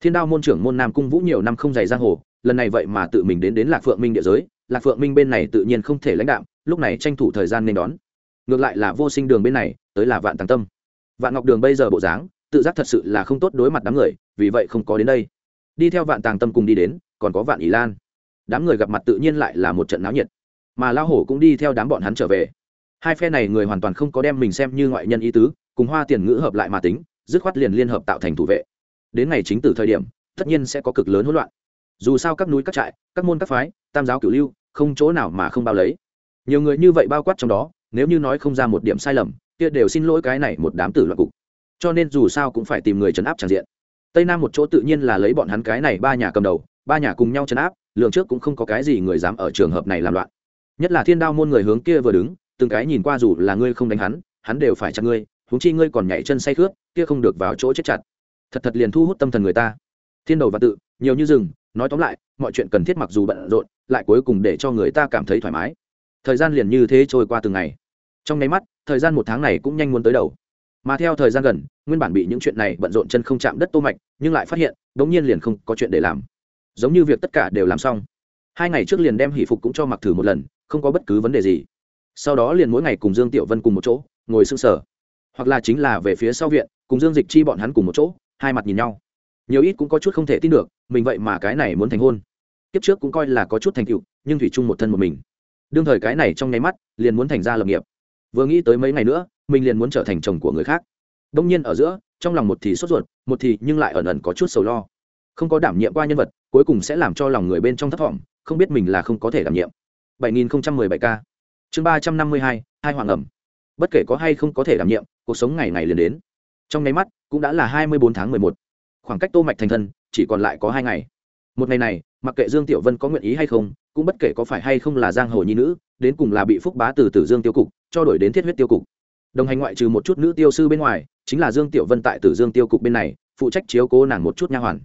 [SPEAKER 1] Thiên đao môn trưởng môn nam cung vũ nhiều năm không dày giang hồ, lần này vậy mà tự mình đến đến lạc phượng minh địa giới lạc phượng minh bên này tự nhiên không thể lãnh đạo lúc này tranh thủ thời gian nên đón. Ngược lại là vô sinh đường bên này, tới là vạn tàng tâm. Vạn ngọc đường bây giờ bộ dáng, tự giác thật sự là không tốt đối mặt đám người, vì vậy không có đến đây. Đi theo vạn tàng tâm cùng đi đến, còn có vạn ý lan. Đám người gặp mặt tự nhiên lại là một trận náo nhiệt. Mà lao hổ cũng đi theo đám bọn hắn trở về. Hai phe này người hoàn toàn không có đem mình xem như ngoại nhân ý tứ, cùng hoa tiền ngữ hợp lại mà tính, dứt khoát liền liên hợp tạo thành thủ vệ. Đến ngày chính từ thời điểm, tất nhiên sẽ có cực lớn hỗn loạn. Dù sao các núi các trại, các môn các phái, tam giáo cửu lưu không chỗ nào mà không bao lấy. Nhiều người như vậy bao quát trong đó, nếu như nói không ra một điểm sai lầm, kia đều xin lỗi cái này một đám tử loạn cục. Cho nên dù sao cũng phải tìm người chấn áp tràn diện. Tây nam một chỗ tự nhiên là lấy bọn hắn cái này ba nhà cầm đầu, ba nhà cùng nhau chấn áp lượng trước cũng không có cái gì người dám ở trường hợp này làm loạn. Nhất là thiên đao môn người hướng kia vừa đứng, từng cái nhìn qua dù là ngươi không đánh hắn hắn đều phải chặt ngươi, huống chi ngươi còn nhảy chân say khướt kia không được vào chỗ chết chặt. Thật thật liền thu hút tâm thần người ta. Thiên đầu và tự, nhiều như rừng nói tóm lại, mọi chuyện cần thiết mặc dù bận rộn, lại cuối cùng để cho người ta cảm thấy thoải mái. Thời gian liền như thế trôi qua từng ngày. Trong nháy mắt, thời gian một tháng này cũng nhanh muốn tới đầu. Mà theo thời gian gần, nguyên bản bị những chuyện này bận rộn chân không chạm đất tô mạch, nhưng lại phát hiện, đống nhiên liền không có chuyện để làm. Giống như việc tất cả đều làm xong. Hai ngày trước liền đem hỷ phục cũng cho mặc thử một lần, không có bất cứ vấn đề gì. Sau đó liền mỗi ngày cùng dương tiểu vân cùng một chỗ, ngồi sưng sở hoặc là chính là về phía sau viện, cùng dương dịch chi bọn hắn cùng một chỗ, hai mặt nhìn nhau nhiều ít cũng có chút không thể tin được mình vậy mà cái này muốn thành hôn. Kiếp trước cũng coi là có chút thành tựu nhưng thủy chung một thân một mình. Đương thời cái này trong nháy mắt liền muốn thành ra lập nghiệp. Vừa nghĩ tới mấy ngày nữa mình liền muốn trở thành chồng của người khác. Đông nhiên ở giữa trong lòng một thì sốt ruột một thì nhưng lại ẩn ẩn có chút sầu lo. Không có đảm nhiệm qua nhân vật cuối cùng sẽ làm cho lòng người bên trong thất vọng không biết mình là không có thể đảm nhiệm. 7017 k. Chương 352, hai hoàng ẩm. Bất kể có hay không có thể đảm nhiệm cuộc sống ngày ngày liền đến. Trong nháy mắt cũng đã là 24 tháng 11 khoảng cách tô mạch thành thân, chỉ còn lại có hai ngày. Một ngày này, mặc kệ dương tiểu vân có nguyện ý hay không, cũng bất kể có phải hay không là giang hồ nhi nữ, đến cùng là bị phúc bá từ tử dương tiêu cục, cho đổi đến thiết huyết tiêu cục. Đồng hành ngoại trừ một chút nữ tiêu sư bên ngoài, chính là dương tiểu vân tại tử dương tiêu cục bên này, phụ trách chiếu cố nàng một chút nha hoàn.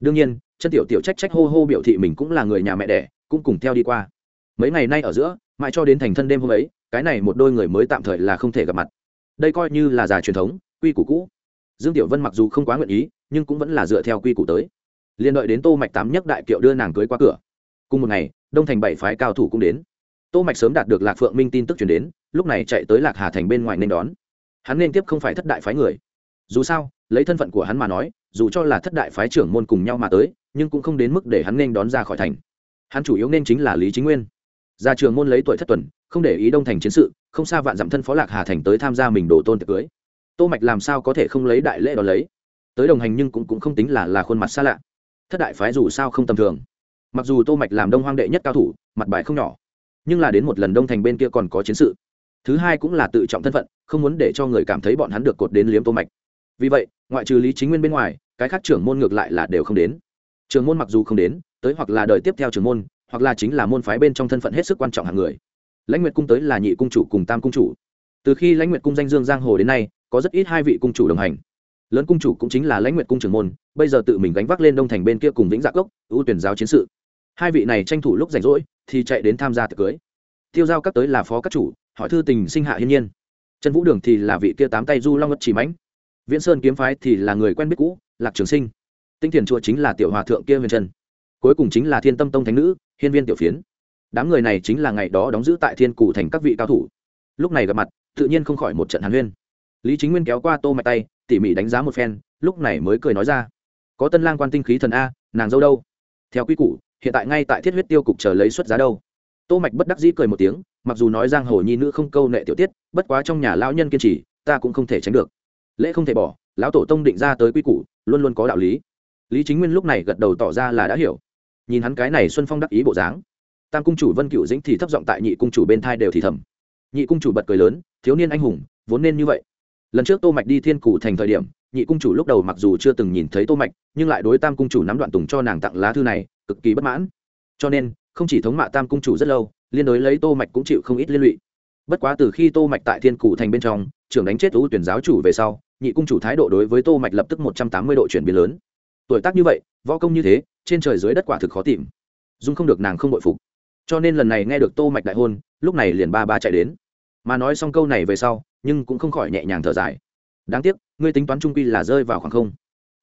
[SPEAKER 1] Đương nhiên, chân tiểu tiểu trách trách hô hô biểu thị mình cũng là người nhà mẹ đẻ, cũng cùng theo đi qua. Mấy ngày nay ở giữa, mãi cho đến thành thân đêm hôm ấy, cái này một đôi người mới tạm thời là không thể gặp mặt. Đây coi như là già truyền thống, quy củ cũ dương tiểu vân mặc dù không quá nguyện ý, nhưng cũng vẫn là dựa theo quy củ tới. Liên đợi đến tô mạch tám nhất đại kiệu đưa nàng cưới qua cửa. Cùng một ngày, đông thành bảy phái cao thủ cũng đến. Tô mạch sớm đạt được lạc phượng minh tin tức truyền đến, lúc này chạy tới lạc hà thành bên ngoài nên đón. Hắn nên tiếp không phải thất đại phái người. Dù sao, lấy thân phận của hắn mà nói, dù cho là thất đại phái trưởng môn cùng nhau mà tới, nhưng cũng không đến mức để hắn nên đón ra khỏi thành. Hắn chủ yếu nên chính là lý chính nguyên. Ra trường môn lấy tuổi thất tuần, không để ý đông thành chiến sự, không xa vạn dặm thân phó lạc hà thành tới tham gia mình đổ tôn tiệc cưới tô mạch làm sao có thể không lấy đại lễ đó lấy? Tới đồng hành nhưng cũng cũng không tính là là khuôn mặt xa lạ. Thất đại phái dù sao không tầm thường. Mặc dù tô mạch làm đông hoang đệ nhất cao thủ, mặt bài không nhỏ. Nhưng là đến một lần đông thành bên kia còn có chiến sự. Thứ hai cũng là tự trọng thân phận, không muốn để cho người cảm thấy bọn hắn được cột đến liếm tô mạch. Vì vậy, ngoại trừ lý chính nguyên bên ngoài, cái khác trưởng môn ngược lại là đều không đến. Trưởng môn mặc dù không đến, tới hoặc là đời tiếp theo trưởng môn, hoặc là chính là môn phái bên trong thân phận hết sức quan trọng hàng người. Lãnh nguyệt cung tới là nhị cung chủ cùng tam cung chủ. Từ khi lãnh nguyệt cung danh dương giang hồ đến nay có rất ít hai vị cung chủ đồng hành. Lớn cung chủ cũng chính là lãnh nguyện cung trưởng môn, bây giờ tự mình gánh vác lên đông thành bên kia cùng vĩnh dạ cốc, ưu tuyển giáo chiến sự. Hai vị này tranh thủ lúc rảnh rỗi thì chạy đến tham gia tiệc cưới. Tiêu giao các tới là phó các chủ, hỏi thư tình sinh hạ hiên nhiên. Trần vũ đường thì là vị kia tám tay du long ngất chỉ mãnh. Viễn sơn kiếm phái thì là người quen biết cũ, lạc trường sinh. Tinh thiền chùa chính là tiểu hòa thượng kia huyền trần. Cuối cùng chính là thiên tâm tông thánh nữ, hiên viên tiểu phiến. Đám người này chính là ngày đó đóng giữ tại thiên cụ thành các vị cao thủ. Lúc này gặp mặt, tự nhiên không khỏi một trận hàn huyên lý chính nguyên kéo qua tô mạch tay, tỉ mỉ đánh giá một phen, lúc này mới cười nói ra. Có tân lang quan tinh khí thần a, nàng dâu đâu? Theo quy củ, hiện tại ngay tại thiết huyết tiêu cục chờ lấy xuất giá đâu. Tô mạch bất đắc dĩ cười một tiếng, mặc dù nói giang hồ nhi nữ không câu nệ tiểu tiết, bất quá trong nhà lão nhân kiên trì, ta cũng không thể tránh được. Lễ không thể bỏ, lão tổ tông định ra tới quy củ, luôn luôn có đạo lý. Lý chính nguyên lúc này gật đầu tỏ ra là đã hiểu. Nhìn hắn cái này xuân phong đắc ý bộ dáng, tam cung chủ vân cựu dĩnh thì thấp giọng tại nhị cung chủ bên thai đều thì thầm. Nhị cung chủ bật cười lớn, thiếu niên anh hùng, vốn nên như vậy lần trước tô mạch đi thiên cụ thành thời điểm, nhị cung chủ lúc đầu mặc dù chưa từng nhìn thấy tô mạch, nhưng lại đối tam cung chủ nắm đoạn tùng cho nàng tặng lá thư này, cực kỳ bất mãn. Cho nên, không chỉ thống mạ tam cung chủ rất lâu, liên đối lấy tô mạch cũng chịu không ít liên lụy. Bất quá từ khi tô mạch tại thiên cụ thành bên trong, trưởng đánh chết tú tuyển giáo chủ về sau, nhị cung chủ thái độ đối với tô mạch lập tức 180 độ chuyển biến lớn. Tuổi tác như vậy, võ công như thế, trên trời dưới đất quả thực khó tìm. Dung không được nàng không bội phục. Cho nên lần này nghe được tô mạch đại hôn, lúc này liền ba ba chạy đến. Mà nói xong câu này về sau nhưng cũng không khỏi nhẹ nhàng thở dài. Đáng tiếc, ngươi tính toán trung quy là rơi vào khoảng không.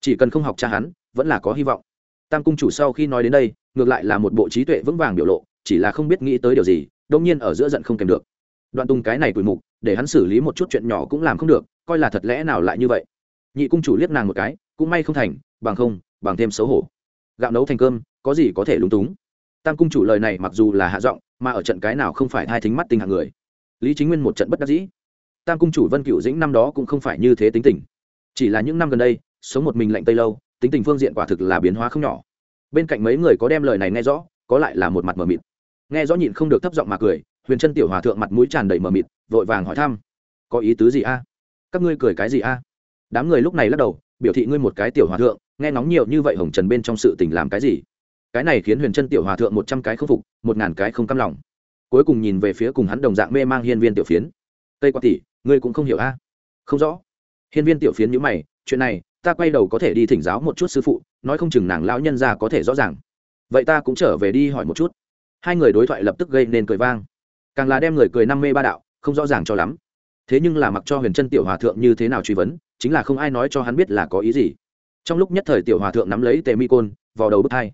[SPEAKER 1] Chỉ cần không học cha hắn, vẫn là có hy vọng. Tam cung chủ sau khi nói đến đây, ngược lại là một bộ trí tuệ vững vàng biểu lộ, chỉ là không biết nghĩ tới điều gì đông nhiên ở giữa giận không kèm được. Đoạn tung cái này quỷ mục, để hắn xử lý một chút chuyện nhỏ cũng làm không được, coi là thật lẽ nào lại như vậy. Nhị cung chủ liếc nàng một cái, cũng may không thành, bằng không, bằng thêm xấu hổ. Gạo nấu thành cơm, có gì có thể lúng túng. Tam cung chủ lời này mặc dù là hạ giọng, mà ở trận cái nào không phải hai thính mắt tinh hạng người. Lý chính nguyên một trận bất đắc dĩ tam cung chủ vân cựu dĩnh năm đó cũng không phải như thế tính tình. Chỉ là những năm gần đây, sống một mình lạnh tây lâu, tính tình phương diện quả thực là biến hóa không nhỏ. Bên cạnh mấy người có đem lời này nghe rõ, có lại là một mặt mờ mịt. Nghe rõ nhịn không được thấp giọng mà cười, huyền chân tiểu hòa thượng mặt mũi tràn đầy mờ mịt, vội vàng hỏi thăm. Có ý tứ gì a? Các ngươi cười cái gì a? Đám người lúc này lắc đầu, biểu thị ngươi một cái tiểu hòa thượng, nghe nóng nhiều như vậy hồng trần bên trong sự tình làm cái gì? Cái này khiến huyền chân tiểu hòa thượng một trăm cái không phục, một ngàn cái không căm lòng. Cuối cùng nhìn về phía cùng hắn đồng dạng mê mang hiên viên tiểu phiến. Tây quạt tỷ ngươi cũng không hiểu a? Không rõ. Hiên viên tiểu phiến nhữ mày, chuyện này, ta quay đầu có thể đi thỉnh giáo một chút sư phụ, nói không chừng nàng lão nhân ra có thể rõ ràng. Vậy ta cũng trở về đi hỏi một chút. Hai người đối thoại lập tức gây nên cười vang. Càng là đem người cười năm mê ba đạo, không rõ ràng cho lắm. Thế nhưng là mặc cho huyền chân tiểu hòa thượng như thế nào truy vấn, chính là không ai nói cho hắn biết là có ý gì. Trong lúc nhất thời tiểu hòa thượng nắm lấy tề mi côn, vào đầu bước hai.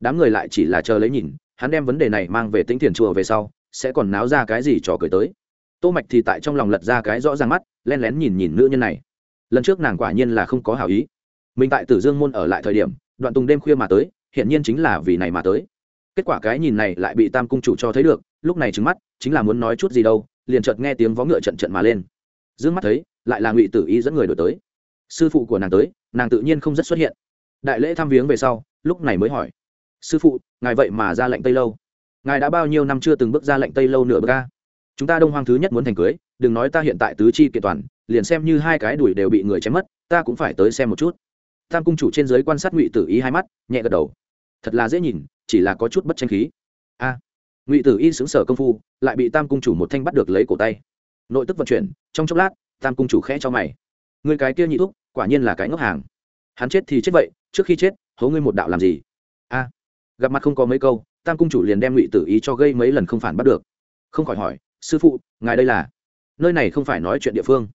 [SPEAKER 1] Đám người lại chỉ là chờ lấy nhìn, hắn đem vấn đề này mang về tính tiền chùa về sau, sẽ còn náo ra cái gì trò cười tới tô mạch thì tại trong lòng lật ra cái rõ ràng mắt, len lén nhìn nhìn nữ nhân này. Lần trước nàng quả nhiên là không có hảo ý. Mình tại tử dương môn ở lại thời điểm, đoạn tùng đêm khuya mà tới hiện nhiên chính là vì này mà tới. Kết quả cái nhìn này lại bị tam cung chủ cho thấy được, lúc này trứng mắt, chính là muốn nói chút gì đâu, liền chợt nghe tiếng vó ngựa trận trận mà lên. Dương mắt thấy, lại là ngụy tử y dẫn người đổi tới. Sư phụ của nàng tới, nàng tự nhiên không rất xuất hiện. Đại lễ thăm viếng về sau, lúc này mới hỏi. Sư phụ, ngài vậy mà ra lệnh tây lâu? Ngài đã bao nhiêu năm chưa từng bước ra lệnh tây lâu nửa bước ca chúng ta đông hoang thứ nhất muốn thành cưới, đừng nói ta hiện tại tứ chi kiện toàn, liền xem như hai cái đùi đều bị người chém mất, ta cũng phải tới xem một chút. Tam cung chủ trên giới quan sát ngụy tử y hai mắt, nhẹ gật đầu. Thật là dễ nhìn, chỉ là có chút bất tranh khí. A, ngụy tử y xứng sở công phu, lại bị tam cung chủ một thanh bắt được lấy cổ tay. Nội tức vận chuyển, trong chốc lát, tam cung chủ khẽ cho mày. Người cái kia nhị thúc, quả nhiên là cái ngốc hàng. Hắn chết thì chết vậy, trước khi chết, hố ngươi một đạo làm gì? A, gặp mặt không có mấy câu, tam cung chủ liền đem ngụy tử ý cho gây mấy lần không phản bắt được. Không khỏi hỏi sư phụ, ngài đây là. Nơi này không phải nói chuyện địa phương.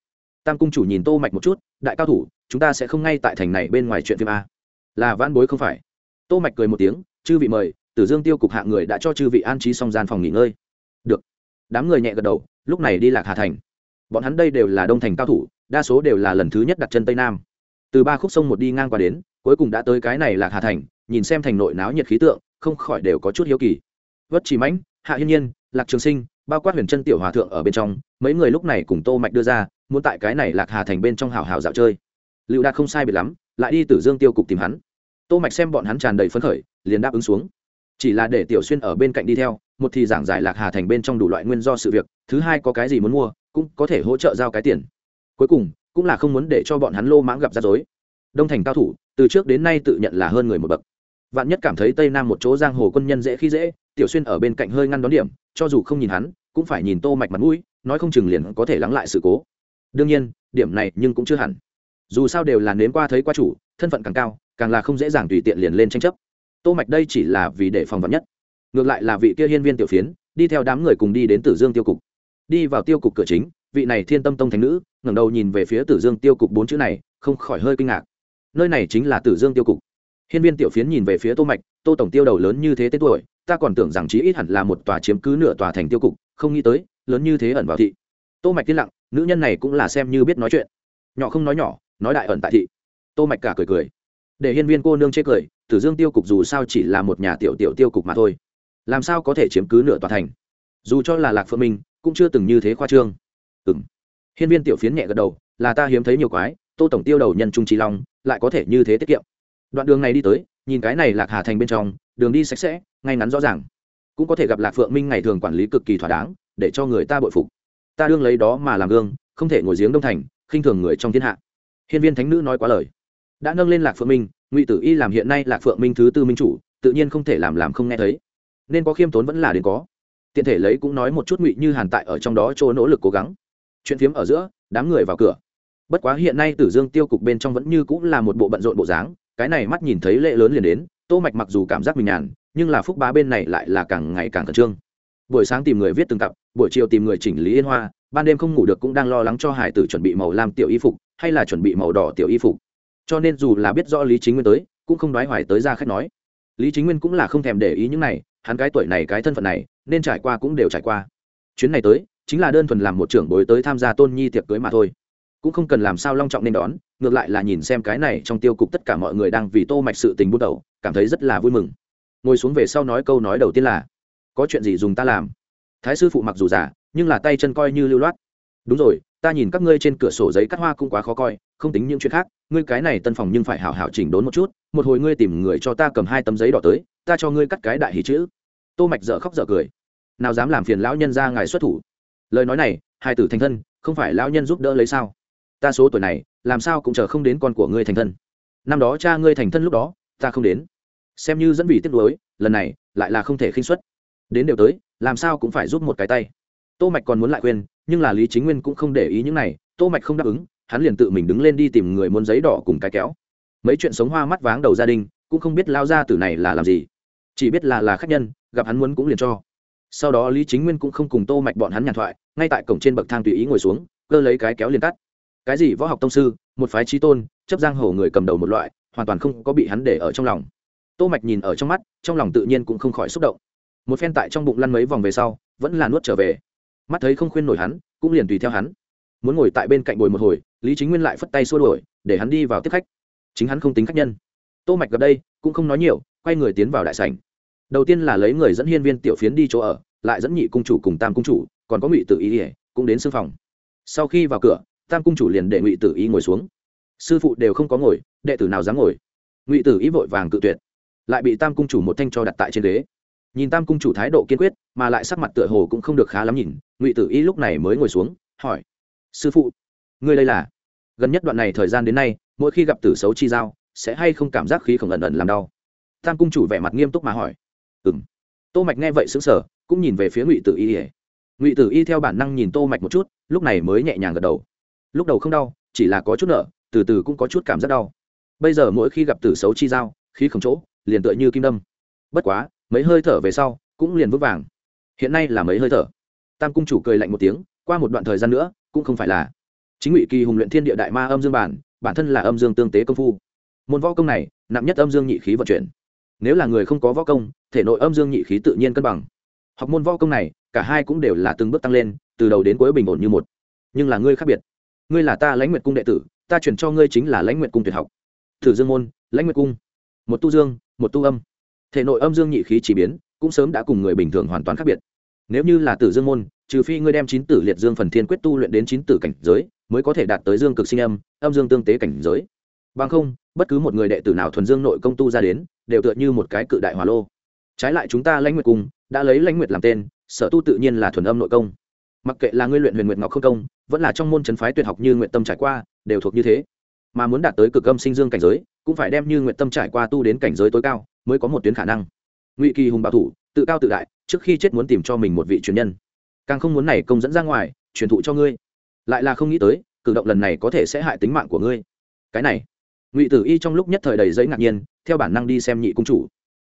[SPEAKER 1] Tam cung chủ nhìn tô mạch một chút, đại cao thủ, chúng ta sẽ không ngay tại thành này bên ngoài chuyện phim a. Là vãn bối không phải. Tô mạch cười một tiếng, chư vị mời, tử dương tiêu cục hạ người đã cho chư vị an trí xong gian phòng nghỉ ngơi. Được. Đám người nhẹ gật đầu, lúc này đi lạc hà thành. Bọn hắn đây đều là đông thành cao thủ, đa số đều là lần thứ nhất đặt chân tây nam. Từ ba khúc sông một đi ngang qua đến, cuối cùng đã tới cái này lạc hà thành, nhìn xem thành nội náo nhiệt khí tượng, không khỏi đều có chút hiếu kỳ. Vất chỉ mãnh, hạ hiên nhiên, lạc trường sinh bao quát huyền chân tiểu hòa thượng ở bên trong, mấy người lúc này cùng tô mạch đưa ra, muốn tại cái này lạc hà thành bên trong hào hào dạo chơi. Lưu đạt không sai biệt lắm, lại đi tử dương tiêu cục tìm hắn. Tô mạch xem bọn hắn tràn đầy phấn khởi, liền đáp ứng xuống. Chỉ là để tiểu xuyên ở bên cạnh đi theo, một thì giảng giải lạc hà thành bên trong đủ loại nguyên do sự việc, thứ hai có cái gì muốn mua, cũng có thể hỗ trợ giao cái tiền. Cuối cùng, cũng là không muốn để cho bọn hắn lô mãng gặp rắc rối. Đông thành cao thủ, từ trước đến nay tự nhận là hơn người một bậc. Vạn nhất cảm thấy tây nam một chỗ giang hồ quân nhân dễ khi dễ tiểu xuyên ở bên cạnh hơi ngăn đón điểm, cho dù không nhìn hắn, cũng phải nhìn tô mạch mặt mũi, nói không chừng liền có thể lắng lại sự cố. Đương nhiên, điểm này nhưng cũng chưa hẳn. Dù sao đều là nếm qua thấy qua chủ, thân phận càng cao, càng là không dễ dàng tùy tiện liền lên tranh chấp. Tô mạch đây chỉ là vì để phòng vật nhất. Ngược lại là vị kia hiên viên tiểu phiến, đi theo đám người cùng đi đến tử dương tiêu cục. Đi vào tiêu cục cửa chính, vị này thiên tâm tông thánh nữ, ngẩng đầu nhìn về phía tử dương tiêu cục bốn chữ này, không khỏi hơi kinh ngạc. Nơi này chính là tử dương tiêu cục. Hiên viên tiểu phiến nhìn về phía tô mạch, tô tổng tiêu đầu lớn như thế tên tuổi ta còn tưởng rằng chí ít hẳn là một tòa chiếm cứ nửa tòa thành tiêu cục, không nghĩ tới, lớn như thế ẩn vào thị. Tô mạch tiên lặng, nữ nhân này cũng là xem như biết nói chuyện. Nhỏ không nói nhỏ, nói đại ẩn tại thị. Tô mạch cả cười cười. Để hiên viên cô nương chế cười, tử dương tiêu cục dù sao chỉ là một nhà tiểu tiểu tiêu cục mà thôi. Làm sao có thể chiếm cứ nửa tòa thành? Dù cho là lạc phượng minh, cũng chưa từng như thế khoa trương. Ừm. Hiên viên tiểu phiến nhẹ gật đầu, là ta hiếm thấy nhiều quái, tô tổng tiêu đầu nhân trung trí long, lại có thể như thế tiết kiệm. Đoạn đường này đi tới, nhìn cái này lạc hà thành bên trong, đường đi sạch sẽ ngay ngắn rõ ràng. Cũng có thể gặp lạc phượng minh ngày thường quản lý cực kỳ thỏa đáng, để cho người ta bội phục. Ta đương lấy đó mà làm gương, không thể ngồi giếng đông thành, khinh thường người trong thiên hạ. Hiên viên thánh nữ nói quá lời. Đã nâng lên lạc phượng minh, ngụy tử y làm hiện nay lạc phượng minh thứ tư minh chủ, tự nhiên không thể làm làm không nghe thấy. Nên có khiêm tốn vẫn là đến có. Tiện thể lấy cũng nói một chút ngụy như hàn tại ở trong đó chỗ nỗ lực cố gắng. Chuyện phiếm ở giữa, đám người vào cửa. Bất quá hiện nay tử dương tiêu cục bên trong vẫn như cũng là một bộ bận rộn bộ dáng, cái này mắt nhìn thấy lệ lớn liền đến, tô mạch mặc dù cảm giác mình nhàn nhưng là phúc bá bên này lại là càng ngày càng khẩn trương. Buổi sáng tìm người viết từng tập, buổi chiều tìm người chỉnh lý yên hoa ban đêm không ngủ được cũng đang lo lắng cho hải tử chuẩn bị màu lam tiểu y phục hay là chuẩn bị màu đỏ tiểu y phục. Cho nên dù là biết rõ lý chính nguyên tới cũng không đoái hoài tới ra khách nói. Lý chính nguyên cũng là không thèm để ý những này hắn cái tuổi này cái thân phận này nên trải qua cũng đều trải qua. Chuyến này tới chính là đơn thuần làm một trưởng bối tới tham gia tôn nhi tiệc cưới mà thôi. Cũng không cần làm sao long trọng nên đón ngược lại là nhìn xem cái này trong tiêu cục tất cả mọi người đang vì tô mạch sự tình bút đầu cảm thấy rất là vui mừng ngồi xuống về sau nói câu nói đầu tiên là, có chuyện gì dùng ta làm? Thái sư phụ mặc dù giả nhưng là tay chân coi như lưu loát. Đúng rồi, ta nhìn các ngươi trên cửa sổ giấy cắt hoa cũng quá khó coi, không tính những chuyện khác, ngươi cái này tân phòng nhưng phải hảo hảo chỉnh đốn một chút, một hồi ngươi tìm người cho ta cầm hai tấm giấy đỏ tới, ta cho ngươi cắt cái đại hỷ chữ. Tô mạch dở khóc dở cười. Nào dám làm phiền lão nhân ra ngài xuất thủ. Lời nói này, hai tử thành thân, không phải lão nhân giúp đỡ lấy sao? Ta số tuổi này, làm sao cũng chờ không đến con của ngươi thành thân. Năm đó cha ngươi thành thân lúc đó, ta không đến xem như dẫn vị tiếc nuối lần này lại là không thể khinh xuất đến đều tới, làm sao cũng phải giúp một cái tay. Tô mạch còn muốn lại quên nhưng là lý chính nguyên cũng không để ý những này, tô mạch không đáp ứng, hắn liền tự mình đứng lên đi tìm người muốn giấy đỏ cùng cái kéo. Mấy chuyện sống hoa mắt váng đầu gia đình, cũng không biết lao ra từ này là làm gì. Chỉ biết là là khách nhân, gặp hắn muốn cũng liền cho. Sau đó lý chính nguyên cũng không cùng tô mạch bọn hắn nhàn thoại, ngay tại cổng trên bậc thang tùy ý ngồi xuống, cơ lấy cái kéo liền cắt cái gì võ học tông sư, một phái trí tôn, chấp giang hồ người cầm đầu một loại, hoàn toàn không có bị hắn để ở trong lòng tô mạch nhìn ở trong mắt, trong lòng tự nhiên cũng không khỏi xúc động. Một phen tại trong bụng lăn mấy vòng về sau, vẫn là nuốt trở về. Mắt thấy không khuyên nổi hắn, cũng liền tùy theo hắn. Muốn ngồi tại bên cạnh bồi một hồi, lý chính nguyên lại phất tay xua đuổi, để hắn đi vào tiếp khách. Chính hắn không tính khách nhân. Tô mạch gặp đây, cũng không nói nhiều, quay người tiến vào đại sảnh. Đầu tiên là lấy người dẫn hiên viên tiểu phiến đi chỗ ở, lại dẫn nhị cung chủ cùng tam cung chủ, còn có ngụy tử ý ỉa cũng đến sư phòng. Sau khi vào cửa, tam cung chủ liền để ngụy tử ý ngồi xuống. Sư phụ đều không có ngồi, đệ tử nào dám ngồi? Ngụy tử ý vội vàng cự tuyệt lại bị tam cung chủ một thanh cho đặt tại trên ghế. Nhìn tam cung chủ thái độ kiên quyết, mà lại sắc mặt tựa hồ cũng không được khá lắm nhìn, ngụy tử y lúc này mới ngồi xuống, hỏi, sư phụ, ngươi đây là? Gần nhất đoạn này thời gian đến nay, mỗi khi gặp tử xấu chi giao, sẽ hay không cảm giác khí khổng ẩn ẩn làm đau? Tam cung chủ vẻ mặt nghiêm túc mà hỏi ừ m tô mạch nghe vậy xứng sở cũng nhìn về phía ngụy tử y ngụy tử y theo bản năng nhìn tô mạch một chút, lúc này mới nhẹ nhàng gật đầu. Lúc đầu không đau, chỉ là có chút nợ, từ từ cũng có chút cảm giác đau. Bây giờ mỗi khi gặp tử xấu chi dao khí khổng chỗ liền tựa như kim đâm. Bất quá, mấy hơi thở về sau, cũng liền vững vàng. Hiện nay là mấy hơi thở. Tam cung chủ cười lạnh một tiếng, qua một đoạn thời gian nữa, cũng không phải là. Chính ngụy kỳ hùng luyện thiên địa đại ma âm dương bản bản thân là âm dương tương tế công phu. Môn võ công này, nặng nhất âm dương nhị khí vận chuyển. Nếu là người không có võ công, thể nội âm dương nhị khí tự nhiên cân bằng. Học môn võ công này, cả hai cũng đều là từng bước tăng lên, từ đầu đến cuối bình ổn như một. Nhưng là ngươi khác biệt. Ngươi là ta lãnh nguyệt cung đệ tử, ta chuyển cho ngươi chính là lãnh nguyệt cung tuyệt học. Thử dương môn, lãnh nguyệt cung. Một tu dương một tu âm. Thể nội âm dương nhị khí chỉ biến, cũng sớm đã cùng người bình thường hoàn toàn khác biệt. Nếu như là tử dương môn, trừ phi ngươi đem chín tử liệt dương phần thiên quyết tu luyện đến chín tử cảnh giới, mới có thể đạt tới dương cực sinh âm âm dương tương tế cảnh giới. Bằng không, bất cứ một người đệ tử nào thuần dương nội công tu ra đến, đều tựa như một cái cự đại hỏa lô. Trái lại chúng ta lãnh nguyệt cùng đã lấy lãnh nguyệt làm tên, sở tu tự nhiên là thuần âm nội công. Mặc kệ là ngươi luyện huyền nguyệt ngọc không công, vẫn là trong môn trấn phái tuyệt học như nguyện tâm trải qua, đều thuộc như thế. Mà muốn đạt tới cực âm sinh dương cảnh giới cũng phải đem như nguyện tâm trải qua tu đến cảnh giới tối cao, mới có một tuyến khả năng. Ngụy kỳ hùng bảo thủ, tự cao tự đại, trước khi chết muốn tìm cho mình một vị truyền nhân. Càng không muốn này công dẫn ra ngoài, truyền thụ cho ngươi. Lại là không nghĩ tới, cử động lần này có thể sẽ hại tính mạng của ngươi. Cái này, ngụy tử y trong lúc nhất thời đầy giấy ngạc nhiên, theo bản năng đi xem nhị cung chủ.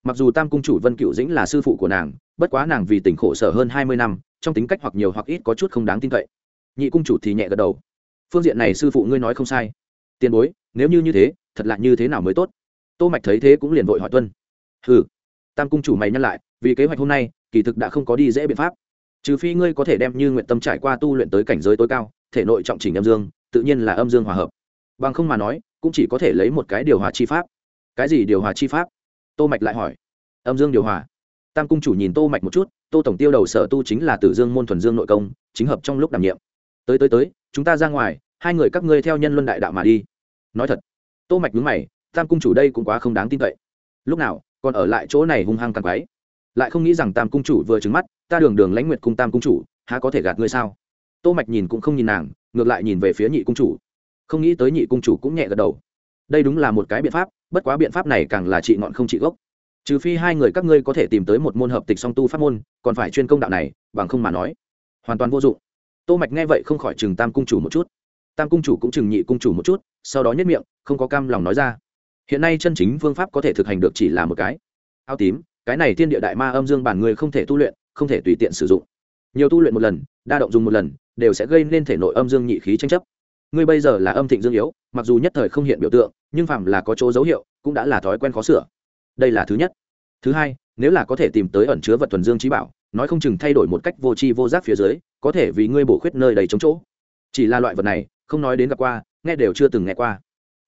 [SPEAKER 1] Mặc dù tam cung chủ vân cựu dĩnh là sư phụ của nàng, bất quá nàng vì tỉnh khổ sở hơn hai mươi năm, trong tính cách hoặc nhiều hoặc ít có chút không đáng tin cậy. Nhị cung chủ thì nhẹ gật đầu. Phương diện này sư phụ ngươi nói không sai. Tiền bối, nếu như như thế thật là như thế nào mới tốt? Tô mạch thấy thế cũng liền vội hỏi tuân. Hừ, tam cung chủ mày nhắc lại, vì kế hoạch hôm nay, kỳ thực đã không có đi dễ biện pháp. Trừ phi ngươi có thể đem như nguyện tâm trải qua tu luyện tới cảnh giới tối cao, thể nội trọng chỉnh âm dương, tự nhiên là âm dương hòa hợp. Bằng không mà nói, cũng chỉ có thể lấy một cái điều hòa chi pháp. Cái gì điều hòa chi pháp? Tô mạch lại hỏi. Âm dương điều hòa. Tam cung chủ nhìn tô mạch một chút, tô tổng tiêu đầu sở tu chính là tử dương môn thuần dương nội công, chính hợp trong lúc đảm nhiệm. Tới tới tới, chúng ta ra ngoài, hai người các ngươi theo nhân luân đại đạo mà đi. Nói thật tô mạch nhướng mày, tam cung chủ đây cũng quá không đáng tin cậy. Lúc nào, còn ở lại chỗ này hung hăng càng quái. Lại không nghĩ rằng tam cung chủ vừa trừng mắt, ta đường đường lãnh nguyệt cung tam cung chủ, há có thể gạt ngươi sao? Tô mạch nhìn cũng không nhìn nàng, ngược lại nhìn về phía nhị cung chủ. Không nghĩ tới nhị cung chủ cũng nhẹ gật đầu. Đây đúng là một cái biện pháp, bất quá biện pháp này càng là trị ngọn không trị gốc. Trừ phi hai người các ngươi có thể tìm tới một môn hợp tịch song tu pháp môn, còn phải chuyên công đạo này, bằng không mà nói, hoàn toàn vô dụng. Tô mạch nghe vậy không khỏi chừng tam cung chủ một chút. Tam cung chủ cũng chừng nhị cung chủ một chút, sau đó nhất miệng không có cam lòng nói ra. Hiện nay chân chính phương pháp có thể thực hành được chỉ là một cái. Áo tím, cái này thiên địa đại ma âm dương bản người không thể tu luyện, không thể tùy tiện sử dụng. Nhiều tu luyện một lần, đa động dùng một lần, đều sẽ gây nên thể nội âm dương nhị khí tranh chấp. Ngươi bây giờ là âm thịnh dương yếu, mặc dù nhất thời không hiện biểu tượng, nhưng phạm là có chỗ dấu hiệu, cũng đã là thói quen khó sửa. Đây là thứ nhất. Thứ hai, nếu là có thể tìm tới ẩn chứa vật thuần dương trí bảo, nói không chừng thay đổi một cách vô tri vô giác phía dưới, có thể vì ngươi bổ khuyết nơi đầy chống chỗ. Chỉ là loại vật này, không nói đến gặp qua, nghe đều chưa từng nghe qua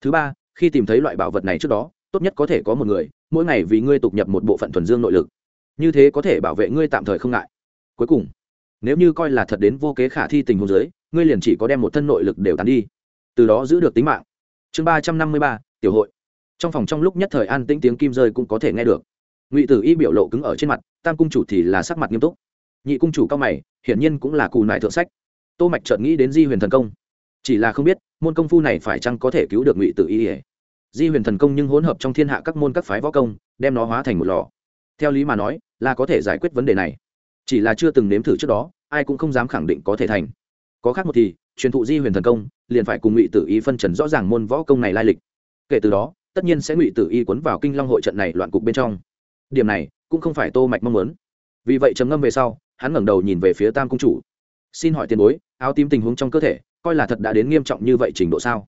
[SPEAKER 1] thứ ba, khi tìm thấy loại bảo vật này trước đó, tốt nhất có thể có một người, mỗi ngày vì ngươi tục nhập một bộ phận thuần dương nội lực. Như thế có thể bảo vệ ngươi tạm thời không ngại. Cuối cùng, nếu như coi là thật đến vô kế khả thi tình huống giới ngươi liền chỉ có đem một thân nội lực đều tán đi. Từ đó giữ được tính mạng. Chương ba trăm năm mươi ba, tiểu hội. Trong phòng trong lúc nhất thời an tĩnh tiếng kim rơi cũng có thể nghe được. Ngụy tử y biểu lộ cứng ở trên mặt, tam cung chủ thì là sắc mặt nghiêm túc. Nhị cung chủ cao mày, hiển nhiên cũng là cù nại thượng sách. Tô mạch chợt nghĩ đến di huyền thần công. Chỉ là không biết môn công phu này phải chăng có thể cứu được ngụy tử y di huyền thần công nhưng hỗn hợp trong thiên hạ các môn các phái võ công, đem nó hóa thành một lò. Theo lý mà nói, là có thể giải quyết vấn đề này. Chỉ là chưa từng nếm thử trước đó, ai cũng không dám khẳng định có thể thành. Có khác một thì, truyền thụ di huyền thần công, liền phải cùng ngụy tử y phân trần rõ ràng môn võ công này lai lịch. Kể từ đó, tất nhiên sẽ ngụy tử y quấn vào kinh long hội trận này loạn cục bên trong. Điểm này, cũng không phải tô mạch mong muốn. Vì vậy trầm ngâm về sau, hắn ngẩng đầu nhìn về phía tam cung chủ. Xin hỏi tiền bối, áo tím tình huống trong cơ thể coi là thật đã đến nghiêm trọng như vậy trình độ sao?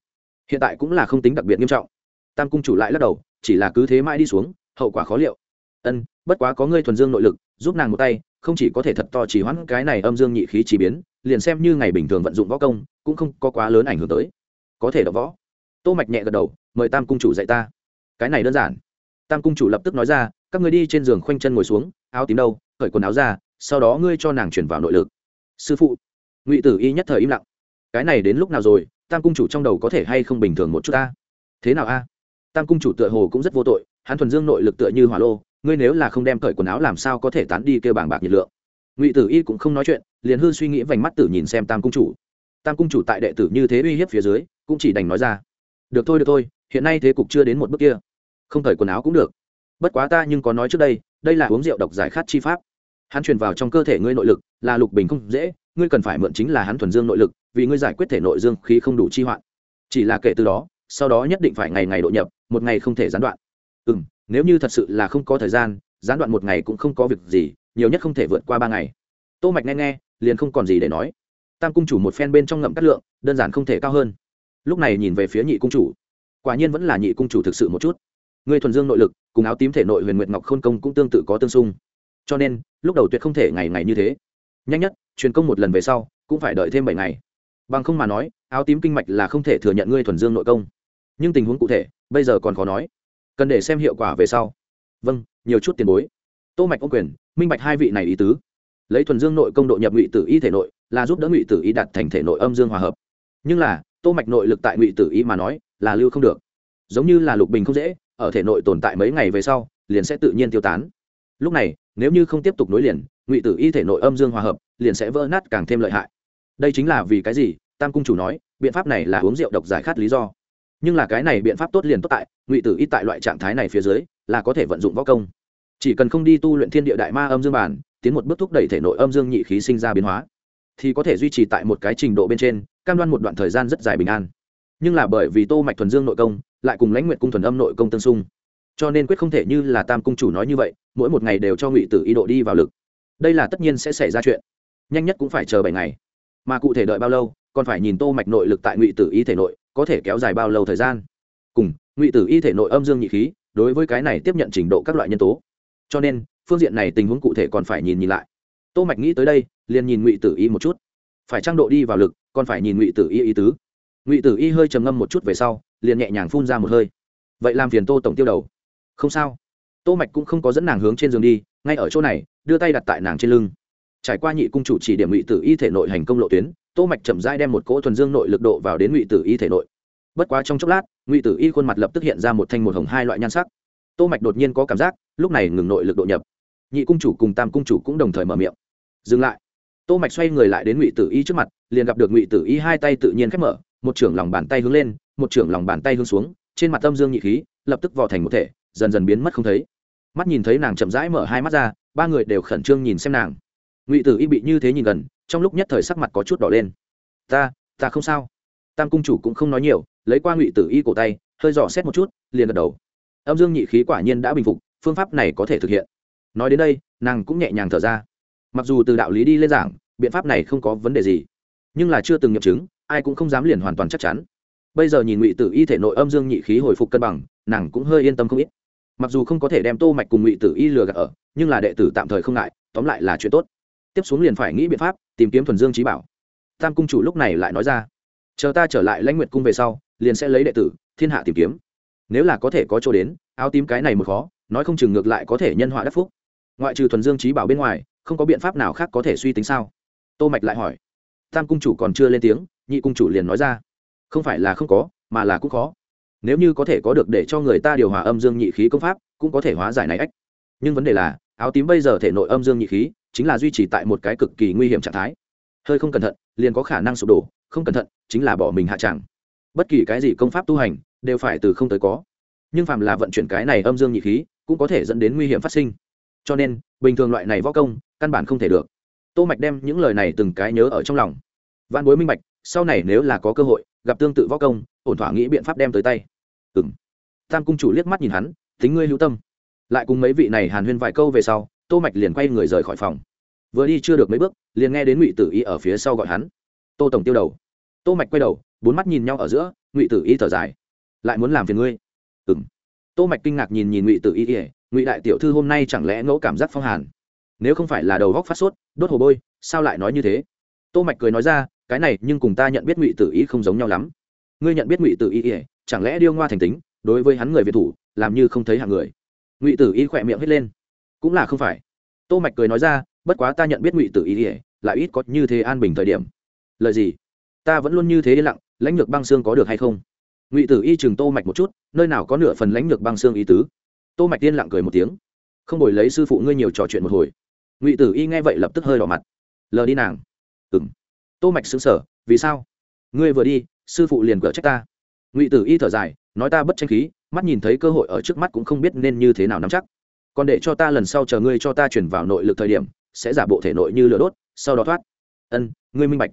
[SPEAKER 1] Hiện tại cũng là không tính đặc biệt nghiêm trọng. Tam cung chủ lại lắc đầu, chỉ là cứ thế mãi đi xuống, hậu quả khó liệu. Ân, bất quá có ngươi thuần dương nội lực, giúp nàng một tay, không chỉ có thể thật to chỉ hoãn cái này âm dương nhị khí chỉ biến, liền xem như ngày bình thường vận dụng võ công, cũng không có quá lớn ảnh hưởng tới. Có thể đọc võ. Tô mạch nhẹ gật đầu, mời tam cung chủ dạy ta. Cái này đơn giản. Tam cung chủ lập tức nói ra, các ngươi đi trên giường khoanh chân ngồi xuống, áo tím đâu, cởi quần áo ra, sau đó ngươi cho nàng chuyển vào nội lực. Sư phụ. Ngụy tử y nhất thời im lặng cái này đến lúc nào rồi, tam cung chủ trong đầu có thể hay không bình thường một chút ta? Thế nào a? Tam cung chủ tựa hồ cũng rất vô tội, hắn thuần dương nội lực tựa như hỏa lô, ngươi nếu là không đem cởi quần áo làm sao có thể tán đi kêu bảng bạc nhiệt lượng? Ngụy tử y cũng không nói chuyện, liền hư suy nghĩ vành mắt tử nhìn xem tam cung chủ. Tam cung chủ tại đệ tử như thế uy hiếp phía dưới, cũng chỉ đành nói ra, được thôi được thôi, hiện nay thế cục chưa đến một bước kia, không cởi quần áo cũng được. Bất quá ta nhưng có nói trước đây đây là uống rượu độc giải khát chi pháp. Hắn truyền vào trong cơ thể ngươi nội lực là lục bình không dễ, ngươi cần phải mượn chính là hắn thuần dương nội lực vì ngươi giải quyết thể nội dương khí không đủ chi hoạn. Chỉ là kể từ đó, sau đó nhất định phải ngày ngày độ nhập, một ngày không thể gián đoạn. Ừ m nếu như thật sự là không có thời gian, gián đoạn một ngày cũng không có việc gì, nhiều nhất không thể vượt qua ba ngày. Tô mạch nghe nghe, liền không còn gì để nói. Tam cung chủ một phen bên trong ngậm cắt lượng, đơn giản không thể cao hơn. Lúc này nhìn về phía nhị cung chủ. Quả nhiên vẫn là nhị cung chủ thực sự một chút. Ngươi thuần dương nội lực, cùng áo tím thể nội huyền nguyệt ngọc khôn công cũng tương tự có tương xung. Cho nên, lúc đầu tuyệt không thể ngày ngày như thế. Nhanh nhất, truyền công một lần về sau, cũng phải đợi thêm bảy ngày bằng không mà nói, áo tím kinh mạch là không thể thừa nhận ngươi thuần dương nội công. Nhưng tình huống cụ thể, bây giờ còn khó nói. Cần để xem hiệu quả về sau. Vâng nhiều chút tiền bối. Tô mạch ô quyền, minh bạch hai vị này ý tứ. Lấy thuần dương nội công độ nhập ngụy tử y thể nội, là giúp đỡ ngụy tử y đạt thành thể nội âm dương hòa hợp. Nhưng là, tô mạch nội lực tại ngụy tử y mà nói, là lưu không được. Giống như là lục bình không dễ, ở thể nội tồn tại mấy ngày về sau, liền sẽ tự nhiên tiêu tán. Lúc này, nếu như không tiếp tục nối liền, ngụy tử y thể nội âm dương hòa hợp, liền sẽ vỡ nát càng thêm lợi hại đây chính là vì cái gì? Tam cung chủ nói, biện pháp này là uống rượu độc giải khát lý do. Nhưng là cái này biện pháp tốt liền tốt tại, ngụy tử ít tại loại trạng thái này phía dưới, là có thể vận dụng võ công. Chỉ cần không đi tu luyện thiên địa đại ma âm dương bản, tiến một bước thúc đẩy thể nội âm dương nhị khí sinh ra biến hóa, thì có thể duy trì tại một cái trình độ bên trên, cam đoan một đoạn thời gian rất dài bình an. Nhưng là bởi vì tô mạch thuần dương nội công, lại cùng lãnh nguyện cung thuần âm nội công tương xung. Cho nên quyết không thể như là tam cung chủ nói như vậy, mỗi một ngày đều cho ngụy tử y độ đi vào lực. Đây là tất nhiên sẽ xảy ra chuyện. Nhanh nhất cũng phải chờ bảy ngày mà cụ thể đợi bao lâu, còn phải nhìn tô mạch nội lực tại ngụy tử y thể nội có thể kéo dài bao lâu thời gian. Cùng, ngụy tử y thể nội âm dương nhị khí, đối với cái này tiếp nhận trình độ các loại nhân tố. Cho nên, phương diện này tình huống cụ thể còn phải nhìn nhìn lại. Tô mạch nghĩ tới đây, liền nhìn ngụy tử y một chút. Phải trang độ đi vào lực, còn phải nhìn ngụy tử y ý tứ. Ngụy tử y hơi trầm ngâm một chút về sau, liền nhẹ nhàng phun ra một hơi. Vậy làm phiền tô tổng tiêu đầu. Không sao. Tô mạch cũng không có dẫn nàng hướng trên giường đi, ngay ở chỗ này, đưa tay đặt tại nàng trên lưng trải qua nhị cung chủ chỉ điểm ngụy tử y thể nội hành công lộ tuyến, tô mạch chậm rãi đem một cỗ thuần dương nội lực độ vào đến ngụy tử y thể nội. Bất quá trong chốc lát, ngụy tử y khuôn mặt lập tức hiện ra một thanh một hồng hai loại nhan sắc. Tô mạch đột nhiên có cảm giác, lúc này ngừng nội lực độ nhập. Nhị cung chủ cùng tam cung chủ cũng đồng thời mở miệng. Dừng lại. Tô mạch xoay người lại đến ngụy tử y trước mặt, liền gặp được ngụy tử y hai tay tự nhiên khép mở, một trưởng lòng bàn tay hướng lên, một trưởng lòng bàn tay hướng xuống, trên mặt tâm dương nhị khí, lập tức vò thành một thể, dần dần biến mất không thấy. Mắt nhìn thấy nàng chậm rãi mở hai mắt ra, ba người đều khẩn trương nhìn xem nàng ngụy tử y bị như thế nhìn gần trong lúc nhất thời sắc mặt có chút đỏ lên ta ta không sao tam cung chủ cũng không nói nhiều lấy qua ngụy tử y cổ tay hơi dò xét một chút liền gật đầu âm dương nhị khí quả nhiên đã bình phục phương pháp này có thể thực hiện nói đến đây nàng cũng nhẹ nhàng thở ra mặc dù từ đạo lý đi lên giảng biện pháp này không có vấn đề gì nhưng là chưa từng nghiệm chứng ai cũng không dám liền hoàn toàn chắc chắn bây giờ nhìn ngụy tử y thể nội âm dương nhị khí hồi phục cân bằng nàng cũng hơi yên tâm không ít mặc dù không có thể đem tô mạch cùng ngụy tử y lừa gạt ở nhưng là đệ tử tạm thời không ngại tóm lại là chuyện tốt tiếp xuống liền phải nghĩ biện pháp, tìm kiếm thuần dương trí bảo. Tam cung chủ lúc này lại nói ra, chờ ta trở lại lãnh nguyệt cung về sau, liền sẽ lấy đệ tử, thiên hạ tìm kiếm. Nếu là có thể có chỗ đến, áo tím cái này một khó, nói không chừng ngược lại có thể nhân họa đắc phúc. Ngoại trừ thuần dương trí bảo bên ngoài, không có biện pháp nào khác có thể suy tính sao? Tô mạch lại hỏi. Tam cung chủ còn chưa lên tiếng, nhị cung chủ liền nói ra, không phải là không có, mà là cũng khó. Nếu như có thể có được để cho người ta điều hòa âm dương nhị khí công pháp, cũng có thể hóa giải này ách. Nhưng vấn đề là, áo tím bây giờ thể nội âm dương nhị khí chính là duy trì tại một cái cực kỳ nguy hiểm trạng thái. Hơi không cẩn thận, liền có khả năng sụp đổ, không cẩn thận, chính là bỏ mình hạ tràng bất kỳ cái gì công pháp tu hành, đều phải từ không tới có. Nhưng phàm là vận chuyển cái này âm dương nhị khí, cũng có thể dẫn đến nguy hiểm phát sinh. Cho nên, bình thường loại này võ công, căn bản không thể được. Tô mạch đem những lời này từng cái nhớ ở trong lòng. Văn bối minh bạch, sau này nếu là có cơ hội, gặp tương tự võ công, ổn thỏa nghĩ biện pháp đem tới tay. Ừm. Tam cung chủ liếc mắt nhìn hắn, tính ngươi hữu tâm. Lại cùng mấy vị này hàn huyên vài câu về sau tô mạch liền quay người rời khỏi phòng. Vừa đi chưa được mấy bước, liền nghe đến ngụy tử y ở phía sau gọi hắn. Tô tổng tiêu đầu. Tô mạch quay đầu, bốn mắt nhìn nhau ở giữa, ngụy tử y thở dài. Lại muốn làm phiền ngươi. Ừm. Tô mạch kinh ngạc nhìn nhìn ngụy tử y ỉa ngụy đại tiểu thư hôm nay chẳng lẽ ngẫu cảm giác phong hàn? Nếu không phải là đầu góc phát sốt, đốt hồ bôi, sao lại nói như thế? Tô mạch cười nói ra, cái này nhưng cùng ta nhận biết ngụy tử y không giống nhau lắm. Ngươi nhận biết ngụy tử y ỉa chẳng lẽ điêu ngoa thành tính, đối với hắn người việt thủ, làm như không thấy hạng người? Ngụy tử y khỏe miệng hết lên cũng là không phải. Tô mạch cười nói ra, bất quá ta nhận biết ngụy tử y ỉa lại ít có như thế an bình thời điểm. Lời gì? Ta vẫn luôn như thế yên lặng, lãnh lược băng xương có được hay không? Ngụy tử y chừng tô mạch một chút, nơi nào có nửa phần lãnh lược băng xương ý tứ? Tô mạch tiên lặng cười một tiếng. Không đổi lấy sư phụ ngươi nhiều trò chuyện một hồi. Ngụy tử y nghe vậy lập tức hơi đỏ mặt. Lờ đi nàng. Ừm. Tô mạch sững sờ, vì sao? Ngươi vừa đi, sư phụ liền cở trách ta. Ngụy tử y thở dài, nói ta bất tranh khí, mắt nhìn thấy cơ hội ở trước mắt cũng không biết nên như thế nào nắm chắc còn để cho ta lần sau chờ ngươi cho ta chuyển vào nội lực thời điểm, sẽ giả bộ thể nội như lửa đốt, sau đó thoát. Ân, ngươi minh bạch.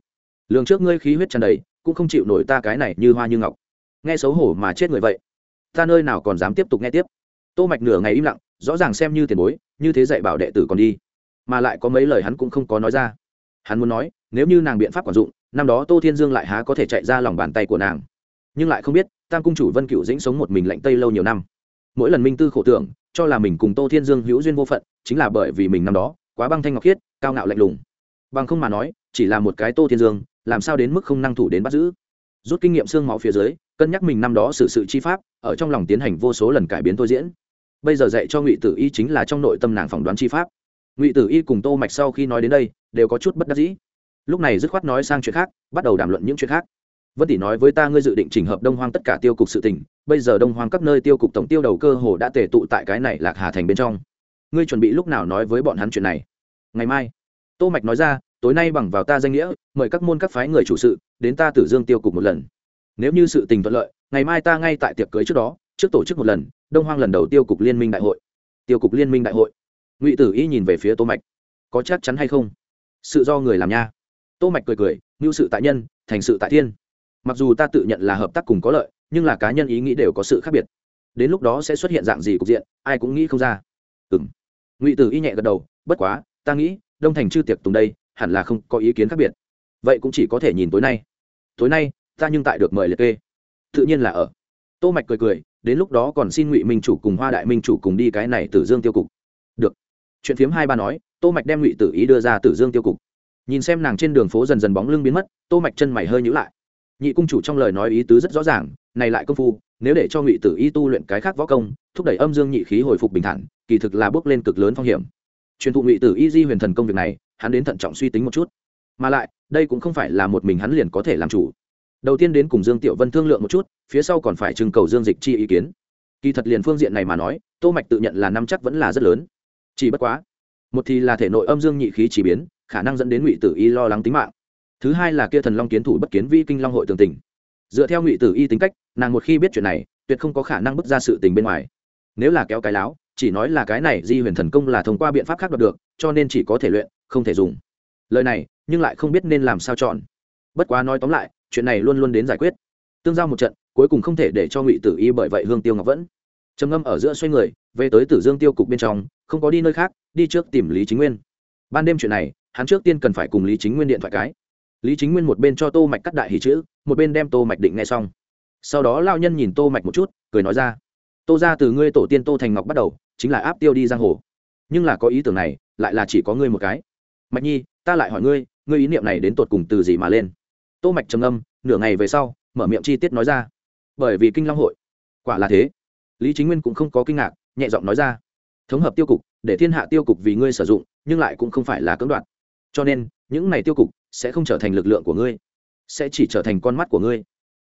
[SPEAKER 1] Lường trước ngươi khí huyết tràn đầy, cũng không chịu nổi ta cái này như hoa như ngọc. Nghe xấu hổ mà chết người vậy. Ta nơi nào còn dám tiếp tục nghe tiếp? Tô mạch nửa ngày im lặng, rõ ràng xem như tiền bối, như thế dạy bảo đệ tử còn đi. Mà lại có mấy lời hắn cũng không có nói ra. Hắn muốn nói, nếu như nàng biện pháp quản dụng, năm đó tô thiên dương lại há có thể chạy ra lòng bàn tay của nàng. Nhưng lại không biết, tam cung chủ vân cựu dĩnh sống một mình lạnh tây lâu nhiều năm. Mỗi lần minh tư khổ tưởng cho là mình cùng tô thiên dương hữu duyên vô phận, chính là bởi vì mình năm đó quá băng thanh ngọc khiết, cao ngạo lạnh lùng. Bằng không mà nói, chỉ là một cái tô thiên dương, làm sao đến mức không năng thủ đến bắt giữ? Rút kinh nghiệm xương máu phía dưới, cân nhắc mình năm đó xử sự chi pháp, ở trong lòng tiến hành vô số lần cải biến tôi diễn. Bây giờ dạy cho ngụy tử y chính là trong nội tâm nàng phỏng đoán chi pháp. Ngụy tử y cùng tô mạch sau khi nói đến đây, đều có chút bất đắc dĩ. Lúc này dứt khoát nói sang chuyện khác, bắt đầu đàm luận những chuyện khác vân tỷ nói với ta ngươi dự định chỉnh hợp đông hoang tất cả tiêu cục sự tình, bây giờ đông hoang các nơi tiêu cục tổng tiêu đầu cơ hồ đã tề tụ tại cái này lạc hà thành bên trong. Ngươi chuẩn bị lúc nào nói với bọn hắn chuyện này? Ngày mai. Tô mạch nói ra, tối nay bằng vào ta danh nghĩa, mời các môn các phái người chủ sự đến ta tử dương tiêu cục một lần. Nếu như sự tình thuận lợi, ngày mai ta ngay tại tiệc cưới trước đó, trước tổ chức một lần, đông hoang lần đầu tiêu cục liên minh đại hội. Tiêu cục liên minh đại hội. Ngụy tử y nhìn về phía tô mạch. Có chắc chắn hay không? Sự do người làm nha. Tô mạch cười cười như sự tại nhân, thành sự tại thiên mặc dù ta tự nhận là hợp tác cùng có lợi, nhưng là cá nhân ý nghĩ đều có sự khác biệt. Đến lúc đó sẽ xuất hiện dạng gì cục diện, ai cũng nghĩ không ra. Ừm. Ngụy tử y nhẹ gật đầu, bất quá, ta nghĩ, đông thành chư tiệc tùng đây, hẳn là không có ý kiến khác biệt. Vậy cũng chỉ có thể nhìn tối nay. Tối nay, ta nhưng tại được mời liệt kê. Tự nhiên là ở. Tô mạch cười cười, đến lúc đó còn xin ngụy minh chủ cùng hoa đại minh chủ cùng đi cái này tử dương tiêu cục. Được. Chuyện phiếm hai ba nói, tô mạch đem ngụy tử ý đưa ra tử dương tiêu cục. Nhìn xem nàng trên đường phố dần dần bóng lưng biến mất, tô mạch chân mày hơi nhíu lại nhị cung chủ trong lời nói ý tứ rất rõ ràng, này lại công phu, nếu để cho ngụy tử y tu luyện cái khác võ công, thúc đẩy âm dương nhị khí hồi phục bình thản, kỳ thực là bước lên cực lớn phong hiểm. Truyền thụ ngụy tử y di huyền thần công việc này, hắn đến thận trọng suy tính một chút. Mà lại, đây cũng không phải là một mình hắn liền có thể làm chủ. Đầu tiên đến cùng dương tiểu vân thương lượng một chút, phía sau còn phải trưng cầu dương dịch chi ý kiến. Kỳ thật liền phương diện này mà nói, tô mạch tự nhận là năm chắc vẫn là rất lớn. Chỉ bất quá, một thì là thể nội âm dương nhị khí chỉ biến, khả năng dẫn đến ngụy tử y lo lắng tính mạng thứ hai là kia thần long kiến thủ bất kiến vi kinh long hội tường tình. Dựa theo ngụy tử y tính cách, nàng một khi biết chuyện này, tuyệt không có khả năng bước ra sự tình bên ngoài. Nếu là kéo cái láo, chỉ nói là cái này di huyền thần công là thông qua biện pháp khác đoạt được, cho nên chỉ có thể luyện, không thể dùng. Lời này, nhưng lại không biết nên làm sao chọn. Bất quá nói tóm lại, chuyện này luôn luôn đến giải quyết. Tương giao một trận, cuối cùng không thể để cho ngụy tử y bởi vậy hương tiêu ngọc vẫn. Trầm ngâm ở giữa xoay người, về tới tử dương tiêu cục bên trong, không có đi nơi khác, đi trước tìm lý chính nguyên. Ban đêm chuyện này, hắn trước tiên cần phải cùng lý chính nguyên điện thoại cái lý chính nguyên một bên cho tô mạch cắt đại hỷ chữ, một bên đem tô mạch định nghe xong. Sau đó lao nhân nhìn tô mạch một chút, cười nói ra, tô ra từ ngươi tổ tiên tô thành ngọc bắt đầu, chính là áp tiêu đi giang hồ. Nhưng là có ý tưởng này, lại là chỉ có ngươi một cái. Mạch nhi, ta lại hỏi ngươi ngươi ý niệm này đến tột cùng từ gì mà lên? Tô mạch trầm âm nửa ngày về sau, mở miệng chi tiết nói ra, bởi vì kinh long hội. Quả là thế. Lý chính nguyên cũng không có kinh ngạc, nhẹ giọng nói ra, thống hợp tiêu cục, để thiên hạ tiêu cục vì ngươi sử dụng, nhưng lại cũng không phải là cưỡng đoạt. Cho nên, những này tiêu cục sẽ không trở thành lực lượng của ngươi, sẽ chỉ trở thành con mắt của ngươi.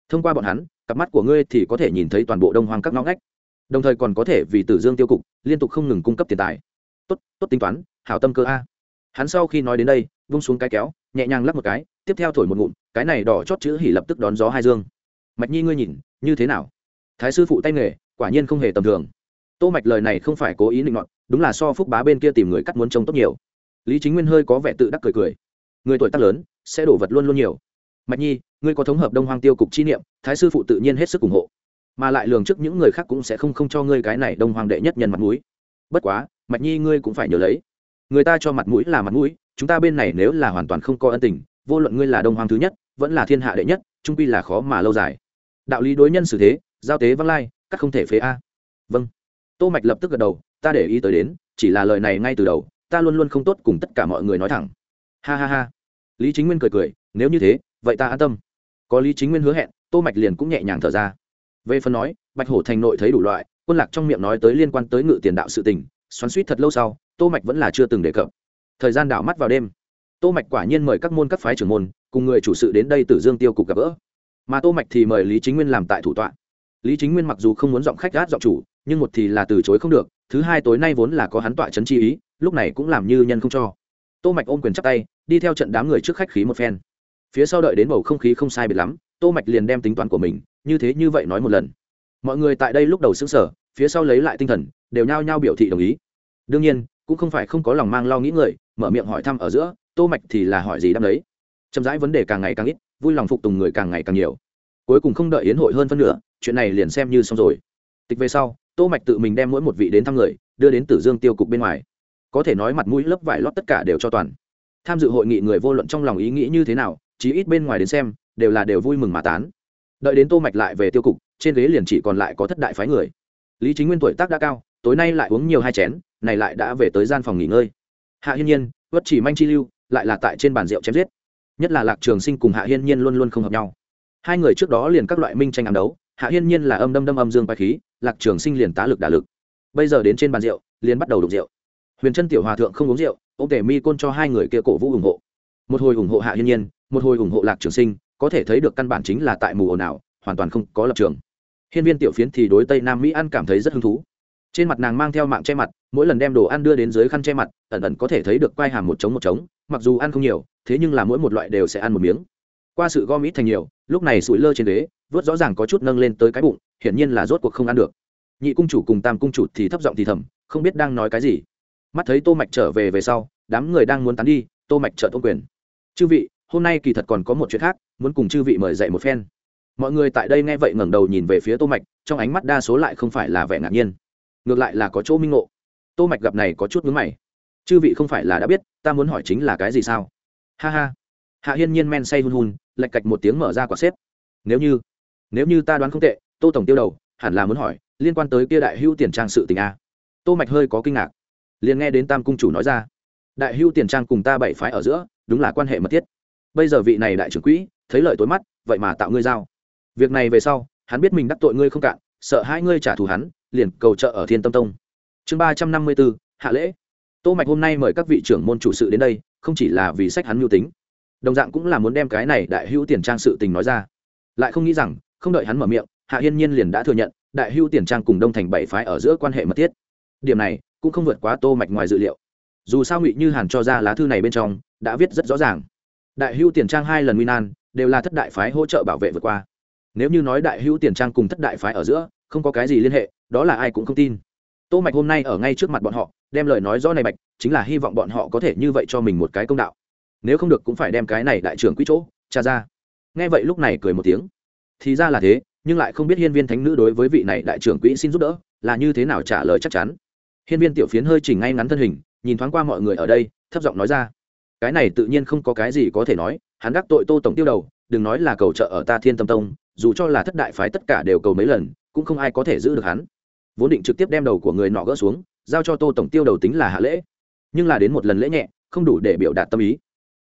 [SPEAKER 1] Thông qua bọn hắn, cặp mắt của ngươi thì có thể nhìn thấy toàn bộ đông hoang các ngõ ngách. Đồng thời còn có thể vì tử dương tiêu cục, liên tục không ngừng cung cấp tiền tài. Tốt tốt tính toán, hảo tâm cơ a. Hắn sau khi nói đến đây, vung xuống cái kéo, nhẹ nhàng lắp một cái, tiếp theo thổi một ngụm, cái này đỏ chót chữ hỉ lập tức đón gió hai dương. Mạch nhi ngươi nhìn, như thế nào? Thái sư phụ tay nghề, quả nhiên không hề tầm thường. Tô mạch lời này không phải cố ý định ngọn đúng là so phúc bá bên kia tìm người cắt muốn trông tốt nhiều. Lý chính nguyên hơi có vẻ tự đắc cười cười người tuổi tác lớn, sẽ đổ vật luôn luôn nhiều. Mạch nhi, ngươi có thống hợp đông hoang tiêu cục chi niệm, thái sư phụ tự nhiên hết sức ủng hộ. Mà lại lường trước những người khác cũng sẽ không không cho ngươi cái này đông hoang đệ nhất nhân mặt mũi. Bất quá, mạch nhi ngươi cũng phải nhớ lấy. Người ta cho mặt mũi là mặt mũi, chúng ta bên này nếu là hoàn toàn không có ân tình, vô luận ngươi là đông hoàng thứ nhất, vẫn là thiên hạ đệ nhất, trung pi là khó mà lâu dài. Đạo lý đối nhân xử thế, giao tế văng lai, các không thể phế a. Vâng. Tô mạch lập tức gật đầu, ta để ý tới đến, chỉ là lời này ngay từ đầu, ta luôn luôn không tốt cùng tất cả mọi người nói thẳng ha ha ha. Lý chính nguyên cười cười, nếu như thế, vậy ta an tâm. Có lý chính nguyên hứa hẹn, tô mạch liền cũng nhẹ nhàng thở ra. Về phần nói, bạch hổ thành nội thấy đủ loại, quân lạc trong miệng nói tới liên quan tới ngự tiền đạo sự tình, xoắn suýt thật lâu sau, tô mạch vẫn là chưa từng đề cập. Thời gian đảo mắt vào đêm, tô mạch quả nhiên mời các môn các phái trưởng môn, cùng người chủ sự đến đây tử dương tiêu cục gặp gỡ. Mà tô mạch thì mời lý chính nguyên làm tại thủ tọa. Lý chính nguyên mặc dù không muốn giọng khách gát giọng chủ, nhưng một thì là từ chối không được, thứ hai tối nay vốn là có hắn tọa chấn chi ý, lúc này cũng làm như nhân không cho tô mạch ôm quyền chắp tay, đi theo trận đám người trước khách khí một phen. Phía sau đợi đến bầu không khí không sai biệt lắm, tô mạch liền đem tính toán của mình, như thế như vậy nói một lần. Mọi người tại đây lúc đầu sững sờ, phía sau lấy lại tinh thần, đều nhao nhao biểu thị đồng ý. Đương nhiên, cũng không phải không có lòng mang lo nghĩ người, mở miệng hỏi thăm ở giữa, tô mạch thì là hỏi gì đáp đấy chậm rãi vấn đề càng ngày càng ít, vui lòng phục tùng người càng ngày càng nhiều. Cuối cùng không đợi yến hội hơn phân nửa, chuyện này liền xem như xong rồi. Tịch về sau, tô mạch tự mình đem mỗi một vị đến thăm người, đưa đến tử dương tiêu cục bên ngoài có thể nói mặt mũi lớp vải lót tất cả đều cho toàn. Tham dự hội nghị người vô luận trong lòng ý nghĩ như thế nào, chí ít bên ngoài đến xem, đều là đều vui mừng mà tán. Đợi đến tô mạch lại về tiêu cục, trên ghế liền chỉ còn lại có thất đại phái người. Lý chính nguyên tuổi tác đã cao, tối nay lại uống nhiều hai chén, này lại đã về tới gian phòng nghỉ ngơi. Hạ hiên nhiên vất chỉ manh chi lưu, lại là tại trên bàn rượu chém giết. Nhất là lạc trường sinh cùng hạ hiên nhiên luôn luôn không hợp nhau. Hai người trước đó liền các loại minh tranh ám đấu, hạ hiên nhiên là âm đâm đâm âm dương bài khí, lạc trường sinh liền tá lực đả lực. Bây giờ đến trên bàn rượu, liền bắt đầu đục rượu huyền chân tiểu hòa thượng không uống rượu ông tề mi côn cho hai người kia cổ vũ ủng hộ. Một hồi ủng hộ hạ hiên nhiên một hồi ủng hộ lạc trường sinh có thể thấy được căn bản chính là tại mù ồn ào hoàn toàn không có lập trường. Hiên viên tiểu phiến thì đối tây nam mỹ ăn cảm thấy rất hứng thú. Trên mặt nàng mang theo mạng che mặt mỗi lần đem đồ ăn đưa đến dưới khăn che mặt ẩn ẩn có thể thấy được quai hàm một trống một trống mặc dù ăn không nhiều thế nhưng là mỗi một loại đều sẽ ăn một miếng. Qua sự gom ít thành nhiều lúc này sủi lơ trên đế, vớt rõ ràng có chút nâng lên tới cái bụng hiển nhiên là rốt cuộc không ăn được. Nhị cung chủ cùng tam cung chủ thì thấp giọng thì thầm không biết đang nói cái gì mắt thấy tô mạch trở về về sau, đám người đang muốn tán đi, tô mạch trợ tôn quyền. Chư vị, hôm nay kỳ thật còn có một chuyện khác, muốn cùng chư vị mời dạy một phen. Mọi người tại đây nghe vậy ngẩng đầu nhìn về phía tô mạch, trong ánh mắt đa số lại không phải là vẻ ngạc nhiên. Ngược lại là có chỗ minh ngộ. Tô mạch gặp này có chút ngứa mày. Chư vị không phải là đã biết, ta muốn hỏi chính là cái gì sao? Ha ha. Hạ hiên nhiên men say hun hun lạch cạch một tiếng mở ra quả xếp. Nếu như nếu như ta đoán không tệ, tô tổng tiêu đầu, hẳn là muốn hỏi, liên quan tới kia đại hưu tiền trang sự tình a. Tô mạch hơi có kinh ngạc liền nghe đến tam cung chủ nói ra, đại hưu tiền trang cùng ta bảy phái ở giữa, đúng là quan hệ mật thiết. Bây giờ vị này đại trưởng quỹ, thấy lợi tối mắt, vậy mà tạo ngươi giao. Việc này về sau, hắn biết mình đắc tội ngươi không cạn, sợ hai ngươi trả thù hắn, liền cầu trợ ở thiên tâm tông. Chương ba trăm năm mươi bốn, hạ lễ. Tô mạch hôm nay mời các vị trưởng môn chủ sự đến đây, không chỉ là vì sách hắn mưu tính, đồng dạng cũng là muốn đem cái này đại hữu tiền trang sự tình nói ra. Lại không nghĩ rằng, không đợi hắn mở miệng, hạ hiên nhiên liền đã thừa nhận, đại hữu tiền trang cùng đông thành bảy phái ở giữa quan hệ mật thiết. Điểm này cũng không vượt quá tô mạch ngoài dự liệu. Dù sao ngụy như hàn cho ra lá thư này bên trong, đã viết rất rõ ràng. Đại hữu tiền trang hai lần nguy nan, đều là thất đại phái hỗ trợ bảo vệ vượt qua. Nếu như nói đại hữu tiền trang cùng thất đại phái ở giữa, không có cái gì liên hệ, đó là ai cũng không tin. Tô mạch hôm nay ở ngay trước mặt bọn họ, đem lời nói rõ này mạch, chính là hy vọng bọn họ có thể như vậy cho mình một cái công đạo. Nếu không được cũng phải đem cái này đại trưởng quý chỗ cha ra. Nghe vậy lúc này cười một tiếng. Thì ra là thế, nhưng lại không biết hiên viên thánh nữ đối với vị này đại trưởng quỹ xin giúp đỡ, là như thế nào trả lời chắc chắn hiên viên tiểu phiến hơi chỉnh ngay ngắn thân hình, nhìn thoáng qua mọi người ở đây, thấp giọng nói ra. Cái này tự nhiên không có cái gì có thể nói, hắn đắc tội tô tổng tiêu đầu, đừng nói là cầu trợ ở ta thiên tâm tông, dù cho là thất đại phái tất cả đều cầu mấy lần, cũng không ai có thể giữ được hắn. Vốn định trực tiếp đem đầu của người nọ gỡ xuống, giao cho tô tổng tiêu đầu tính là hạ lễ. Nhưng là đến một lần lễ nhẹ, không đủ để biểu đạt tâm ý.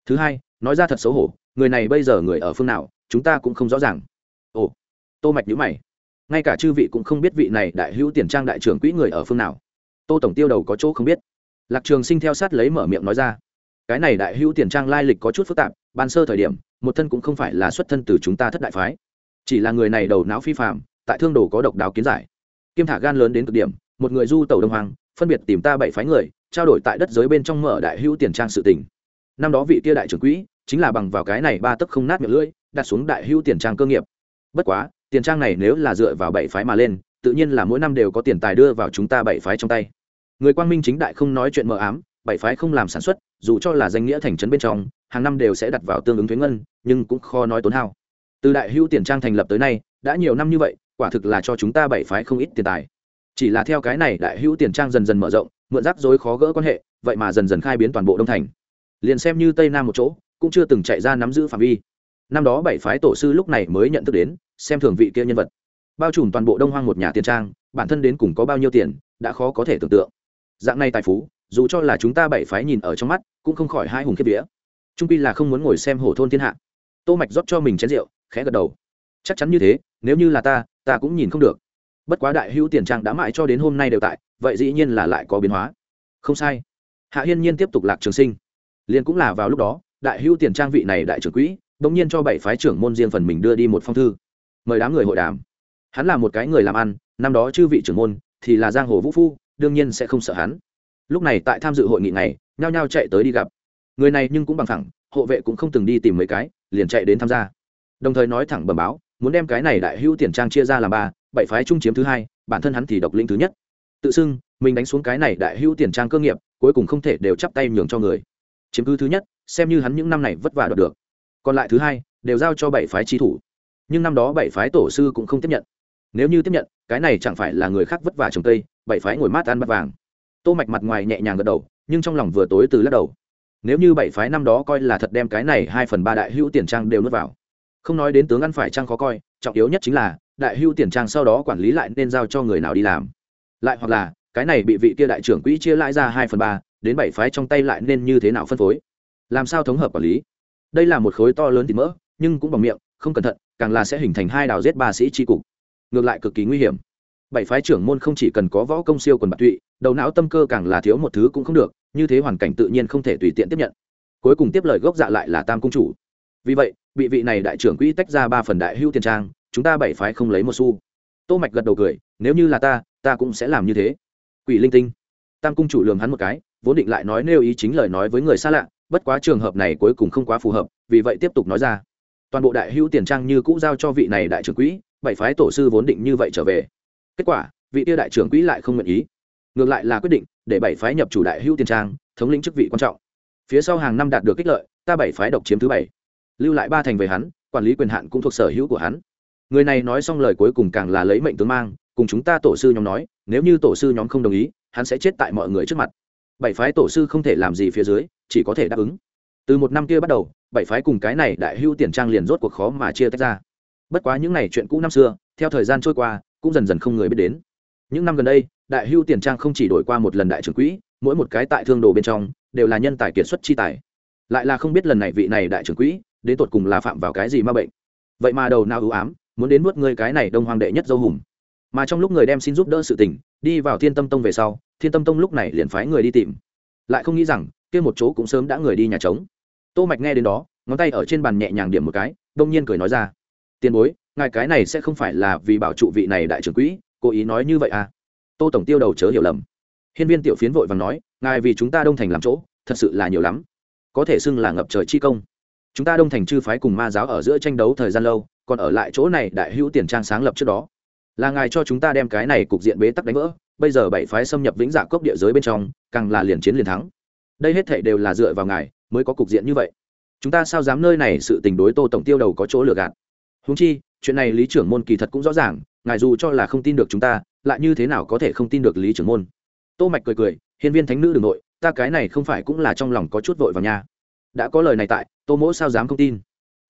[SPEAKER 1] Thứ hai, nói ra thật xấu hổ, người này bây giờ người ở phương nào, chúng ta cũng không rõ ràng. Ồ, tô mạch nhíu mày. Ngay cả chư vị cũng không biết vị này đại hữu tiền trang đại trưởng quỹ người ở phương nào tô tổng tiêu đầu có chỗ không biết. Lạc trường sinh theo sát lấy mở miệng nói ra. Cái này đại hữu tiền trang lai lịch có chút phức tạp, ban sơ thời điểm, một thân cũng không phải là xuất thân từ chúng ta thất đại phái. Chỉ là người này đầu não phi phạm tại thương đồ có độc đáo kiến giải. Kiêm thả gan lớn đến cực điểm, một người du tàu đông hoàng phân biệt tìm ta bảy phái người, trao đổi tại đất giới bên trong mở đại hữu tiền trang sự tình. Năm đó vị kia đại trưởng quỹ, chính là bằng vào cái này ba tấc không nát miệng lưỡi, đặt xuống đại hữu tiền trang cơ nghiệp. Bất quá, tiền trang này nếu là dựa vào bảy phái mà lên, tự nhiên là mỗi năm đều có tiền tài đưa vào chúng ta bảy phái trong tay người quang minh chính đại không nói chuyện mờ ám, bảy phái không làm sản xuất, dù cho là danh nghĩa thành trấn bên trong, hàng năm đều sẽ đặt vào tương ứng thuế ngân, nhưng cũng khó nói tốn hao. Từ đại hữu tiền trang thành lập tới nay, đã nhiều năm như vậy, quả thực là cho chúng ta bảy phái không ít tiền tài. Chỉ là theo cái này, đại hữu tiền trang dần dần mở rộng, mượn rắc rối khó gỡ quan hệ, vậy mà dần dần khai biến toàn bộ đông thành. Liền xem như tây nam một chỗ, cũng chưa từng chạy ra nắm giữ phạm vi. Năm đó bảy phái tổ sư lúc này mới nhận thức đến, xem thường vị kia nhân vật. Bao trùm toàn bộ đông hoang một nhà tiền trang, bản thân đến cùng có bao nhiêu tiền, đã khó có thể tưởng tượng dạng này tài phú, dù cho là chúng ta bảy phái nhìn ở trong mắt, cũng không khỏi hai hùng kiếp vía. Trung pi là không muốn ngồi xem hổ thôn thiên hạ. Tô mạch rót cho mình chén rượu, khẽ gật đầu. Chắc chắn như thế, nếu như là ta ta cũng nhìn không được. Bất quá đại hữu tiền trang đã mãi cho đến hôm nay đều tại, vậy dĩ nhiên là lại có biến hóa. Không sai. Hạ hiên nhiên tiếp tục lạc trường sinh. Liền cũng là vào lúc đó, đại hữu tiền trang vị này đại trưởng quỹ, bỗng nhiên cho bảy phái trưởng môn riêng phần mình đưa đi một phong thư. Mời đám người hội đàm. Hắn là một cái người làm ăn, năm đó chư vị trưởng môn thì là giang hồ vũ phu đương nhiên sẽ không sợ hắn. Lúc này tại tham dự hội nghị này, nhao nhao chạy tới đi gặp. Người này nhưng cũng bằng thẳng, hộ vệ cũng không từng đi tìm mấy cái, liền chạy đến tham gia. Đồng thời nói thẳng bẩm báo, muốn đem cái này đại hữu tiền trang chia ra làm ba, bảy phái trung chiếm thứ hai, bản thân hắn thì độc lĩnh thứ nhất. Tự xưng, mình đánh xuống cái này đại hữu tiền trang cơ nghiệp, cuối cùng không thể đều chắp tay nhường cho người. Chiếm cứ thứ nhất, xem như hắn những năm này vất vả đoạt được. Còn lại thứ hai, đều giao cho bảy phái trí thủ. Nhưng năm đó bảy phái tổ sư cũng không tiếp nhận. Nếu như tiếp nhận, cái này chẳng phải là người khác vất vả trồng cây bảy phái ngồi mát ăn bát vàng. Tô mạch mặt ngoài nhẹ nhàng gật đầu, nhưng trong lòng vừa tối từ lắc đầu. Nếu như bảy phái năm đó coi là thật đem cái này hai phần ba đại hữu tiền trang đều nuốt vào. Không nói đến tướng ăn phải trang khó coi, trọng yếu nhất chính là, đại hữu tiền trang sau đó quản lý lại nên giao cho người nào đi làm. Lại hoặc là, cái này bị vị kia đại trưởng quỹ chia lại ra hai phần ba, đến bảy phái trong tay lại nên như thế nào phân phối? Làm sao thống hợp quản lý? Đây là một khối to lớn thịt mỡ, nhưng cũng bằng miệng, không cẩn thận, càng là sẽ hình thành hai đào giết ba sĩ tri cục. Ngược lại cực kỳ nguy hiểm bảy phái trưởng môn không chỉ cần có võ công siêu quần bạc tụy, đầu não tâm cơ càng là thiếu một thứ cũng không được, như thế hoàn cảnh tự nhiên không thể tùy tiện tiếp nhận. Cuối cùng tiếp lời gốc dạ lại là tam cung chủ. Vì vậy, bị vị này đại trưởng quỹ tách ra ba phần đại hưu tiền trang, chúng ta bảy phái không lấy một xu. Tô mạch gật đầu cười, nếu như là ta ta cũng sẽ làm như thế. Quỷ linh tinh. Tam cung chủ lường hắn một cái, vốn định lại nói nêu ý chính lời nói với người xa lạ, bất quá trường hợp này cuối cùng không quá phù hợp, vì vậy tiếp tục nói ra. Toàn bộ đại hưu tiền trang như cũ giao cho vị này đại trưởng quỹ, bảy phái tổ sư vốn định như vậy trở về kết quả, vị tiêu đại trưởng quỹ lại không nguyện ý. Ngược lại là quyết định để bảy phái nhập chủ đại hưu tiền trang, thống lĩnh chức vị quan trọng. Phía sau hàng năm đạt được kích lợi, ta bảy phái độc chiếm thứ bảy. Lưu lại ba thành về hắn, quản lý quyền hạn cũng thuộc sở hữu của hắn. Người này nói xong lời cuối cùng càng là lấy mệnh tướng mang, cùng chúng ta tổ sư nhóm nói, nếu như tổ sư nhóm không đồng ý, hắn sẽ chết tại mọi người trước mặt. Bảy phái tổ sư không thể làm gì phía dưới, chỉ có thể đáp ứng. Từ một năm kia bắt đầu, bảy phái cùng cái này đại hưu tiền trang liền rốt cuộc khó mà chia tách ra. Bất quá những n à y chuyện cũ năm xưa, theo thời gian trôi qua cũng dần dần không người biết đến. Những năm gần đây, đại hưu tiền trang không chỉ đổi qua một lần đại trưởng quỹ, mỗi một cái tại thương đồ bên trong, đều là nhân tài kiệt xuất chi tài. Lại là không biết lần này vị này đại trưởng quỹ, đến tột cùng là phạm vào cái gì ma bệnh. Vậy mà đầu nào ưu ám, muốn đến nuốt ngươi cái này đông hoàng đệ nhất dâu hùm mà trong lúc người đem xin giúp đỡ sự tình, đi vào thiên tâm tông về sau, thiên tâm tông lúc này liền phái người đi tìm. Lại không nghĩ rằng, kia một chỗ cũng sớm đã người đi nhà trống. Tô mạch nghe đến đó, ngón tay ở trên bàn nhẹ nhàng điểm một cái, đông nhiên cười nói ra. Tiền bối ngài cái này sẽ không phải là vì bảo trụ vị này đại trưởng quỹ, cố ý nói như vậy à? Tô tổng tiêu đầu chớ hiểu lầm. Hiên viên tiểu phiến vội vàng nói, ngài vì chúng ta đông thành làm chỗ, thật sự là nhiều lắm. Có thể xưng là ngập trời chi công. Chúng ta đông thành chư phái cùng ma giáo ở giữa tranh đấu thời gian lâu, còn ở lại chỗ này đại hữu tiền trang sáng lập trước đó. Là ngài cho chúng ta đem cái này cục diện bế tắc đánh vỡ, bây giờ bảy phái xâm nhập vĩnh dạ cốc địa giới bên trong, càng là liền chiến liền thắng. Đây hết thể đều là dựa vào ngài mới có cục diện như vậy. Chúng ta sao dám nơi này sự tình đối tô tổng tiêu đầu có chỗ lừa gạt? Húng chi chuyện này lý trưởng môn kỳ thật cũng rõ ràng, ngài dù cho là không tin được chúng ta, lại như thế nào có thể không tin được lý trưởng môn? Tô mạch cười cười, hiên viên thánh nữ đường nội, ta cái này không phải cũng là trong lòng có chút vội vào nhà đã có lời này tại, tô mỗ sao dám không tin?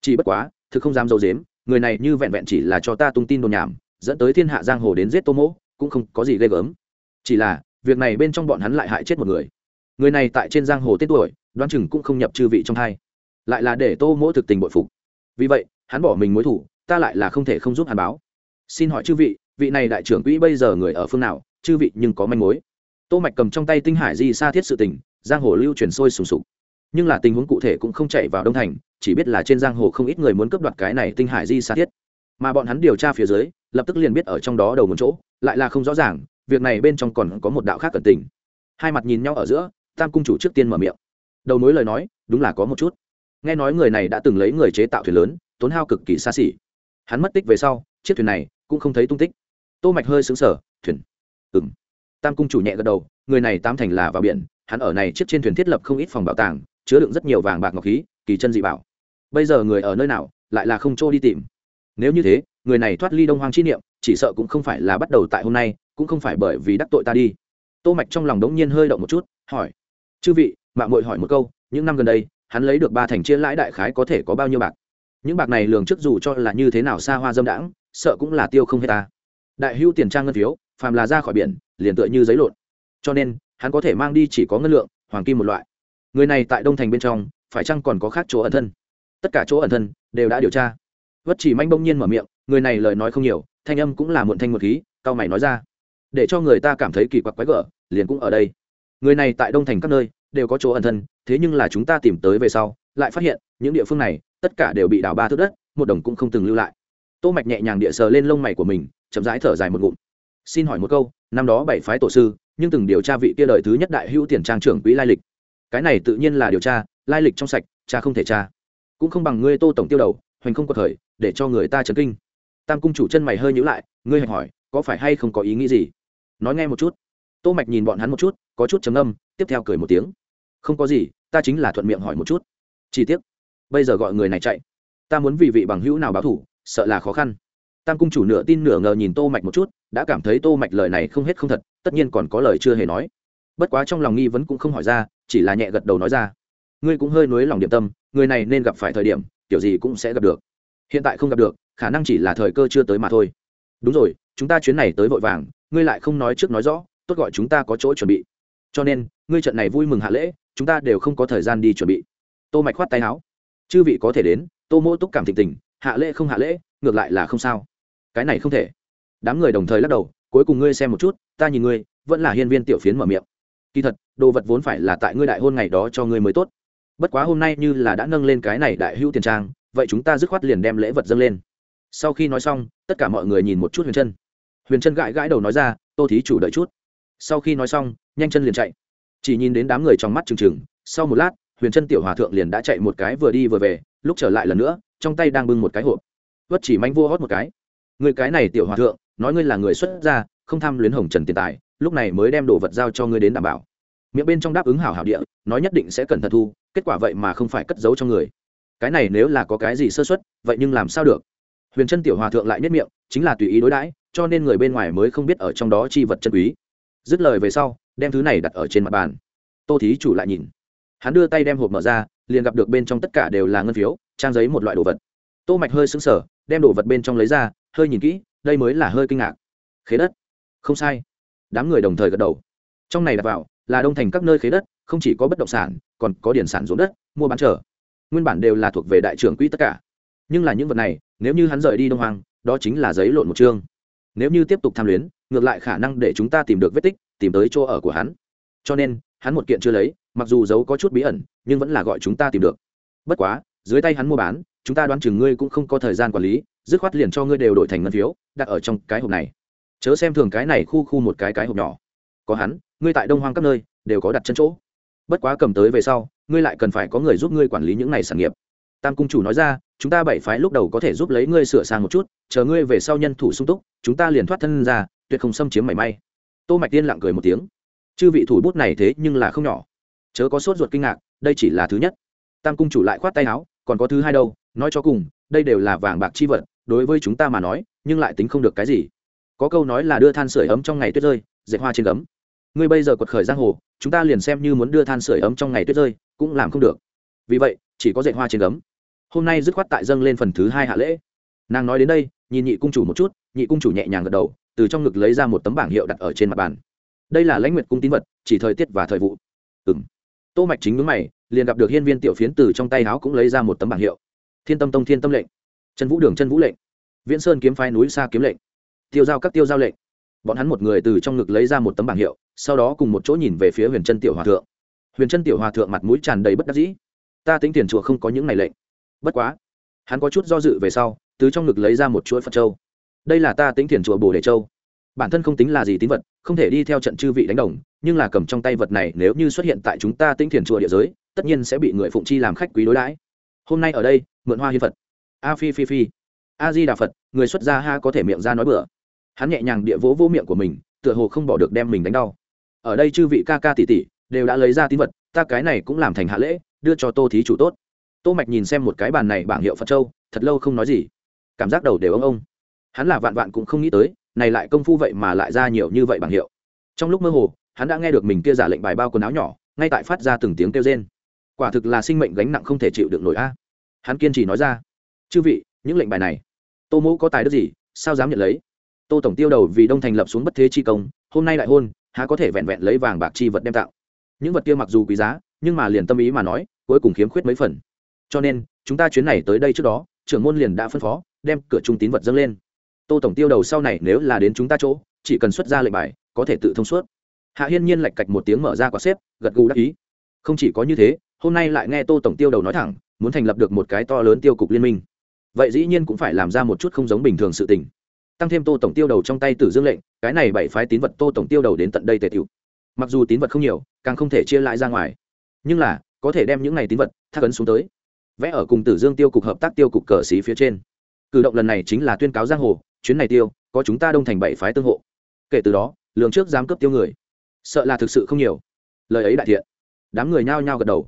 [SPEAKER 1] Chỉ bất quá, thực không dám dâu dếm người này như vẹn vẹn chỉ là cho ta tung tin đồn nhảm, dẫn tới thiên hạ giang hồ đến giết tô mỗ, cũng không có gì ghê gớm. Chỉ là, việc này bên trong bọn hắn lại hại chết một người. Người này tại trên giang hồ tết tuổi, đoán chừng cũng không nhập chư vị trong hai. Lại là để tô mỗ thực tình bội phục. Vì vậy, hắn bỏ mình mối thủ ta lại là không thể không giúp hàn báo. Xin hỏi chư vị vị này đại trưởng quỹ bây giờ người ở phương nào? Chư vị nhưng có manh mối. Tô mạch cầm trong tay tinh hải di sa thiết sự tình, giang hồ lưu truyền sôi sùng sục. Nhưng là tình huống cụ thể cũng không chạy vào đông thành, chỉ biết là trên giang hồ không ít người muốn cướp đoạt cái này tinh hải di sa thiết. Mà bọn hắn điều tra phía dưới, lập tức liền biết ở trong đó đầu một chỗ, lại là không rõ ràng, việc này bên trong còn có một đạo khác cẩn tình. Hai mặt nhìn nhau ở giữa, tam cung chủ trước tiên mở miệng. Đầu mối lời nói, đúng là có một chút. Nghe nói người này đã từng lấy người chế tạo thuyền lớn, tốn hao cực kỳ xa xỉ hắn mất tích về sau, chiếc thuyền này cũng không thấy tung tích. Tô mạch hơi sững sờ, thuyền? Ừm. Tam cung chủ nhẹ gật đầu, người này tam thành là vào biển, hắn ở này chiếc trên thuyền thiết lập không ít phòng bảo tàng, chứa đựng rất nhiều vàng bạc ngọc khí, kỳ chân dị bảo. Bây giờ người ở nơi nào, lại là không trôi đi tìm. Nếu như thế, người này thoát ly đông hoang chi niệm, chỉ sợ cũng không phải là bắt đầu tại hôm nay, cũng không phải bởi vì đắc tội ta đi. Tô mạch trong lòng đống nhiên hơi động một chút, hỏi, chư vị mạng muội hỏi một câu, những năm gần đây, hắn lấy được ba thành chia lãi đại khái có thể có bao nhiêu bạc? Những bạc này lường trước dù cho là như thế nào xa hoa dâm đãng, sợ cũng là tiêu không hết ta. Đại hưu tiền trang ngân phiếu, phàm là ra khỏi biển, liền tựa như giấy lộn. Cho nên, hắn có thể mang đi chỉ có ngân lượng, hoàng kim một loại. Người này tại đông thành bên trong, phải chăng còn có khác chỗ ẩn thân? Tất cả chỗ ẩn thân đều đã điều tra. Vất chỉ manh bỗng nhiên mở miệng, người này lời nói không nhiều, thanh âm cũng là muộn thanh một khí, cao mày nói ra. Để cho người ta cảm thấy kỳ quặc quái gở, liền cũng ở đây. Người này tại đông thành các nơi, đều có chỗ ẩn thân, thế nhưng là chúng ta tìm tới về sau, lại phát hiện, những địa phương này tất cả đều bị đào ba thước đất, một đồng cũng không từng lưu lại. Tô mạch nhẹ nhàng địa sờ lên lông mày của mình, chậm rãi thở dài một ngụm. Xin hỏi một câu, năm đó bảy phái tổ sư, nhưng từng điều tra vị kia đời thứ nhất đại hữu tiền trang trưởng quỹ lai lịch. Cái này tự nhiên là điều tra, lai lịch trong sạch, cha không thể tra. Cũng không bằng ngươi tô tổng tiêu đầu, hoành không có thời, để cho người ta chấn kinh. Tam cung chủ chân mày hơi nhíu lại, ngươi hỏi, có phải hay không có ý nghĩ gì? Nói nghe một chút. Tô mạch nhìn bọn hắn một chút, có chút trầm âm tiếp theo cười một tiếng. Không có gì, ta chính là thuận miệng hỏi một chút. Chi tiết bây giờ gọi người này chạy. Ta muốn vì vị bằng hữu nào báo thủ, sợ là khó khăn. Tam cung chủ nửa tin nửa ngờ nhìn tô mạch một chút, đã cảm thấy tô mạch lời này không hết không thật, tất nhiên còn có lời chưa hề nói. Bất quá trong lòng nghi vấn cũng không hỏi ra, chỉ là nhẹ gật đầu nói ra. Ngươi cũng hơi nuối lòng điểm tâm, người này nên gặp phải thời điểm, kiểu gì cũng sẽ gặp được. Hiện tại không gặp được, khả năng chỉ là thời cơ chưa tới mà thôi. Đúng rồi, chúng ta chuyến này tới vội vàng, ngươi lại không nói trước nói rõ, tốt gọi chúng ta có chỗ chuẩn bị. Cho nên, ngươi trận này vui mừng hạ lễ, chúng ta đều không có thời gian đi chuẩn bị. Tô mạch khoát tay áo chư vị có thể đến, tô mỗ túc cảm thịnh tình, hạ lễ không hạ lễ, ngược lại là không sao. Cái này không thể. Đám người đồng thời lắc đầu, cuối cùng ngươi xem một chút, ta nhìn ngươi, vẫn là hiên viên tiểu phiến mở miệng. Kỳ thật, đồ vật vốn phải là tại ngươi đại hôn ngày đó cho ngươi mới tốt. Bất quá hôm nay như là đã nâng lên cái này đại hữu tiền trang, vậy chúng ta dứt khoát liền đem lễ vật dâng lên. Sau khi nói xong, tất cả mọi người nhìn một chút huyền chân huyền chân gãi gãi đầu nói ra, tô thí chủ đợi chút. Sau khi nói xong, nhanh chân liền chạy. Chỉ nhìn đến đám người trong mắt trừng trừng, sau một lát huyền chân tiểu hòa thượng liền đã chạy một cái vừa đi vừa về, lúc trở lại lần nữa, trong tay đang bưng một cái hộp. Vất chỉ manh vua hót một cái. Người cái này tiểu hòa thượng, nói ngươi là người xuất gia, không tham luyến hồng trần tiền tài, lúc này mới đem đồ vật giao cho ngươi đến đảm bảo. Miệng bên trong đáp ứng hảo hảo địa, nói nhất định sẽ cẩn thận thu, kết quả vậy mà không phải cất giấu cho người. Cái này nếu là có cái gì sơ xuất vậy nhưng làm sao được? Huyền chân tiểu hòa thượng lại nhất miệng, chính là tùy ý đối đãi, cho nên người bên ngoài mới không biết ở trong đó chi vật chân quý. Dứt lời về sau, đem thứ này đặt ở trên mặt bàn. Tô thí chủ lại nhìn hắn đưa tay đem hộp mở ra, liền gặp được bên trong tất cả đều là ngân phiếu, trang giấy một loại đồ vật. Tô mạch hơi sững sờ, đem đồ vật bên trong lấy ra, hơi nhìn kỹ, đây mới là hơi kinh ngạc. Khế đất. Không sai. Đám người đồng thời gật đầu. Trong này đặt vào, là đông thành các nơi khế đất, không chỉ có bất động sản, còn có điển sản ruộng đất, mua bán trở nguyên bản đều là thuộc về đại trưởng quỹ tất cả. Nhưng là những vật này, nếu như hắn rời đi đông hoàng đó chính là giấy lộn một chương. Nếu như tiếp tục tham luyến, ngược lại khả năng để chúng ta tìm được vết tích, tìm tới chỗ ở của hắn. Cho nên hắn một kiện chưa lấy, mặc dù giấu có chút bí ẩn, nhưng vẫn là gọi chúng ta tìm được. Bất quá, dưới tay hắn mua bán, chúng ta đoán chừng ngươi cũng không có thời gian quản lý, dứt khoát liền cho ngươi đều đổi thành ngân phiếu, đặt ở trong cái hộp này. Chớ xem thường cái này khu khu một cái cái hộp nhỏ. Có hắn, ngươi tại đông hoang các nơi, đều có đặt chân chỗ. Bất quá cầm tới về sau, ngươi lại cần phải có người giúp ngươi quản lý những này sản nghiệp. Tam cung chủ nói ra, chúng ta bảy phái lúc đầu có thể giúp lấy ngươi sửa sang một chút, chờ ngươi về sau nhân thủ sung túc, chúng ta liền thoát thân ra, tuyệt không xâm chiếm mảy may. Tô mạch tiên lặng cười một tiếng chư vị thủ bút này thế nhưng là không nhỏ. Chớ có sốt ruột kinh ngạc, đây chỉ là thứ nhất. Tam cung chủ lại khoát tay áo, còn có thứ hai đâu, nói cho cùng, đây đều là vàng bạc chi vật, đối với chúng ta mà nói, nhưng lại tính không được cái gì. Có câu nói là đưa than sửa ấm trong ngày tuyết rơi, dệt hoa trên gấm. Ngươi bây giờ quật khởi giang hồ, chúng ta liền xem như muốn đưa than sửa ấm trong ngày tuyết rơi, cũng làm không được. Vì vậy, chỉ có dệt hoa trên gấm. Hôm nay dứt khoát tại dâng lên phần thứ hai hạ lễ. Nàng nói đến đây, nhìn nhị cung chủ một chút, nhị cung chủ nhẹ nhàng gật đầu, từ trong ngực lấy ra một tấm bảng hiệu đặt ở trên mặt bàn đây là lãnh nguyệt cung tín vật, chỉ thời tiết và thời vụ. Ừ m tô mạch chính ngưỡng mày, liền gặp được hiên viên tiểu phiến từ trong tay áo cũng lấy ra một tấm bảng hiệu. Thiên tâm tông thiên tâm lệnh. Chân vũ đường chân vũ lệnh. Viễn sơn kiếm phái núi xa kiếm lệnh. Tiêu giao các tiêu giao lệnh. Bọn hắn một người từ trong ngực lấy ra một tấm bảng hiệu, sau đó cùng một chỗ nhìn về phía huyền chân tiểu hòa thượng. Huyền chân tiểu hòa thượng mặt mũi tràn đầy bất đắc dĩ. Ta tính tiền chùa không có những này lệnh. Bất quá, hắn có chút do dự về sau, từ trong ngực lấy ra một chuỗi phật châu. Đây là ta tính tiền chùa bồ đề châu bản thân không tính là gì tín vật, không thể đi theo trận chư vị đánh đồng, nhưng là cầm trong tay vật này nếu như xuất hiện tại chúng ta tinh thiền chùa địa giới, tất nhiên sẽ bị người phụng chi làm khách quý đối đãi. Hôm nay ở đây, mượn hoa hiến phật. A phi phi phi. A di đà phật, người xuất gia ha có thể miệng ra nói bừa. Hắn nhẹ nhàng địa vỗ vỗ miệng của mình, tựa hồ không bỏ được đem mình đánh đau. Ở đây chư vị ca ca tỷ tỷ đều đã lấy ra tín vật, ta cái này cũng làm thành hạ lễ, đưa cho tô thí chủ tốt. Tô mạch nhìn xem một cái bàn này bảng hiệu phật châu, thật lâu không nói gì. Cảm giác đầu đều ông ông hắn là vạn vạn cũng không nghĩ tới này lại công phu vậy mà lại ra nhiều như vậy bảng hiệu. Trong lúc mơ hồ, hắn đã nghe được mình kia giả lệnh bài bao quần áo nhỏ, ngay tại phát ra từng tiếng kêu rên. Quả thực là sinh mệnh gánh nặng không thể chịu được nổi a. Hắn kiên trì nói ra, chư vị, những lệnh bài này, tô mẫu có tài đức gì, sao dám nhận lấy? Tô tổng tiêu đầu vì đông thành lập xuống bất thế chi công, hôm nay đại hôn, há có thể vẹn vẹn lấy vàng bạc chi vật đem tạo? Những vật kia mặc dù quý giá, nhưng mà liền tâm ý mà nói, cuối cùng khiếm khuyết mấy phần. Cho nên, chúng ta chuyến này tới đây trước đó, trưởng môn liền đã phân phó, đem cửa trung tín vật dâng lên tô tổng tiêu đầu sau này nếu là đến chúng ta chỗ, chỉ cần xuất ra lệnh bài, có thể tự thông suốt. Hạ hiên nhiên lạch cạch một tiếng mở ra quả xếp, gật gù đắc ý. Không chỉ có như thế, hôm nay lại nghe tô tổng tiêu đầu nói thẳng, muốn thành lập được một cái to lớn tiêu cục liên minh. Vậy dĩ nhiên cũng phải làm ra một chút không giống bình thường sự tình. Tăng thêm tô tổng tiêu đầu trong tay tử dương lệnh, cái này bảy phái tín vật tô tổng tiêu đầu đến tận đây tề tiểu mặc dù tín vật không nhiều, càng không thể chia lại ra ngoài. Nhưng là, có thể đem những này tín vật thác ấn xuống tới. Vẽ ở cùng tử dương tiêu cục hợp tác tiêu cục cờ xí phía trên. Cử động lần này chính là tuyên cáo giang hồ chuyến này tiêu, có chúng ta đông thành bảy phái tương hộ. Kể từ đó, lường trước dám cướp tiêu người. Sợ là thực sự không nhiều. Lời ấy đại thiện. Đám người nhao nhao gật đầu.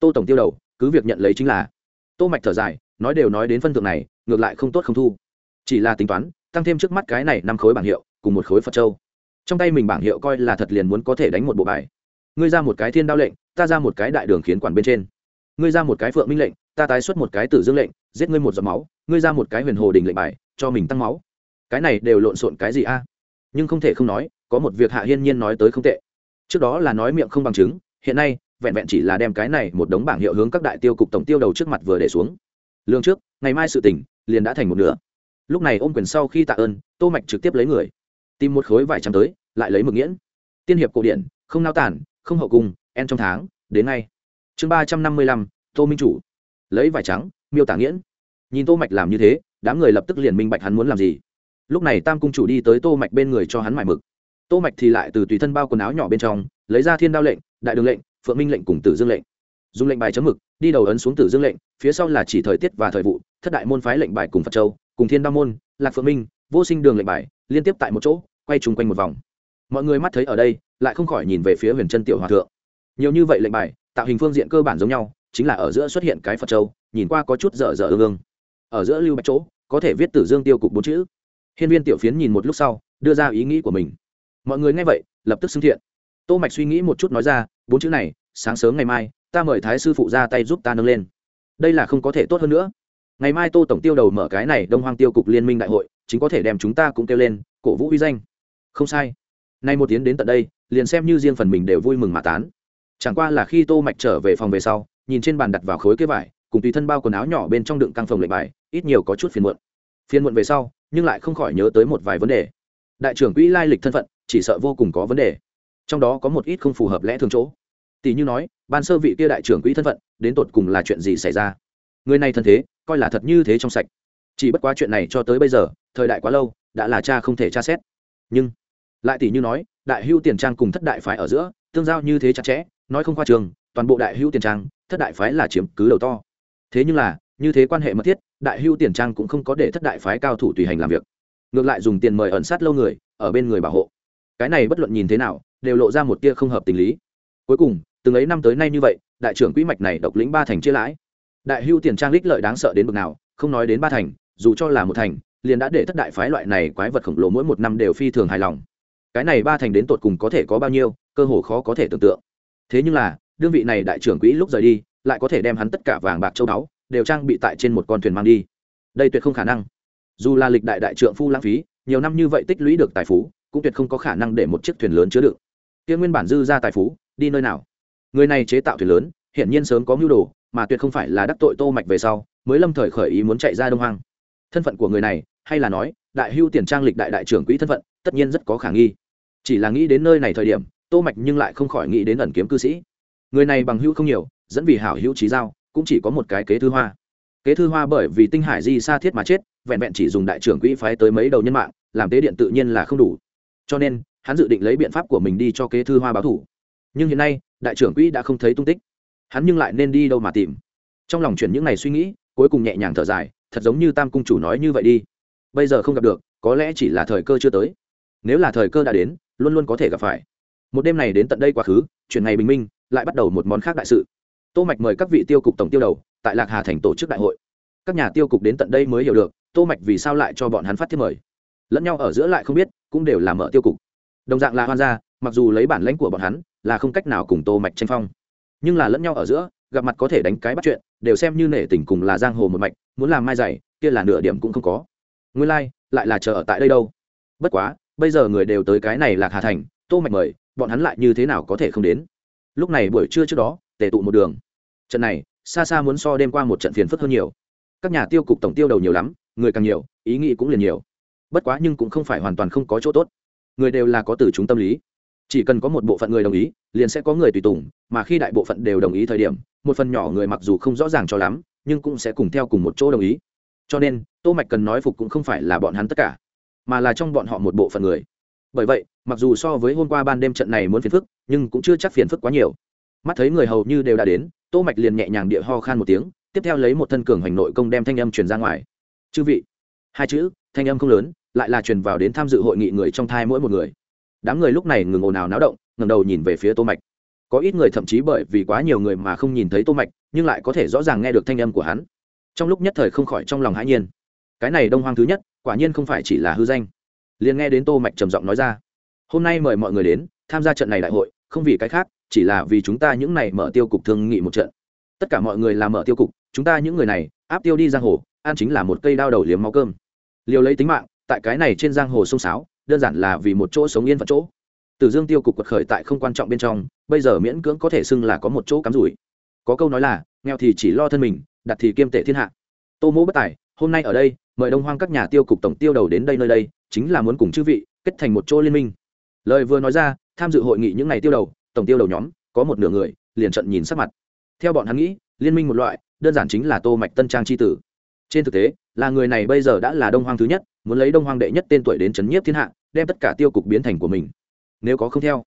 [SPEAKER 1] Tô tổng tiêu đầu, cứ việc nhận lấy chính là. Tô mạch thở dài, nói đều nói đến phân thượng này, ngược lại không tốt không thu. Chỉ là tính toán, tăng thêm trước mắt cái này năm khối bảng hiệu, cùng một khối phật châu. Trong tay mình bảng hiệu coi là thật liền muốn có thể đánh một bộ bài. Ngươi ra một cái thiên đao lệnh, ta ra một cái đại đường khiến quản bên trên. Ngươi ra một cái phượng minh lệnh, ta tái xuất một cái tử dương lệnh, giết ngươi một giọt máu. Ngươi ra một cái huyền hồ đình lệnh bài, cho mình tăng máu cái này đều lộn xộn cái gì a? Nhưng không thể không nói, có một việc hạ hiên nhiên nói tới không tệ. Trước đó là nói miệng không bằng chứng, hiện nay, vẹn vẹn chỉ là đem cái này một đống bảng hiệu hướng các đại tiêu cục tổng tiêu đầu trước mặt vừa để xuống. Lương trước, ngày mai sự tỉnh liền đã thành một nửa. Lúc này ôm quyền sau khi tạ ơn, tô mạch trực tiếp lấy người. Tìm một khối vải trắng tới, lại lấy mực nghiễn. Tiên hiệp cổ điển, không nao tản, không hậu cung, en trong tháng, đến ngay. Chương ba trăm năm mươi lăm, tô minh chủ. Lấy vải trắng, miêu tả nghiễn. Nhìn tô mạch làm như thế, đám người lập tức liền minh bạch hắn muốn làm gì lúc này tam cung chủ đi tới tô mạch bên người cho hắn mải mực. Tô mạch thì lại từ tùy thân bao quần áo nhỏ bên trong, lấy ra thiên đao lệnh, đại đường lệnh, phượng minh lệnh cùng tử dương lệnh. Dùng lệnh bài chấm mực, đi đầu ấn xuống tử dương lệnh, phía sau là chỉ thời tiết và thời vụ, thất đại môn phái lệnh bài cùng phật châu, cùng thiên đao môn, lạc phượng minh, vô sinh đường lệnh bài, liên tiếp tại một chỗ, quay chung quanh một vòng. Mọi người mắt thấy ở đây, lại không khỏi nhìn về phía huyền chân tiểu hòa thượng. Nhiều như vậy lệnh bài, tạo hình phương diện cơ bản giống nhau, chính là ở giữa xuất hiện cái phật châu, nhìn qua có chút dở dở ương ương. Ở giữa lưu bạch chỗ, có thể viết tử dương tiêu cục bốn chữ hiên viên tiểu phiến nhìn một lúc sau, đưa ra ý nghĩ của mình. Mọi người nghe vậy, lập tức xưng thiện. Tô mạch suy nghĩ một chút nói ra, bốn chữ này, sáng sớm ngày mai, ta mời thái sư phụ ra tay giúp ta nâng lên. Đây là không có thể tốt hơn nữa. Ngày mai tô tổng tiêu đầu mở cái này đông hoang tiêu cục liên minh đại hội, chính có thể đem chúng ta cũng kêu lên, cổ vũ uy danh. Không sai. Nay một tiếng đến tận đây, liền xem như riêng phần mình đều vui mừng mà tán. Chẳng qua là khi tô mạch trở về phòng về sau, nhìn trên bàn đặt vào khối kế vải, cùng tùy thân bao quần áo nhỏ bên trong đựng căng phòng lệnh bài, ít nhiều có chút phiền muộn. Phiền muộn về sau nhưng lại không khỏi nhớ tới một vài vấn đề. Đại trưởng quỹ lai lịch thân phận, chỉ sợ vô cùng có vấn đề. Trong đó có một ít không phù hợp lẽ thường chỗ. Tỷ như nói, ban sơ vị kia đại trưởng quỹ thân phận, đến tột cùng là chuyện gì xảy ra? Người này thân thế, coi là thật như thế trong sạch. Chỉ bất quá chuyện này cho tới bây giờ, thời đại quá lâu, đã là cha không thể tra xét. Nhưng, lại tỷ như nói, đại hưu tiền trang cùng thất đại phái ở giữa, tương giao như thế chặt chẽ, nói không khoa trường, toàn bộ đại hưu tiền trang, thất đại phái là chiếm cứ đầu to. Thế nhưng là, như thế quan hệ mật thiết đại hưu tiền trang cũng không có để thất đại phái cao thủ tùy hành làm việc. Ngược lại dùng tiền mời ẩn sát lâu người, ở bên người bảo hộ. Cái này bất luận nhìn thế nào, đều lộ ra một tia không hợp tình lý. Cuối cùng, từng ấy năm tới nay như vậy, đại trưởng quỹ mạch này độc lĩnh ba thành chia lãi. Đại hưu tiền trang lích lợi đáng sợ đến bực nào, không nói đến ba thành, dù cho là một thành, liền đã để thất đại phái loại này quái vật khổng lồ mỗi một năm đều phi thường hài lòng. Cái này ba thành đến tột cùng có thể có bao nhiêu, cơ hồ khó có thể tưởng tượng. Thế nhưng là, đương vị này đại trưởng quỹ lúc rời đi, lại có thể đem hắn tất cả vàng bạc châu báu đều trang bị tại trên một con thuyền mang đi. Đây tuyệt không khả năng. Dù là lịch đại đại trượng phu lãng phí, nhiều năm như vậy tích lũy được tài phú, cũng tuyệt không có khả năng để một chiếc thuyền lớn chứa đựng. Kia nguyên bản dư ra tài phú, đi nơi nào? Người này chế tạo thuyền lớn, hiển nhiên sớm có mưu đồ, mà tuyệt không phải là đắc tội tô mạch về sau, mới lâm thời khởi ý muốn chạy ra đông hoang. Thân phận của người này, hay là nói, đại hưu tiền trang lịch đại đại trưởng quỹ thân phận, tất nhiên rất có khả nghi. Chỉ là nghĩ đến nơi này thời điểm, tô mạch nhưng lại không khỏi nghĩ đến ẩn kiếm cư sĩ. Người này bằng hữu không nhiều, dẫn vì hảo hữu trí giao cũng chỉ có một cái kế thư hoa. Kế thư hoa bởi vì tinh hải di sa thiết mà chết, vẹn vẹn chỉ dùng đại trưởng quỹ phái tới mấy đầu nhân mạng, làm tế điện tự nhiên là không đủ. Cho nên, hắn dự định lấy biện pháp của mình đi cho kế thư hoa báo thủ. Nhưng hiện nay, đại trưởng quỹ đã không thấy tung tích. Hắn nhưng lại nên đi đâu mà tìm? Trong lòng chuyển những ngày suy nghĩ, cuối cùng nhẹ nhàng thở dài, thật giống như tam cung chủ nói như vậy đi. Bây giờ không gặp được, có lẽ chỉ là thời cơ chưa tới. Nếu là thời cơ đã đến, luôn luôn có thể gặp phải. Một đêm này đến tận đây quá khứ chuyển ngày bình minh, lại bắt đầu một món khác đại sự tô mạch mời các vị tiêu cục tổng tiêu đầu tại lạc hà thành tổ chức đại hội. Các nhà tiêu cục đến tận đây mới hiểu được tô mạch vì sao lại cho bọn hắn phát thiết mời. Lẫn nhau ở giữa lại không biết cũng đều là mở tiêu cục. Đồng dạng là hoan gia mặc dù lấy bản lãnh của bọn hắn là không cách nào cùng tô mạch tranh phong. Nhưng là lẫn nhau ở giữa gặp mặt có thể đánh cái bắt chuyện đều xem như nể tình cùng là giang hồ một mạch muốn làm mai dày kia là nửa điểm cũng không có. Nguyên lai like, lại là chờ ở tại đây đâu. Bất quá bây giờ người đều tới cái này lạc hà thành tô mạch mời bọn hắn lại như thế nào có thể không đến? Lúc này buổi trưa trước đó tề tụ một đường. Trận này, xa xa muốn so đêm qua một trận phiền phức hơn nhiều. Các nhà tiêu cục tổng tiêu đầu nhiều lắm, người càng nhiều, ý nghĩ cũng liền nhiều. Bất quá nhưng cũng không phải hoàn toàn không có chỗ tốt. Người đều là có từ chúng tâm lý. Chỉ cần có một bộ phận người đồng ý, liền sẽ có người tùy tùng, mà khi đại bộ phận đều đồng ý thời điểm, một phần nhỏ người mặc dù không rõ ràng cho lắm, nhưng cũng sẽ cùng theo cùng một chỗ đồng ý. Cho nên, tô mạch cần nói phục cũng không phải là bọn hắn tất cả, mà là trong bọn họ một bộ phận người. Bởi vậy, mặc dù so với hôm qua ban đêm trận này muốn phiền phức, nhưng cũng chưa chắc phiền phức quá nhiều mắt thấy người hầu như đều đã đến, tô mạch liền nhẹ nhàng địa ho khan một tiếng, tiếp theo lấy một thân cường hành nội công đem thanh âm truyền ra ngoài. Chư vị. Hai chữ, thanh âm không lớn, lại là truyền vào đến tham dự hội nghị người trong thai mỗi một người. Đám người lúc này ngừng ồn ào náo động, ngẩng đầu nhìn về phía tô mạch. Có ít người thậm chí bởi vì quá nhiều người mà không nhìn thấy tô mạch, nhưng lại có thể rõ ràng nghe được thanh âm của hắn. Trong lúc nhất thời không khỏi trong lòng hãi nhiên. Cái này đông hoang thứ nhất, quả nhiên không phải chỉ là hư danh. Liền nghe đến tô mạch trầm giọng nói ra. Hôm nay mời mọi người đến, tham gia trận này đại hội, không vì cái khác chỉ là vì chúng ta những này mở tiêu cục thương nghị một trận. Tất cả mọi người là mở tiêu cục, chúng ta những người này, áp tiêu đi giang hồ, ăn chính là một cây đao đầu liếm máu cơm. Liều lấy tính mạng, tại cái này trên giang hồ sông sáo đơn giản là vì một chỗ sống yên phận chỗ. Từ dương tiêu cục quật khởi tại không quan trọng bên trong, bây giờ miễn cưỡng có thể xưng là có một chỗ cắm rủi. Có câu nói là, nghèo thì chỉ lo thân mình, đặt thì kiêm tệ thiên hạ. Tô mỗ bất tài, hôm nay ở đây, mời đông hoang các nhà tiêu cục tổng tiêu đầu đến đây nơi đây, chính là muốn cùng chư vị, kết thành một chỗ liên minh. Lời vừa nói ra, tham dự hội nghị những ngày tiêu đầu tổng tiêu đầu nhóm, có một nửa người, liền trận nhìn sắc mặt. Theo bọn hắn nghĩ, liên minh một loại, đơn giản chính là tô mạch tân trang chi tử. Trên thực tế, là người này bây giờ đã là đông hoang thứ nhất, muốn lấy đông hoang đệ nhất tên tuổi đến chấn nhiếp thiên hạ, đem tất cả tiêu cục biến thành của mình. Nếu có không theo,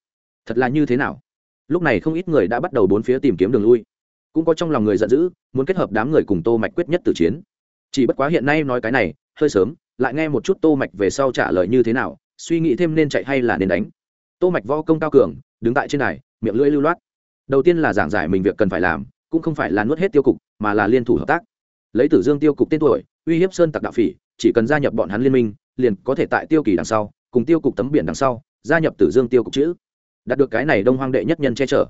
[SPEAKER 1] thật là như thế nào? Lúc này không ít người đã bắt đầu bốn phía tìm kiếm đường lui. Cũng có trong lòng người giận dữ, muốn kết hợp đám người cùng tô mạch quyết nhất tử chiến. Chỉ bất quá hiện nay nói cái này, hơi sớm, lại nghe một chút tô mạch về sau trả lời như thế nào, suy nghĩ thêm nên chạy hay là nên đánh. Tô mạch võ công cao cường đứng tại trên này miệng lưỡi lưu loát. Đầu tiên là giảng giải mình việc cần phải làm, cũng không phải là nuốt hết tiêu cục, mà là liên thủ hợp tác. Lấy tử dương tiêu cục tên tuổi, uy hiếp sơn tặc đạo phỉ, chỉ cần gia nhập bọn hắn liên minh, liền có thể tại tiêu kỳ đằng sau, cùng tiêu cục tấm biển đằng sau, gia nhập tử dương tiêu cục chữ. Đạt được cái này đông hoang đệ nhất nhân che chở.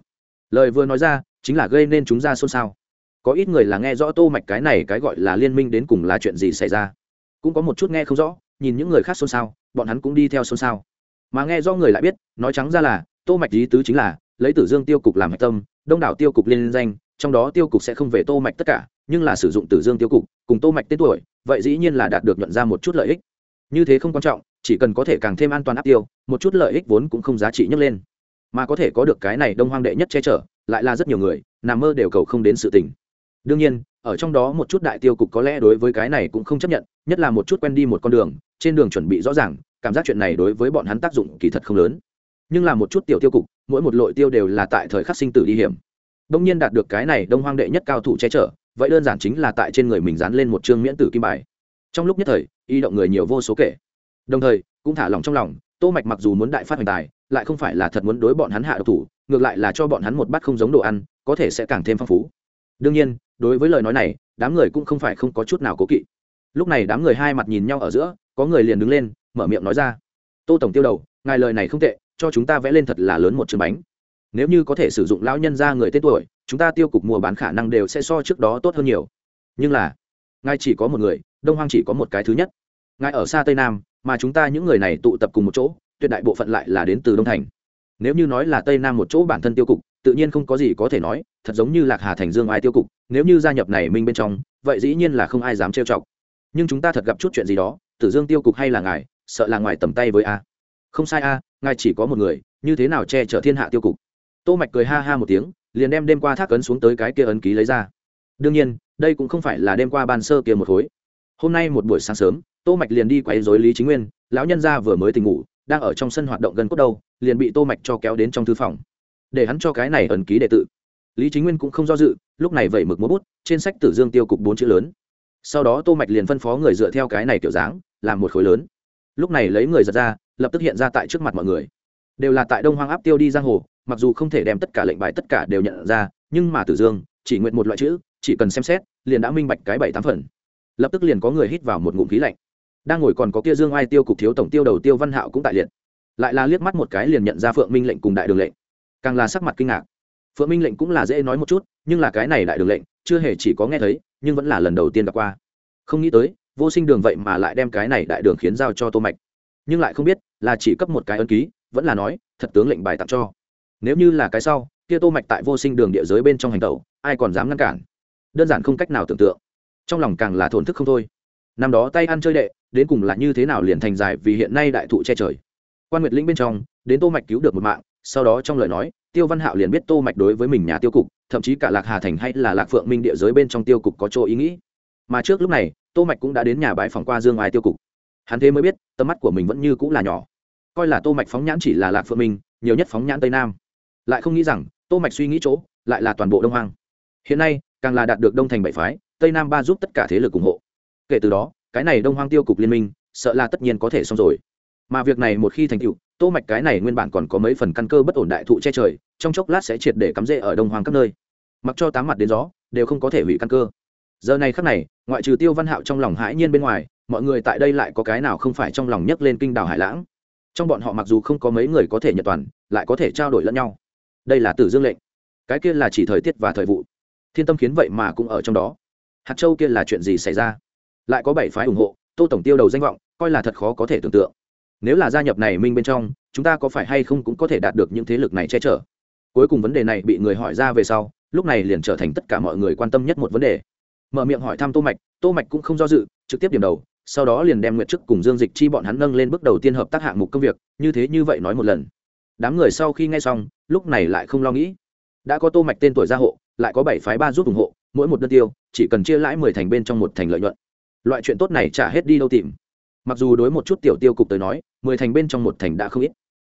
[SPEAKER 1] Lời vừa nói ra, chính là gây nên chúng ra xôn xao. Có ít người là nghe rõ tô mạch cái này cái gọi là liên minh đến cùng là chuyện gì xảy ra. Cũng có một chút nghe không rõ, nhìn những người khác xôn xao, bọn hắn cũng đi theo xôn xao. Mà nghe do người lại biết, nói trắng ra là tô mạch ý tứ chính là, lấy tử dương tiêu cục làm hạch tâm, đông đảo tiêu cục liên danh, trong đó tiêu cục sẽ không về tô mạch tất cả, nhưng là sử dụng tử dương tiêu cục, cùng tô mạch tên tuổi, vậy dĩ nhiên là đạt được nhận ra một chút lợi ích. Như thế không quan trọng, chỉ cần có thể càng thêm an toàn áp tiêu, một chút lợi ích vốn cũng không giá trị nhấc lên. Mà có thể có được cái này đông hoang đệ nhất che chở, lại là rất nhiều người, nằm mơ đều cầu không đến sự tình. Đương nhiên, ở trong đó một chút đại tiêu cục có lẽ đối với cái này cũng không chấp nhận, nhất là một chút quen đi một con đường, trên đường chuẩn bị rõ ràng, cảm giác chuyện này đối với bọn hắn tác dụng kỳ thật không lớn nhưng là một chút tiểu tiêu cục, mỗi một lội tiêu đều là tại thời khắc sinh tử đi hiểm. Đông nhiên đạt được cái này đông hoang đệ nhất cao thủ che chở, vậy đơn giản chính là tại trên người mình dán lên một chương miễn tử kim bài. Trong lúc nhất thời, y động người nhiều vô số kể. Đồng thời, cũng thả lòng trong lòng, tô mạch mặc dù muốn đại phát hoành tài, lại không phải là thật muốn đối bọn hắn hạ độc thủ, ngược lại là cho bọn hắn một bát không giống đồ ăn, có thể sẽ càng thêm phong phú. Đương nhiên, đối với lời nói này, đám người cũng không phải không có chút nào cố kỵ. Lúc này đám người hai mặt nhìn nhau ở giữa, có người liền đứng lên, mở miệng nói ra. Tô tổng tiêu đầu, ngài lời này không tệ cho chúng ta vẽ lên thật là lớn một chương bánh. Nếu như có thể sử dụng lão nhân ra người tên tuổi, chúng ta tiêu cục mua bán khả năng đều sẽ so trước đó tốt hơn nhiều. Nhưng là, ngài chỉ có một người, đông hoang chỉ có một cái thứ nhất. Ngài ở xa tây nam, mà chúng ta những người này tụ tập cùng một chỗ, tuyệt đại bộ phận lại là đến từ đông thành. Nếu như nói là tây nam một chỗ bản thân tiêu cục, tự nhiên không có gì có thể nói, thật giống như lạc hà thành dương ai tiêu cục, nếu như gia nhập này minh bên trong, vậy dĩ nhiên là không ai dám trêu chọc. Nhưng chúng ta thật gặp chút chuyện gì đó, tử dương tiêu cục hay là ngài, sợ là ngoài tầm tay với a không sai a, ngài chỉ có một người, như thế nào che chở thiên hạ tiêu cục? Tô mạch cười ha ha một tiếng, liền đem đêm qua thác ấn xuống tới cái kia ấn ký lấy ra. Đương nhiên, đây cũng không phải là đêm qua ban sơ kia một khối. Hôm nay một buổi sáng sớm, tô mạch liền đi quấy rối lý chính nguyên, lão nhân gia vừa mới tỉnh ngủ, đang ở trong sân hoạt động gần cốt đầu, liền bị tô mạch cho kéo đến trong thư phòng. Để hắn cho cái này ấn ký đệ tự. Lý chính nguyên cũng không do dự, lúc này vẩy mực múa bút, trên sách tử dương tiêu cục bốn chữ lớn. Sau đó tô mạch liền phân phó người dựa theo cái này kiểu dáng, làm một khối lớn. Lúc này lấy người giật ra lập tức hiện ra tại trước mặt mọi người. Đều là tại đông hoang áp tiêu đi giang hồ, mặc dù không thể đem tất cả lệnh bài tất cả đều nhận ra, nhưng mà tử dương chỉ nguyện một loại chữ, chỉ cần xem xét, liền đã minh bạch cái bảy tám phần. Lập tức liền có người hít vào một ngụm khí lạnh. Đang ngồi còn có kia dương ai tiêu cục thiếu tổng tiêu đầu tiêu văn hạo cũng tại liệt. Lại là liếc mắt một cái liền nhận ra phượng minh lệnh cùng đại đường lệnh. Càng là sắc mặt kinh ngạc. Phượng minh lệnh cũng là dễ nói một chút, nhưng là cái này đại đường lệnh, chưa hề chỉ có nghe thấy, nhưng vẫn là lần đầu tiên gặp qua. Không nghĩ tới, vô sinh đường vậy mà lại đem cái này đại đường khiến giao cho tô mạch nhưng lại không biết là chỉ cấp một cái ấn ký, vẫn là nói, thật tướng lệnh bài tặng cho. Nếu như là cái sau, kia tô mạch tại vô sinh đường địa giới bên trong hành tẩu, ai còn dám ngăn cản? Đơn giản không cách nào tưởng tượng. Trong lòng càng là thổn thức không thôi. Năm đó tay ăn chơi đệ, đến cùng là như thế nào liền thành dài vì hiện nay đại thụ che trời. Quan nguyệt lĩnh bên trong, đến tô mạch cứu được một mạng, sau đó trong lời nói, tiêu văn hạo liền biết tô mạch đối với mình nhà tiêu cục, thậm chí cả lạc hà thành hay là lạc phượng minh địa giới bên trong tiêu cục có chỗ ý nghĩ. Mà trước lúc này, tô mạch cũng đã đến nhà bãi phòng qua dương ai tiêu cục hắn thế mới biết, tầm mắt của mình vẫn như cũng là nhỏ. Coi là tô mạch phóng nhãn chỉ là lạc phượng minh, nhiều nhất phóng nhãn tây nam. Lại không nghĩ rằng, tô mạch suy nghĩ chỗ, lại là toàn bộ đông hoang. Hiện nay, càng là đạt được đông thành bảy phái, tây nam ba giúp tất cả thế lực ủng hộ. Kể từ đó, cái này đông hoang tiêu cục liên minh, sợ là tất nhiên có thể xong rồi. Mà việc này một khi thành tựu, tô mạch cái này nguyên bản còn có mấy phần căn cơ bất ổn đại thụ che trời, trong chốc lát sẽ triệt để cắm rễ ở đông hoang các nơi. Mặc cho tám mặt đến gió, đều không có thể hủy căn cơ. Giờ này khắc này, ngoại trừ tiêu văn hạo trong lòng hãi nhiên bên ngoài mọi người tại đây lại có cái nào không phải trong lòng nhấc lên kinh đảo hải lãng? Trong bọn họ mặc dù không có mấy người có thể nhận toàn, lại có thể trao đổi lẫn nhau. Đây là tử dương lệnh. Cái kia là chỉ thời tiết và thời vụ. Thiên tâm khiến vậy mà cũng ở trong đó. Hạt châu kia là chuyện gì xảy ra? Lại có bảy phái ủng hộ, tô tổng tiêu đầu danh vọng, coi là thật khó có thể tưởng tượng. Nếu là gia nhập này minh bên trong, chúng ta có phải hay không cũng có thể đạt được những thế lực này che chở? Cuối cùng vấn đề này bị người hỏi ra về sau, lúc này liền trở thành tất cả mọi người quan tâm nhất một vấn đề. Mở miệng hỏi thăm tô mạch tô mạch cũng không do dự, trực tiếp điểm đầu sau đó liền đem nguyện chức cùng dương dịch chi bọn hắn nâng lên bước đầu tiên hợp tác hạng mục công việc, như thế như vậy nói một lần. Đám người sau khi nghe xong, lúc này lại không lo nghĩ. Đã có tô mạch tên tuổi gia hộ, lại có bảy phái ba giúp ủng hộ, mỗi một đơn tiêu, chỉ cần chia lãi mười thành bên trong một thành lợi nhuận. Loại chuyện tốt này trả hết đi đâu tìm. Mặc dù đối một chút tiểu tiêu cục tới nói, mười thành bên trong một thành đã không ít.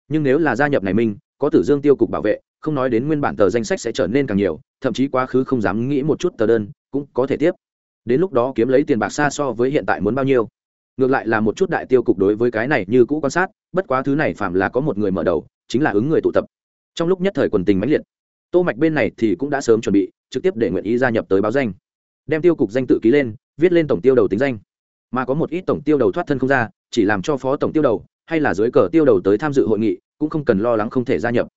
[SPEAKER 1] Nhưng nếu là gia nhập này mình, có tử dương tiêu cục bảo vệ, không nói đến nguyên bản tờ danh sách sẽ trở nên càng nhiều, thậm chí quá khứ không dám nghĩ một chút tờ đơn, cũng có thể tiếp đến lúc đó kiếm lấy tiền bạc xa so với hiện tại muốn bao nhiêu. Ngược lại là một chút đại tiêu cục đối với cái này như cũ quan sát, bất quá thứ này phạm là có một người mở đầu, chính là ứng người tụ tập. Trong lúc nhất thời quần tình mãnh liệt, tô mạch bên này thì cũng đã sớm chuẩn bị, trực tiếp để nguyện ý gia nhập tới báo danh. Đem tiêu cục danh tự ký lên, viết lên tổng tiêu đầu tính danh. Mà có một ít tổng tiêu đầu thoát thân không ra, chỉ làm cho phó tổng tiêu đầu, hay là dưới cờ tiêu đầu tới tham dự hội nghị, cũng không cần lo lắng không thể gia nhập.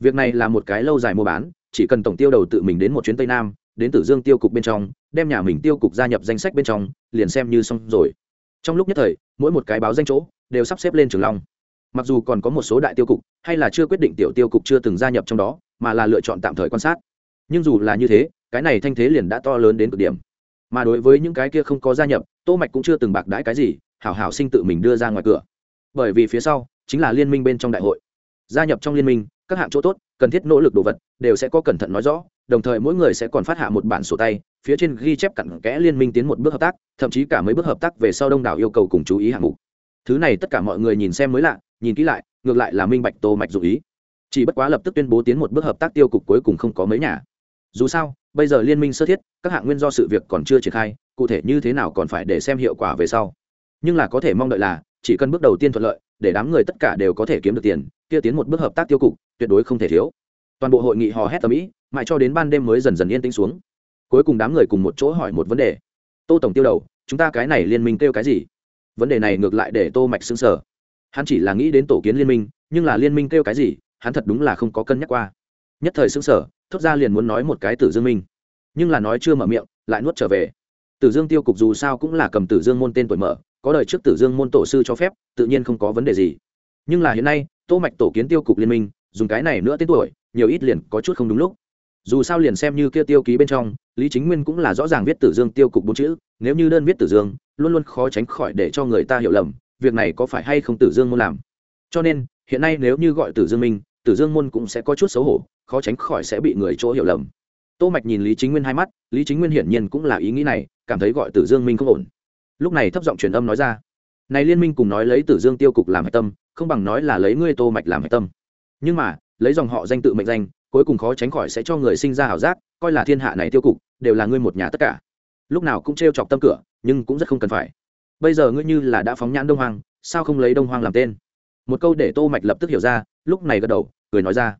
[SPEAKER 1] Việc này là một cái lâu dài mua bán, chỉ cần tổng tiêu đầu tự mình đến một chuyến tây nam đến tử dương tiêu cục bên trong, đem nhà mình tiêu cục gia nhập danh sách bên trong, liền xem như xong rồi. Trong lúc nhất thời, mỗi một cái báo danh chỗ, đều sắp xếp lên trường long. Mặc dù còn có một số đại tiêu cục, hay là chưa quyết định tiểu tiêu cục chưa từng gia nhập trong đó, mà là lựa chọn tạm thời quan sát. Nhưng dù là như thế, cái này thanh thế liền đã to lớn đến cực điểm. Mà đối với những cái kia không có gia nhập, tô mạch cũng chưa từng bạc đãi cái gì, hảo hảo sinh tự mình đưa ra ngoài cửa. Bởi vì phía sau, chính là liên minh bên trong đại hội. Gia nhập trong liên minh, các hạng chỗ tốt, cần thiết nỗ lực đồ vật, đều sẽ có cẩn thận nói rõ đồng thời mỗi người sẽ còn phát hạ một bản sổ tay, phía trên ghi chép cặn kẽ liên minh tiến một bước hợp tác, thậm chí cả mấy bước hợp tác về sau đông đảo yêu cầu cùng chú ý hạng mục. Thứ này tất cả mọi người nhìn xem mới lạ, nhìn kỹ lại, ngược lại là minh bạch tô mạch dụ ý. Chỉ bất quá lập tức tuyên bố tiến một bước hợp tác tiêu cục cuối cùng không có mấy nhà. Dù sao, bây giờ liên minh sơ thiết, các hạng nguyên do sự việc còn chưa triển khai, cụ thể như thế nào còn phải để xem hiệu quả về sau. Nhưng là có thể mong đợi là, chỉ cần bước đầu tiên thuận lợi, để đám người tất cả đều có thể kiếm được tiền, kia tiến một bước hợp tác tiêu cục, tuyệt đối không thể thiếu. Toàn bộ hội nghị hò hét tầm ĩ mãi cho đến ban đêm mới dần dần yên tĩnh xuống. Cuối cùng đám người cùng một chỗ hỏi một vấn đề. Tô tổng tiêu đầu, chúng ta cái này liên minh kêu cái gì? Vấn đề này ngược lại để tô mạch xứng sở hắn chỉ là nghĩ đến tổ kiến liên minh, nhưng là liên minh kêu cái gì, hắn thật đúng là không có cân nhắc qua. Nhất thời xứng sở thốt ra liền muốn nói một cái tử dương minh. Nhưng là nói chưa mở miệng, lại nuốt trở về. Tử dương tiêu cục dù sao cũng là cầm tử dương môn tên tuổi mở, có đời trước tử dương môn tổ sư cho phép, tự nhiên không có vấn đề gì. Nhưng là hiện nay, tô mạch tổ kiến tiêu cục liên minh, dùng cái này nữa tên tuổi, nhiều ít liền có chút không đúng lúc dù sao liền xem như kia tiêu ký bên trong, lý chính nguyên cũng là rõ ràng viết tử dương tiêu cục bốn chữ, nếu như đơn viết tử dương, luôn luôn khó tránh khỏi để cho người ta hiểu lầm, việc này có phải hay không tử dương muốn làm. Cho nên, hiện nay nếu như gọi tử dương minh, tử dương môn cũng sẽ có chút xấu hổ, khó tránh khỏi sẽ bị người chỗ hiểu lầm. Tô mạch nhìn lý chính nguyên hai mắt, lý chính nguyên hiển nhiên cũng là ý nghĩ này, cảm thấy gọi tử dương minh không ổn. Lúc này thấp giọng truyền âm nói ra, này liên minh cùng nói lấy tử dương tiêu cục làm hạch tâm, không bằng nói là lấy ngươi tô mạch làm hạch tâm. Nhưng mà, lấy dòng họ danh tự mệnh danh cuối cùng khó tránh khỏi sẽ cho người sinh ra hảo giác, coi là thiên hạ này tiêu cục, đều là ngươi một nhà tất cả. Lúc nào cũng trêu chọc tâm cửa, nhưng cũng rất không cần phải. Bây giờ ngươi như là đã phóng nhãn đông hoàng sao không lấy đông hoàng làm tên? Một câu để tô mạch lập tức hiểu ra, lúc này gật đầu, cười nói ra.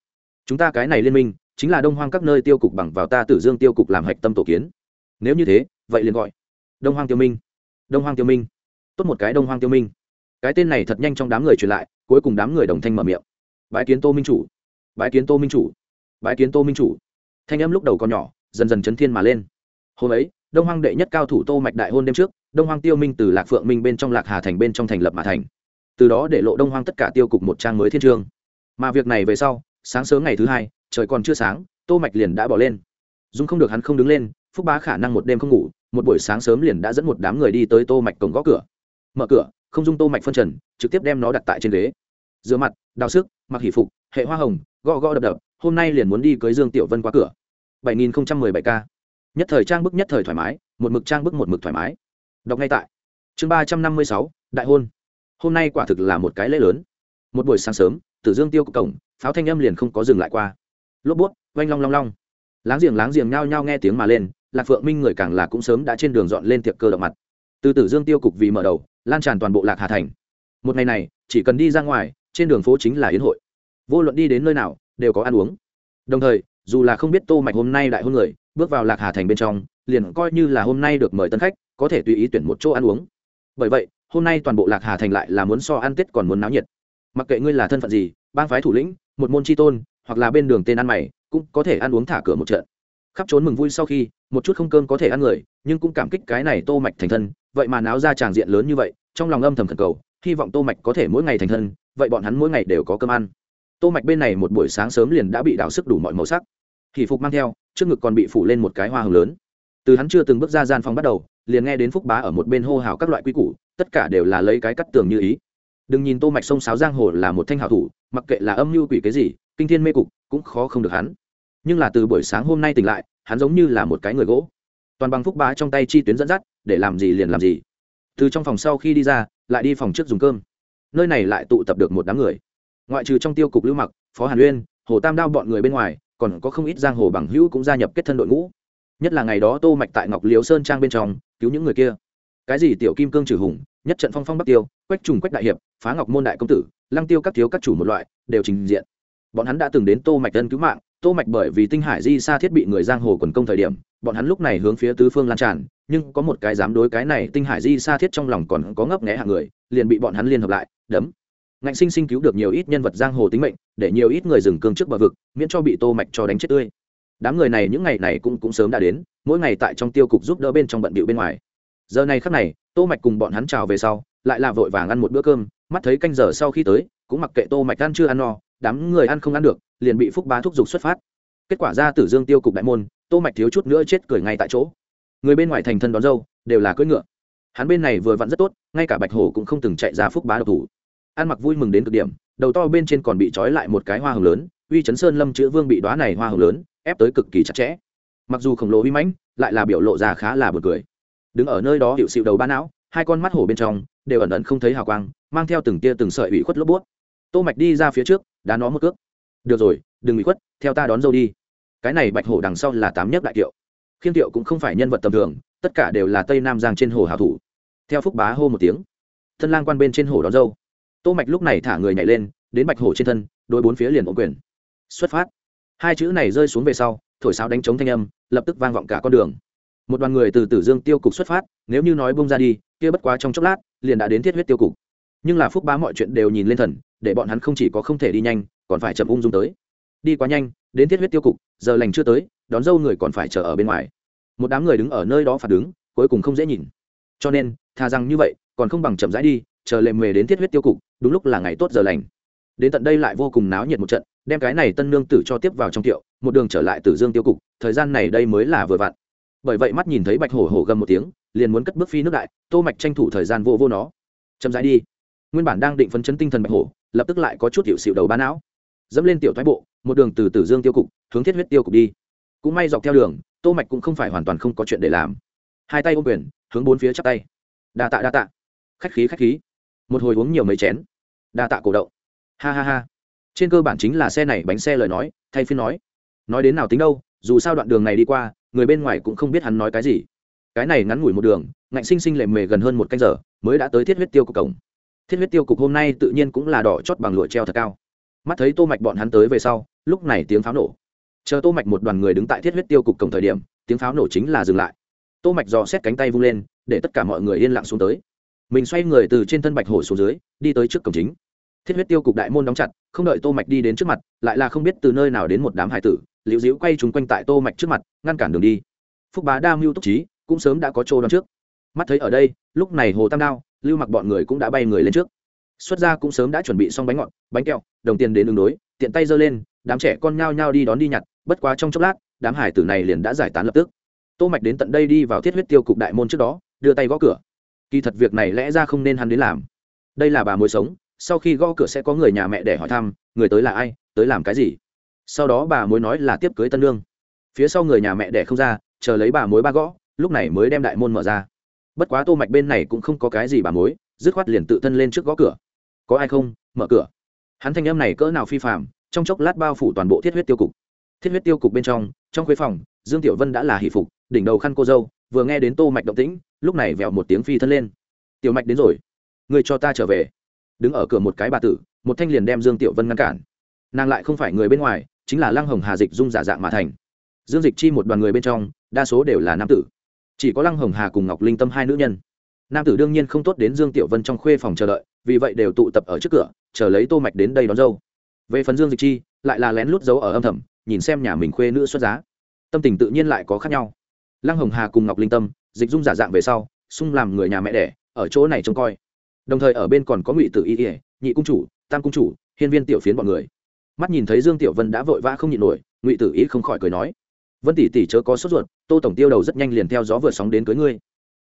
[SPEAKER 1] Chúng ta cái này liên minh, chính là đông hoang các nơi tiêu cục bằng vào ta tử dương tiêu cục làm hạch tâm tổ kiến. Nếu như thế, vậy liền gọi đông hoang tiêu minh. Đông hoang tiêu minh. Tốt một cái đông hoang tiêu minh. Cái tên này thật nhanh trong đám người truyền lại, cuối cùng đám người đồng thanh mở miệng. Bái kiến tô minh chủ. Bái kiến tô minh chủ bái kiến tô minh chủ. Thanh âm lúc đầu còn nhỏ, dần dần chấn thiên mà lên. Hôm ấy, đông hoang đệ nhất cao thủ tô mạch đại hôn đêm trước, đông hoang tiêu minh từ lạc phượng minh bên trong lạc hà thành bên trong thành lập mà thành. Từ đó để lộ đông hoang tất cả tiêu cục một trang mới thiên trương mà việc này về sau, sáng sớm ngày thứ hai, trời còn chưa sáng, tô mạch liền đã bỏ lên. Dung không được hắn không đứng lên, phúc bá khả năng một đêm không ngủ, một buổi sáng sớm liền đã dẫn một đám người đi tới tô mạch cổng gõ cửa. Mở cửa, không dung tô mạch phân trần, trực tiếp đem nó đặt tại trên ghế. Rửa mặt, đào sức, mặc hỷ phục, hệ hoa hồng, gõ gõ đập đập hôm nay liền muốn đi cưới dương tiểu vân qua cửa. 7017 k nhất thời trang bức nhất thời thoải mái một mực trang bức một mực thoải mái. Đọc ngay tại. Chương 356, đại hôn. Hôm nay quả thực là một cái lễ lớn. Một buổi sáng sớm tử dương tiêu cổng pháo thanh âm liền không có dừng lại qua. Lốp bút oanh long long long. Láng giềng láng giềng nhao nhao nghe tiếng mà lên lạc phượng minh người càng là cũng sớm đã trên đường dọn lên tiệc cơ động mặt. Từ tử dương tiêu cục vì mở đầu lan tràn toàn bộ lạc hà thành. Một ngày này chỉ cần đi ra ngoài trên đường phố chính là yến hội. Vô luận đi đến nơi nào đều có ăn uống. Đồng thời, dù là không biết tô mạch hôm nay đại hôn người, bước vào lạc hà thành bên trong, liền coi như là hôm nay được mời tân khách, có thể tùy ý tuyển một chỗ ăn uống. Bởi vậy, hôm nay toàn bộ lạc hà thành lại là muốn so ăn tết còn muốn náo nhiệt. Mặc kệ ngươi là thân phận gì, bang phái thủ lĩnh, một môn tri tôn, hoặc là bên đường tên ăn mày, cũng có thể ăn uống thả cửa một trận. Khắp trốn mừng vui sau khi, một chút không cơm có thể ăn người, nhưng cũng cảm kích cái này tô mạch thành thân, vậy mà náo ra tràng diện lớn như vậy, trong lòng âm thầm thần cầu, hy vọng tô mạch có thể mỗi ngày thành thân, vậy bọn hắn mỗi ngày đều có cơm ăn tô mạch bên này một buổi sáng sớm liền đã bị đào sức đủ mọi màu sắc. Hỷ phục mang theo, trước ngực còn bị phủ lên một cái hoa hồng lớn. Từ hắn chưa từng bước ra gian phòng bắt đầu, liền nghe đến phúc bá ở một bên hô hào các loại quy củ, tất cả đều là lấy cái cắt tường như ý. Đừng nhìn tô mạch sông sáo giang hồ là một thanh hảo thủ, mặc kệ là âm mưu quỷ cái gì, kinh thiên mê cục, cũng khó không được hắn. Nhưng là từ buổi sáng hôm nay tỉnh lại, hắn giống như là một cái người gỗ. Toàn bằng phúc bá trong tay chi tuyến dẫn dắt, để làm gì liền làm gì. Từ trong phòng sau khi đi ra, lại đi phòng trước dùng cơm. Nơi này lại tụ tập được một đám người ngoại trừ trong tiêu cục lưu mặc, phó hàn uyên, hồ tam đao bọn người bên ngoài, còn có không ít giang hồ bằng hữu cũng gia nhập kết thân đội ngũ. Nhất là ngày đó tô mạch tại ngọc liếu sơn trang bên trong, cứu những người kia. Cái gì tiểu kim cương trừ hùng, nhất trận phong phong bắc tiêu, quách trùng quách đại hiệp, phá ngọc môn đại công tử, lăng tiêu các thiếu các chủ một loại, đều trình diện. Bọn hắn đã từng đến tô mạch tân cứu mạng, tô mạch bởi vì tinh hải di xa thiết bị người giang hồ quần công thời điểm, bọn hắn lúc này hướng phía tứ phương lan tràn, nhưng có một cái dám đối cái này tinh hải di xa thiết trong lòng còn có ngấp nghé hạng người, liền bị bọn hắn liên hợp lại, đấm ngạnh sinh sinh cứu được nhiều ít nhân vật giang hồ tính mệnh, để nhiều ít người dừng cương trước bờ vực, miễn cho bị tô mạch cho đánh chết tươi. Đám người này những ngày này cũng cũng sớm đã đến, mỗi ngày tại trong tiêu cục giúp đỡ bên trong bận bịu bên ngoài. Giờ này khắc này, tô mạch cùng bọn hắn chào về sau, lại là vội vàng ăn một bữa cơm, mắt thấy canh giờ sau khi tới, cũng mặc kệ tô mạch ăn chưa ăn no, đám người ăn không ăn được, liền bị phúc bá thúc giục xuất phát. Kết quả ra tử dương tiêu cục đại môn, tô mạch thiếu chút nữa chết cười ngay tại chỗ. Người bên ngoài thành thân đón dâu, đều là cưỡi ngựa. Hắn bên này vừa vặn rất tốt, ngay cả bạch hổ cũng không từng chạy ra phúc bá độc thủ ăn mặc vui mừng đến cực điểm, đầu to bên trên còn bị trói lại một cái hoa hồng lớn, uy chấn sơn lâm chữ vương bị đoá này hoa hồng lớn, ép tới cực kỳ chặt chẽ. Mặc dù khổng lồ uy mãnh, lại là biểu lộ ra khá là buồn cười. Đứng ở nơi đó hiệu xịu đầu ba não, hai con mắt hổ bên trong đều ẩn ẩn không thấy hào quang, mang theo từng tia từng sợi ủy khuất lốp bút. Tô mạch đi ra phía trước, đá nó một cước. Được rồi, đừng ủy khuất, theo ta đón dâu đi. Cái này bạch hổ đằng sau là tám nhất đại kiệu. Khiên tiệu cũng không phải nhân vật tầm thường, tất cả đều là tây nam giang trên hồ hào thủ. Theo phúc bá hô một tiếng, thân lang quan bên trên hồ đón dâu tô mạch lúc này thả người nhảy lên, đến bạch hổ trên thân đôi bốn phía liền ổn quyền. Xuất phát. Hai chữ này rơi xuống về sau, thổi sáo đánh trống thanh âm, lập tức vang vọng cả con đường. Một đoàn người từ tử dương tiêu cục xuất phát, nếu như nói bung ra đi, kia bất quá trong chốc lát, liền đã đến thiết huyết tiêu cục. Nhưng là phúc bá mọi chuyện đều nhìn lên thần, để bọn hắn không chỉ có không thể đi nhanh, còn phải chậm ung dung tới. Đi quá nhanh, đến thiết huyết tiêu cục, giờ lành chưa tới, đón dâu người còn phải chờ ở bên ngoài. Một đám người đứng ở nơi đó phạt đứng, cuối cùng không dễ nhìn. Cho nên, thà rằng như vậy, còn không bằng chậm rãi đi chờ lệ mề đến thiết huyết tiêu cục, đúng lúc là ngày tốt giờ lành. Đến tận đây lại vô cùng náo nhiệt một trận, đem cái này tân nương tử cho tiếp vào trong tiệu, một đường trở lại từ dương tiêu cục, thời gian này đây mới là vừa vặn. Bởi vậy mắt nhìn thấy bạch hổ hổ gầm một tiếng, liền muốn cất bước phi nước đại, tô mạch tranh thủ thời gian vô vô nó. Chậm rãi đi. Nguyên bản đang định phấn chấn tinh thần bạch hổ, lập tức lại có chút hiệu xịu đầu ba não. Dẫm lên tiểu thoái bộ, một đường từ tử dương tiêu cục, hướng thiết huyết tiêu cục đi. Cũng may dọc theo đường, tô mạch cũng không phải hoàn toàn không có chuyện để làm. Hai tay ôm quyền, hướng bốn phía chắp tay. Đa tạ đa tạ. Khách khí khách khí một hồi uống nhiều mấy chén. Đa tạ cổ động. Ha ha ha. Trên cơ bản chính là xe này bánh xe lời nói, thay phiên nói. Nói đến nào tính đâu, dù sao đoạn đường này đi qua, người bên ngoài cũng không biết hắn nói cái gì. Cái này ngắn ngủi một đường, ngạnh sinh sinh lệ mề gần hơn một canh giờ, mới đã tới thiết huyết tiêu cục cổng. Thiết huyết tiêu cục hôm nay tự nhiên cũng là đỏ chót bằng lụa treo thật cao. Mắt thấy tô mạch bọn hắn tới về sau, lúc này tiếng pháo nổ. Chờ tô mạch một đoàn người đứng tại thiết huyết tiêu cục cổng thời điểm, tiếng pháo nổ chính là dừng lại. Tô mạch dò xét cánh tay vung lên, để tất cả mọi người yên lặng xuống tới mình xoay người từ trên thân bạch hổ xuống dưới, đi tới trước cổng chính. Thiết huyết tiêu cục đại môn đóng chặt, không đợi tô mạch đi đến trước mặt, lại là không biết từ nơi nào đến một đám hải tử, liễu diễu quay chúng quanh tại tô mạch trước mặt, ngăn cản đường đi. Phúc bá đa mưu túc trí, cũng sớm đã có chỗ đón trước. Mắt thấy ở đây, lúc này hồ tam đao, lưu mặc bọn người cũng đã bay người lên trước. Xuất gia cũng sớm đã chuẩn bị xong bánh ngọt, bánh kẹo, đồng tiền đến đường đối, tiện tay giơ lên, đám trẻ con nhao nhao đi đón đi nhặt, bất quá trong chốc lát, đám hải tử này liền đã giải tán lập tức. Tô mạch đến tận đây đi vào thiết huyết tiêu cục đại môn trước đó, đưa tay gõ cửa kỳ thật việc này lẽ ra không nên hắn đến làm. Đây là bà mối sống, sau khi gõ cửa sẽ có người nhà mẹ để hỏi thăm, người tới là ai, tới làm cái gì? Sau đó bà mối nói là tiếp cưới tân lương. Phía sau người nhà mẹ để không ra, chờ lấy bà mối ba gõ, lúc này mới đem đại môn mở ra. Bất quá tô mạch bên này cũng không có cái gì bà mối, dứt khoát liền tự thân lên trước gõ cửa. Có ai không? Mở cửa. Hắn thanh âm này cỡ nào phi phạm trong chốc lát bao phủ toàn bộ thiết huyết tiêu cục. Thiết huyết tiêu cục bên trong trong khuê phòng, dương tiểu vân đã là hỷ phục, đỉnh đầu khăn cô dâu, vừa nghe đến tô mạch động tĩnh lúc này vẹo một tiếng phi thân lên. Tiểu mạch đến rồi, người cho ta trở về. Đứng ở cửa một cái bà tử, một thanh liền đem dương tiểu vân ngăn cản. Nàng lại không phải người bên ngoài, chính là lăng hồng hà dịch dung giả dạng mà thành. Dương dịch chi một đoàn người bên trong, đa số đều là nam tử. Chỉ có lăng hồng hà cùng ngọc linh tâm hai nữ nhân. Nam tử đương nhiên không tốt đến dương tiểu vân trong khuê phòng chờ đợi, vì vậy đều tụ tập ở trước cửa, chờ lấy tô mạch đến đây đón dâu. Về phần dương dịch chi, lại là lén lút giấu ở âm thầm, nhìn xem nhà mình khuê nữ xuất giá. Tâm tình tự nhiên lại có khác nhau. Lăng hồng hà cùng ngọc linh tâm dịch dung giả dạng về sau sung làm người nhà mẹ đẻ, ở chỗ này trông coi. Đồng thời ở bên còn có ngụy tử y ỉa nhị cung chủ, tam cung chủ, hiên viên tiểu phiến bọn người. Mắt nhìn thấy dương tiểu vân đã vội vã không nhịn nổi, ngụy tử y không khỏi cười nói, vân tỷ tỷ chớ có sốt ruột, tô tổng tiêu đầu rất nhanh liền theo gió vừa sóng đến cưới ngươi.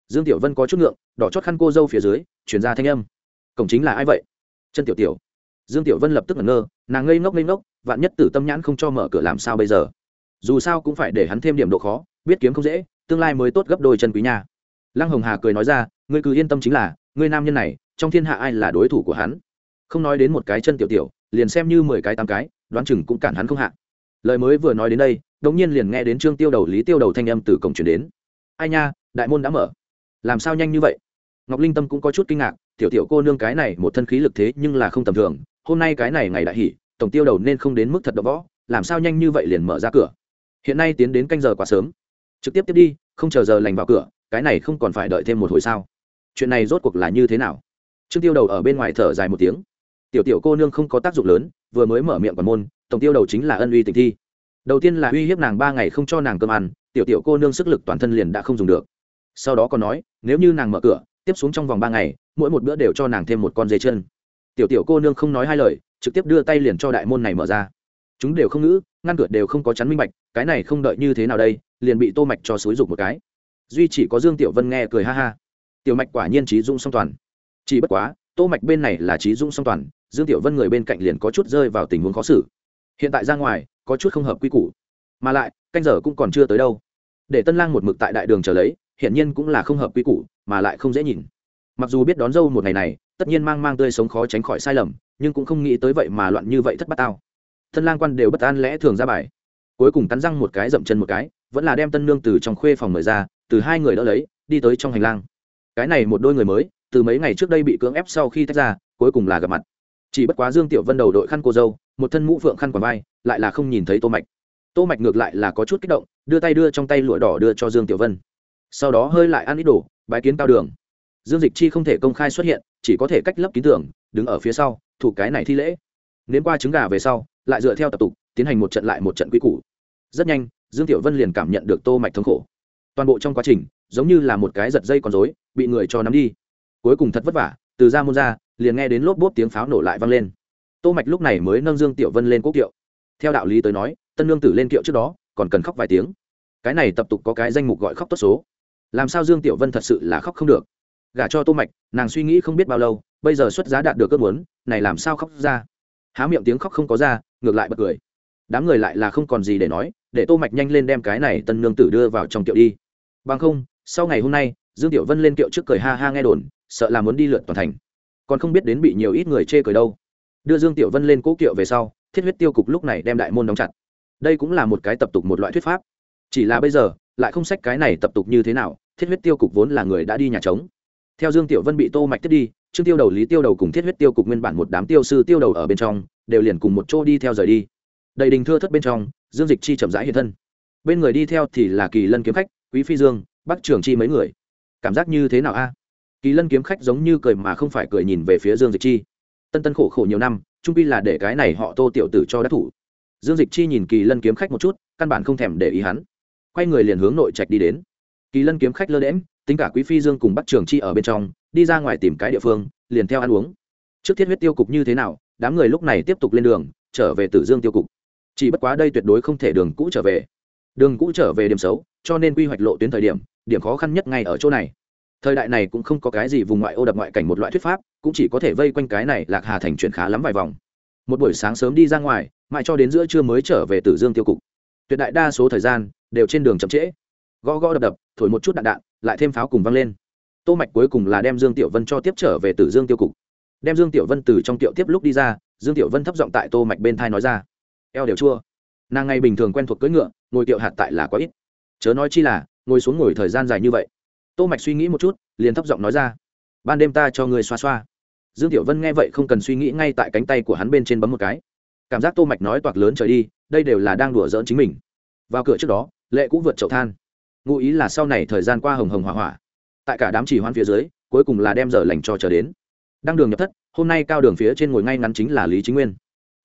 [SPEAKER 1] Dương tiểu vân có chút ngượng, đỏ chót khăn cô dâu phía dưới chuyển ra thanh âm, cổng chính là ai vậy? Chân tiểu tiểu. Dương tiểu vân lập tức ngẩn ngơ, nàng ngây ngốc ngây ngốc, vạn nhất tử tâm nhãn không cho mở cửa làm sao bây giờ? Dù sao cũng phải để hắn thêm điểm độ khó, biết kiếm không dễ tương lai mới tốt gấp đôi chân quý nha. Lăng hồng hà cười nói ra ngươi cứ yên tâm chính là ngươi nam nhân này trong thiên hạ ai là đối thủ của hắn? Không nói đến một cái chân tiểu tiểu liền xem như mười cái tám cái đoán chừng cũng cản hắn không hạ. Lời mới vừa nói đến đây đống nhiên liền nghe đến trương tiêu đầu lý tiêu đầu thanh âm từ cổng chuyển đến. Ai nha đại môn đã mở. Làm sao nhanh như vậy? Ngọc linh tâm cũng có chút kinh ngạc tiểu tiểu cô nương cái này một thân khí lực thế nhưng là không tầm thường hôm nay cái này ngày đại hỉ, tổng tiêu đầu nên không đến mức thật đ võ làm sao nhanh như vậy liền mở ra cửa? Hiện nay tiến đến canh giờ quá sớm trực tiếp tiếp đi, không chờ giờ lành vào cửa, cái này không còn phải đợi thêm một hồi sao? Chuyện này rốt cuộc là như thế nào? Trương tiêu đầu ở bên ngoài thở dài một tiếng. Tiểu tiểu cô nương không có tác dụng lớn, vừa mới mở miệng quản môn, tổng tiêu đầu chính là ân uy tình thi. Đầu tiên là uy hiếp nàng ba ngày không cho nàng cơm ăn, tiểu tiểu cô nương sức lực toàn thân liền đã không dùng được. Sau đó còn nói, nếu như nàng mở cửa, tiếp xuống trong vòng ba ngày, mỗi một bữa đều cho nàng thêm một con dây chân. Tiểu tiểu cô nương không nói hai lời, trực tiếp đưa tay liền cho đại môn này mở ra chúng đều không ngữ, ngăn cửa đều không có chắn minh bạch, cái này không đợi như thế nào đây, liền bị tô mạch cho xúi dục một cái. Duy chỉ có dương tiểu vân nghe cười ha ha. Tiểu mạch quả nhiên trí dung song toàn. Chỉ bất quá, tô mạch bên này là trí dung song toàn, dương tiểu vân người bên cạnh liền có chút rơi vào tình huống khó xử. Hiện tại ra ngoài, có chút không hợp quy củ. Mà lại, canh giờ cũng còn chưa tới đâu. Để tân lang một mực tại đại đường chờ lấy hiện nhiên cũng là không hợp quy củ, mà lại không dễ nhìn. Mặc dù biết đón dâu một ngày này, tất nhiên mang mang tươi sống khó tránh khỏi sai lầm, nhưng cũng không nghĩ tới vậy mà loạn như vậy thất bát tao thân lang quan đều bất an lẽ thường ra bài. Cuối cùng cắn răng một cái, dậm chân một cái, vẫn là đem tân nương từ trong khuê phòng mời ra, từ hai người đỡ lấy, đi tới trong hành lang. Cái này một đôi người mới, từ mấy ngày trước đây bị cưỡng ép sau khi tách ra, cuối cùng là gặp mặt. Chỉ bất quá dương tiểu vân đầu đội khăn cô dâu, một thân mũ phượng khăn quả vai, lại là không nhìn thấy tô mạch. Tô mạch ngược lại là có chút kích động, đưa tay đưa trong tay lụa đỏ đưa cho dương tiểu vân. Sau đó hơi lại ăn ít đồ, bái kiến cao đường. Dương dịch chi không thể công khai xuất hiện, chỉ có thể cách lấp ký tưởng đứng ở phía sau, thủ cái này thi lễ. Nến qua trứng gà về sau lại dựa theo tập tục, tiến hành một trận lại một trận quy củ. Rất nhanh, dương tiểu vân liền cảm nhận được tô mạch thống khổ. Toàn bộ trong quá trình, giống như là một cái giật dây con rối, bị người cho nắm đi. Cuối cùng thật vất vả, từ ra môn ra, liền nghe đến lốp bốp tiếng pháo nổ lại vang lên. Tô mạch lúc này mới nâng dương tiểu vân lên quốc kiệu. Theo đạo lý tới nói, tân lương tử lên kiệu trước đó, còn cần khóc vài tiếng. Cái này tập tục có cái danh mục gọi khóc tốt số. Làm sao dương tiểu vân thật sự là khóc không được? Gả cho tô mạch, nàng suy nghĩ không biết bao lâu, bây giờ xuất giá đạt được cơn muốn, này làm sao khóc ra? Há miệng tiếng khóc không có ra ngược lại bật cười. Đám người lại là không còn gì để nói, để tô mạch nhanh lên đem cái này tân nương tử đưa vào trong tiệu đi. Bằng không, sau ngày hôm nay, dương tiểu vân lên tiệu trước cười ha ha nghe đồn, sợ là muốn đi lượn toàn thành. Còn không biết đến bị nhiều ít người chê cười đâu. Đưa dương tiểu vân lên cố kiệu về sau, thiết huyết tiêu cục lúc này đem đại môn đóng chặt. Đây cũng là một cái tập tục một loại thuyết pháp. Chỉ là bây giờ, lại không sách cái này tập tục như thế nào, thiết huyết tiêu cục vốn là người đã đi nhà trống. Theo dương tiểu vân bị tô mạch tiếp đi, trương tiêu đầu, lý tiêu đầu cùng thiết huyết tiêu cục nguyên bản một đám tiêu sư tiêu đầu ở bên trong đều liền cùng một chỗ đi theo rời đi. Đầy đình thưa thất bên trong, dương dịch chi chậm rãi hiện thân. Bên người đi theo thì là kỳ lân kiếm khách, quý phi dương, bắc trường chi mấy người. Cảm giác như thế nào a? À? Kỳ lân kiếm khách giống như cười mà không phải cười nhìn về phía dương dịch chi. Tân tân khổ khổ nhiều năm, trung pi là để cái này họ tô tiểu tử cho đắc thủ. Dương dịch chi nhìn kỳ lân kiếm khách một chút, căn bản không thèm để ý hắn. Quay người liền hướng nội trạch đi đến. Kỳ lân kiếm khách lơ đễm tính cả quý phi dương cùng bắc trường chi ở bên trong, đi ra ngoài tìm cái địa phương, liền theo ăn uống. Trước thiết huyết tiêu cục như thế nào đám người lúc này tiếp tục lên đường, trở về tử dương tiêu cục. Chỉ bất quá đây tuyệt đối không thể đường cũ trở về. Đường cũ trở về điểm xấu, cho nên quy hoạch lộ tuyến thời điểm điểm khó khăn nhất ngay ở chỗ này. Thời đại này cũng không có cái gì vùng ngoại ô đập ngoại cảnh một loại thuyết pháp, cũng chỉ có thể vây quanh cái này lạc hà thành chuyển khá lắm vài vòng. Một buổi sáng sớm đi ra ngoài, mãi cho đến giữa trưa mới trở về tử dương tiêu cục. Tuyệt đại đa số thời gian đều trên đường chậm trễ. Gõ gõ đập đập, thổi một chút đạn đạn, lại thêm pháo cùng văng lên. Tô mạch cuối cùng là đem dương tiểu vân cho tiếp trở về tử dương tiêu cục đem dương tiểu vân từ trong tiệu tiếp lúc đi ra, dương tiểu vân thấp giọng tại tô mạch bên thai nói ra. Eo đều chua. Nàng ngày bình thường quen thuộc cưỡi ngựa, ngồi tiệu hạt tại là quá ít. Chớ nói chi là, ngồi xuống ngồi thời gian dài như vậy. Tô mạch suy nghĩ một chút, liền thấp giọng nói ra. Ban đêm ta cho người xoa xoa. Dương tiểu vân nghe vậy không cần suy nghĩ ngay tại cánh tay của hắn bên trên bấm một cái. Cảm giác tô mạch nói toạc lớn trời đi, đây đều là đang đùa giỡn chính mình. Vào cửa trước đó, lệ cũng vượt chậu than. Ngụ ý là sau này thời gian qua hồng hồng hỏa hỏa. Tại cả đám chỉ hoan phía dưới, cuối cùng là đem giờ lành cho chờ đến đang đường nhập thất, hôm nay cao đường phía trên ngồi ngay ngắn chính là lý chính nguyên.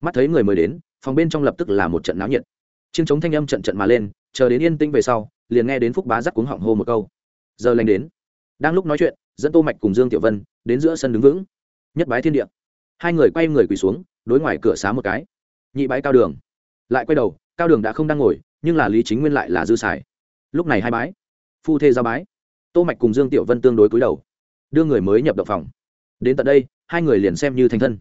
[SPEAKER 1] Mắt thấy người mới đến, phòng bên trong lập tức là một trận náo nhiệt. Chiên chống thanh âm trận trận mà lên, chờ đến yên tĩnh về sau, liền nghe đến phúc bá giắt cuống họng hô một câu. Giờ lành đến. Đang lúc nói chuyện, dẫn tô mạch cùng dương tiểu vân đến giữa sân đứng vững. Nhất bái thiên địa. Hai người quay người quỳ xuống, đối ngoài cửa xá một cái. Nhị bái cao đường. Lại quay đầu, cao đường đã không đang ngồi, nhưng là lý chính nguyên lại là dư xài. Lúc này hai bái. Phu thê ra bái. Tô mạch cùng dương tiểu vân tương đối cúi đầu. Đưa người mới nhập động phòng đến tận đây, hai người liền xem như thành thân.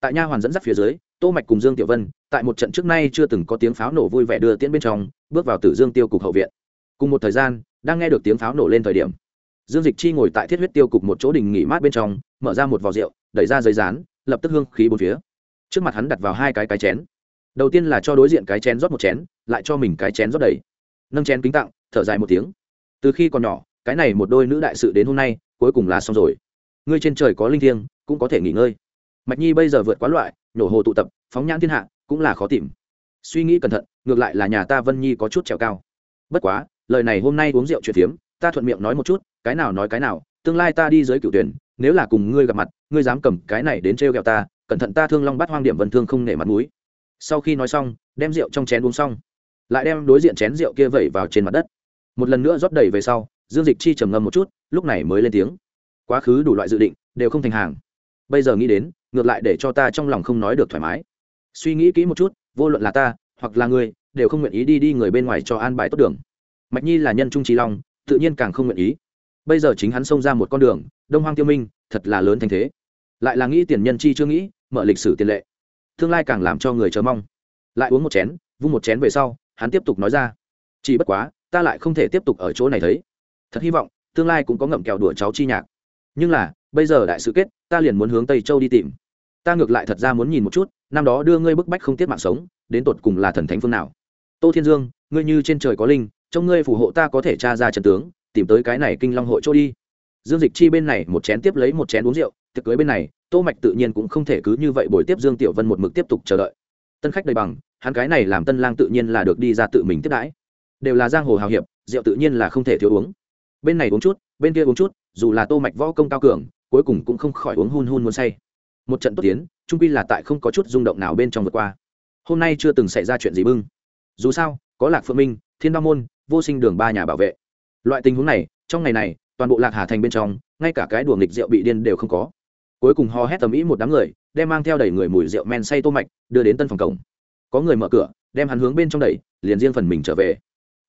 [SPEAKER 1] Tại nha hoàn dẫn dắt phía dưới, tô mạch cùng dương tiểu vân, tại một trận trước nay chưa từng có tiếng pháo nổ vui vẻ đưa tiễn bên trong, bước vào tử dương tiêu cục hậu viện. Cùng một thời gian, đang nghe được tiếng pháo nổ lên thời điểm, dương dịch chi ngồi tại thiết huyết tiêu cục một chỗ đình nghỉ mát bên trong, mở ra một vò rượu, đẩy ra giấy rán lập tức hương khí bốn phía. Trước mặt hắn đặt vào hai cái cái chén. Đầu tiên là cho đối diện cái chén rót một chén, lại cho mình cái chén rót đầy. Nâng chén kính tặng, thở dài một tiếng. Từ khi còn nhỏ, cái này một đôi nữ đại sự đến hôm nay, cuối cùng là xong rồi ngươi trên trời có linh thiêng, cũng có thể nghỉ ngơi. Mạch nhi bây giờ vượt quá loại, nhổ hồ tụ tập, phóng nhãn thiên hạ, cũng là khó tìm. Suy nghĩ cẩn thận, ngược lại là nhà ta vân nhi có chút trèo cao. Bất quá, lời này hôm nay uống rượu chuyện phiếm, ta thuận miệng nói một chút, cái nào nói cái nào, tương lai ta đi dưới cựu tuyển, nếu là cùng ngươi gặp mặt, ngươi dám cầm cái này đến trêu ghẹo ta, cẩn thận ta thương long bắt hoang điểm vân thương không nể mặt mũi. Sau khi nói xong, đem rượu trong chén uống xong. Lại đem đối diện chén rượu kia vẩy vào trên mặt đất. Một lần nữa rót đầy về sau, dương dịch chi trầm ngâm một chút, lúc này mới lên tiếng quá khứ đủ loại dự định đều không thành hàng. Bây giờ nghĩ đến ngược lại để cho ta trong lòng không nói được thoải mái. Suy nghĩ kỹ một chút vô luận là ta hoặc là người, đều không nguyện ý đi đi người bên ngoài cho an bài tốt đường. Mạch nhi là nhân trung trí long tự nhiên càng không nguyện ý. Bây giờ chính hắn xông ra một con đường đông hoang tiêu minh thật là lớn thành thế. Lại là nghĩ tiền nhân chi chưa nghĩ mở lịch sử tiền lệ. Tương lai càng làm cho người chờ mong. Lại uống một chén vung một chén về sau hắn tiếp tục nói ra. Chỉ bất quá ta lại không thể tiếp tục ở chỗ này thấy. Thật hy vọng tương lai cũng có ngậm kẹo đùa cháu chi nhạc nhưng là, bây giờ đại sự kết, ta liền muốn hướng tây châu đi tìm. Ta ngược lại thật ra muốn nhìn một chút, năm đó đưa ngươi bức bách không tiết mạng sống, đến tột cùng là thần thánh phương nào. Tô thiên dương, ngươi như trên trời có linh trong ngươi phù hộ ta có thể tra ra trận tướng, tìm tới cái này kinh long hội chỗ đi. Dương dịch chi bên này một chén tiếp lấy một chén uống rượu, tiệc cưới bên này, tô mạch tự nhiên cũng không thể cứ như vậy bồi tiếp dương tiểu vân một mực tiếp tục chờ đợi. Tân khách đầy bằng, hắn cái này làm tân lang tự nhiên là được đi ra tự mình tiếp đãi. Đều là giang hồ hào hiệp, rượu tự nhiên là không thể thiếu uống bên này uống chút, bên kia uống chút, dù là tô mạch võ công cao cường, cuối cùng cũng không khỏi uống hun hun muốn say. Một trận tốt tiến, trung quy là tại không có chút rung động nào bên trong vượt qua. Hôm nay chưa từng xảy ra chuyện gì bưng. Dù sao, có lạc phượng minh, thiên đao môn, vô sinh đường ba nhà bảo vệ. Loại tình huống này, trong ngày này, toàn bộ lạc hà thành bên trong, ngay cả cái đùa nghịch rượu bị điên đều không có. Cuối cùng ho hét tầm ý một đám người, đem mang theo đẩy người mùi rượu men say tô mạch, đưa đến tân phòng cổng. Có người mở cửa, đem hắn hướng bên trong đẩy, liền riêng phần mình trở về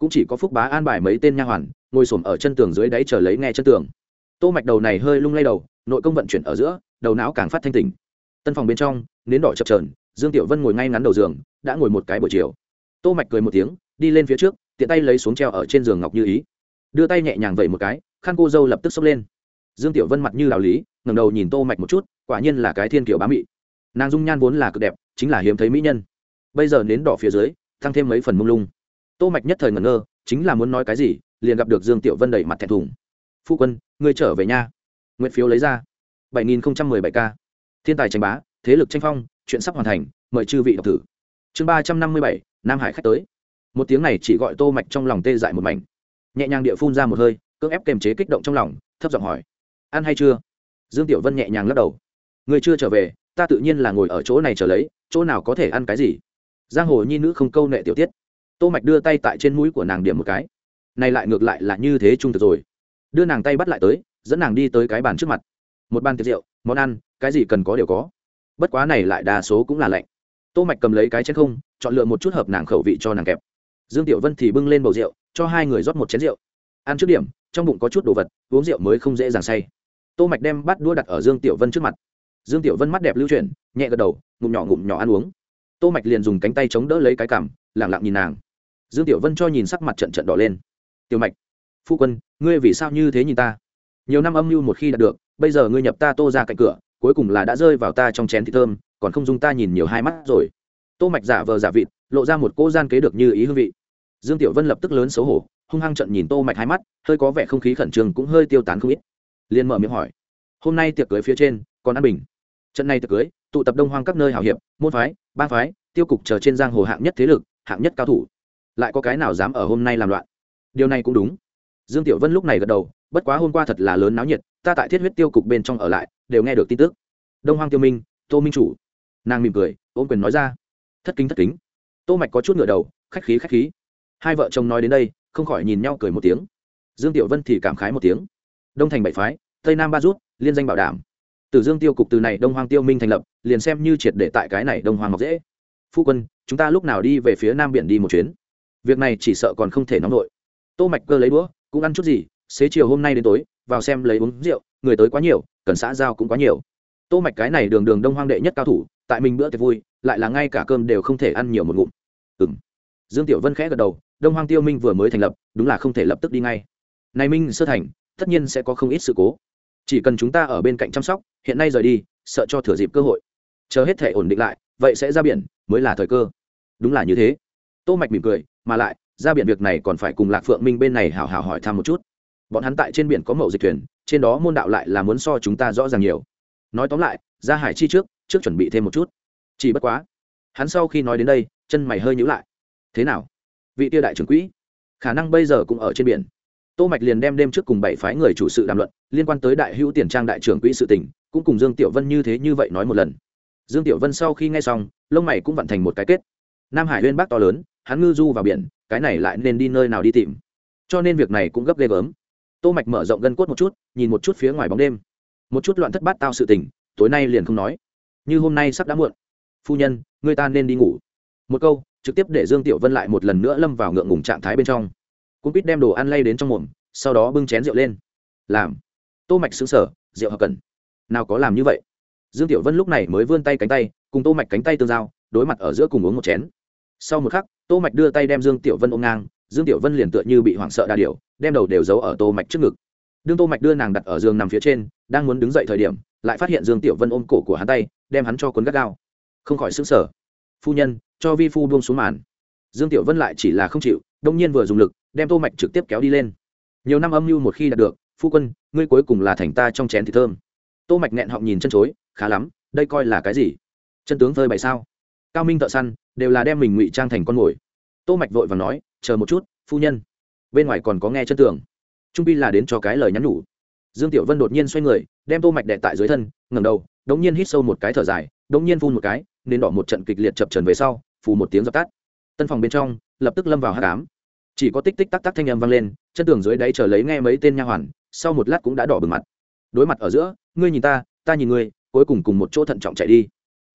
[SPEAKER 1] cũng chỉ có phúc bá an bài mấy tên nha hoàn, ngồi xổm ở chân tường dưới đáy chờ lấy nghe chân tường. Tô mạch đầu này hơi lung lay đầu, nội công vận chuyển ở giữa, đầu não càng phát thanh tỉnh. Tân phòng bên trong, nến đỏ chập chờn, dương tiểu vân ngồi ngay ngắn đầu giường, đã ngồi một cái buổi chiều. Tô mạch cười một tiếng, đi lên phía trước, tiện tay lấy xuống treo ở trên giường ngọc như ý. Đưa tay nhẹ nhàng vẩy một cái, khăn cô dâu lập tức xốc lên. Dương tiểu vân mặt như đạo lý, ngẩng đầu nhìn tô mạch một chút, quả nhiên là cái thiên kiểu bá mị. Nàng dung nhan vốn là cực đẹp, chính là hiếm thấy mỹ nhân. Bây giờ nến đỏ phía dưới, tăng thêm mấy phần mông lung tô mạch nhất thời ngẩn ngơ, chính là muốn nói cái gì, liền gặp được dương tiểu vân đẩy mặt thẹn thùng. Phu quân, ngươi trở về nha. Nguyện phiếu lấy ra. 7017 k. Thiên tài tranh bá, thế lực tranh phong, chuyện sắp hoàn thành, mời chư vị đọc thử. Chương ba trăm năm mươi bảy, nam hải khách tới. Một tiếng này chỉ gọi tô mạch trong lòng tê dại một mảnh. Nhẹ nhàng địa phun ra một hơi, cưỡng ép kềm chế kích động trong lòng, thấp giọng hỏi, ăn hay chưa? Dương tiểu vân nhẹ nhàng lắc đầu người chưa trở về, ta tự nhiên là ngồi ở chỗ này chờ lấy, chỗ nào có thể ăn cái gì? Giang hồ nhi nữ không câu nệ tiểu tiết tô mạch đưa tay tại trên mũi của nàng điểm một cái. Này lại ngược lại là như thế trung thực rồi. Đưa nàng tay bắt lại tới, dẫn nàng đi tới cái bàn trước mặt. Một bàn tiệc rượu, món ăn, cái gì cần có đều có. Bất quá này lại đa số cũng là lạnh. Tô mạch cầm lấy cái chén không, chọn lựa một chút hợp nàng khẩu vị cho nàng kẹp. Dương tiểu vân thì bưng lên bầu rượu, cho hai người rót một chén rượu. Ăn trước điểm, trong bụng có chút đồ vật, uống rượu mới không dễ dàng say. Tô mạch đem bát đũa đặt ở dương tiểu vân trước mặt. Dương tiểu vân mắt đẹp lưu chuyển, nhẹ gật đầu, ngụm nhỏ ngụm nhỏ ăn uống. Tô mạch liền dùng cánh tay chống đỡ lấy cái cằm, lặng lặng nhìn nàng dương tiểu vân cho nhìn sắc mặt trận trận đỏ lên. Tiểu mạch, phu quân, ngươi vì sao như thế nhìn ta? Nhiều năm âm mưu một khi đạt được, bây giờ ngươi nhập ta tô ra cạnh cửa, cuối cùng là đã rơi vào ta trong chén thịt thơm, còn không dung ta nhìn nhiều hai mắt rồi. Tô mạch giả vờ giả vịt, lộ ra một cô gian kế được như ý hương vị. Dương tiểu vân lập tức lớn xấu hổ, hung hăng trận nhìn tô mạch hai mắt, hơi có vẻ không khí khẩn trương cũng hơi tiêu tán không ít. Liền mở miệng hỏi, hôm nay tiệc cưới phía trên, còn an bình? Trận này tiệc cưới, tụ tập đông hoang các nơi hảo hiệp, môn phái ba phái, tiêu cục chờ trên giang hồ hạng nhất thế lực, hạng nhất cao thủ lại có cái nào dám ở hôm nay làm loạn? Điều này cũng đúng. Dương tiểu vân lúc này gật đầu, bất quá hôm qua thật là lớn náo nhiệt, ta tại thiết huyết tiêu cục bên trong ở lại, đều nghe được tin tức. Đông hoang tiêu minh, tô minh chủ. Nàng mỉm cười ôm quyền nói ra. Thất kính thất kính. Tô mạch có chút ngựa đầu, khách khí khách khí. Hai vợ chồng nói đến đây, không khỏi nhìn nhau cười một tiếng. Dương tiểu vân thì cảm khái một tiếng. Đông thành bảy phái, tây nam ba rút, liên danh bảo đảm. Từ dương tiêu cục từ này đông hoang tiêu minh thành lập, liền xem như triệt để tại cái này đông hoang ngọc dễ. Phu quân, chúng ta lúc nào đi về phía nam biển đi một chuyến? Việc này chỉ sợ còn không thể nóng nổi. Tô mạch cơ lấy đũa, cũng ăn chút gì, xế chiều hôm nay đến tối, vào xem lấy uống rượu, người tới quá nhiều, cần xã giao cũng quá nhiều. Tô mạch cái này đường đường đông hoang đệ nhất cao thủ, tại mình bữa tiệc vui, lại là ngay cả cơm đều không thể ăn nhiều một ngụm. Ừm. Dương tiểu vân khẽ gật đầu, đông hoang tiêu minh vừa mới thành lập, đúng là không thể lập tức đi ngay. Này minh sơ thành, tất nhiên sẽ có không ít sự cố. Chỉ cần chúng ta ở bên cạnh chăm sóc, hiện nay rời đi, sợ cho thừa dịp cơ hội. Chờ hết thể ổn định lại, vậy sẽ ra biển, mới là thời cơ. Đúng là như thế tô mạch mỉm cười, mà lại, ra biển việc này còn phải cùng lạc phượng minh bên này hảo hảo hỏi thăm một chút. Bọn hắn tại trên biển có mậu dịch thuyền, trên đó môn đạo lại là muốn so chúng ta rõ ràng nhiều. Nói tóm lại, ra hải chi trước trước chuẩn bị thêm một chút. Chỉ bất quá, hắn sau khi nói đến đây, chân mày hơi nhíu lại. Thế nào? Vị tiêu đại trưởng quỹ, khả năng bây giờ cũng ở trên biển. Tô mạch liền đem đêm trước cùng bảy phái người chủ sự đàm luận, liên quan tới đại hữu tiền trang đại trưởng quỹ sự tình, cũng cùng dương tiểu vân như thế như vậy nói một lần. Dương tiểu vân sau khi nghe xong, lông mày cũng vặn thành một cái kết. Nam hải Huyên bác to lớn hắn ngư du vào biển, cái này lại nên đi nơi nào đi tìm. Cho nên việc này cũng gấp ghê gớm. Tô mạch mở rộng gân cốt một chút, nhìn một chút phía ngoài bóng đêm. Một chút loạn thất bát tao sự tình, tối nay liền không nói. Như hôm nay sắp đã muộn. Phu nhân, người ta nên đi ngủ. Một câu, trực tiếp để dương tiểu vân lại một lần nữa lâm vào ngượng ngùng trạng thái bên trong. Cũng biết đem đồ ăn lay đến trong mồm, sau đó bưng chén rượu lên. Làm. Tô mạch sững sở rượu hợp cần. Nào có làm như vậy? Dương tiểu vân lúc này mới vươn tay cánh tay, cùng tô mạch cánh tay tương giao, đối mặt ở giữa cùng uống một chén sau một khắc, tô mạch đưa tay đem dương tiểu vân ôm ngang, dương tiểu vân liền tựa như bị hoảng sợ đa điều, đem đầu đều giấu ở tô mạch trước ngực. Đương tô mạch đưa nàng đặt ở giường nằm phía trên, đang muốn đứng dậy thời điểm, lại phát hiện dương tiểu vân ôm cổ của hắn tay, đem hắn cho cuốn gắt gao. Không khỏi sững sờ. Phu nhân, cho vi phu buông xuống màn. Dương tiểu vân lại chỉ là không chịu, đông nhiên vừa dùng lực, đem tô mạch trực tiếp kéo đi lên. Nhiều năm âm mưu một khi đạt được, phu quân, ngươi cuối cùng là thành ta trong chén thì thơm. Tô mạch nghẹn họng nhìn chân chối, khá lắm, đây coi là cái gì? Chân tướng phơi bày sao? Cao minh thợ săn đều là đem mình ngụy trang thành con mồi. Tô mạch vội và nói, chờ một chút, phu nhân. Bên ngoài còn có nghe chân tường. Trung pi là đến cho cái lời nhắn nhủ. Dương tiểu vân đột nhiên xoay người, đem tô mạch đè tại dưới thân, ngẩng đầu, đống nhiên hít sâu một cái thở dài, đống nhiên phun một cái, nên đỏ một trận kịch liệt chập trần về sau, phù một tiếng dập tắt. Tân phòng bên trong, lập tức lâm vào hắc ám. Chỉ có tích tích tắc tắc thanh âm vang lên, chân tường dưới đáy chờ lấy nghe mấy tên nha hoàn, sau một lát cũng đã đỏ bừng mặt. Đối mặt ở giữa, ngươi nhìn ta ta nhìn ngươi, cuối cùng cùng một chỗ thận trọng chạy đi.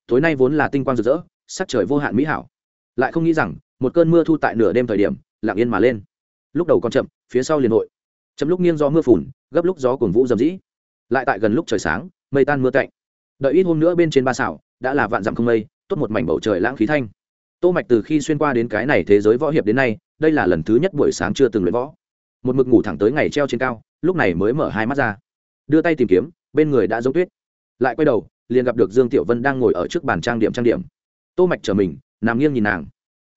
[SPEAKER 1] Tối nay vốn là tinh quang rực rỡ sắc trời vô hạn mỹ hảo. Lại không nghĩ rằng, một cơn mưa thu tại nửa đêm thời điểm, lặng yên mà lên. Lúc đầu còn chậm, phía sau liền hội. Chậm lúc nghiêng gió mưa phùn, gấp lúc gió cổn vũ dầm dĩ. Lại tại gần lúc trời sáng, mây tan mưa cạnh đợi ít hôm nữa bên trên ba xảo, đã là vạn dặm không mây, tốt một mảnh bầu trời lãng khí thanh. Tô mạch từ khi xuyên qua đến cái này thế giới võ hiệp đến nay, đây là lần thứ nhất buổi sáng chưa từng luyện võ. Một mực ngủ thẳng tới ngày treo trên cao, lúc này mới mở hai mắt ra. Đưa tay tìm kiếm, bên người đã giống tuyết. Lại quay đầu, liền gặp được dương tiểu vân đang ngồi ở trước bàn trang điểm trang điểm tô mạch chờ mình nằm nghiêng nhìn nàng.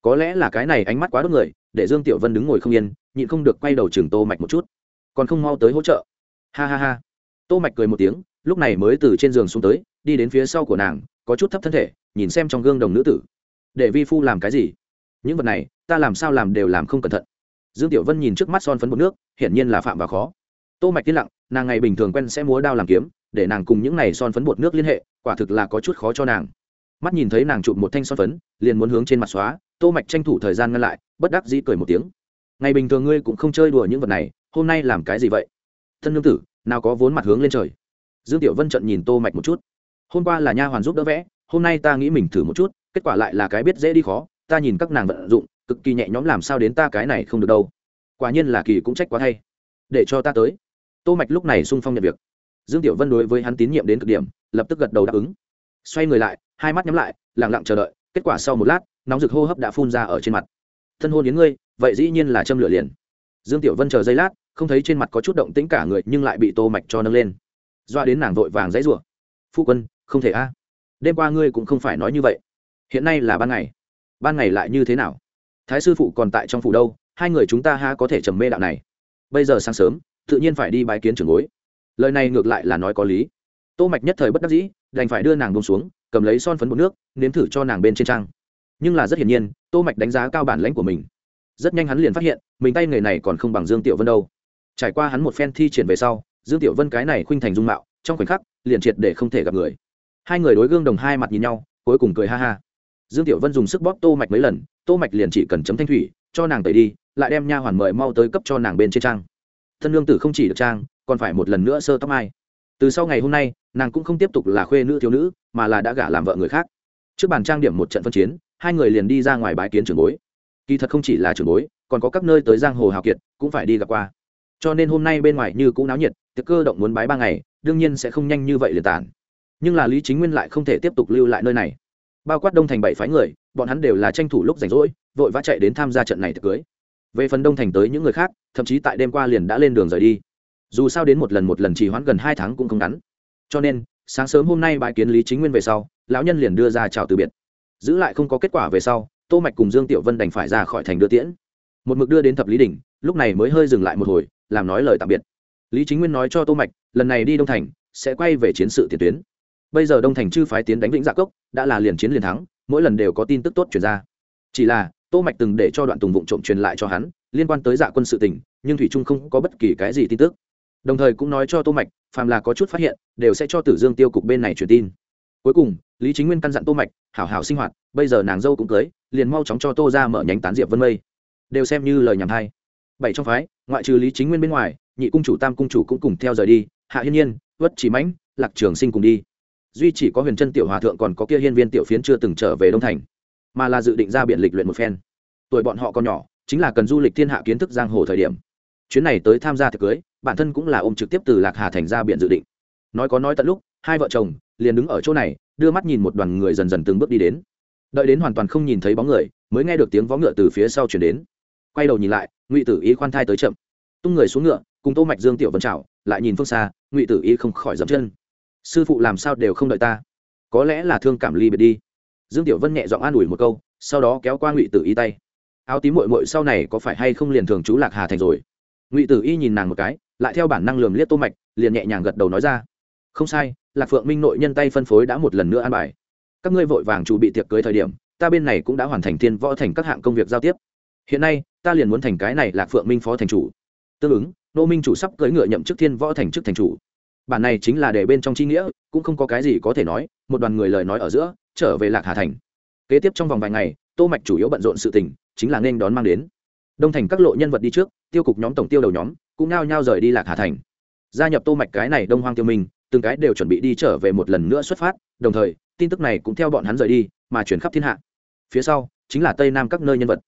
[SPEAKER 1] Có lẽ là cái này ánh mắt quá đốt người, để dương tiểu vân đứng ngồi không yên, nhịn không được quay đầu chừng tô mạch một chút. Còn không mau tới hỗ trợ. Ha ha ha. Tô mạch cười một tiếng, lúc này mới từ trên giường xuống tới, đi đến phía sau của nàng, có chút thấp thân thể, nhìn xem trong gương đồng nữ tử. Để vi phu làm cái gì? Những vật này, ta làm sao làm đều làm không cẩn thận. Dương tiểu vân nhìn trước mắt son phấn bột nước, hiển nhiên là phạm vào khó. Tô mạch tiên lặng, nàng ngày bình thường quen sẽ múa đao làm kiếm, để nàng cùng những này son phấn bột nước liên hệ, quả thực là có chút khó cho nàng mắt nhìn thấy nàng chụp một thanh son phấn, liền muốn hướng trên mặt xóa, tô mạch tranh thủ thời gian ngăn lại, bất đắc dĩ cười một tiếng. Ngày bình thường ngươi cũng không chơi đùa những vật này, hôm nay làm cái gì vậy? Thân nương tử, nào có vốn mặt hướng lên trời. Dương tiểu vân trận nhìn tô mạch một chút. Hôm qua là nha hoàn giúp đỡ vẽ, hôm nay ta nghĩ mình thử một chút, kết quả lại là cái biết dễ đi khó, ta nhìn các nàng vận dụng, cực kỳ nhẹ nhõm làm sao đến ta cái này không được đâu. Quả nhiên là kỳ cũng trách quá thay. Để cho ta tới. Tô mạch lúc này sung phong nhận việc. Dương tiểu vân đối với hắn tín nhiệm đến cực điểm, lập tức gật đầu đáp ứng xoay người lại, hai mắt nhắm lại, lặng lặng chờ đợi, kết quả sau một lát, nóng rực hô hấp đã phun ra ở trên mặt. Thân hôn đến ngươi, vậy dĩ nhiên là châm lửa liền. Dương tiểu vân chờ giây lát, không thấy trên mặt có chút động tĩnh cả người, nhưng lại bị tô mạch cho nâng lên. Doa đến nàng vội vàng dãy rủa. Phu quân, không thể a. Đêm qua ngươi cũng không phải nói như vậy. Hiện nay là ban ngày. Ban ngày lại như thế nào? Thái sư phụ còn tại trong phủ đâu? Hai người chúng ta ha có thể trầm mê đạo này? Bây giờ sáng sớm, tự nhiên phải đi bái kiến trưởng bối. Lời này ngược lại là nói có lý. Tô mạch nhất thời bất đắc dĩ đành phải đưa nàng bông xuống, cầm lấy son phấn bột nước, nếm thử cho nàng bên trên trang. Nhưng là rất hiển nhiên, tô mạch đánh giá cao bản lãnh của mình. Rất nhanh hắn liền phát hiện, mình tay người này còn không bằng dương tiểu vân đâu. Trải qua hắn một phen thi triển về sau, dương tiểu vân cái này khuynh thành dung mạo, trong khoảnh khắc, liền triệt để không thể gặp người. Hai người đối gương đồng hai mặt nhìn nhau, cuối cùng cười ha ha. Dương tiểu vân dùng sức bóp tô mạch mấy lần, tô mạch liền chỉ cần chấm thanh thủy, cho nàng tẩy đi, lại đem nha hoàn mời mau tới cấp cho nàng bên trên trang. Thân lương tử không chỉ được trang, còn phải một lần nữa sơ tóc mai từ sau ngày hôm nay, nàng cũng không tiếp tục là khuê nữ thiếu nữ, mà là đã gả làm vợ người khác. Trước bàn trang điểm một trận phân chiến, hai người liền đi ra ngoài bái kiến trưởng bối. Kỳ thật không chỉ là trưởng bối, còn có các nơi tới giang hồ hào kiệt, cũng phải đi gặp qua. Cho nên hôm nay bên ngoài như cũng náo nhiệt, tiệc cơ động muốn bái ba ngày, đương nhiên sẽ không nhanh như vậy liền tản. Nhưng là lý chính nguyên lại không thể tiếp tục lưu lại nơi này. Bao quát đông thành bảy phái người, bọn hắn đều là tranh thủ lúc rảnh rỗi, vội vã chạy đến tham gia trận này tiệc cưới. Về phần đông thành tới những người khác, thậm chí tại đêm qua liền đã lên đường rời đi dù sao đến một lần một lần trì hoãn gần hai tháng cũng không ngắn. Cho nên, sáng sớm hôm nay bãi kiến lý chính nguyên về sau, lão nhân liền đưa ra chào từ biệt. Giữ lại không có kết quả về sau, tô mạch cùng dương tiểu vân đành phải ra khỏi thành đưa tiễn. Một mực đưa đến thập lý đỉnh, lúc này mới hơi dừng lại một hồi, làm nói lời tạm biệt. Lý chính nguyên nói cho tô mạch, lần này đi đông thành, sẽ quay về chiến sự tiền tuyến. Bây giờ đông thành chư phái tiến đánh vĩnh dạ cốc, đã là liền chiến liền thắng, mỗi lần đều có tin tức tốt truyền ra. Chỉ là, tô mạch từng để cho đoạn tùng vụng trộm truyền lại cho hắn, liên quan tới dạ quân sự tình, nhưng thủy trung không có bất kỳ cái gì tin tức đồng thời cũng nói cho tô mạch, phàm là có chút phát hiện, đều sẽ cho tử dương tiêu cục bên này truyền tin. Cuối cùng, lý chính nguyên căn dặn tô mạch, hảo hảo sinh hoạt, bây giờ nàng dâu cũng cưới, liền mau chóng cho tô ra mở nhánh tán diệp vân mây. Đều xem như lời nhảm hay bảy trong phái, ngoại trừ lý chính nguyên bên ngoài, nhị cung chủ tam cung chủ cũng cùng theo rời đi, hạ hiên nhiên vất chỉ mãnh, lạc trường sinh cùng đi. Duy chỉ có huyền chân tiểu hòa thượng còn có kia hiên viên tiểu phiến chưa từng trở về đông thành, mà là dự định ra biện lịch luyện một phen. Tuổi bọn họ còn nhỏ, chính là cần du lịch thiên hạ kiến thức giang hồ thời điểm. Chuyến này tới tham gia thực cưới bản thân cũng là ôm trực tiếp từ lạc hà thành ra biển dự định. Nói có nói tận lúc, hai vợ chồng liền đứng ở chỗ này, đưa mắt nhìn một đoàn người dần dần từng bước đi đến. Đợi đến hoàn toàn không nhìn thấy bóng người, mới nghe được tiếng vó ngựa từ phía sau chuyển đến. Quay đầu nhìn lại, ngụy tử ý khoan thai tới chậm. Tung người xuống ngựa, cùng tô mạch dương tiểu vân chào, lại nhìn phương xa, ngụy tử ý không khỏi dậm chân. Sư phụ làm sao đều không đợi ta? Có lẽ là thương cảm ly biệt đi. Dương tiểu vân nhẹ giọng an ủi một câu, sau đó kéo qua ngụy tử ý tay. Áo tím muội muội sau này có phải hay không liền thường trú lạc hà thành rồi? Ngụy tử y nhìn nàng một cái lại theo bản năng lườm liếc tô mạch liền nhẹ nhàng gật đầu nói ra không sai lạc phượng minh nội nhân tay phân phối đã một lần nữa an bài các ngươi vội vàng chuẩn bị tiệc cưới thời điểm ta bên này cũng đã hoàn thành thiên võ thành các hạng công việc giao tiếp hiện nay ta liền muốn thành cái này lạc phượng minh phó thành chủ tương ứng nô minh chủ sắp cưới ngựa nhậm chức thiên võ thành chức thành chủ bản này chính là để bên trong chi nghĩa cũng không có cái gì có thể nói một đoàn người lời nói ở giữa trở về lạc hà thành kế tiếp trong vòng vài ngày tô mạch chủ yếu bận rộn sự tình chính là nên đón mang đến đông thành các lộ nhân vật đi trước, tiêu cục nhóm tổng tiêu đầu nhóm, cũng nao nhao rời đi lạc hà thành. Gia nhập tô mạch cái này đông hoang tiêu minh, từng cái đều chuẩn bị đi trở về một lần nữa xuất phát, đồng thời, tin tức này cũng theo bọn hắn rời đi, mà chuyển khắp thiên hạ. Phía sau, chính là tây nam các nơi nhân vật.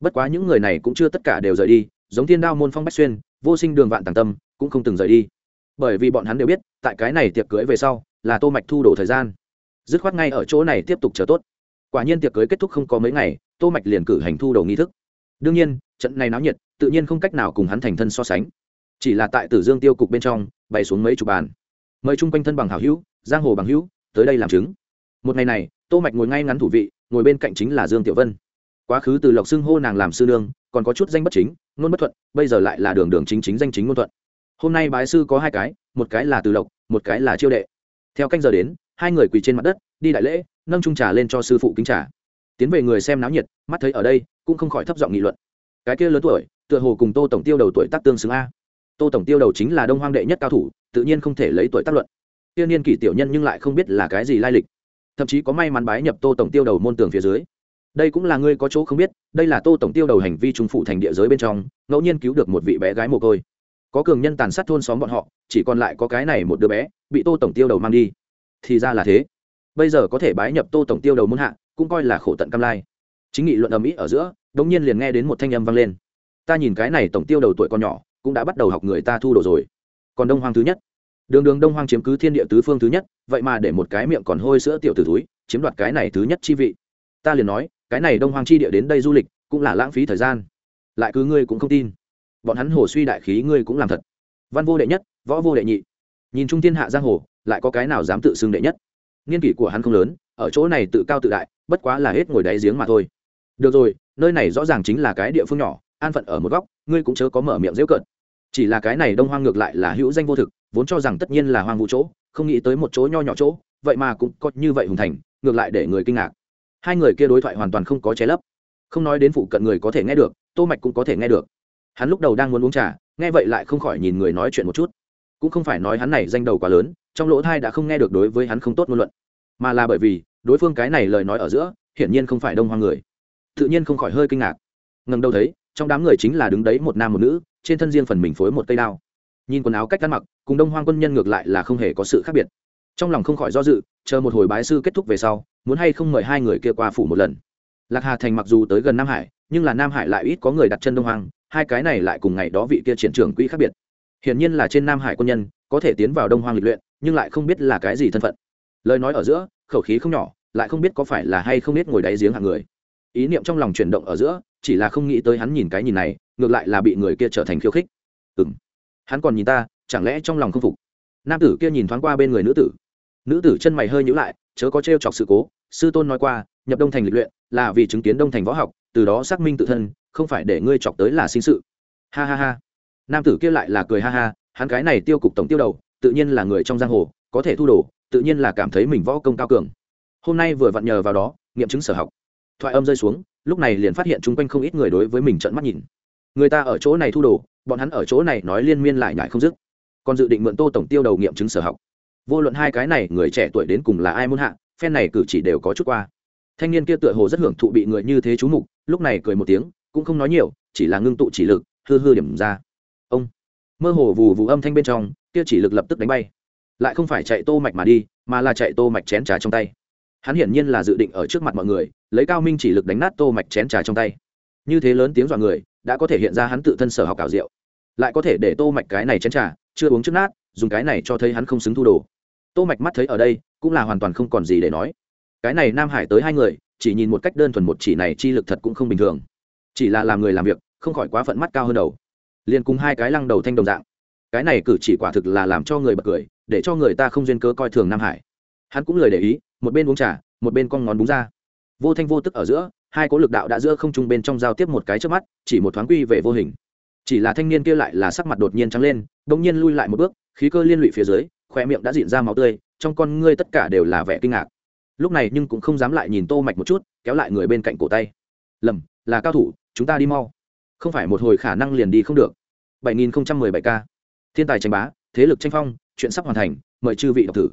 [SPEAKER 1] Bất quá những người này cũng chưa tất cả đều rời đi, giống thiên đao môn phong bách xuyên, vô sinh đường vạn tàng tâm, cũng không từng rời đi. Bởi vì bọn hắn đều biết, tại cái này tiệc cưới về sau, là tô mạch thu đổ thời gian. Dứt khoát ngay ở chỗ này tiếp tục chờ tốt. Quả nhiên tiệc cưới kết thúc không có mấy ngày, tô mạch liền cử hành thu đổ nghi thức. Đương nhiên trận này náo nhiệt, tự nhiên không cách nào cùng hắn thành thân so sánh. Chỉ là tại tử dương tiêu cục bên trong, bày xuống mấy chục bàn. Mời chung quanh thân bằng hảo hữu, giang hồ bằng hữu, tới đây làm chứng. Một ngày này, tô mạch ngồi ngay ngắn thủ vị, ngồi bên cạnh chính là dương tiểu vân. Quá khứ từ lộc xưng hô nàng làm sư nương, còn có chút danh bất chính, ngôn bất thuận, bây giờ lại là đường đường chính chính danh chính ngôn thuận. Hôm nay bái sư có hai cái, một cái là từ lộc, một cái là chiêu đệ. Theo canh giờ đến, hai người quỳ trên mặt đất, đi đại lễ, nâng trung trà lên cho sư phụ kính trà. Tiến về người xem náo nhiệt, mắt thấy ở đây, cũng không khỏi thấp giọng nghị luận cái kia lớn tuổi, tựa hồ cùng tô tổng tiêu đầu tuổi tác tương xứng a. Tô tổng tiêu đầu chính là đông hoang đệ nhất cao thủ, tự nhiên không thể lấy tuổi tác luận. Tiêu niên kỷ tiểu nhân nhưng lại không biết là cái gì lai lịch. Thậm chí có may mắn bái nhập tô tổng tiêu đầu môn tường phía dưới. Đây cũng là ngươi có chỗ không biết, đây là tô tổng tiêu đầu hành vi trung phụ thành địa giới bên trong, ngẫu nhiên cứu được một vị bé gái mồ côi. Có cường nhân tàn sát thôn xóm bọn họ, chỉ còn lại có cái này một đứa bé, bị tô tổng tiêu đầu mang đi. Thì ra là thế. Bây giờ có thể bái nhập tô tổng tiêu đầu muôn hạ, cũng coi là khổ tận cam lai chính nghị luận ầm ĩ ở giữa đống nhiên liền nghe đến một thanh âm vang lên. Ta nhìn cái này tổng tiêu đầu tuổi con nhỏ, cũng đã bắt đầu học người ta thu đồ rồi. Còn đông hoang thứ nhất. Đường đường đông hoang chiếm cứ thiên địa tứ phương thứ nhất, vậy mà để một cái miệng còn hôi sữa tiểu tử túi chiếm đoạt cái này thứ nhất chi vị. Ta liền nói, cái này đông hoang chi địa đến đây du lịch, cũng là lãng phí thời gian. Lại cứ ngươi cũng không tin. Bọn hắn hồ suy đại khí ngươi cũng làm thật. Văn vô đệ nhất, võ vô đệ nhị. Nhìn trung thiên hạ giang hồ, lại có cái nào dám tự xưng đệ nhất? Nghiên kỷ của hắn không lớn, ở chỗ này tự cao tự đại, bất quá là hết ngồi đáy giếng mà thôi được rồi, nơi này rõ ràng chính là cái địa phương nhỏ, an phận ở một góc, ngươi cũng chớ có mở miệng dễu cợt. Chỉ là cái này đông hoang ngược lại là hữu danh vô thực, vốn cho rằng tất nhiên là hoang vũ chỗ, không nghĩ tới một chỗ nho nhỏ chỗ, vậy mà cũng có như vậy hùng thành, ngược lại để người kinh ngạc. Hai người kia đối thoại hoàn toàn không có che lấp. Không nói đến phụ cận người có thể nghe được, tô mạch cũng có thể nghe được. Hắn lúc đầu đang muốn uống trà, nghe vậy lại không khỏi nhìn người nói chuyện một chút. Cũng không phải nói hắn này danh đầu quá lớn, trong lỗ thai đã không nghe được đối với hắn không tốt ngôn luận. Mà là bởi vì, đối phương cái này lời nói ở giữa, hiển nhiên không phải đông hoang người tự nhiên không khỏi hơi kinh ngạc. Ngần đầu thấy, trong đám người chính là đứng đấy một nam một nữ, trên thân riêng phần mình phối một cây đao. Nhìn quần áo cách ăn mặc, cùng đông hoang quân nhân ngược lại là không hề có sự khác biệt. Trong lòng không khỏi do dự, chờ một hồi bái sư kết thúc về sau, muốn hay không mời hai người kia qua phủ một lần. Lạc hà thành mặc dù tới gần nam hải, nhưng là nam hải lại ít có người đặt chân đông hoang, hai cái này lại cùng ngày đó vị kia triển trưởng quỹ khác biệt. Hiển nhiên là trên nam hải quân nhân, có thể tiến vào đông hoang lịch luyện, nhưng lại không biết là cái gì thân phận. Lời nói ở giữa, khẩu khí không nhỏ, lại không biết có phải là hay không biết ngồi đáy giếng hàng người ý niệm trong lòng chuyển động ở giữa, chỉ là không nghĩ tới hắn nhìn cái nhìn này, ngược lại là bị người kia trở thành khiêu khích. Ừ m hắn còn nhìn ta, chẳng lẽ trong lòng không phục? Nam tử kia nhìn thoáng qua bên người nữ tử. Nữ tử chân mày hơi nhữ lại, chớ có t r e o chọc sự cố. Sư tôn nói qua, nhập đông thành lịch luyện là vì chứng kiến đông thành võ học, từ đó xác minh tự thân, không phải để ngươi chọc tới là sinh sự. Ha ha ha. Nam tử kia lại là cười ha ha, hắn cái này tiêu cục tổng tiêu đầu, tự nhiên là người trong giang hồ, có thể thu đồ, tự nhiên là cảm thấy mình võ công cao cường. Hôm nay vừa vặn nhờ vào đó, nghiệm chứng sở học thoại âm rơi xuống, lúc này liền phát hiện chung quanh không ít người đối với mình trận mắt nhìn. Người ta ở chỗ này thu đồ, bọn hắn ở chỗ này nói liên miên lại nhải không dứt. Còn dự định mượn tô tổng tiêu đầu nghiệm chứng sở học. Vô luận hai cái này, người trẻ tuổi đến cùng là ai muốn hạ, phen này cử chỉ đều có chút qua. Thanh niên kia tựa hồ rất hưởng thụ bị người như thế chú mục, lúc này cười một tiếng, cũng không nói nhiều, chỉ là ngưng tụ chỉ lực, hư hư điểm ra. Ông. Mơ hồ vù vù âm thanh bên trong, kia chỉ lực lập tức đánh bay. Lại không phải chạy tô mạch mà đi, mà là chạy tô mạch chén trà trong tay. Hắn hiển nhiên là dự định ở trước mặt mọi người lấy cao minh chỉ lực đánh nát tô mạch chén trà trong tay. Như thế lớn tiếng dọa người, đã có thể hiện ra hắn tự thân sở học cảo diệu. Lại có thể để tô mạch cái này chén trà, chưa uống trước nát, dùng cái này cho thấy hắn không xứng thu đồ. Tô mạch mắt thấy ở đây, cũng là hoàn toàn không còn gì để nói. Cái này nam hải tới hai người, chỉ nhìn một cách đơn thuần một chỉ này chi lực thật cũng không bình thường. Chỉ là làm người làm việc, không khỏi quá phận mắt cao hơn đầu. Liền cùng hai cái lăng đầu thanh đồng dạng. Cái này cử chỉ quả thực là làm cho người bật cười, để cho người ta không duyên cớ coi thường nam hải. Hắn cũng lời để ý, một bên uống trà, một bên con ngón búng ra vô thanh vô tức ở giữa, hai cố lực đạo đã giữa không trung bên trong giao tiếp một cái trước mắt, chỉ một thoáng quy về vô hình. Chỉ là thanh niên kia lại là sắc mặt đột nhiên trắng lên đột nhiên lui lại một bước, khí cơ liên lụy phía dưới khoe miệng đã diện ra máu tươi, trong con ngươi tất cả đều là vẻ kinh ngạc. Lúc này nhưng cũng không dám lại nhìn tô mạch một chút, kéo lại người bên cạnh cổ tay. Lầm, là cao thủ, chúng ta đi mau. Không phải một hồi khả năng liền đi không được. 7017 k. Thiên tài tranh bá, thế lực tranh phong, chuyện sắp hoàn thành, mời chư vị đọc thử.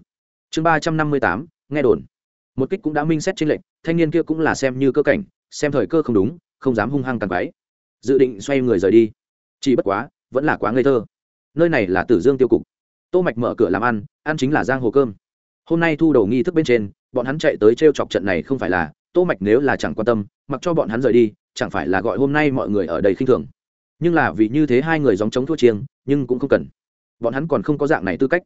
[SPEAKER 1] Chương ba trăm năm mươi tám, nghe đồn. Một kích cũng đã minh xét trên lệnh thanh niên kia cũng là xem như cơ cảnh, xem thời cơ không đúng, không dám hung hăng tàn váy dự định xoay người rời đi. Chỉ bất quá, vẫn là quá ngây thơ. Nơi này là tử dương tiêu cục. Tô mạch mở cửa làm ăn ăn chính là giang hồ cơm. Hôm nay thu đầu nghi thức bên trên, bọn hắn chạy tới treo chọc trận này không phải là, tô mạch nếu là chẳng quan tâm, mặc cho bọn hắn rời đi, chẳng phải là gọi hôm nay mọi người ở đây khinh thường. Nhưng là vì như thế hai người giống chống thua chiêng, nhưng cũng không cần. Bọn hắn còn không có dạng này tư cách.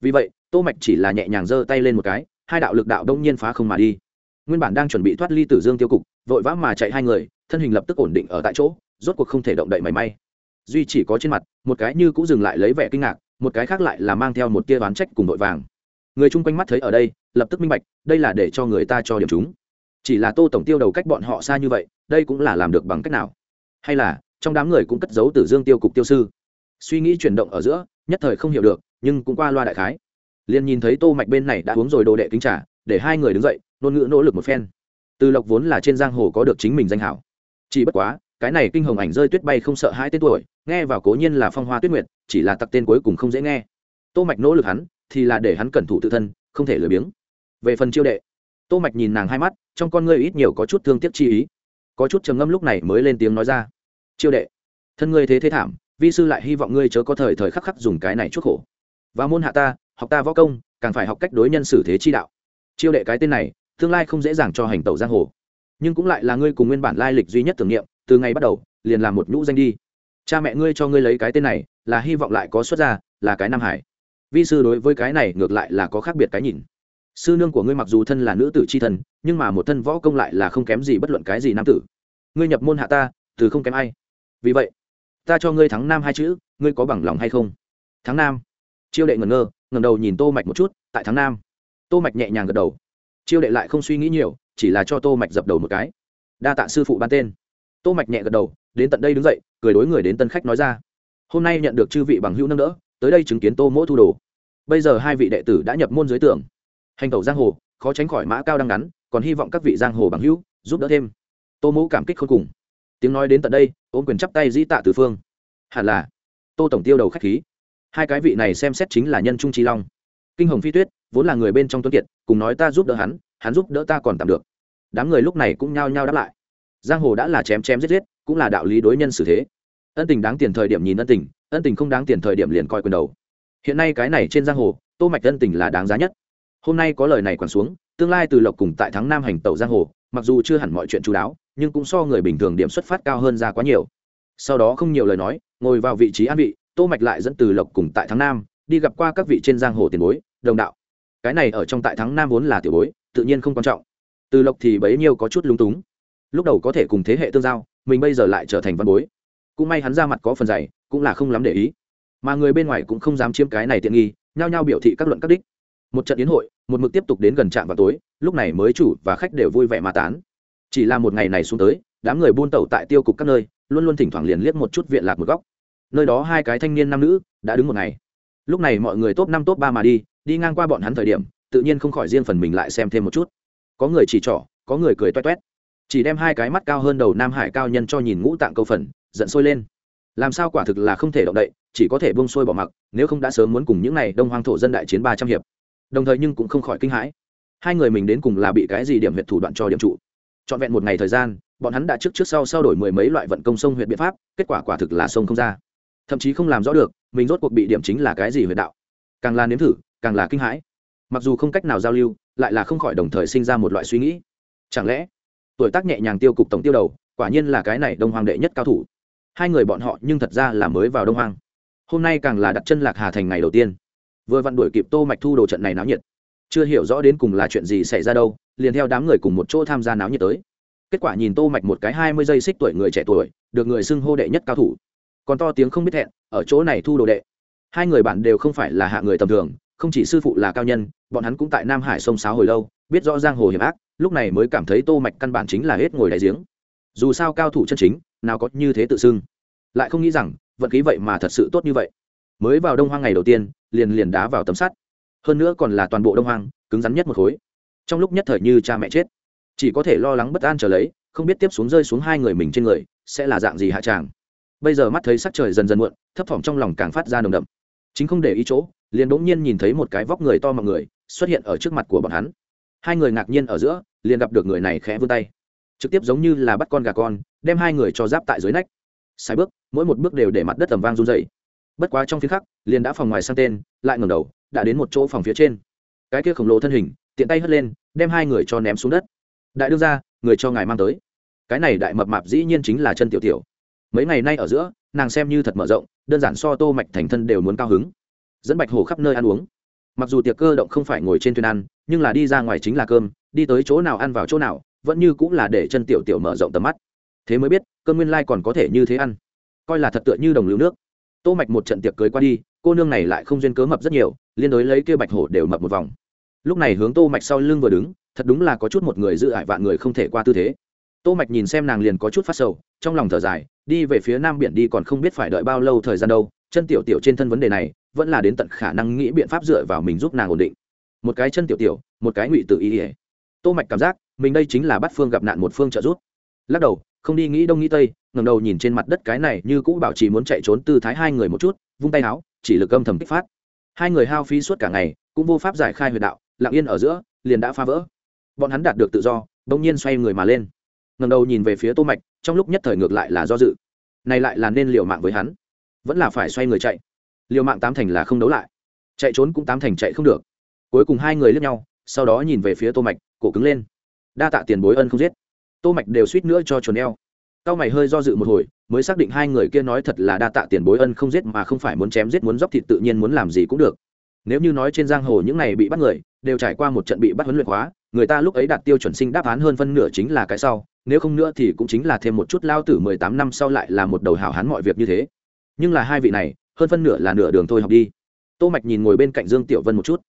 [SPEAKER 1] Vì vậy, tô mạch chỉ là nhẹ nhàng giơ tay lên một cái, hai đạo lực đạo đông nhiên phá không mà đi nguyên bản đang chuẩn bị thoát ly tử dương tiêu cục, vội vã mà chạy hai người, thân hình lập tức ổn định ở tại chỗ, rốt cuộc không thể động đậy mảy may. Duy chỉ có trên mặt, một cái như cũng dừng lại lấy vẻ kinh ngạc, một cái khác lại là mang theo một tia đoán trách cùng vội vàng. Người chung quanh mắt thấy ở đây, lập tức minh bạch, đây là để cho người ta cho điểm chúng. Chỉ là tô tổng tiêu đầu cách bọn họ xa như vậy, đây cũng là làm được bằng cách nào? Hay là, trong đám người cũng cất giấu tử dương tiêu cục tiêu sư? Suy nghĩ chuyển động ở giữa, nhất thời không hiểu được, nhưng cũng qua loa đại khái. Liền nhìn thấy tô mạch bên này đã uống rồi đồ đệ kính trà để hai người đứng dậy, ngôn ngữ nỗ lực một phen. Từ lộc vốn là trên giang hồ có được chính mình danh hảo. Chỉ bất quá, cái này kinh hồng ảnh rơi tuyết bay không sợ hai tên tuổi, nghe vào cố nhiên là phong hoa tuyết nguyệt, chỉ là tặc tên cuối cùng không dễ nghe. Tô mạch nỗ lực hắn, thì là để hắn cẩn thủ tự thân, không thể lười biếng. Về phần chiêu đệ, tô mạch nhìn nàng hai mắt, trong con ngươi ít nhiều có chút thương tiếc chi ý. Có chút trầm ngâm lúc này mới lên tiếng nói ra. Chiêu đệ, thân ngươi thế thế thảm, vi sư lại hy vọng ngươi chớ có thời thời khắc khắc dùng cái này chuốc khổ. Và môn hạ ta, học ta võ công, càng phải học cách đối nhân xử thế chi đạo chiêu đệ cái tên này tương lai không dễ dàng cho hành tẩu giang hồ. Nhưng cũng lại là ngươi cùng nguyên bản lai lịch duy nhất tưởng niệm từ ngày bắt đầu liền làm một nhũ danh đi. Cha mẹ ngươi cho ngươi lấy cái tên này là hy vọng lại có xuất ra, là cái nam hải. Vi sư đối với cái này ngược lại là có khác biệt cái nhìn. Sư nương của ngươi mặc dù thân là nữ tử c h i thân nhưng mà một thân võ công lại là không kém gì bất luận cái gì nam tử. Ngươi nhập môn hạ ta từ không kém ai. Vì vậy ta cho ngươi thắng nam hai chữ ngươi có bằng lòng hay không? Thắng nam. Chiêu đệ ngẩn ngơ ngẩng đầu nhìn tô mạch một chút tại thắng nam tô mạch nhẹ nhàng gật đầu. Chiêu đệ lại không suy nghĩ nhiều, chỉ là cho tô mạch dập đầu một cái. Đa tạ sư phụ ban tên. Tô mạch nhẹ gật đầu, đến tận đây đứng dậy, cười đối người đến tân khách nói ra. Hôm nay nhận được chư vị bằng hữu nâng đỡ, tới đây chứng kiến tô mỗ thu đồ. Bây giờ hai vị đệ tử đã nhập môn dưới tưởng hành tẩu giang hồ, khó tránh khỏi mã cao đang ngắn, còn hy vọng các vị giang hồ bằng hữu giúp đỡ thêm. Tô mỗ cảm kích khôn cùng. Tiếng nói đến tận đây, ôm quyền chắp tay dĩ tạ từ phương. Hẳn là, tô tổng tiêu đầu khách khí. Hai cái vị này xem xét chính là nhân trung trí long. Kinh hồng phi tuyết vốn là người bên trong tuấn kiệt, cùng nói ta giúp đỡ hắn hắn giúp đỡ ta còn tạm được. Đám người lúc này cũng nhao nhao đáp lại. Giang hồ đã là chém chém giết giết, cũng là đạo lý đối nhân xử thế. Ân tình đáng tiền thời điểm nhìn ân tình ân tình không đáng tiền thời điểm liền coi quyền đầu. Hiện nay cái này trên giang hồ, tô mạch ân tình là đáng giá nhất. Hôm nay có lời này còn xuống, tương lai từ lộc cùng tại thắng nam hành tẩu giang hồ, mặc dù chưa hẳn mọi chuyện chú đáo, nhưng cũng so người bình thường điểm xuất phát cao hơn ra quá nhiều. Sau đó không nhiều lời nói, ngồi vào vị trí an vị, tô mạch lại dẫn từ lộc cùng tại thắng nam, đi gặp qua các vị trên giang hồ tiền bối, đồng đạo cái này ở trong tại thắng nam vốn là tiểu bối, tự nhiên không quan trọng. Từ lộc thì bấy nhiêu có chút lúng túng. Lúc đầu có thể cùng thế hệ tương giao, mình bây giờ lại trở thành văn bối. Cũng may hắn ra mặt có phần dày, cũng là không lắm để ý. Mà người bên ngoài cũng không dám chiếm cái này tiện nghi, nhao nhao biểu thị các luận các đích. Một trận yến hội, một mực tiếp tục đến gần trạm vào tối, lúc này mới chủ và khách đều vui vẻ mà tán. Chỉ là một ngày này xuống tới, đám người buôn tẩu tại tiêu cục các nơi, luôn luôn thỉnh thoảng liền liếc một chút viện lạc một góc. Nơi đó hai cái thanh niên nam nữ, đã đứng một ngày. Lúc này mọi người top năm top ba mà đi đi ngang qua bọn hắn thời điểm, tự nhiên không khỏi riêng phần mình lại xem thêm một chút. Có người chỉ trỏ, có người cười toét toét. Chỉ đem hai cái mắt cao hơn đầu nam hải cao nhân cho nhìn ngũ tạng câu phần, giận sôi lên. Làm sao quả thực là không thể động đậy, chỉ có thể bông sôi bỏ mặc, nếu không đã sớm muốn cùng những n à y đông hoang thổ dân đại chiến ba trăm hiệp. Đồng thời nhưng cũng không khỏi kinh hãi. Hai người mình đến cùng là bị cái gì điểm huyện thủ đoạn cho điểm trụ. Trọn vẹn một ngày thời gian, bọn hắn đã trước trước sau sau đổi mười mấy loại vận công sông huyện biện pháp, kết quả quả thực là sông không ra. Thậm chí không làm rõ được, mình rốt cuộc bị điểm chính là cái gì huyện đạo. Càng là nếm thử càng là kinh hãi. Mặc dù không cách nào giao lưu, lại là không khỏi đồng thời sinh ra một loại suy nghĩ. Chẳng lẽ, tuổi tác nhẹ nhàng tiêu cục tổng tiêu đầu, quả nhiên là cái này đông hoàng đệ nhất cao thủ. Hai người bọn họ nhưng thật ra là mới vào đông hoàng hôm nay càng là đặt chân lạc hà thành ngày đầu tiên. Vừa vặn đuổi kịp tô mạch thu đồ trận này náo nhiệt. Chưa hiểu rõ đến cùng là chuyện gì xảy ra đâu, liền theo đám người cùng một chỗ tham gia náo nhiệt tới. Kết quả nhìn tô mạch một cái hai mươi giây xích tuổi người trẻ tuổi, được người xưng hô đệ nhất cao thủ. Còn to tiếng không biết hẹn, ở chỗ này thu đồ đệ. Hai người bạn đều không phải là hạ người tầm thường không chỉ sư phụ là cao nhân, bọn hắn cũng tại nam hải sông sáo hồi lâu, biết rõ giang hồ hiểm ác, lúc này mới cảm thấy tô mạch căn bản chính là hết ngồi đại giếng. Dù sao cao thủ chân chính, nào có như thế tự xưng. Lại không nghĩ rằng, vận khí vậy mà thật sự tốt như vậy. Mới vào đông hoang ngày đầu tiên, liền liền đá vào tấm sắt. Hơn nữa còn là toàn bộ đông hoang, cứng rắn nhất một khối. Trong lúc nhất thời như cha mẹ chết. Chỉ có thể lo lắng bất an trở lấy, không biết tiếp xuống rơi xuống hai người mình trên người, sẽ là dạng gì hạ tràng. Bây giờ mắt thấy sắc trời dần dần muộn, thấp thỏm trong lòng càng phát ra nồng đậm chính không để ý chỗ, liền bỗng nhiên nhìn thấy một cái vóc người to mọi người xuất hiện ở trước mặt của bọn hắn. Hai người ngạc nhiên ở giữa, liền gặp được người này khẽ vươn tay. Trực tiếp giống như là bắt con gà con, đem hai người cho giáp tại dưới nách. Sai bước, mỗi một bước đều để mặt đất tầm vang run dày bất quá trong phía khắc, liền đã phòng ngoài sang tên, lại ngầm đầu, đã đến một chỗ phòng phía trên. Cái kia khổng lồ thân hình, tiện tay hất lên, đem hai người cho ném xuống đất. Đại đương ra người cho ngài mang tới. Cái này đại mập mạp dĩ nhiên chính là chân tiểu tiểu. Mấy ngày nay ở giữa, nàng xem như thật mở rộng đơn giản so tô mạch thành thân đều muốn cao hứng. Dẫn bạch hổ khắp nơi ăn uống. Mặc dù tiệc cơ động không phải ngồi trên thuyền ăn, nhưng là đi ra ngoài chính là cơm, đi tới chỗ nào ăn vào chỗ nào, vẫn như cũng là để chân tiểu tiểu mở rộng tầm mắt. Thế mới biết, cơm nguyên lai còn có thể như thế ăn. Coi là thật tựa như đồng lưu nước. Tô mạch một trận tiệc cưới qua đi, cô nương này lại không duyên cớ mập rất nhiều, liên đối lấy kia bạch hổ đều mập một vòng. Lúc này hướng tô mạch sau lưng vừa đứng, thật đúng là có chút một người giữ ải vạn người không thể qua tư thế tô mạch nhìn xem nàng liền có chút phát sầu, trong lòng thở dài, đi về phía nam biển đi còn không biết phải đợi bao lâu thời gian đâu, chân tiểu tiểu trên thân vấn đề này, vẫn là đến tận khả năng nghĩ biện pháp dựa vào mình giúp nàng ổn định. Một cái chân tiểu tiểu, một cái ngụy tự ý ỉa tô mạch cảm giác, mình đây chính là bắt phương gặp nạn một phương trợ giúp. Lắc đầu, không đi nghĩ đông nghĩ tây, ngẩng đầu nhìn trên mặt đất cái này như cũ bảo trì muốn chạy trốn tư thái hai người một chút, vung tay áo chỉ lực âm thầm kích phát. Hai người hao phí suốt cả ngày, cũng vô pháp giải khai huyệt đạo, lặng yên ở giữa, liền đã phá vỡ. Bọn hắn đạt được tự do, bỗng nhiên xoay người mà lên ngẩng đầu nhìn về phía tô mạch, trong lúc nhất thời ngược lại là do dự. Này lại là nên liều mạng với hắn. Vẫn là phải xoay người chạy. Liều mạng tám thành là không đấu lại. Chạy trốn cũng tám thành chạy không được. Cuối cùng hai người lướt nhau, sau đó nhìn về phía tô mạch, cổ cứng lên. Đa tạ tiền bối ân không giết. Tô mạch đều suýt nữa cho chuồn eo. Cao mày hơi do dự một hồi, mới xác định hai người kia nói thật là đa tạ tiền bối ân không giết mà không phải muốn chém giết muốn dốc thịt tự nhiên muốn làm gì cũng được. Nếu như nói trên giang hồ những này bị bắt người, đều trải qua một trận bị bắt huấn luyện hóa, người ta lúc ấy đạt tiêu chuẩn sinh đáp án hơn phân nửa chính là cái sau nếu không nữa thì cũng chính là thêm một chút lao tử mười tám năm sau lại là một đầu hảo hán mọi việc như thế. Nhưng là hai vị này, hơn phân nửa là nửa đường thôi học đi. Tô mạch nhìn ngồi bên cạnh dương tiểu vân một chút.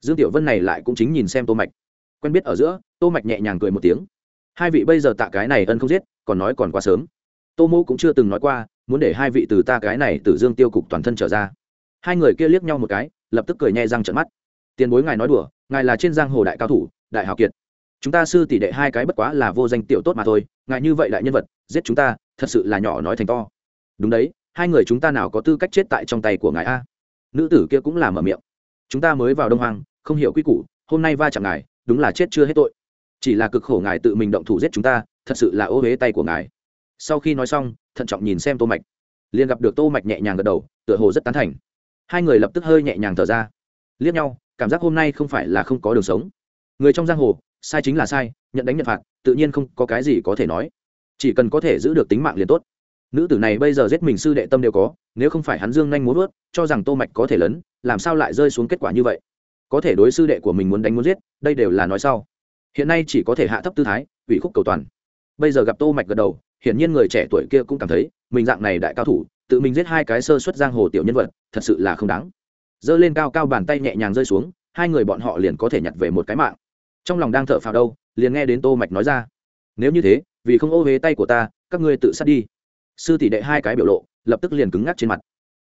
[SPEAKER 1] Dương tiểu vân này lại cũng chính nhìn xem tô mạch. Quen biết ở giữa, tô mạch nhẹ nhàng cười một tiếng. Hai vị bây giờ tạ cái này ân không giết, còn nói còn quá sớm. Tô mô cũng chưa từng nói qua, muốn để hai vị từ ta cái này từ dương tiêu cục toàn thân trở ra. Hai người kia liếc nhau một cái, lập tức cười nhẹ răng trợn mắt. Tiền bối ngài nói đùa, ngài là trên giang hồ đại cao thủ, đại hào kiệt chúng ta sư tỷ đệ hai cái bất quá là vô danh tiểu tốt mà thôi, ngại như vậy đại nhân vật, giết chúng ta, thật sự là nhỏ nói thành to. Đúng đấy, hai người chúng ta nào có tư cách chết tại trong tay của ngài a? Nữ tử kia cũng là mở miệng. Chúng ta mới vào đông hoàng không hiểu quy củ, hôm nay va chạm ngài, đúng là chết chưa hết tội. Chỉ là cực khổ ngài tự mình động thủ giết chúng ta, thật sự là ô huế tay của ngài. Sau khi nói xong, thận trọng nhìn xem tô mạch. Liền gặp được tô mạch nhẹ nhàng gật đầu, tựa hồ rất tán thành. Hai người lập tức hơi nhẹ nhàng thở ra. Liếc nhau, cảm giác hôm nay không phải là không có đường sống. Người trong giang hồ sai chính là sai, nhận đánh nhận phạt, tự nhiên không có cái gì có thể nói. Chỉ cần có thể giữ được tính mạng liền tốt. Nữ tử này bây giờ giết mình sư đệ tâm đều có, nếu không phải hắn dương nhanh muốn vớt cho rằng tô mạch có thể lớn làm sao lại rơi xuống kết quả như vậy? Có thể đối sư đệ của mình muốn đánh muốn giết, đây đều là nói sau. Hiện nay chỉ có thể hạ thấp tư thái, ủy khúc cầu toàn. Bây giờ gặp tô mạch gật đầu, hiển nhiên người trẻ tuổi kia cũng cảm thấy, mình dạng này đại cao thủ, tự mình giết hai cái sơ xuất giang hồ tiểu nhân vật, thật sự là không đáng. Giơ lên cao cao bàn tay nhẹ nhàng rơi xuống, hai người bọn họ liền có thể nhặt về một cái mạng trong lòng đang thở phào đâu, liền nghe đến tô mạch nói ra, nếu như thế, vì không ô huế tay của ta, các ngươi tự sát đi. Sư tỷ đệ hai cái biểu lộ, lập tức liền cứng ngắc trên mặt.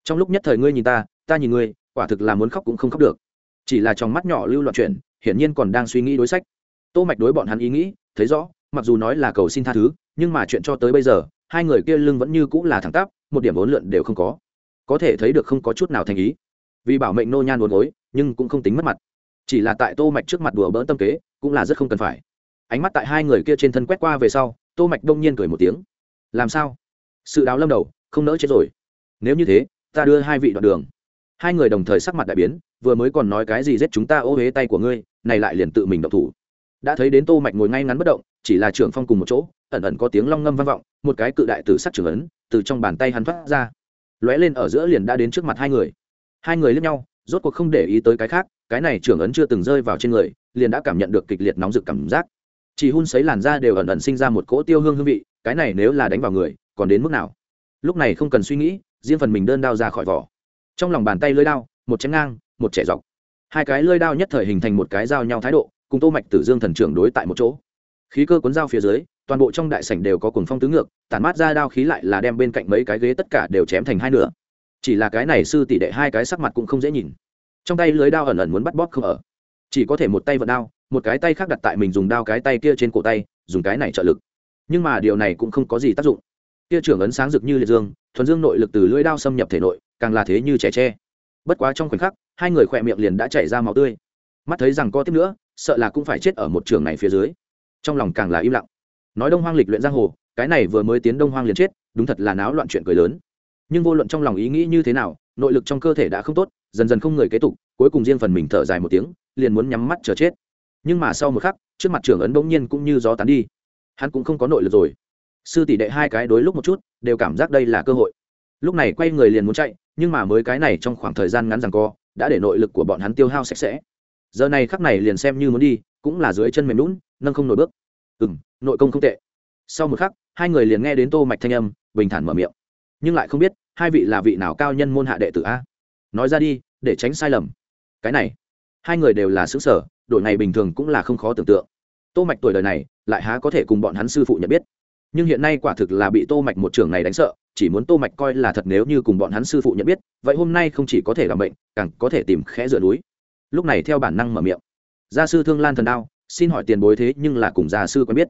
[SPEAKER 1] Trong lúc nhất thời ngươi nhìn ta ta nhìn ngươi, quả thực là muốn khóc cũng không khóc được. Chỉ là trong mắt nhỏ lưu loạn chuyện hiển nhiên còn đang suy nghĩ đối sách. Tô mạch đối bọn hắn ý nghĩ, thấy rõ, mặc dù nói là cầu xin tha thứ, nhưng mà chuyện cho tới bây giờ, hai người kia lưng vẫn như cũng là thẳng tắp, một điểm vốn lượn đều không có. Có thể thấy được không có chút nào thành ý. Vì bảo mệnh nô nhan buồn gối, nhưng cũng không tính mất mặt chỉ là tại tô mạch trước mặt đùa bỡn tâm kế, cũng là rất không cần phải. Ánh mắt tại hai người kia trên thân quét qua về sau, tô mạch đông nhiên cười một tiếng. Làm sao? Sự đáo lâm đầu, không nỡ chết rồi. Nếu như thế, ta đưa hai vị đoạn đường. Hai người đồng thời sắc mặt đại biến, vừa mới còn nói cái gì giết chúng ta ô huế tay của ngươi, này lại liền tự mình động thủ. Đã thấy đến tô mạch ngồi ngay ngắn bất động, chỉ là trưởng phong cùng một chỗ, ẩn ẩn có tiếng long ngâm vang vọng, một cái cự đại tử sắc trưởng ấn, từ trong bàn tay hắn thoát ra. Lóe lên ở giữa liền đã đến trước mặt hai người. Hai người liếc nhau, rốt cuộc không để ý tới cái khác cái này trưởng ấn chưa từng rơi vào trên người, liền đã cảm nhận được kịch liệt nóng rực cảm giác. Chỉ hun sấy làn da đều ẩn ẩn sinh ra một cỗ tiêu hương hương vị, cái này nếu là đánh vào người, còn đến mức nào? Lúc này không cần suy nghĩ, riêng phần mình đơn đao ra khỏi vỏ. Trong lòng bàn tay lưỡi đao, một chém ngang, một chẻ dọc. Hai cái lưỡi đao nhất thời hình thành một cái giao nhau thái độ, cùng tô mạch tử dương thần trưởng đối tại một chỗ. Khí cơ cuốn dao phía dưới, toàn bộ trong đại sảnh đều có cuồng phong tứ ngược, tản mát ra đao khí lại là đem bên cạnh mấy cái ghế tất cả đều chém thành hai nửa. Chỉ là cái này sư tỷ đệ hai cái sắc mặt cũng không dễ nhìn trong tay lưới đao ẩn ẩn muốn bắt bóp không ở. Chỉ có thể một tay vận đao, một cái tay khác đặt tại mình dùng đao cái tay kia trên cổ tay, dùng cái này trợ lực. Nhưng mà điều này cũng không có gì tác dụng. Kia trưởng ấn sáng rực như liệt dương, thuần dương nội lực từ lưỡi đao xâm nhập thể nội, càng là thế như trẻ tre. Bất quá trong khoảnh khắc, hai người khỏe miệng liền đã chảy ra máu tươi. Mắt thấy rằng có tiếp nữa, sợ là cũng phải chết ở một trường này phía dưới. Trong lòng càng là im lặng. Nói đông hoang lịch luyện giang hồ, cái này vừa mới tiến đông hoang liền chết, đúng thật là náo loạn chuyện cười lớn. Nhưng vô luận trong lòng ý nghĩ như thế nào nội lực trong cơ thể đã không tốt, dần dần không người kế tục, cuối cùng riêng phần mình thở dài một tiếng, liền muốn nhắm mắt chờ chết. Nhưng mà sau một khắc, trước mặt trưởng ấn bỗng nhiên cũng như gió tán đi. Hắn cũng không có nội lực rồi. Sư tỷ đệ hai cái đối lúc một chút, đều cảm giác đây là cơ hội. Lúc này quay người liền muốn chạy, nhưng mà mới cái này trong khoảng thời gian ngắn rằng co, đã để nội lực của bọn hắn tiêu hao sạch sẽ. Giờ này khắc này liền xem như muốn đi, cũng là dưới chân mềm lún nâng không nổi bước. Ừ m nội công không tệ. Sau một khắc, hai người liền nghe đến tô mạch thanh âm, bình thản mở miệng. Nhưng lại không biết hai vị là vị nào cao nhân môn hạ đệ tử a? Nói ra đi, để tránh sai lầm. Cái này, hai người đều là xứ sở, đội này bình thường cũng là không khó tưởng tượng. Tô mạch tuổi đời này, lại há có thể cùng bọn hắn sư phụ nhận biết. Nhưng hiện nay quả thực là bị tô mạch một trường này đánh sợ, chỉ muốn tô mạch coi là thật nếu như cùng bọn hắn sư phụ nhận biết, vậy hôm nay không chỉ có thể làm bệnh càng có thể tìm khẽ dựa núi. Lúc này theo bản năng mở miệng. Gia sư thương lan thần đao, xin hỏi tiền bối thế nhưng là cùng gia sư quen biết.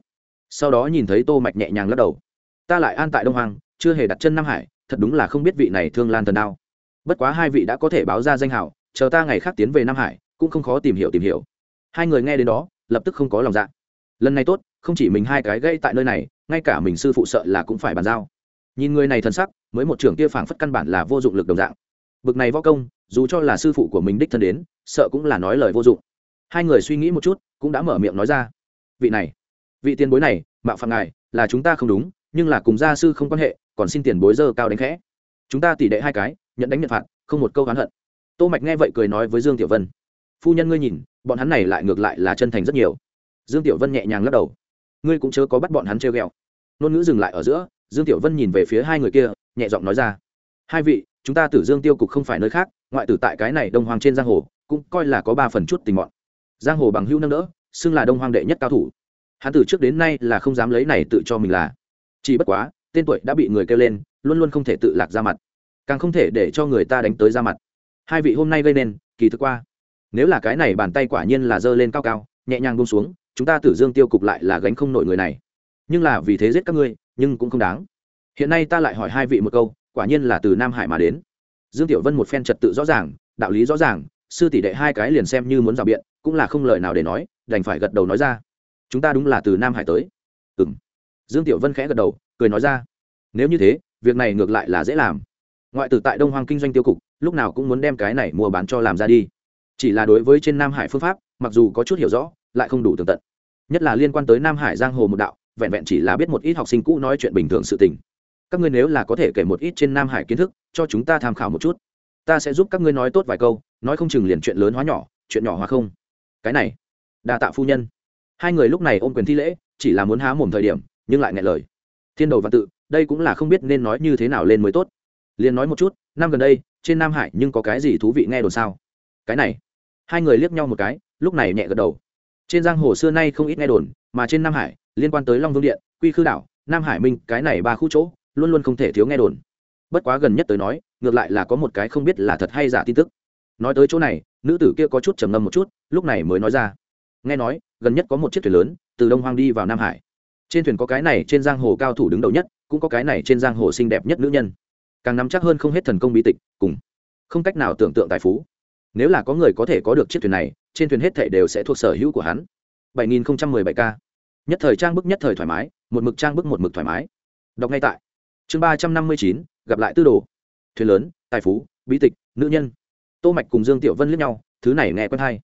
[SPEAKER 1] Sau đó nhìn thấy tô mạch nhẹ nhàng lắc đầu. Ta lại an tại đông hoàng chưa hề đặt chân nam hải thật đúng là không biết vị này thương lan thần đao. Bất quá hai vị đã có thể báo ra danh hào, chờ ta ngày khác tiến về nam hải, cũng không khó tìm hiểu tìm hiểu. Hai người nghe đến đó, lập tức không có lòng dạ. Lần này tốt, không chỉ mình hai cái gây tại nơi này, ngay cả mình sư phụ sợ là cũng phải bàn giao. Nhìn người này thần sắc, mới một trưởng kia phảng phất căn bản là vô dụng lực đồng dạng. Bực này võ công, dù cho là sư phụ của mình đích thân đến, sợ cũng là nói lời vô dụng. Hai người suy nghĩ một chút, cũng đã mở miệng nói ra. Vị này, vị tiền bối này, mạo phạm ngài, là chúng ta không đúng, nhưng là cùng gia sư không quan hệ còn xin tiền bối dơ cao đánh khẽ. Chúng ta tỉ đệ hai cái, nhận đánh nhận phạt, không một câu oán hận. Tô mạch nghe vậy cười nói với dương tiểu vân. Phu nhân ngươi nhìn, bọn hắn này lại ngược lại là chân thành rất nhiều. Dương tiểu vân nhẹ nhàng lắc đầu. Ngươi cũng chớ có bắt bọn hắn treo ghẹo. Ngôn ngữ dừng lại ở giữa, dương tiểu vân nhìn về phía hai người kia, nhẹ giọng nói ra. Hai vị, chúng ta tử dương tiêu cục không phải nơi khác, ngoại tử tại cái này đông hoàng trên giang hồ, cũng coi là có ba phần chút tình mọn. Giang hồ bằng hữu nâng đỡ, xưng là đông hoàng đệ nhất cao thủ. Hắn từ trước đến nay là không dám lấy này tự cho mình là. Chỉ bất quá tên tuổi đã bị người kêu lên, luôn luôn không thể tự lạc ra mặt. Càng không thể để cho người ta đánh tới ra mặt. Hai vị hôm nay gây nên, kỳ thực qua. Nếu là cái này bàn tay quả nhiên là giơ lên cao cao, nhẹ nhàng buông xuống, chúng ta tử dương tiêu cục lại là gánh không nổi người này. Nhưng là vì thế giết các ngươi, nhưng cũng không đáng. Hiện nay ta lại hỏi hai vị một câu, quả nhiên là từ nam hải mà đến. Dương tiểu vân một phen trật tự rõ ràng, đạo lý rõ ràng, sư tỷ đệ hai cái liền xem như muốn rào biện, cũng là không lời nào để nói, đành phải gật đầu nói ra. Chúng ta đúng là từ nam hải tới. Ừ m dương tiểu vân khẽ gật đầu cười nói ra. Nếu như thế, việc này ngược lại là dễ làm. Ngoại tử tại đông hoàng kinh doanh tiêu cục, lúc nào cũng muốn đem cái này mua bán cho làm ra đi. Chỉ là đối với trên nam hải phương pháp, mặc dù có chút hiểu rõ, lại không đủ tường tận. Nhất là liên quan tới nam hải giang hồ một đạo, vẹn vẹn chỉ là biết một ít học sinh cũ nói chuyện bình thường sự tình. Các ngươi nếu là có thể kể một ít trên nam hải kiến thức, cho chúng ta tham khảo một chút. Ta sẽ giúp các ngươi nói tốt vài câu, nói không chừng liền chuyện lớn hóa nhỏ, chuyện nhỏ hóa không. Cái này, đa tạ phu nhân. Hai người lúc này ôm quyền thi lễ, chỉ là muốn há mồm thời điểm, nhưng lại ngại lời thiên đầu văn tự, đây cũng là không biết nên nói như thế nào lên mới tốt. Liền nói một chút, năm gần đây, trên nam hải nhưng có cái gì thú vị nghe đồn sao? Cái này. Hai người liếc nhau một cái, lúc này nhẹ gật đầu. Trên giang hồ xưa nay không ít nghe đồn, mà trên nam hải, liên quan tới long vương điện, quy khư đảo, nam hải minh, cái này ba khu chỗ, luôn luôn không thể thiếu nghe đồn. Bất quá gần nhất tới nói, ngược lại là có một cái không biết là thật hay giả tin tức. Nói tới chỗ này, nữ tử kia có chút trầm ngâm một chút, lúc này mới nói ra. Nghe nói, gần nhất có một chiếc thuyền lớn, từ đông hoang đi vào nam hải trên thuyền có cái này trên giang hồ cao thủ đứng đầu nhất, cũng có cái này trên giang hồ xinh đẹp nhất nữ nhân. Càng nắm chắc hơn không hết thần công bi tịch, cùng không cách nào tưởng tượng tài phú. Nếu là có người có thể có được chiếc thuyền này, trên thuyền hết thảy đều sẽ thuộc sở hữu của hắn. 7017 k. Nhất thời trang bức nhất thời thoải mái, một mực trang bức một mực thoải mái. Đọc ngay tại. Chương ba trăm năm mươi chín, gặp lại tư đồ. Thuyền lớn, tài phú, bí tịch, nữ nhân. Tô mạch cùng dương tiểu vân liếc nhau, thứ này nghe quen hay.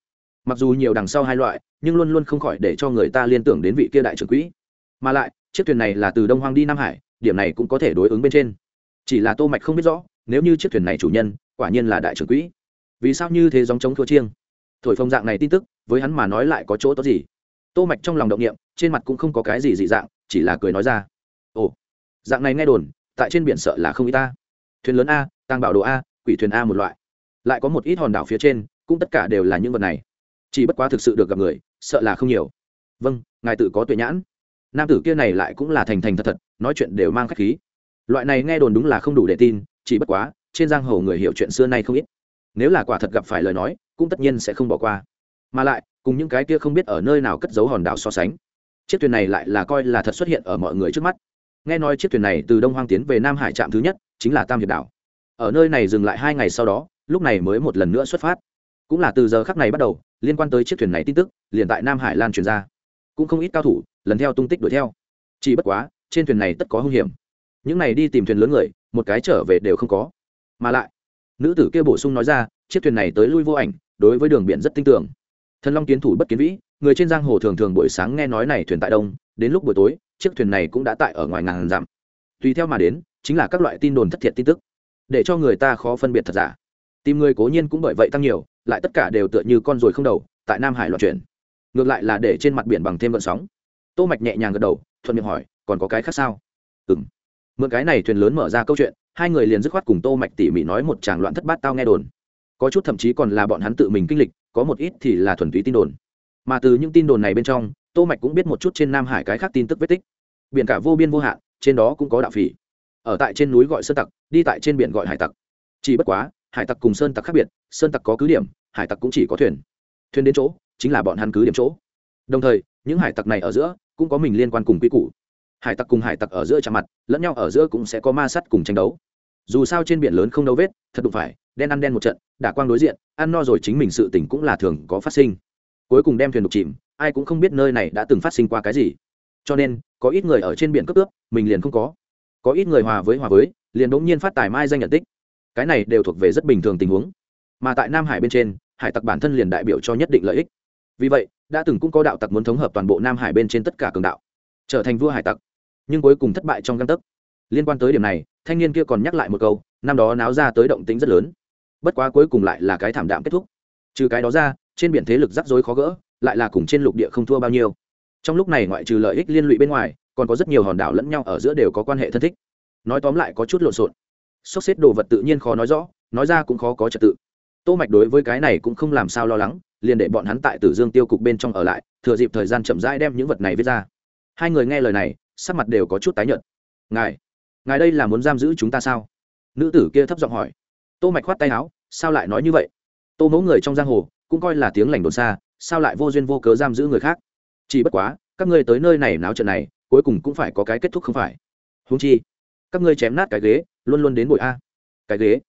[SPEAKER 1] Mặc dù nhiều đằng sau hai loại, nhưng luôn luôn không khỏi để cho người ta liên tưởng đến vị kia đại trưởng quỹ mà lại, chiếc thuyền này là từ đông hoang đi nam hải, điểm này cũng có thể đối ứng bên trên. Chỉ là tô mạch không biết rõ, nếu như chiếc thuyền này chủ nhân, quả nhiên là đại trưởng quỹ. Vì sao như thế giống chống thua chiêng? Thổi phồng dạng này tin tức, với hắn mà nói lại có chỗ tốt gì? Tô mạch trong lòng động niệm, trên mặt cũng không có cái gì dị dạng, chỉ là cười nói ra. Ồ, dạng này nghe đồn, tại trên biển sợ là không y ta. Thuyền lớn a tăng bảo đồ a, quỷ thuyền a một loại. Lại có một ít hòn đảo phía trên, cũng tất cả đều là những vật này. Chỉ bất quá thực sự được gặp người, sợ là không nhiều. Vâng ngài tự có tuệ nhãn nam tử kia này lại cũng là thành thành thật thật, nói chuyện đều mang khách khí. Loại này nghe đồn đúng là không đủ để tin, chỉ bất quá, trên giang hồ người hiểu chuyện xưa nay không ít. Nếu là quả thật gặp phải lời nói, cũng tất nhiên sẽ không bỏ qua. Mà lại, cùng những cái kia không biết ở nơi nào cất giấu hòn đảo so sánh, chiếc thuyền này lại là coi là thật xuất hiện ở mọi người trước mắt. Nghe nói chiếc thuyền này từ đông hoang tiến về nam hải trạm thứ nhất, chính là tam hiệp đảo. Ở nơi này dừng lại hai ngày sau đó, lúc này mới một lần nữa xuất phát. Cũng là từ giờ khắc này bắt đầu, liên quan tới chiếc thuyền này tin tức, liền tại nam hải lan truyền ra. Cũng không ít cao thủ lần theo tung tích đuổi theo. Chỉ bất quá, trên thuyền này tất có hung hiểm. Những này đi tìm thuyền lớn người, một cái trở về đều không có. Mà lại, nữ tử kia bổ sung nói ra, chiếc thuyền này tới lui vô ảnh, đối với đường biển rất tin tưởng thần long kiến thủ bất kiến vĩ, người trên giang hồ thường thường buổi sáng nghe nói này thuyền tại đông, đến lúc buổi tối, chiếc thuyền này cũng đã tại ở ngoài ngàn dặm. Tùy theo mà đến, chính là các loại tin đồn thất thiệt tin tức. Để cho người ta khó phân biệt thật giả. Tìm người cố nhiên cũng bởi vậy tăng nhiều, lại tất cả đều tựa như con ruồi không đầu, tại nam hải loạn chuyển. Ngược lại là để trên mặt biển bằng thêm vận sóng tô mạch nhẹ nhàng gật đầu, thuận miệng hỏi, còn có cái khác sao? Ừm. Mượn cái này thuyền lớn mở ra câu chuyện, hai người liền dứt khoát cùng tô mạch tỉ mỉ nói một tràng loạn thất bát tao nghe đồn. Có chút thậm chí còn là bọn hắn tự mình kinh lịch, có một ít thì là thuần túy tin đồn. Mà từ những tin đồn này bên trong, tô mạch cũng biết một chút trên nam hải cái khác tin tức vết tích. Biển cả vô biên vô hạn, trên đó cũng có đạo phỉ. Ở tại trên núi gọi sơn tặc, đi tại trên biển gọi hải tặc. Chỉ bất quá, hải tặc cùng sơn tặc khác biệt, sơn tặc có cứ điểm, hải tặc cũng chỉ có thuyền. Thuyền đến chỗ, chính là bọn hắn cứ điểm chỗ. Đồng thời những hải tặc này ở giữa cũng có mình liên quan cùng quy củ. Hải tặc cùng hải tặc ở giữa chạm mặt, lẫn nhau ở giữa cũng sẽ có ma sắt cùng tranh đấu. Dù sao trên biển lớn không đấu vết, thật đụng phải, đen ăn đen một trận, đả quang đối diện, ăn no rồi chính mình sự tỉnh cũng là thường có phát sinh. Cuối cùng đem thuyền đục chìm, ai cũng không biết nơi này đã từng phát sinh qua cái gì. Cho nên, có ít người ở trên biển cấp ướp mình liền không có. Có ít người hòa với hòa với, liền đ nhiên phát tài mai danh nhận tích. Cái này đều thuộc về rất bình thường tình huống. Mà tại nam hải bên trên, hải tặc bản thân liền đại biểu cho nhất định lợi ích vì vậy, đã từng cũng có đạo tặc muốn thống hợp toàn bộ nam hải bên trên tất cả cường đạo, trở thành vua hải tặc, nhưng cuối cùng thất bại trong găng tấc. Liên quan tới điểm này, thanh niên kia còn nhắc lại một câu, năm đó náo ra tới động tính rất lớn. Bất quá cuối cùng lại là cái thảm đạm kết thúc. Trừ cái đó ra, trên biển thế lực rắc rối khó gỡ, lại là cùng trên lục địa không thua bao nhiêu. Trong lúc này ngoại trừ lợi ích liên lụy bên ngoài, còn có rất nhiều hòn đảo lẫn nhau ở giữa đều có quan hệ thân thích. Nói tóm lại có chút lộn xộn. Sốc xếp đồ vật tự nhiên khó nói rõ, nói ra cũng khó có trật tự. Tô mạch đối với cái này cũng không làm sao lo lắng liền để bọn hắn tại tử dương tiêu cục bên trong ở lại, thừa dịp thời gian chậm rãi đem những vật này viết ra. Hai người nghe lời này, sắc mặt đều có chút tái nhợt. Ngài ngài đây là muốn giam giữ chúng ta sao? Nữ tử kia thấp giọng hỏi. Tô mạch khoát tay áo, sao lại nói như vậy? Tô mẫu người trong giang hồ, cũng coi là tiếng lành đồn xa, sao lại vô duyên vô cớ giam giữ người khác? Chỉ bất quá, các ngươi tới nơi này náo trận này, cuối cùng cũng phải có cái kết thúc không phải? Huống chi, các ngươi chém nát cái ghế, luôn luôn đến bội a. Cái ghế.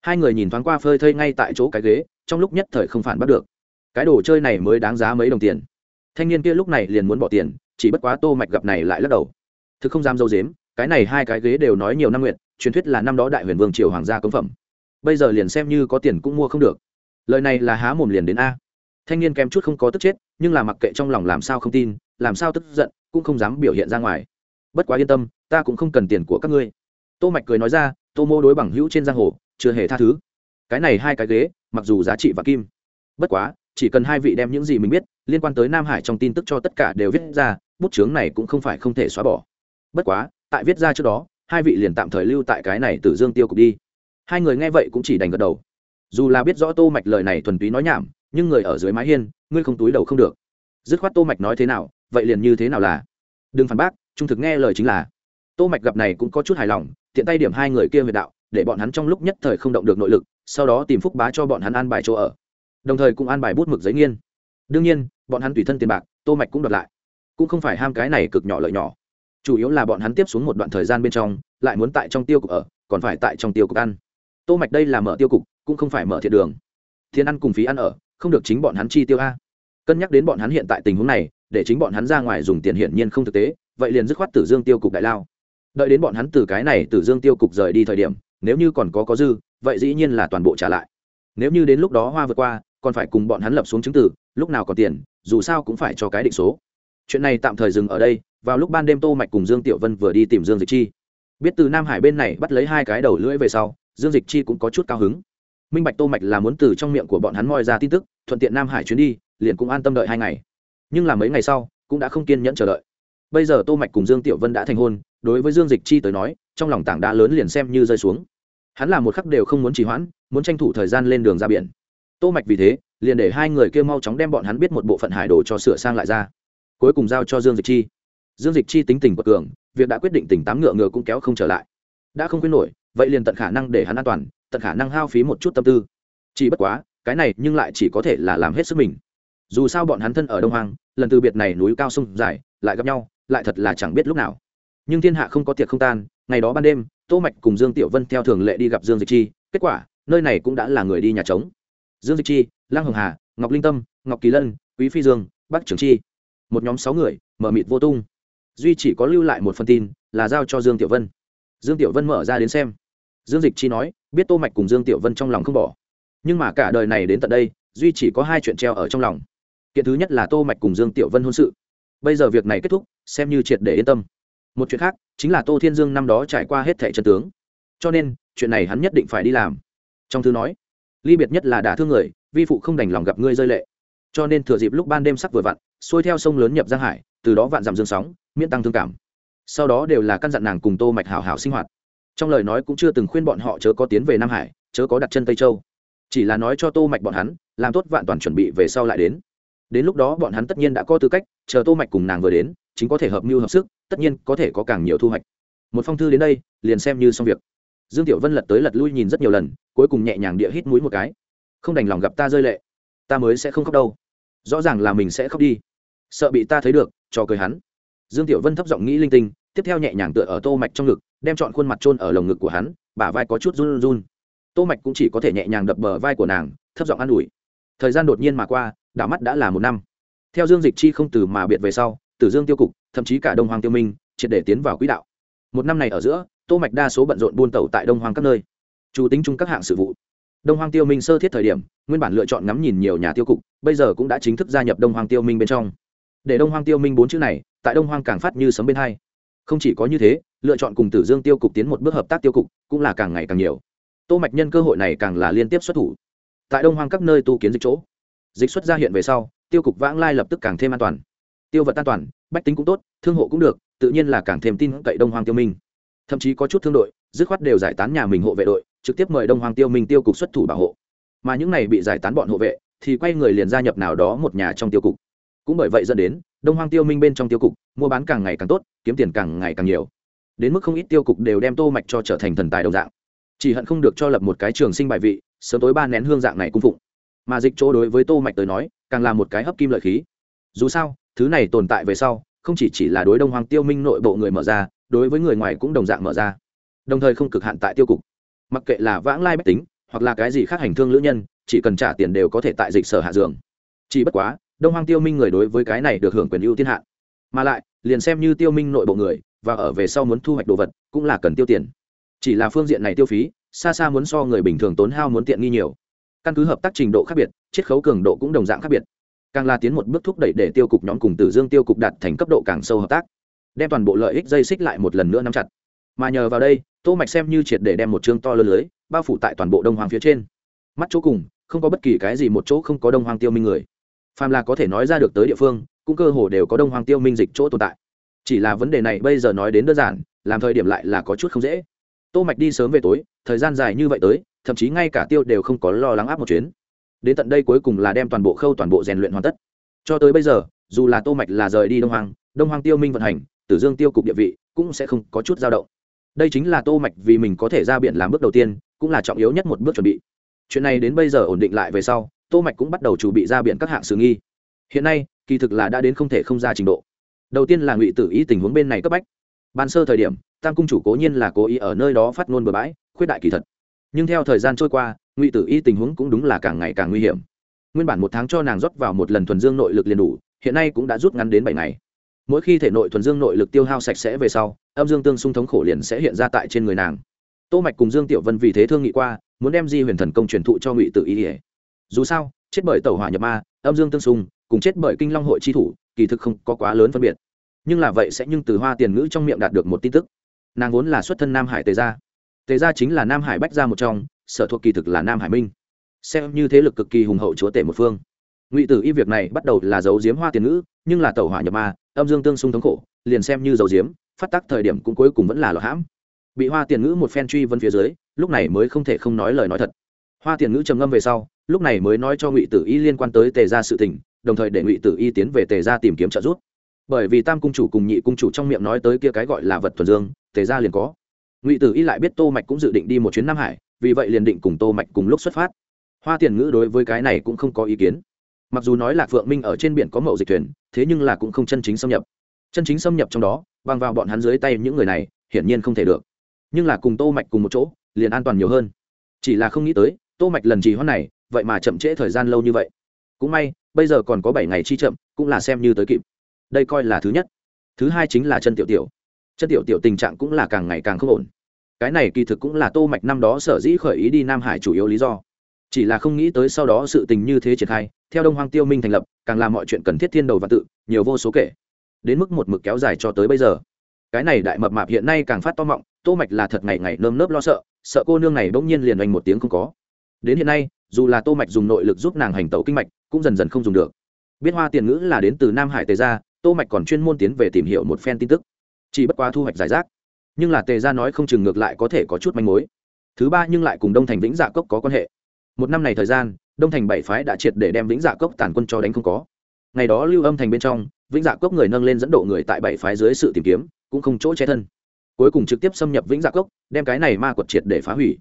[SPEAKER 1] Hai người nhìn thoáng qua phơi thây ngay tại chỗ cái ghế, trong lúc nhất thời không phản bắt được cái đồ chơi này mới đáng giá mấy đồng tiền. Thanh niên kia lúc này liền muốn bỏ tiền, chỉ bất quá tô mạch gặp này lại lắc đầu. Thực không dám dâu dếm, cái này hai cái ghế đều nói nhiều năm nguyện, truyền thuyết là năm đó đại huyền vương triều hoàng gia cống phẩm. Bây giờ liền xem như có tiền cũng mua không được. Lời này là há mồm liền đến a. Thanh niên kém chút không có tức chết, nhưng là mặc kệ trong lòng làm sao không tin, làm sao tức giận, cũng không dám biểu hiện ra ngoài. Bất quá yên tâm, ta cũng không cần tiền của các ngươi. Tô mạch cười nói ra, tô mô đối bằng hữu trên giang hồ, chưa hề tha thứ. Cái này hai cái ghế, mặc dù giá trị và kim. Bất quá chỉ cần hai vị đem những gì mình biết liên quan tới nam hải trong tin tức cho tất cả đều viết ra, bút chướng này cũng không phải không thể xóa bỏ. Bất quá, tại viết ra trước đó, hai vị liền tạm thời lưu tại cái này từ dương tiêu cục đi. Hai người nghe vậy cũng chỉ đành gật đầu. Dù là biết rõ tô mạch lời này thuần túy nói nhảm, nhưng người ở dưới mái hiên, ngươi không túi đầu không được. Dứt khoát tô mạch nói thế nào, vậy liền như thế nào là? Đừng phản bác, trung thực nghe lời chính là. Tô mạch gặp này cũng có chút hài lòng, tiện tay điểm hai người kia về đạo, để bọn hắn trong lúc nhất thời không động được nội lực, sau đó tìm phúc bá cho bọn hắn an bài chỗ ở đồng thời cũng an bài bút mực giấy nghiên. Đương nhiên, bọn hắn tùy thân tiền bạc, tô mạch cũng đoạt lại. Cũng không phải ham cái này cực nhỏ lợi nhỏ. Chủ yếu là bọn hắn tiếp xuống một đoạn thời gian bên trong, lại muốn tại trong tiêu cục ở, còn phải tại trong tiêu cục ăn. Tô mạch đây là mở tiêu cục, cũng không phải mở thiệt đường. Thiên ăn cùng phí ăn ở, không được chính bọn hắn chi tiêu a. Cân nhắc đến bọn hắn hiện tại tình huống này, để chính bọn hắn ra ngoài dùng tiền hiển nhiên không thực tế, vậy liền dứt khoát tử dương tiêu cục đại lao. Đợi đến bọn hắn từ cái này tử dương tiêu cục rời đi thời điểm, nếu như còn có có dư, vậy dĩ nhiên là toàn bộ trả lại. Nếu như đến lúc đó hoa vượt qua còn phải cùng bọn hắn lập xuống chứng từ, lúc nào còn tiền, dù sao cũng phải cho cái định số. Chuyện này tạm thời dừng ở đây, vào lúc ban đêm tô mạch cùng dương tiểu vân vừa đi tìm dương dịch chi. Biết từ nam hải bên này bắt lấy hai cái đầu lưỡi về sau, dương dịch chi cũng có chút cao hứng. Minh bạch tô mạch là muốn từ trong miệng của bọn hắn moi ra tin tức, thuận tiện nam hải chuyến đi, liền cũng an tâm đợi hai ngày. Nhưng là mấy ngày sau, cũng đã không kiên nhẫn chờ đợi. Bây giờ tô mạch cùng dương tiểu vân đã thành hôn, đối với dương dịch chi tới nói, trong lòng tảng đá lớn liền xem như rơi xuống. Hắn là một khắc đều không muốn trì hoãn, muốn tranh thủ thời gian lên đường ra biển tô mạch vì thế, liền để hai người kia mau chóng đem bọn hắn biết một bộ phận hải đồ cho sửa sang lại ra. Cuối cùng giao cho dương dịch chi. Dương dịch chi tính tình bậc cường, việc đã quyết định tỉnh tám ngựa ngựa cũng kéo không trở lại. Đã không quên nổi, vậy liền tận khả năng để hắn an toàn, tận khả năng hao phí một chút tâm tư. Chỉ bất quá, cái này nhưng lại chỉ có thể là làm hết sức mình. Dù sao bọn hắn thân ở đông hoang, lần từ biệt này núi cao sông dài, lại gặp nhau, lại thật là chẳng biết lúc nào. Nhưng thiên hạ không có tiệc không tan, ngày đó ban đêm, tô mạch cùng dương tiểu vân theo thường lệ đi gặp dương dịch chi, kết quả, nơi này cũng đã là người đi nhà trống dương dịch chi, lăng hồng hà, ngọc linh tâm, ngọc kỳ lân, quý phi dương bắc trường chi. Một nhóm sáu người, mở mịt vô tung. Duy chỉ có lưu lại một phần tin là giao cho dương tiểu vân. Dương tiểu vân mở ra đến xem. Dương dịch chi nói, biết tô mạch cùng dương tiểu vân trong lòng không bỏ. Nhưng mà cả đời này đến tận đây, duy chỉ có hai chuyện treo ở trong lòng. Kiện thứ nhất là tô mạch cùng dương tiểu vân hôn sự. Bây giờ việc này kết thúc, xem như triệt để yên tâm. Một chuyện khác, chính là tô thiên dương năm đó trải qua hết thẻ chân tướng. Cho nên, chuyện này hắn nhất định phải đi làm. Trong thư nói ly biệt nhất là đả thương người, vi phụ không đành lòng gặp ngươi rơi lệ. Cho nên thừa dịp lúc ban đêm sắc vừa vặn, xuôi theo sông lớn nhập giang hải, từ đó vạn dặm dương sóng, miễn tăng thương cảm. Sau đó đều là căn dặn nàng cùng tô mạch hảo hảo sinh hoạt. Trong lời nói cũng chưa từng khuyên bọn họ chớ có tiến về nam hải, chớ có đặt chân tây châu. Chỉ là nói cho tô mạch bọn hắn, làm tốt vạn toàn chuẩn bị về sau lại đến. Đến lúc đó bọn hắn tất nhiên đã có tư cách, chờ tô mạch cùng nàng vừa đến, chính có thể hợp mưu hợp sức, tất nhiên có thể có càng nhiều thu hoạch. Một phong thư đến đây, liền xem như xong việc dương tiểu vân lật tới lật lui nhìn rất nhiều lần, cuối cùng nhẹ nhàng địa hít mũi một cái. Không đành lòng gặp ta rơi lệ. Ta mới sẽ không khóc đâu. Rõ ràng là mình sẽ khóc đi. Sợ bị ta thấy được, cho cười hắn. Dương tiểu vân thấp giọng nghĩ linh tinh, tiếp theo nhẹ nhàng tựa ở tô mạch trong ngực, đem chọn khuôn mặt trôn ở lồng ngực của hắn, bả vai có chút run run tô mạch cũng chỉ có thể nhẹ nhàng đập bờ vai của nàng, thấp giọng an ủi. Thời gian đột nhiên mà qua, đảo mắt đã là một năm. Theo dương dịch chi không từ mà biệt về sau tử dương tiêu cục, thậm chí cả đông hoàng tiêu minh, triệt để tiến vào quỹ đạo. Một năm này ở giữa tô mạch đa số bận rộn buôn tàu tại đông Hoang các nơi. Chủ tính chung các hạng sự vụ. Đông Hoang tiêu minh sơ thiết thời điểm, nguyên bản lựa chọn ngắm nhìn nhiều nhà tiêu cục, bây giờ cũng đã chính thức gia nhập đông Hoang tiêu minh bên trong. Để đông Hoang tiêu minh bốn chữ này, tại đông Hoang càng phát như sấm bên hai. Không chỉ có như thế, lựa chọn cùng tử dương tiêu cục tiến một bước hợp tác tiêu cục, cũng là càng ngày càng nhiều. Tô mạch nhân cơ hội này càng là liên tiếp xuất thủ. Tại đông Hoang các nơi tu kiến dịch chỗ. Dịch xuất ra hiện về sau, tiêu cục vãng lai lập tức càng thêm an toàn. Tiêu vật an toàn, bách tính cũng tốt, thương hộ cũng được, tự nhiên là càng thêm tin cậy đông Hoang tiêu minh thậm chí có chút thương đội, dứt khoát đều giải tán nhà mình hộ vệ đội, trực tiếp mời đông hoàng tiêu minh tiêu cục xuất thủ bảo hộ. Mà những này bị giải tán bọn hộ vệ, thì quay người liền gia nhập nào đó một nhà trong tiêu cục. Cũng bởi vậy dẫn đến, đông hoàng tiêu minh bên trong tiêu cục, mua bán càng ngày càng tốt, kiếm tiền càng ngày càng nhiều. Đến mức không ít tiêu cục đều đem tô mạch cho trở thành thần tài đồng dạng. Chỉ hận không được cho lập một cái trường sinh bài vị, sớm tối ba nén hương dạng này cung phụng. Mà dịch chỗ đối với tô mạch tới nói, càng là một cái hấp kim lợi khí. Dù sao, thứ này tồn tại về sau, không chỉ chỉ là đối đông hoàng tiêu minh nội bộ người mở ra đối với người ngoài cũng đồng dạng mở ra, đồng thời không cực hạn tại tiêu cục. Mặc kệ là vãng lai bách tính, hoặc là cái gì khác hành thương lữ nhân, chỉ cần trả tiền đều có thể tại dịch sở hạ giường. Chỉ bất quá, đông Hoang tiêu minh người đối với cái này được hưởng quyền ưu tiên hạn. Mà lại, liền xem như tiêu minh nội bộ người, và ở về sau muốn thu hoạch đồ vật, cũng là cần tiêu tiền. Chỉ là phương diện này tiêu phí, xa xa muốn so người bình thường tốn hao muốn tiện nghi nhiều. Căn cứ hợp tác trình độ khác biệt, chiết khấu cường độ cũng đồng dạng khác biệt. Càng là tiến một bước thúc đẩy để tiêu cục nhóm cùng tử dương tiêu cục đạt thành cấp độ càng sâu hợp tác đem toàn bộ lợi ích dây xích lại một lần nữa nắm chặt. Mà nhờ vào đây, tô mạch xem như triệt để đem một chương to lớn lưới bao phủ tại toàn bộ đông hoàng phía trên. Mắt chỗ cùng, không có bất kỳ cái gì một chỗ không có đông hoàng tiêu minh người. Phàm là có thể nói ra được tới địa phương, cũng cơ hồ đều có đông hoàng tiêu minh dịch chỗ tồn tại. Chỉ là vấn đề này bây giờ nói đến đơn giản, làm thời điểm lại là có chút không dễ. Tô mạch đi sớm về tối, thời gian dài như vậy tới, thậm chí ngay cả tiêu đều không có lo lắng áp một chuyến. Đến tận đây cuối cùng là đem toàn bộ khâu toàn bộ rèn luyện hoàn tất. Cho tới bây giờ, dù là tô mạch là rời đi đông hoàng đông hoàng tiêu minh vận hành tử dương tiêu cục địa vị cũng sẽ không có chút dao động. Đây chính là tô mạch vì mình có thể ra biển làm bước đầu tiên, cũng là trọng yếu nhất một bước chuẩn bị. Chuyện này đến bây giờ ổn định lại về sau, tô mạch cũng bắt đầu chuẩn bị ra biển các hạng sự nghi. Hiện nay, kỳ thực là đã đến không thể không ra trình độ. Đầu tiên là ngụy tử ý tình huống bên này cấp bách. Ban sơ thời điểm, tam cung chủ cố nhiên là cố ý ở nơi đó phát ngôn bừa bãi, khuyết đại kỳ thật. Nhưng theo thời gian trôi qua, ngụy tử y tình huống cũng đúng là càng ngày càng nguy hiểm. Nguyên bản một tháng cho nàng rót vào một lần thuần dương nội lực liền đủ, hiện nay cũng đã rút ngắn đến bảy ngày mỗi khi thể nội thuần dương nội lực tiêu hao sạch sẽ về sau, âm dương tương xung thống khổ liền sẽ hiện ra tại trên người nàng. Tô mạch cùng dương tiểu vân vì thế thương nghị qua, muốn đem di huyền thần công truyền thụ cho ngụy tử y dù sao, chết bởi tẩu hỏa nhập ma, âm dương tương xung, cùng chết bởi kinh long hội chi thủ, kỳ thực không có quá lớn phân biệt. Nhưng là vậy sẽ nhưng từ hoa tiền ngữ trong miệng đạt được một tin tức. Nàng vốn là xuất thân nam hải tề gia. Tề gia chính là nam hải bách gia một trong, sở thuộc kỳ thực là nam hải minh. Xem như thế lực cực kỳ hùng hậu chúa tể một phương. Ngụy tử y việc này bắt đầu là giấu giếm hoa tiền ngữ, nhưng là tẩu hỏa nhập ma âm dương tương xung thống khổ, liền xem như dầu diếm, phát tác thời điểm cũng cuối cùng vẫn là lọt hãm. Bị hoa tiền ngữ một phen truy vân phía dưới, lúc này mới không thể không nói lời nói thật. Hoa tiền ngữ trầm ngâm về sau, lúc này mới nói cho ngụy tử y liên quan tới tề gia sự tình, đồng thời để ngụy tử y tiến về tề gia tìm kiếm trợ giúp. Bởi vì tam cung chủ cùng nhị cung chủ trong miệng nói tới kia cái gọi là vật thuần dương, tề gia liền có. Ngụy tử y lại biết tô mạch cũng dự định đi một chuyến nam hải, vì vậy liền định cùng tô mạch cùng lúc xuất phát. Hoa tiền ngữ đối với cái này cũng không có ý kiến mặc dù nói là phượng minh ở trên biển có mậu dịch thuyền, thế nhưng là cũng không chân chính xâm nhập. Chân chính xâm nhập trong đó, bằng vào bọn hắn dưới tay những người này, hiển nhiên không thể được. Nhưng là cùng tô mạch cùng một chỗ, liền an toàn nhiều hơn. Chỉ là không nghĩ tới, tô mạch lần trì hoãn này, vậy mà chậm trễ thời gian lâu như vậy. Cũng may, bây giờ còn có bảy ngày chi chậm, cũng là xem như tới kịp. Đây coi là thứ nhất. Thứ hai chính là chân tiểu tiểu. Chân tiểu tiểu tình trạng cũng là càng ngày càng không ổn. Cái này kỳ thực cũng là tô mạch năm đó sở dĩ khởi ý đi nam hải chủ yếu lý do chỉ là không nghĩ tới sau đó sự tình như thế triển khai, theo đông hoang tiêu minh thành lập, càng làm mọi chuyện cần thiết thiên đầu và tự, nhiều vô số kể. Đến mức một mực kéo dài cho tới bây giờ. Cái này đại mập mạp hiện nay càng phát to mọng, tô mạch là thật ngày ngày nơm nớp lo sợ sợ cô nương này bỗng nhiên liền oanh một tiếng không có. Đến hiện nay, dù là tô mạch dùng nội lực giúp nàng hành tẩu kinh mạch, cũng dần dần không dùng được. Biết hoa tiền ngữ là đến từ nam hải tề gia, tô mạch còn chuyên môn tiến về tìm hiểu một phen tin tức. Chỉ bất quá thu hoạch giải rác. Nhưng là tề gia nói không chừng ngược lại có thể có chút manh mối. Thứ ba nhưng lại cùng đông thành vĩnh dạ cốc có quan hệ một năm này thời gian, đông thành bảy phái đã triệt để đem vĩnh dạ cốc tàn quân cho đánh không có. Ngày đó lưu âm thành bên trong, vĩnh dạ cốc người nâng lên dẫn độ người tại bảy phái dưới sự tìm kiếm, cũng không chỗ che thân. Cuối cùng trực tiếp xâm nhập vĩnh dạ cốc, đem cái này ma quật triệt để phá hủy.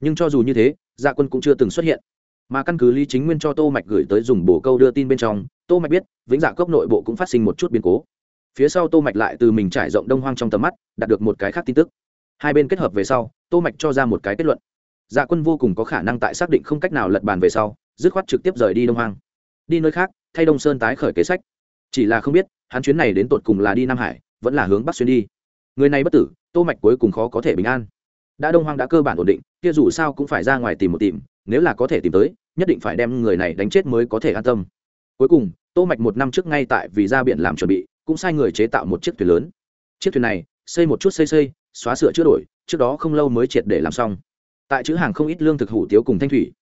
[SPEAKER 1] Nhưng cho dù như thế dạ quân cũng chưa từng xuất hiện. Mà căn cứ lý chính nguyên cho tô mạch gửi tới dùng bổ câu đưa tin bên trong, tô mạch biết, vĩnh dạ cốc nội bộ cũng phát sinh một chút biến cố. Phía sau tô mạch lại từ mình trải rộng đông hoang trong tầm mắt, đạt được một cái khác tin tức. Hai bên kết hợp về sau, tô mạch cho ra một cái kết luận dạ quân vô cùng có khả năng tại xác định không cách nào lật bàn về sau, dứt khoát trực tiếp rời đi đông hoang. Đi nơi khác, thay đông sơn tái khởi kế sách. Chỉ là không biết, hắn chuyến này đến tột cùng là đi nam hải, vẫn là hướng bắc xuyên đi. Người này bất tử, tô mạch cuối cùng khó có thể bình an. Đã đông hoang đã cơ bản ổn định, kia dù sao cũng phải ra ngoài tìm một tìm, nếu là có thể tìm tới, nhất định phải đem người này đánh chết mới có thể an tâm. Cuối cùng, tô mạch một năm trước ngay tại vì ra biển làm chuẩn bị, cũng sai người chế tạo một chiếc thuyền lớn. Chiếc thuyền này, xây một chút xây xây, xóa sửa chữa đổi, trước đó không lâu mới triệt để làm xong tại chữ hàng không ít lương thực hủ tiếu cùng thanh thủy.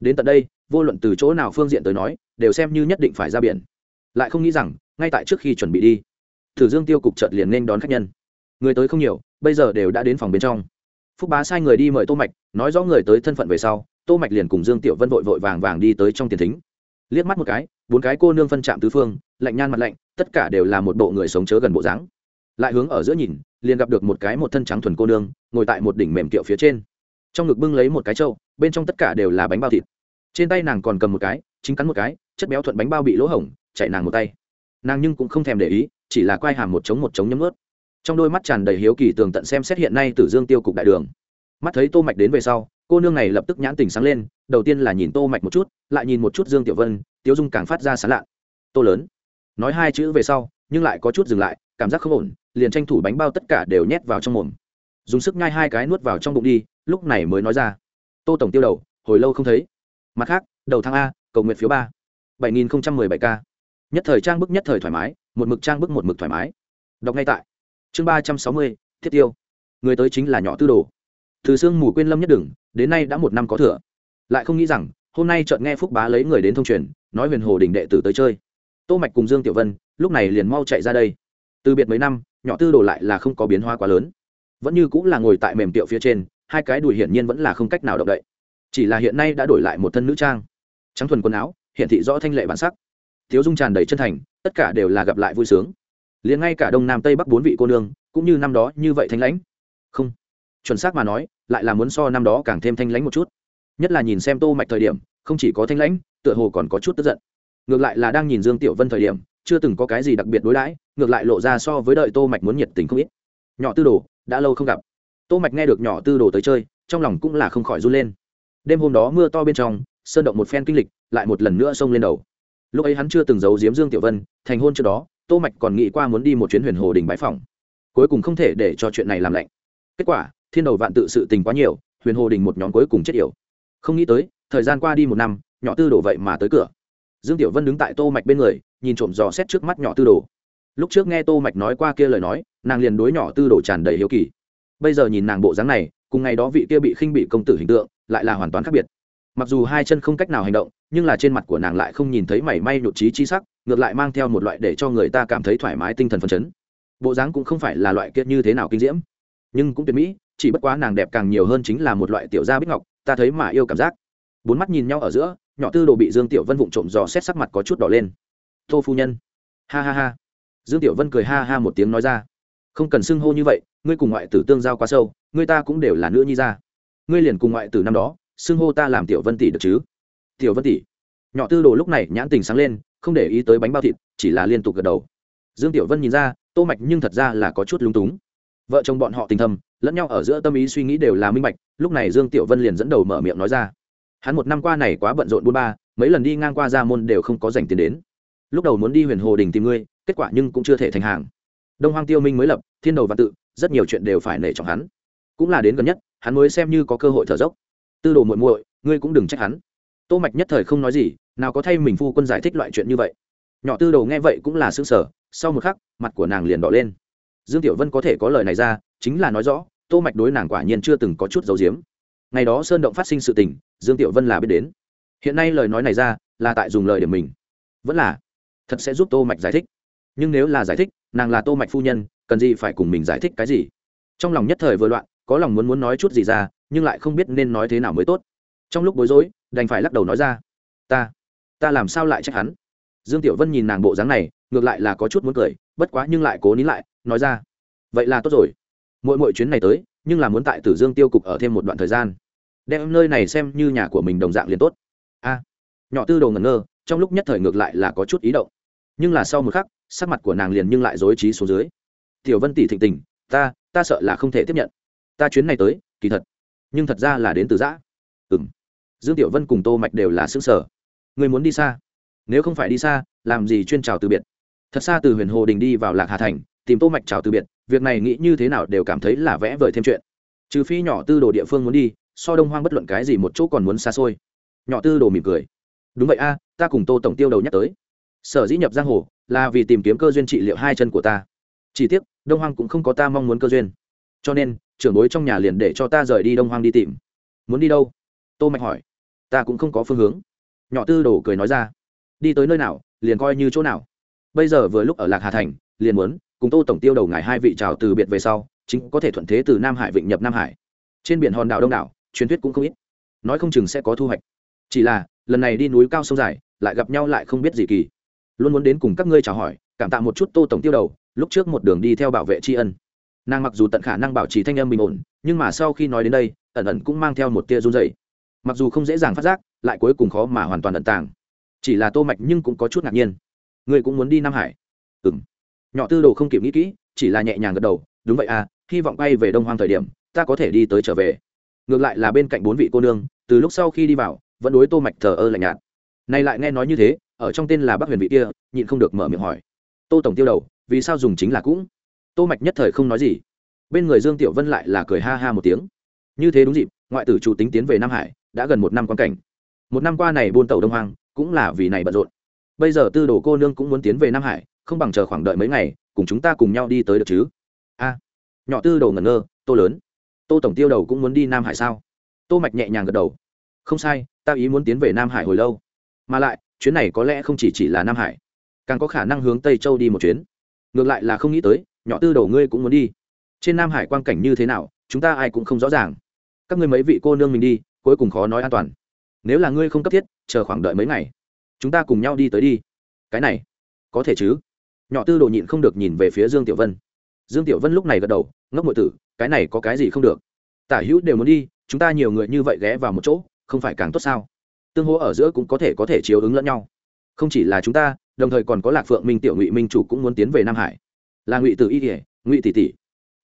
[SPEAKER 1] Đến tận đây, vô luận từ chỗ nào phương diện tới nói, đều xem như nhất định phải ra biển. Lại không nghĩ rằng, ngay tại trước khi chuẩn bị đi, thử dương tiêu cục chợt liền nên đón khách nhân. Người tới không nhiều, bây giờ đều đã đến phòng bên trong. Phúc bá sai người đi mời tô mạch, nói rõ người tới thân phận về sau, tô mạch liền cùng dương tiểu vân vội vội vàng vàng đi tới trong tiền thính. Liếc mắt một cái, bốn cái cô nương phân chạm tứ phương, lạnh nhan mặt lạnh, tất cả đều là một bộ người sống chớ gần bộ dáng. Lại hướng ở giữa nhìn, liền gặp được một cái một thân trắng thuần cô nương, ngồi tại một đỉnh mềm kiệu phía trên trong ngực bưng lấy một cái trâu, bên trong tất cả đều là bánh bao thịt. Trên tay nàng còn cầm một cái, chính cắn một cái, chất béo thuận bánh bao bị lỗ hổng, chạy nàng một tay. Nàng nhưng cũng không thèm để ý, chỉ là quai hàm một trống một trống nhấm ướt. Trong đôi mắt tràn đầy hiếu kỳ tường tận xem xét hiện nay tử dương tiêu cục đại đường. Mắt thấy tô mạch đến về sau, cô nương này lập tức nhãn tình sáng lên, đầu tiên là nhìn tô mạch một chút, lại nhìn một chút dương tiểu vân, tiếu dung càng phát ra sán lạ. Tô lớn. Nói hai chữ về sau, nhưng lại có chút dừng lại, cảm giác không ổn, liền tranh thủ bánh bao tất cả đều nhét vào trong mồm dùng sức nhai hai cái nuốt vào trong bụng đi, lúc này mới nói ra. Tô tổng tiêu đầu, hồi lâu không thấy. Mặt khác, đầu tháng a, cầu nguyện phiếu ba. bảy nghìn bảy k. Nhất thời trang bức nhất thời thoải mái, một mực trang bức một mực thoải mái. Đọc ngay tại. Chương ba trăm sáu mươi, thiết tiêu. Người tới chính là nhỏ tư đồ. Từ sương mù quên lâm nhất đừng, đến nay đã một năm có thừa. Lại không nghĩ rằng, hôm nay chợt nghe phúc bá lấy người đến thông truyền, nói huyền hồ đình đệ tử tới chơi. Tô mạch cùng dương tiểu vân, lúc này liền mau chạy ra đây. Từ biệt mấy năm, nhỏ tư đồ lại là không có biến hóa quá lớn vẫn như cũng là ngồi tại mềm tiệu phía trên, hai cái đùi hiển nhiên vẫn là không cách nào động đậy. Chỉ là hiện nay đã đổi lại một thân nữ trang. Trắng thuần quần áo hiện thị rõ thanh lệ bản sắc. Thiếu dung tràn đầy chân thành, tất cả đều là gặp lại vui sướng. Liền ngay cả đông nam tây bắc bốn vị cô nương, cũng như năm đó như vậy thanh lãnh. Không, chuẩn xác mà nói, lại là muốn so năm đó càng thêm thanh lãnh một chút. Nhất là nhìn xem tô mạch thời điểm, không chỉ có thanh lãnh, tựa hồ còn có chút tức giận. Ngược lại là đang nhìn dương tiểu vân thời điểm, chưa từng có cái gì đặc biệt đối đãi, ngược lại lộ ra so với đợi tô mạch muốn nhiệt tình không ít. Nhỏ tư đồ đã lâu không gặp. Tô mạch nghe được nhỏ tư đồ tới chơi, trong lòng cũng là không khỏi run lên. Đêm hôm đó mưa to bên trong, sơn động một phen kinh lịch, lại một lần nữa xông lên đầu. Lúc ấy hắn chưa từng giấu giếm dương tiểu vân, thành hôn trước đó, tô mạch còn nghĩ qua muốn đi một chuyến huyền hồ đình bãi phòng cuối cùng không thể để cho chuyện này làm lạnh. Kết quả, thiên đầu vạn tự sự tình quá nhiều, huyền hồ đình một nhóm cuối cùng chết yểu. Không nghĩ tới, thời gian qua đi một năm, nhỏ tư đồ vậy mà tới cửa. Dương tiểu vân đứng tại tô mạch bên người, nhìn trộm dò xét trước mắt nhỏ tư đồ lúc trước nghe tô mạch nói qua kia lời nói, nàng liền đối nhỏ tư đồ tràn đầy hiếu kỳ. Bây giờ nhìn nàng bộ dáng này, cùng ngày đó vị kia bị khinh bị công tử hình tượng, lại là hoàn toàn khác biệt. Mặc dù hai chân không cách nào hành động, nhưng là trên mặt của nàng lại không nhìn thấy mảy may nhụt chí chi sắc, ngược lại mang theo một loại để cho người ta cảm thấy thoải mái tinh thần phấn chấn. Bộ dáng cũng không phải là loại kiệt như thế nào kinh diễm. Nhưng cũng tuyệt mỹ, chỉ bất quá nàng đẹp càng nhiều hơn chính là một loại tiểu gia bích ngọc, ta thấy mà yêu cảm giác. Bốn mắt nhìn nhau ở giữa, nhỏ tư đồ bị dương tiểu vân vụng trộm dò xét sắc mặt có chút đỏ lên. Tô phu nhân. Ha ha ha dương tiểu vân cười ha ha một tiếng nói ra. Không cần xưng hô như vậy, ngươi cùng ngoại tử tương giao quá sâu, ngươi ta cũng đều là nữ nhi ra ngươi liền cùng ngoại tử năm đó, xưng hô ta làm tiểu vân tỷ được chứ? Tiểu vân tỷ. Nhỏ tư đồ lúc này nhãn tình sáng lên, không để ý tới bánh bao thịt, chỉ là liên tục gật đầu. Dương tiểu vân nhìn ra, tô mạch nhưng thật ra là có chút lung túng. Vợ chồng bọn họ tình thầm lẫn nhau ở giữa tâm ý suy nghĩ đều là minh bạch, lúc này dương tiểu vân liền dẫn đầu mở miệng nói ra. Hắn một năm qua này quá bận rộn buôn ba, mấy lần đi ngang qua gia môn đều không có dành tiền đến. Lúc đầu muốn đi huyền hồ đình tìm ngươi kết quả nhưng cũng chưa thể thành hàng. Đông hoang tiêu minh mới lập, thiên đầu văn tự, rất nhiều chuyện đều phải nể trọng hắn. Cũng là đến gần nhất, hắn mới xem như có cơ hội thở dốc. Tư đồ muội muội, ngươi cũng đừng trách hắn. Tô mạch nhất thời không nói gì, nào có thay mình phu quân giải thích loại chuyện như vậy. Nhỏ tư đồ nghe vậy cũng là sững sờ, sau một khắc, mặt của nàng liền đỏ lên. Dương tiểu vân có thể có lời này ra, chính là nói rõ, tô mạch đối nàng quả nhiên chưa từng có chút giấu giếm. Ngày đó sơn động phát sinh sự tình, dương tiểu vân là biết đến. Hiện nay lời nói này ra, là tại dùng lời để mình. Vẫn là, thật sẽ giúp tô mạch giải thích nhưng nếu là giải thích, nàng là tô mạch phu nhân, cần gì phải cùng mình giải thích cái gì? Trong lòng nhất thời vừa loạn, có lòng muốn muốn nói chút gì ra, nhưng lại không biết nên nói thế nào mới tốt. Trong lúc bối rối, đành phải lắc đầu nói ra, ta ta làm sao lại trách hắn? Dương tiểu vân nhìn nàng bộ dáng này, ngược lại là có chút muốn cười, bất quá nhưng lại cố nín lại, nói ra, vậy là tốt rồi. Mỗi mỗi chuyến này tới, nhưng là muốn tại tử dương tiêu cục ở thêm một đoạn thời gian. Đem nơi này xem như nhà của mình đồng dạng liền tốt. A, nhỏ tư đồ ngẩn ngơ, trong lúc nhất thời ngược lại là có chút ý động. Nhưng là sau một khắc sắc mặt của nàng liền nhưng lại dối trí xuống dưới. Tiểu vân tỷ thịnh tình, ta ta sợ là không thể tiếp nhận. Ta chuyến này tới, kỳ thật, nhưng thật ra là đến từ giã ừ m dương tiểu vân cùng tô mạch đều là xứng sở người muốn đi xa? Nếu không phải đi xa, làm gì chuyên trào từ biệt? Thật xa từ huyền hồ đình đi vào lạc hà thành, tìm tô mạch trào từ biệt, việc này nghĩ như thế nào đều cảm thấy là vẽ vời thêm chuyện. Trừ phi nhỏ tư đồ địa phương muốn đi, so đông hoang bất luận cái gì một chỗ còn muốn xa xôi. Nhỏ tư đồ mỉm cười. Đúng vậy a, ta cùng tô tổng tiêu đầu nhắc tới. Sở dĩ nhập giang hồ là vì tìm kiếm cơ duyên trị liệu hai chân của ta. Chỉ tiếc, đông hoang cũng không có ta mong muốn cơ duyên. Cho nên, trưởng bối trong nhà liền để cho ta rời đi đông hoang đi tìm. Muốn đi đâu? Tô mạch hỏi. Ta cũng không có phương hướng. Nhỏ tư đồ cười nói ra. Đi tới nơi nào, liền coi như chỗ nào. Bây giờ vừa lúc ở lạc hà thành, liền muốn cùng tô tổng tiêu đầu ngài hai vị chào từ biệt về sau, chính có thể thuận thế từ nam hải vịnh nhập nam hải. Trên biển hòn đảo đông đảo, truyền thuyết cũng không ít. Nói không chừng sẽ có thu hoạch. Chỉ là, lần này đi núi cao sông dài, lại gặp nhau lại không biết gì kỳ luôn muốn đến cùng các ngươi chào hỏi, cảm tạ một chút tô tổng tiêu đầu, lúc trước một đường đi theo bảo vệ tri ân. Nàng mặc dù tận khả năng bảo trì thanh âm bình ổn, nhưng mà sau khi nói đến đây, ẩn ẩn cũng mang theo một tia run dày mặc dù không dễ dàng phát giác, lại cuối cùng khó mà hoàn toàn ẩn tàng. Chỉ là tô mạch nhưng cũng có chút ngạc nhiên. Người cũng muốn đi nam hải? Ừm. Nhỏ tư đồ không kịp nghĩ kỹ, chỉ là nhẹ nhàng gật đầu, đúng vậy à hy vọng bay về đông hoang thời điểm, ta có thể đi tới trở về. Ngược lại là bên cạnh bốn vị cô nương, từ lúc sau khi đi vào, vẫn đối tô mạch thờ ơ lạnh nhạt này lại nghe nói như thế, ở trong tên là bắc huyền vị kia, nhịn không được mở miệng hỏi. Tô tổng tiêu đầu, vì sao dùng chính là cũng? Tô mạch nhất thời không nói gì. Bên người dương tiểu vân lại là cười ha ha một tiếng. Như thế đúng dịp, ngoại tử chủ tính tiến về nam hải, đã gần một năm quan cảnh. Một năm qua này buôn tàu đông hoang, cũng là vì này bận rộn. Bây giờ tư đồ cô nương cũng muốn tiến về nam hải, không bằng chờ khoảng đợi mấy ngày, cùng chúng ta cùng nhau đi tới được chứ? A. Nhỏ tư đồ ngẩn ngơ, tô lớn. Tô tổng tiêu đầu cũng muốn đi nam hải sao? Tô mạch nhẹ nhàng gật đầu. Không sai, ta ý muốn tiến về nam hải hồi lâu mà lại, chuyến này có lẽ không chỉ chỉ là nam hải, càng có khả năng hướng tây châu đi một chuyến. Ngược lại là không nghĩ tới, nhỏ tư đầu ngươi cũng muốn đi. Trên nam hải quang cảnh như thế nào, chúng ta ai cũng không rõ ràng. Các ngươi mấy vị cô nương mình đi, cuối cùng khó nói an toàn. Nếu là ngươi không cấp thiết, chờ khoảng đợi mấy ngày, chúng ta cùng nhau đi tới đi. Cái này, có thể chứ? Nhỏ tư đồ nhịn không được nhìn về phía dương tiểu vân. Dương tiểu vân lúc này gật đầu, ngốc ngội tử, cái này có cái gì không được? Tả hữu đều muốn đi, chúng ta nhiều người như vậy ghé vào một chỗ, không phải càng tốt sao? Tương hỗ ở giữa cũng có thể có thể chiếu ứng lẫn nhau. Không chỉ là chúng ta, đồng thời còn có lạc phượng minh, tiểu ngụy minh chủ cũng muốn tiến về nam hải. Là ngụy tử y kỉa ngụy tỷ tỷ.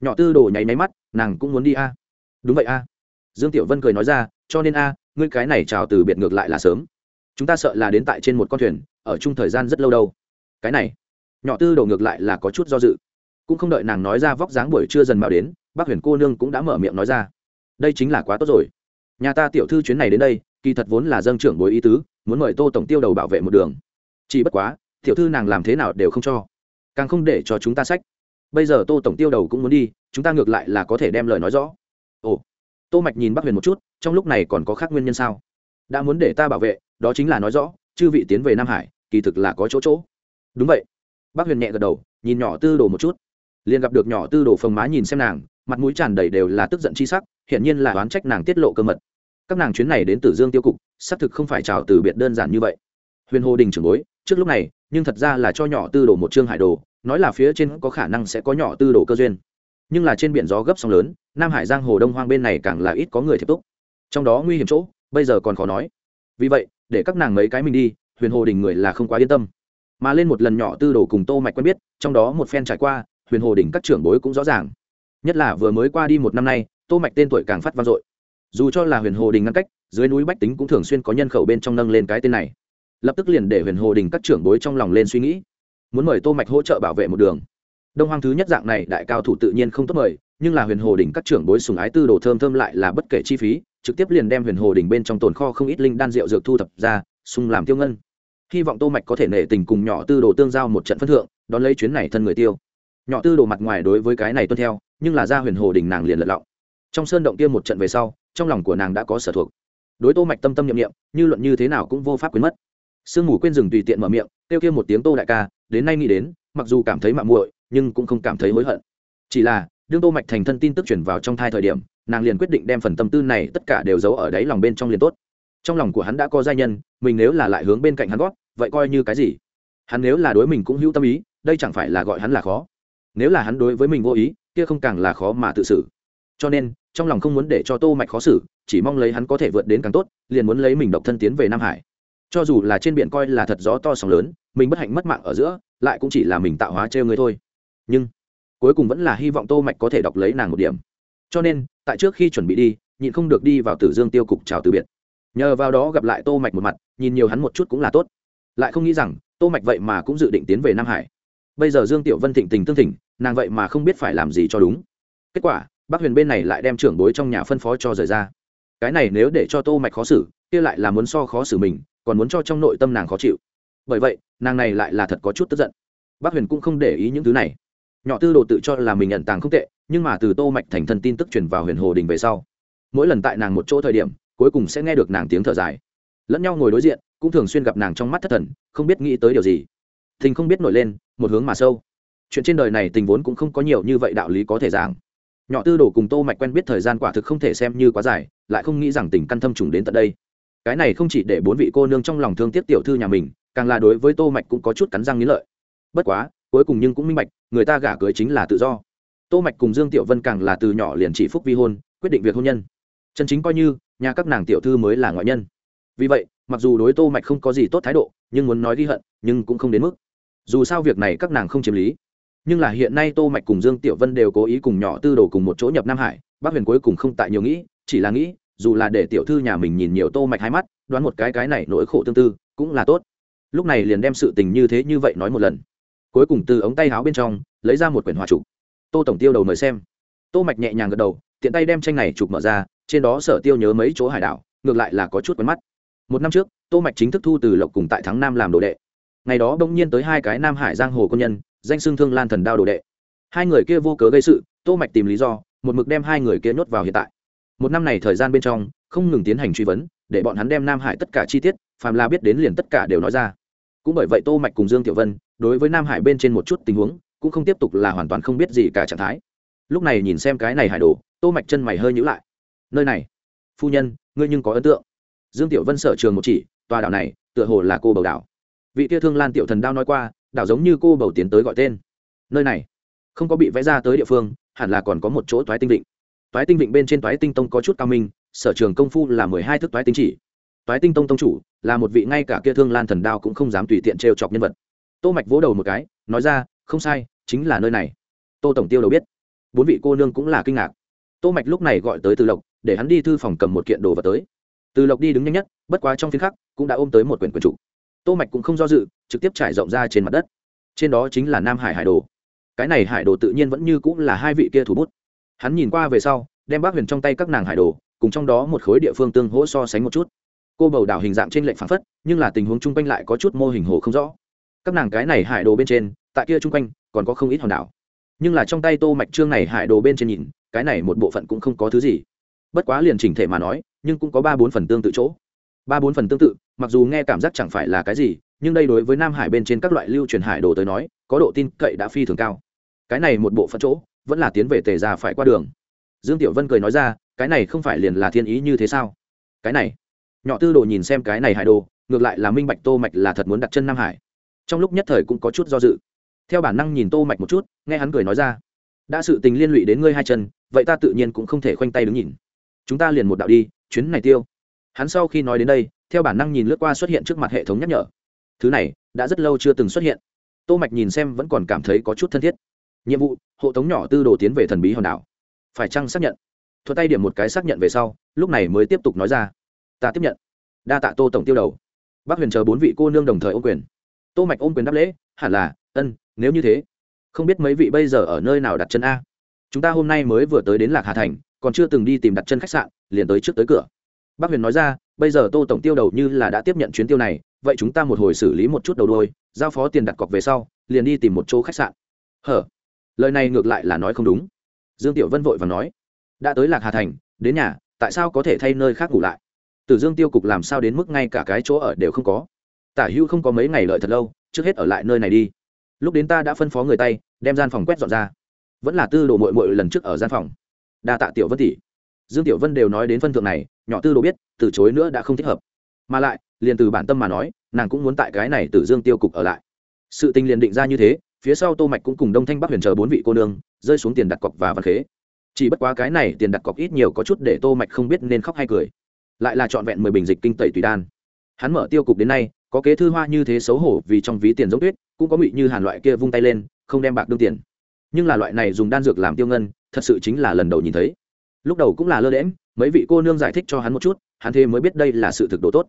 [SPEAKER 1] Nhỏ tư đồ nháy máy mắt, nàng cũng muốn đi a. Đúng vậy a. Dương tiểu vân cười nói ra, cho nên a, ngươi cái này chào từ biệt ngược lại là sớm. Chúng ta sợ là đến tại trên một con thuyền, ở chung thời gian rất lâu đâu. Cái này, nhỏ tư đồ ngược lại là có chút do dự. Cũng không đợi nàng nói ra vóc dáng buổi trưa dần mạo đến, bác huyền cô nương cũng đã mở miệng nói ra. Đây chính là quá tốt rồi. Nhà ta tiểu thư chuyến này đến đây kỳ thật vốn là dâng trưởng bối ý tứ, muốn mời tô tổng tiêu đầu bảo vệ một đường. Chỉ bất quá, tiểu thư nàng làm thế nào đều không cho. Càng không để cho chúng ta sách. Bây giờ tô tổng tiêu đầu cũng muốn đi, chúng ta ngược lại là có thể đem lời nói rõ. Ồ, tô mạch nhìn bắc huyền một chút, trong lúc này còn có khác nguyên nhân sao? Đã muốn để ta bảo vệ, đó chính là nói rõ, chư vị tiến về nam hải, kỳ thực là có chỗ chỗ. Đúng vậy. Bắc huyền nhẹ gật đầu, nhìn nhỏ tư đồ một chút. Liền gặp được nhỏ tư đồ phồng má nhìn xem nàng, mặt mũi tràn đầy đều là tức giận chi sắc, hiển nhiên là oán trách nàng tiết lộ cơ mật các nàng chuyến này đến tử dương tiêu cục, xác thực không phải chào từ biệt đơn giản như vậy. Huyền hồ đình trưởng bối, trước lúc này, nhưng thật ra là cho nhỏ tư đồ một trương hải đồ, nói là phía trên có khả năng sẽ có nhỏ tư đồ cơ duyên. Nhưng là trên biển gió gấp sóng lớn, nam hải giang hồ đông hoang bên này càng là ít có người thiệp túc. Trong đó nguy hiểm chỗ, bây giờ còn khó nói. Vì vậy, để các nàng mấy cái mình đi, huyền hồ đình người là không quá yên tâm. Mà lên một lần nhỏ tư đồ cùng tô mạch quen biết, trong đó một phen trải qua, huyền hồ đình các trưởng bối cũng rõ ràng. Nhất là vừa mới qua đi một năm nay, tô mạch tên tuổi càng phát vang dội dù cho là huyền hồ đình ngăn cách, dưới núi bách tính cũng thường xuyên có nhân khẩu bên trong nâng lên cái tên này. Lập tức liền để huyền hồ đình các trưởng bối trong lòng lên suy nghĩ. Muốn mời tô mạch hỗ trợ bảo vệ một đường. Đông hoang thứ nhất dạng này, đại cao thủ tự nhiên không tốt mời, nhưng là huyền hồ đình các trưởng bối sùng ái tư đồ thơm thơm lại là bất kể chi phí, trực tiếp liền đem huyền hồ đình bên trong tồn kho không ít linh đan rượu dược thu thập ra, sung làm tiêu ngân. Hy vọng tô mạch có thể nể tình cùng nhỏ tư đồ tương giao một trận phân thượng, đón lấy chuyến này thân người tiêu. Nhỏ tư đồ mặt ngoài đối với cái này tuân theo, nhưng là ra huyền hồ đình nàng liền lật lọng trong sơn động kia một trận về sau, trong lòng của nàng đã có sở thuộc. Đối tô mạch tâm tâm nhiệm nghiệm như luận như thế nào cũng vô pháp quên mất. Sương mù quên rừng tùy tiện mở miệng, kêu kia một tiếng tô đại ca, đến nay nghĩ đến, mặc dù cảm thấy mạo muội, nhưng cũng không cảm thấy hối hận. Chỉ là, đương tô mạch thành thân tin tức chuyển vào trong thai thời điểm, nàng liền quyết định đem phần tâm tư này tất cả đều giấu ở đáy lòng bên trong liền tốt. Trong lòng của hắn đã có gia nhân, mình nếu là lại hướng bên cạnh hắn gót, vậy coi như cái gì? Hắn nếu là đối mình cũng hữu tâm ý, đây chẳng phải là gọi hắn là khó. Nếu là hắn đối với mình vô ý, kia không càng là khó mà tự xử. Cho nên trong lòng không muốn để cho tô mạch khó xử, chỉ mong lấy hắn có thể vượt đến càng tốt, liền muốn lấy mình độc thân tiến về nam hải. Cho dù là trên biển coi là thật gió to sóng lớn, mình bất hạnh mất mạng ở giữa, lại cũng chỉ là mình tạo hóa trêu người thôi. Nhưng, cuối cùng vẫn là hy vọng tô mạch có thể đọc lấy nàng một điểm. Cho nên, tại trước khi chuẩn bị đi, nhịn không được đi vào tử dương tiêu cục chào từ biệt. Nhờ vào đó gặp lại tô mạch một mặt, nhìn nhiều hắn một chút cũng là tốt. Lại không nghĩ rằng, tô mạch vậy mà cũng dự định tiến về nam hải. Bây giờ dương tiểu vân thịnh tình tương thỉnh, nàng vậy mà không biết phải làm gì cho đúng. Kết quả bác huyền bên này lại đem trưởng bối trong nhà phân phó cho rời ra. Cái này nếu để cho tô mạch khó xử, kia lại là muốn so khó xử mình, còn muốn cho trong nội tâm nàng khó chịu. Bởi vậy, nàng này lại là thật có chút tức giận. Bác huyền cũng không để ý những thứ này. Nhỏ tư đồ tự cho là mình nhận tàng không tệ, nhưng mà từ tô mạch thành thân tin tức truyền vào huyền hồ đình về sau, mỗi lần tại nàng một chỗ thời điểm, cuối cùng sẽ nghe được nàng tiếng thở dài. Lẫn nhau ngồi đối diện, cũng thường xuyên gặp nàng trong mắt thất thần, không biết nghĩ tới điều gì. Tình không biết nổi lên, một hướng mà sâu. Chuyện trên đời này tình vốn cũng không có nhiều như vậy đạo lý có thể giảng nhỏ tư đồ cùng tô mạch quen biết thời gian quả thực không thể xem như quá dài, lại không nghĩ rằng tình căn thâm trùng đến tận đây. Cái này không chỉ để bốn vị cô nương trong lòng thương tiếc tiểu thư nhà mình, càng là đối với tô mạch cũng có chút cắn răng nghĩ lợi. Bất quá, cuối cùng nhưng cũng minh bạch, người ta gả cưới chính là tự do. Tô mạch cùng dương tiểu vân càng là từ nhỏ liền chỉ phúc vi hôn, quyết định việc hôn nhân. Chân chính coi như, nhà các nàng tiểu thư mới là ngoại nhân. Vì vậy, mặc dù đối tô mạch không có gì tốt thái độ, nhưng muốn nói ghi hận, nhưng cũng không đến mức. Dù sao việc này các nàng không chiếm lý nhưng là hiện nay tô mạch cùng dương tiểu vân đều cố ý cùng nhỏ tư đồ cùng một chỗ nhập nam hải bác huyền cuối cùng không tại nhiều nghĩ, chỉ là nghĩ, dù là để tiểu thư nhà mình nhìn nhiều tô mạch hai mắt, đoán một cái cái này nỗi khổ tương tư, cũng là tốt. Lúc này liền đem sự tình như thế như vậy nói một lần. Cuối cùng từ ống tay áo bên trong, lấy ra một quyển hòa trục. Tô tổng tiêu đầu mời xem. Tô mạch nhẹ nhàng gật đầu, tiện tay đem tranh này chụp mở ra, trên đó sở tiêu nhớ mấy chỗ hải đảo, ngược lại là có chút quen mắt. Một năm trước, tô mạch chính thức thu từ lộc cùng tại thắng nam làm đồ đệ. Ngày đó bỗng nhiên tới hai cái nam hải giang hồ công nhân danh xưng thương lan thần đao đồ đệ. Hai người kia vô cớ gây sự, tô mạch tìm lý do, một mực đem hai người kia nhốt vào hiện tại. Một năm này thời gian bên trong, không ngừng tiến hành truy vấn, để bọn hắn đem nam hải tất cả chi tiết, phàm là biết đến liền tất cả đều nói ra. Cũng bởi vậy tô mạch cùng dương tiểu vân, đối với nam hải bên trên một chút tình huống, cũng không tiếp tục là hoàn toàn không biết gì cả trạng thái. Lúc này nhìn xem cái này hải đồ, tô mạch chân mày hơi nhíu lại. Nơi này, phu nhân, ngươi nhưng có ấn tượng. Dương tiểu vân sở trường một chỉ, tòa đảo này, tựa hồ là cô bầu đảo. Vị tia thương lan tiểu thần đao nói qua đảo giống như cô bầu tiến tới gọi tên. Nơi này, không có bị vẽ ra tới địa phương, hẳn là còn có một chỗ toái tinh vịnh. Toái tinh vịnh bên trên toái tinh tông có chút cao minh, sở trường công phu là mười hai thức toái tinh chỉ. Toái tinh tông tông chủ là một vị ngay cả kia thương lan thần đao cũng không dám tùy tiện trêu chọc nhân vật. Tô mạch vỗ đầu một cái, nói ra, không sai, chính là nơi này. Tô tổng tiêu đầu biết. Bốn vị cô nương cũng là kinh ngạc. Tô mạch lúc này gọi tới từ lộc, để hắn đi thư phòng cầm một kiện đồ vật tới. Từ lộc đi đứng nhanh nhất, bất quá trong phiên khắc cũng đã ôm tới một quyển quyển trục tô mạch cũng không do dự, trực tiếp trải rộng ra trên mặt đất. Trên đó chính là nam hải hải đồ. Cái này hải đồ tự nhiên vẫn như cũng là hai vị kia thủ bút. Hắn nhìn qua về sau, đem bác huyền trong tay các nàng hải đồ, cùng trong đó một khối địa phương tương hỗ so sánh một chút. Cô bầu đảo hình dạng trên lệnh phản phất, nhưng là tình huống chung quanh lại có chút mô hình hồ không rõ. Các nàng cái này hải đồ bên trên, tại kia chung quanh, còn có không ít hòn đảo. Nhưng là trong tay tô mạch trương này hải đồ bên trên nhìn, cái này một bộ phận cũng không có thứ gì. Bất quá liền chỉnh thể mà nói, nhưng cũng có ba bốn phần tương tự chỗ ba bốn phần tương tự, mặc dù nghe cảm giác chẳng phải là cái gì, nhưng đây đối với nam hải bên trên các loại lưu truyền hải đồ tới nói, có độ tin cậy đã phi thường cao. Cái này một bộ phận chỗ, vẫn là tiến về tề ra phải qua đường. Dương tiểu vân cười nói ra, cái này không phải liền là thiên ý như thế sao? Cái này, nhỏ tư đồ nhìn xem cái này hải đồ, ngược lại là minh bạch tô mạch là thật muốn đặt chân nam hải. Trong lúc nhất thời cũng có chút do dự. Theo bản năng nhìn tô mạch một chút, nghe hắn cười nói ra, đã sự tình liên lụy đến ngươi hai chân, vậy ta tự nhiên cũng không thể khoanh tay đứng nhìn. Chúng ta liền một đạo đi, chuyến này tiêu hắn sau khi nói đến đây, theo bản năng nhìn lướt qua xuất hiện trước mặt hệ thống nhắc nhở. Thứ này, đã rất lâu chưa từng xuất hiện. Tô mạch nhìn xem vẫn còn cảm thấy có chút thân thiết. Nhiệm vụ, hộ tống nhỏ tư đồ tiến về thần bí hòn đảo. Phải chăng xác nhận? Thuật tay điểm một cái xác nhận về sau, lúc này mới tiếp tục nói ra. Ta tiếp nhận. Đa tạ tô tổng tiêu đầu. Bác huyền chờ bốn vị cô nương đồng thời ôm quyền. Tô mạch ôm quyền đáp lễ, hẳn là, ân, nếu như thế, không biết mấy vị bây giờ ở nơi nào đặt chân a. Chúng ta hôm nay mới vừa tới đến lạc hà thành, còn chưa từng đi tìm đặt chân khách sạn, liền tới trước tới cửa bác huyền nói ra, bây giờ tô tổng tiêu đầu như là đã tiếp nhận chuyến tiêu này, vậy chúng ta một hồi xử lý một chút đầu đôi, giao phó tiền đặt cọc về sau, liền đi tìm một chỗ khách sạn. Hở? Lời này ngược lại là nói không đúng. Dương tiểu vân vội và nói, đã tới lạc hà thành, đến nhà, tại sao có thể thay nơi khác ngủ lại? Từ dương tiêu cục làm sao đến mức ngay cả cái chỗ ở đều không có? Tả hữu không có mấy ngày lợi thật lâu, trước hết ở lại nơi này đi. Lúc đến ta đã phân phó người tay, đem gian phòng quét dọn ra. Vẫn là tư đồ mội mội lần trước ở gian phòng. Đa tạ tiểu vân tỷ. Dương tiểu vân đều nói đến phân thượng này nhỏ tư đồ biết, từ chối nữa đã không thích hợp. Mà lại, liền từ bản tâm mà nói, nàng cũng muốn tại cái này từ dương tiêu cục ở lại. Sự tình liền định ra như thế, phía sau tô mạch cũng cùng đông thanh bắc huyền chờ bốn vị cô nương, rơi xuống tiền đặt cọc và văn khế. Chỉ bất quá cái này tiền đặt cọc ít nhiều có chút để tô mạch không biết nên khóc hay cười. Lại là chọn vẹn mười bình dịch kinh tẩy tùy đan. Hắn mở tiêu cục đến nay, có kế thư hoa như thế xấu hổ vì trong ví tiền giống tuyết, cũng có ngụy như hàn loại kia vung tay lên, không đem bạc đương tiền. Nhưng là loại này dùng đan dược làm tiêu ngân, thật sự chính là lần đầu nhìn thấy. Lúc đầu cũng là lơ đễm mấy vị cô nương giải thích cho hắn một chút, hắn thế mới biết đây là sự thực độ tốt.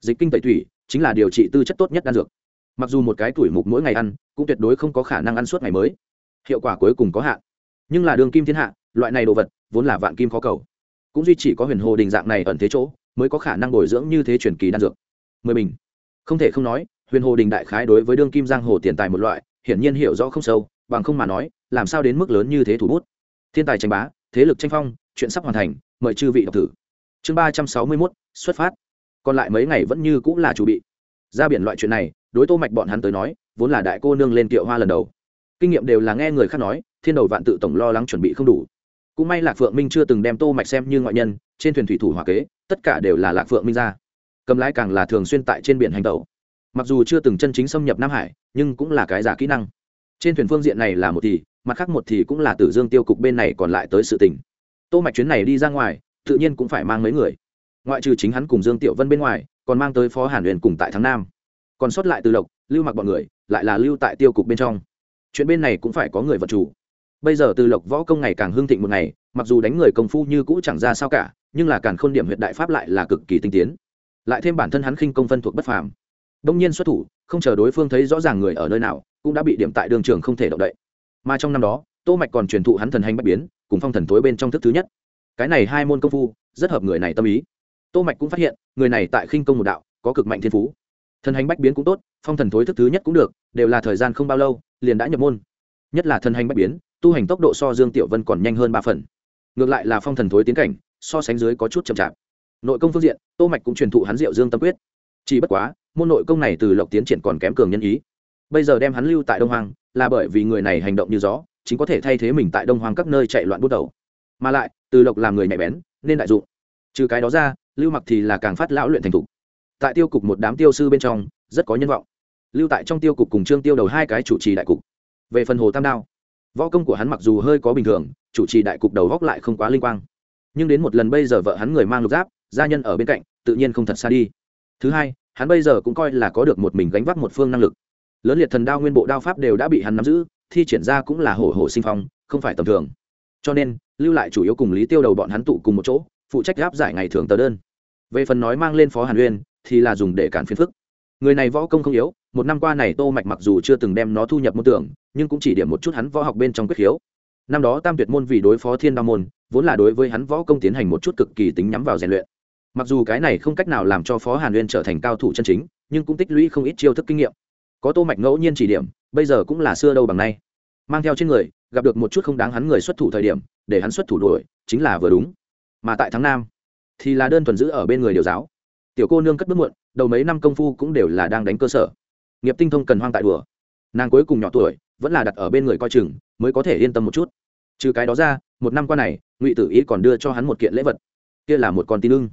[SPEAKER 1] Dịch kinh tẩy thủy chính là điều trị tư chất tốt nhất đan dược. Mặc dù một cái tuổi mục mỗi ngày ăn, cũng tuyệt đối không có khả năng ăn suốt ngày mới. Hiệu quả cuối cùng có hạn. Nhưng là đường kim thiên hạ, loại này đồ vật, vốn là vạn kim khó cầu. Cũng duy chỉ có huyền hồ đình dạng này ẩn thế chỗ, mới có khả năng bồi dưỡng như thế truyền kỳ đan dược. Mười bình. Không thể không nói, huyền hồ đình đại khái đối với đương kim giang hồ tiền tài một loại, hiển nhiên hiểu rõ không sâu, bằng không mà nói, làm sao đến mức lớn như thế thủ bút. Thiên tài tranh bá, thế lực tranh phong, chuyện sắp hoàn thành mời chư vị đọc thử. Chương ba trăm sáu mươi mốt, xuất phát. Còn lại mấy ngày vẫn như cũng là chủ bị. Ra biển loại chuyện này, đối tô mạch bọn hắn tới nói, vốn là đại cô nương lên tiệu hoa lần đầu. Kinh nghiệm đều là nghe người khác nói, thiên đầu vạn tự tổng lo lắng chuẩn bị không đủ. Cũng may lạc phượng minh chưa từng đem tô mạch xem như ngoại nhân, trên thuyền thủy thủ hòa kế, tất cả đều là lạc phượng minh ra. Cầm lái càng là thường xuyên tại trên biển hành tẩu. Mặc dù chưa từng chân chính xâm nhập nam hải, nhưng cũng là cái giả kỹ năng. Trên thuyền phương diện này là một thì, mặt khác một thì cũng là tử dương tiêu cục bên này còn lại tới sự tình tô mạch chuyến này đi ra ngoài, tự nhiên cũng phải mang mấy người. Ngoại trừ chính hắn cùng dương tiểu vân bên ngoài, còn mang tới phó hàn huyền cùng tại thắng nam. Còn sót lại từ lộc, lưu mặc bọn người, lại là lưu tại tiêu cục bên trong. Chuyện bên này cũng phải có người vật chủ. Bây giờ từ lộc võ công ngày càng hương thịnh một ngày, mặc dù đánh người công phu như cũ chẳng ra sao cả, nhưng là càng khôn điểm huyện đại pháp lại là cực kỳ tinh tiến. Lại thêm bản thân hắn khinh công phân thuộc bất phàm. Đông nhiên xuất thủ, không chờ đối phương thấy rõ ràng người ở nơi nào, cũng đã bị điểm tại đường trường không thể động đậy. Mà trong năm đó, tô mạch còn truyền thụ hắn thần hành bách biến cùng phong thần tối bên trong thức thứ nhất. Cái này hai môn công phu, rất hợp người này tâm ý. Tô mạch cũng phát hiện, người này tại khinh công một đạo, có cực mạnh thiên phú. Thần hành bách biến cũng tốt, phong thần thối thức thứ nhất cũng được, đều là thời gian không bao lâu, liền đã nhập môn. Nhất là thần hành bách biến, tu hành tốc độ so dương tiểu vân còn nhanh hơn ba phần. Ngược lại là phong thần thối tiến cảnh, so sánh dưới có chút chậm chạp. Nội công phương diện, tô mạch cũng truyền thụ hắn diệu dương tâm quyết. Chỉ bất quá, môn nội công này từ lộc tiến triển còn kém cường nhân ý. Bây giờ đem hắn lưu tại đông hoàng là bởi vì người này hành động như gió chính có thể thay thế mình tại đông hoàng các nơi chạy loạn bút đầu. Mà lại, từ lộc làm người nhạy bén, nên đại dụng. Trừ cái đó ra, lưu mặc thì là càng phát lão luyện thành thục. Tại tiêu cục một đám tiêu sư bên trong, rất có nhân vọng. Lưu tại trong tiêu cục cùng trương tiêu đầu hai cái chủ trì đại cục. Về phần hồ tam đao, võ công của hắn mặc dù hơi có bình thường, chủ trì đại cục đầu góc lại không quá linh quang. Nhưng đến một lần bây giờ vợ hắn người mang lục giáp, gia nhân ở bên cạnh, tự nhiên không thật xa đi. Thứ hai, hắn bây giờ cũng coi là có được một mình gánh vác một phương năng lực. Lớn liệt thần đao nguyên bộ đao pháp đều đã bị hắn nắm giữ thi triển ra cũng là hổ hổ sinh phong, không phải tầm thường. Cho nên, lưu lại chủ yếu cùng lý tiêu đầu bọn hắn tụ cùng một chỗ, phụ trách gáp giải ngày thường tờ đơn. Về phần nói mang lên phó hàn uyên, thì là dùng để cản phiền phức. Người này võ công không yếu, một năm qua này tô mạch mặc dù chưa từng đem nó thu nhập môn tưởng, nhưng cũng chỉ điểm một chút hắn võ học bên trong quyết khiếu. Năm đó tam tuyệt môn vì đối phó thiên đao môn, vốn là đối với hắn võ công tiến hành một chút cực kỳ tính nhắm vào rèn luyện. Mặc dù cái này không cách nào làm cho phó hàn uyên trở thành cao thủ chân chính, nhưng cũng tích lũy không ít chiêu thức kinh nghiệm. Có tô mạch ngẫu nhiên chỉ điểm bây giờ cũng là xưa đâu bằng nay. Mang theo trên người, gặp được một chút không đáng hắn người xuất thủ thời điểm, để hắn xuất thủ đuổi, chính là vừa đúng. Mà tại tháng nam, thì là đơn thuần giữ ở bên người điều giáo. Tiểu cô nương cất bước muộn, đầu mấy năm công phu cũng đều là đang đánh cơ sở. Nghiệp tinh thông cần hoang tại đùa. Nàng cuối cùng nhỏ tuổi, vẫn là đặt ở bên người coi chừng, mới có thể yên tâm một chút. Trừ cái đó ra, một năm qua này, ngụy tử ý còn đưa cho hắn một kiện lễ vật. Kia là một con tín ưng.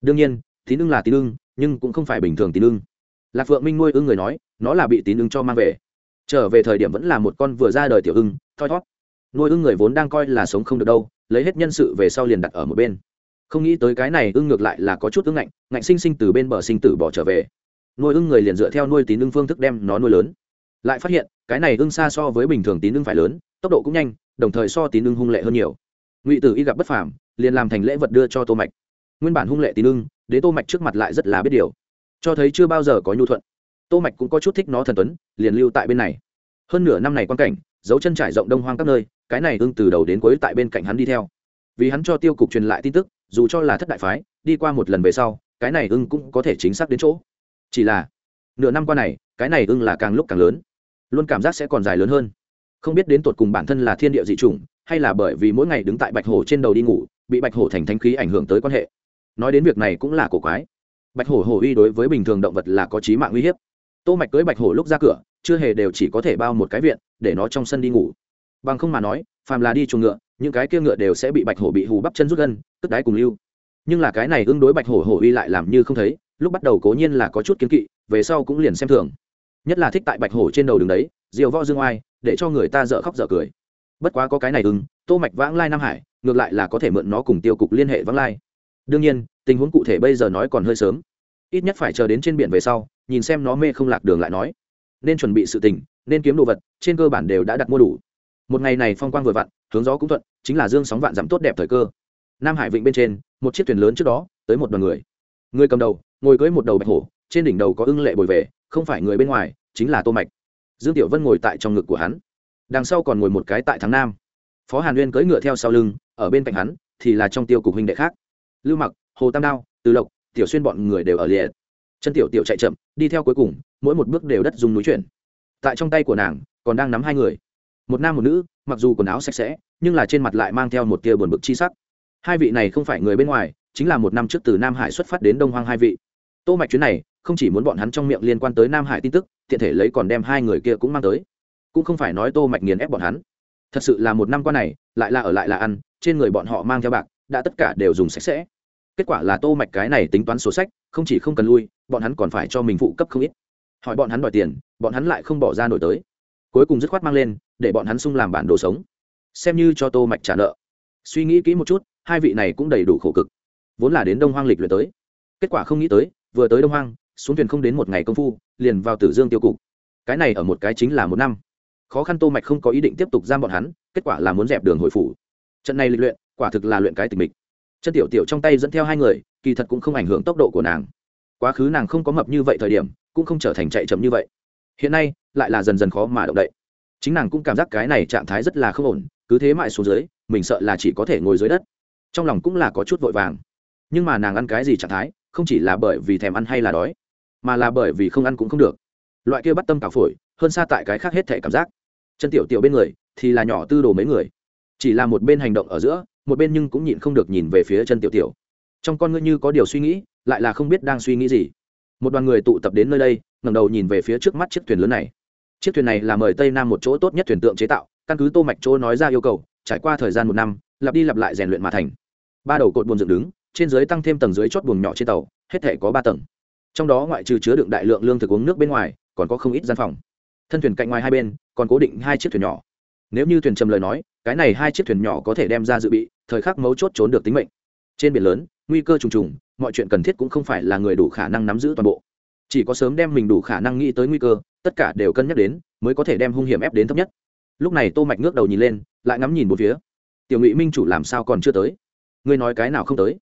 [SPEAKER 1] Đương nhiên, tín ưng là tín ưng, nhưng cũng không phải bình thường tín ưng. Lạc phượng minh nuôi ưng người nói, nó là bị tín ưng cho mang về trở về thời điểm vẫn là một con vừa ra đời tiểu ưng, thoi thót. Nuôi ưng người vốn đang coi là sống không được đâu, lấy hết nhân sự về sau liền đặt ở một bên. Không nghĩ tới cái này ưng ngược lại là có chút ưng ngạnh ngạnh sinh sinh từ bên bờ sinh tử bỏ trở về. Nuôi ưng người liền dựa theo nuôi tín ưng phương thức đem nó nuôi lớn. Lại phát hiện, cái này ưng xa so với bình thường tín ưng phải lớn, tốc độ cũng nhanh, đồng thời so tín ưng hung lệ hơn nhiều. Ngụy tử y gặp bất phàm, liền làm thành lễ vật đưa cho tô mạch. Nguyên bản hung lệ tín ưng đến tô mạch trước mặt lại rất là biết điều. Cho thấy chưa bao giờ có nhu thuận tô mạch cũng có chút thích nó thần tuấn, liền lưu tại bên này. Hơn nửa năm này quan cảnh, dấu chân trải rộng đông hoang các nơi, cái này ưng từ đầu đến cuối tại bên cạnh hắn đi theo. Vì hắn cho tiêu cục truyền lại tin tức, dù cho là thất đại phái, đi qua một lần về sau, cái này ưng cũng có thể chính xác đến chỗ. Chỉ là, nửa năm qua này, cái này ưng là càng lúc càng lớn. Luôn cảm giác sẽ còn dài lớn hơn. Không biết đến tột cùng bản thân là thiên địa dị chủng, hay là bởi vì mỗi ngày đứng tại bạch hổ trên đầu đi ngủ, bị bạch hổ thành thánh khí ảnh hưởng tới quan hệ. Nói đến việc này cũng là cổ quái. Bạch hổ hổ uy đối với bình thường động vật là có trí mạng uy hiếp tô mạch cưới bạch hổ lúc ra cửa, chưa hề đều chỉ có thể bao một cái viện, để nó trong sân đi ngủ. Bằng không mà nói, phàm là đi chuồng ngựa, những cái kia ngựa đều sẽ bị bạch hổ bị hù bắp chân rút gân tức đái cùng lưu. Nhưng là cái này ứng đối bạch hổ hổ uy lại làm như không thấy, lúc bắt đầu cố nhiên là có chút kiến kỵ, về sau cũng liền xem thường. Nhất là thích tại bạch hổ trên đầu đường đấy diều võ dương oai, để cho người ta dở khóc dở cười. Bất quá có cái này ứng, tô mạch vãng lai nam hải, ngược lại là có thể mượn nó cùng tiêu cục liên hệ vãng lai. Đương nhiên, tình huống cụ thể bây giờ nói còn hơi sớm. Ít nhất phải chờ đến trên biển về sau nhìn xem nó mê không lạc đường lại nói, nên chuẩn bị sự tình, nên kiếm đồ vật, trên cơ bản đều đã đặt mua đủ. Một ngày này phong quang vừa vặn, hướng gió cũng thuận, chính là dương sóng vạn dặm tốt đẹp thời cơ. Nam hải vịnh bên trên, một chiếc thuyền lớn trước đó, tới một đoàn người. Người cầm đầu, ngồi cưới một đầu bạch hổ, trên đỉnh đầu có ưng lệ bồi về, không phải người bên ngoài, chính là tô mạch. Dương tiểu vân ngồi tại trong ngực của hắn. Đằng sau còn ngồi một cái tại thắng nam. Phó hàn uyên cưỡi ngựa theo sau lưng, ở bên cạnh hắn, thì là trong tiêu cục huynh đệ khác. Lưu mặc, hồ tam đao, từ lộc, tiểu xuyên bọn người đều ở liệt chân tiểu tiểu chạy chậm, đi theo cuối cùng, mỗi một bước đều đất dùng núi chuyển. Tại trong tay của nàng, còn đang nắm hai người. Một nam một nữ, mặc dù quần áo sạch sẽ, nhưng là trên mặt lại mang theo một tia buồn bực chi sắc. Hai vị này không phải người bên ngoài, chính là một năm trước từ nam hải xuất phát đến đông hoang hai vị. Tô mạch chuyến này, không chỉ muốn bọn hắn trong miệng liên quan tới nam hải tin tức, tiện thể lấy còn đem hai người kia cũng mang tới. Cũng không phải nói tô mạch nghiền ép bọn hắn. Thật sự là một năm qua này, lại là ở lại là ăn, trên người bọn họ mang theo bạc, đã tất cả đều dùng sạch sẽ kết quả là tô mạch cái này tính toán sổ sách, không chỉ không cần lui, bọn hắn còn phải cho mình phụ cấp không ít. Hỏi bọn hắn đòi tiền, bọn hắn lại không bỏ ra nổi tới. Cuối cùng dứt khoát mang lên, để bọn hắn sung làm bản đồ sống. Xem như cho tô mạch trả nợ. Suy nghĩ kỹ một chút, hai vị này cũng đầy đủ khổ cực. Vốn là đến đông hoang lịch luyện tới. Kết quả không nghĩ tới, vừa tới đông hoang, xuống thuyền không đến một ngày công phu, liền vào tử dương tiêu cục. Cái này ở một cái chính là một năm. Khó khăn tô mạch không có ý định tiếp tục giam bọn hắn, kết quả là muốn dẹp đường hồi phủ. Trận này lịch luyện, quả thực là luyện cái tình mình chân tiểu tiểu trong tay dẫn theo hai người, kỳ thật cũng không ảnh hưởng tốc độ của nàng. Quá khứ nàng không có mập như vậy thời điểm, cũng không trở thành chạy chậm như vậy. Hiện nay, lại là dần dần khó mà động đậy. Chính nàng cũng cảm giác cái này trạng thái rất là không ổn, cứ thế mãi xuống dưới, mình sợ là chỉ có thể ngồi dưới đất. Trong lòng cũng là có chút vội vàng. Nhưng mà nàng ăn cái gì trạng thái, không chỉ là bởi vì thèm ăn hay là đói, mà là bởi vì không ăn cũng không được. Loại kia bắt tâm cào phổi, hơn xa tại cái khác hết thể cảm giác. Chân tiểu tiểu bên người thì là nhỏ tư đồ mấy người. Chỉ là một bên hành động ở giữa một bên nhưng cũng nhịn không được nhìn về phía chân tiểu tiểu. Trong con ngươi như có điều suy nghĩ, lại là không biết đang suy nghĩ gì. Một đoàn người tụ tập đến nơi đây, ngẩng đầu nhìn về phía trước mắt chiếc thuyền lớn này. Chiếc thuyền này là mời tây nam một chỗ tốt nhất thuyền tượng chế tạo, căn cứ tô mạch chỗ nói ra yêu cầu, trải qua thời gian một năm, lặp đi lặp lại rèn luyện mà thành. Ba đầu cột buồm dựng đứng, trên dưới tăng thêm tầng dưới chót buồng nhỏ trên tàu, hết thể có ba tầng. Trong đó ngoại trừ chứa đựng đại lượng lương thực uống nước bên ngoài, còn có không ít gian phòng. Thân thuyền cạnh ngoài hai bên, còn cố định hai chiếc thuyền nhỏ. Nếu như thuyền trầm lời nói cái này hai chiếc thuyền nhỏ có thể đem ra dự bị, thời khắc mấu chốt trốn được tính mệnh. Trên biển lớn, nguy cơ trùng trùng, mọi chuyện cần thiết cũng không phải là người đủ khả năng nắm giữ toàn bộ. Chỉ có sớm đem mình đủ khả năng nghĩ tới nguy cơ, tất cả đều cân nhắc đến, mới có thể đem hung hiểm ép đến thấp nhất. Lúc này tô mạch ngước đầu nhìn lên, lại ngắm nhìn một phía. Tiểu ngụy minh chủ làm sao còn chưa tới? Ngươi nói cái nào không tới?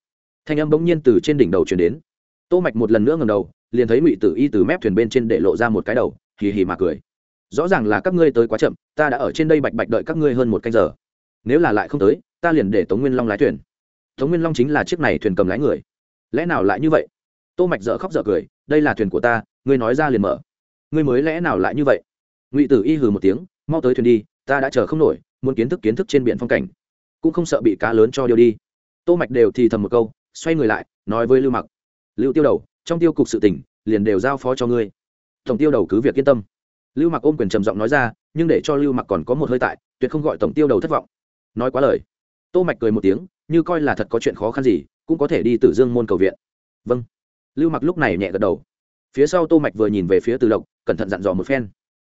[SPEAKER 1] Thanh âm bỗng nhiên từ trên đỉnh đầu truyền đến. Tô mạch một lần nữa ngẩng đầu, liền thấy ngụy tử y từ mép thuyền bên trên để lộ ra một cái đầu, hì hì mà cười rõ ràng là các ngươi tới quá chậm, ta đã ở trên đây bạch bạch đợi các ngươi hơn một canh giờ. Nếu là lại không tới, ta liền để tống nguyên long lái thuyền. Tống nguyên long chính là chiếc này thuyền cầm lái người. Lẽ nào lại như vậy? Tô mạch dở khóc dở cười, đây là thuyền của ta, ngươi nói ra liền mở. Ngươi mới lẽ nào lại như vậy? Ngụy tử y hừ một tiếng, mau tới thuyền đi, ta đã chờ không nổi, muốn kiến thức kiến thức trên biển phong cảnh. Cũng không sợ bị cá lớn cho điêu đi. Tô mạch đều thì thầm một câu, xoay người lại, nói với lưu mặc. Lưu tiêu đầu, trong tiêu cục sự tỉnh liền đều giao phó cho ngươi. Tổng tiêu đầu cứ việc yên tâm lưu mặc ôm quyền trầm giọng nói ra, nhưng để cho lưu mặc còn có một hơi tại, tuyệt không gọi tổng tiêu đầu thất vọng. Nói quá lời. Tô mạch cười một tiếng, như coi là thật có chuyện khó khăn gì, cũng có thể đi tử dương môn cầu viện. Vâng. Lưu mặc lúc này nhẹ gật đầu. Phía sau tô mạch vừa nhìn về phía từ lộc, cẩn thận dặn dò một phen.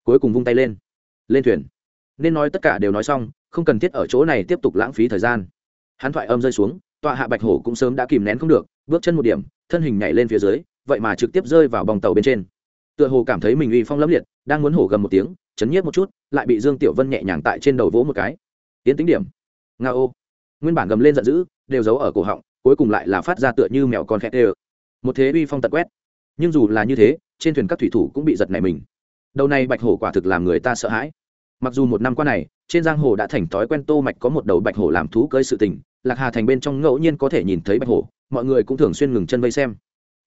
[SPEAKER 1] Cuối cùng vung tay lên. Lên thuyền. Nên nói tất cả đều nói xong, không cần thiết ở chỗ này tiếp tục lãng phí thời gian. Hắn thoại âm rơi xuống, tọa hạ bạch hổ cũng sớm đã kìm nén không được, bước chân một điểm, thân hình nhảy lên phía dưới, vậy mà trực tiếp rơi vào bòng tàu bên trên tựa hồ cảm thấy mình uy phong lẫm liệt, đang muốn hổ gầm một tiếng, chấn nhiếp một chút, lại bị dương tiểu vân nhẹ nhàng tại trên đầu vỗ một cái. Tiến tính điểm, nga ô. Nguyên bản gầm lên giận dữ, đều giấu ở cổ họng, cuối cùng lại là phát ra tựa như mèo con khét ê một thế uy phong tận quét. Nhưng dù là như thế, trên thuyền các thủy thủ cũng bị giật này mình. Đầu này bạch hổ quả thực làm người ta sợ hãi. Mặc dù một năm qua này, trên giang hồ đã thành thói quen tô mạch có một đầu bạch hổ làm thú cơi sự tình, lạc hà thành bên trong ngẫu nhiên có thể nhìn thấy bạch hổ, mọi người cũng thường xuyên ngừng chân vây xem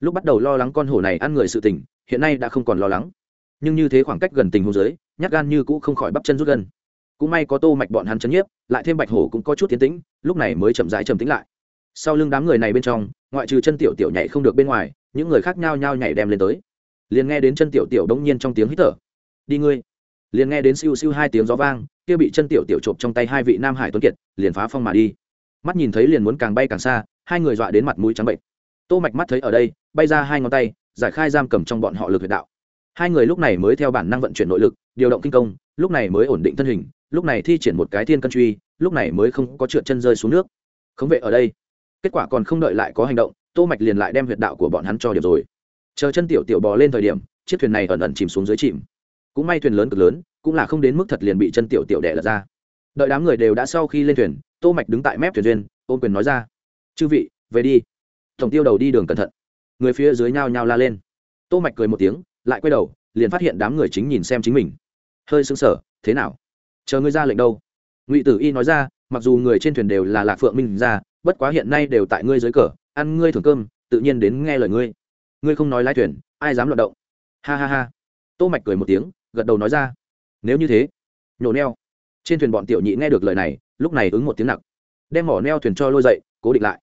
[SPEAKER 1] lúc bắt đầu lo lắng con hổ này ăn người sự tình, hiện nay đã không còn lo lắng. Nhưng như thế khoảng cách gần tình hồ dưới, nhát gan như cũ không khỏi bắp chân rút gần. Cũng may có tô mạch bọn hắn chấn nhiếp, lại thêm bạch hổ cũng có chút tiến tĩnh, lúc này mới chậm rãi trầm tĩnh lại. Sau lưng đám người này bên trong, ngoại trừ chân tiểu tiểu nhảy không được bên ngoài, những người khác nhao nhao nhảy đem lên tới. Liền nghe đến chân tiểu tiểu đống nhiên trong tiếng hít thở. Đi ngươi. Liền nghe đến siêu siêu hai tiếng gió vang, kia bị chân tiểu tiểu chộp trong tay hai vị nam hải tuấn kiệt, liền phá phong mà đi. Mắt nhìn thấy liền muốn càng bay càng xa, hai người dọa đến mặt mũi trắng bệnh tô mạch mắt thấy ở đây, bay ra hai ngón tay, giải khai giam cầm trong bọn họ lực huyệt đạo. Hai người lúc này mới theo bản năng vận chuyển nội lực, điều động kinh công, lúc này mới ổn định thân hình, lúc này thi triển một cái thiên cân truy, lúc này mới không có trượt chân rơi xuống nước. Không vệ ở đây. Kết quả còn không đợi lại có hành động, tô mạch liền lại đem huyệt đạo của bọn hắn cho điểm rồi. Chờ chân tiểu tiểu bò lên thời điểm, chiếc thuyền này ẩn ẩn chìm xuống dưới chìm. Cũng may thuyền lớn cực lớn, cũng là không đến mức thật liền bị chân tiểu tiểu đẻ lật ra. Đợi đám người đều đã sau khi lên thuyền, tô mạch đứng tại mép thuyền duyên, ôm quyền nói ra. Chư vị, về đi tổng tiêu đầu đi đường cẩn thận. Người phía dưới nhao nhao la lên. Tô mạch cười một tiếng, lại quay đầu, liền phát hiện đám người chính nhìn xem chính mình. Hơi sững sờ, thế nào? Chờ ngươi ra lệnh đâu? Ngụy tử y nói ra, mặc dù người trên thuyền đều là lạc phượng minh ra, bất quá hiện nay đều tại ngươi dưới cờ, ăn ngươi thưởng cơm, tự nhiên đến nghe lời ngươi. Ngươi không nói lái thuyền, ai dám loạt động? Ha ha ha. Tô mạch cười một tiếng, gật đầu nói ra. Nếu như thế, nhổ neo. Trên thuyền bọn tiểu nhị nghe được lời này, lúc này ứng một tiếng nặng. Đem mỏ neo thuyền cho lôi dậy, cố định lại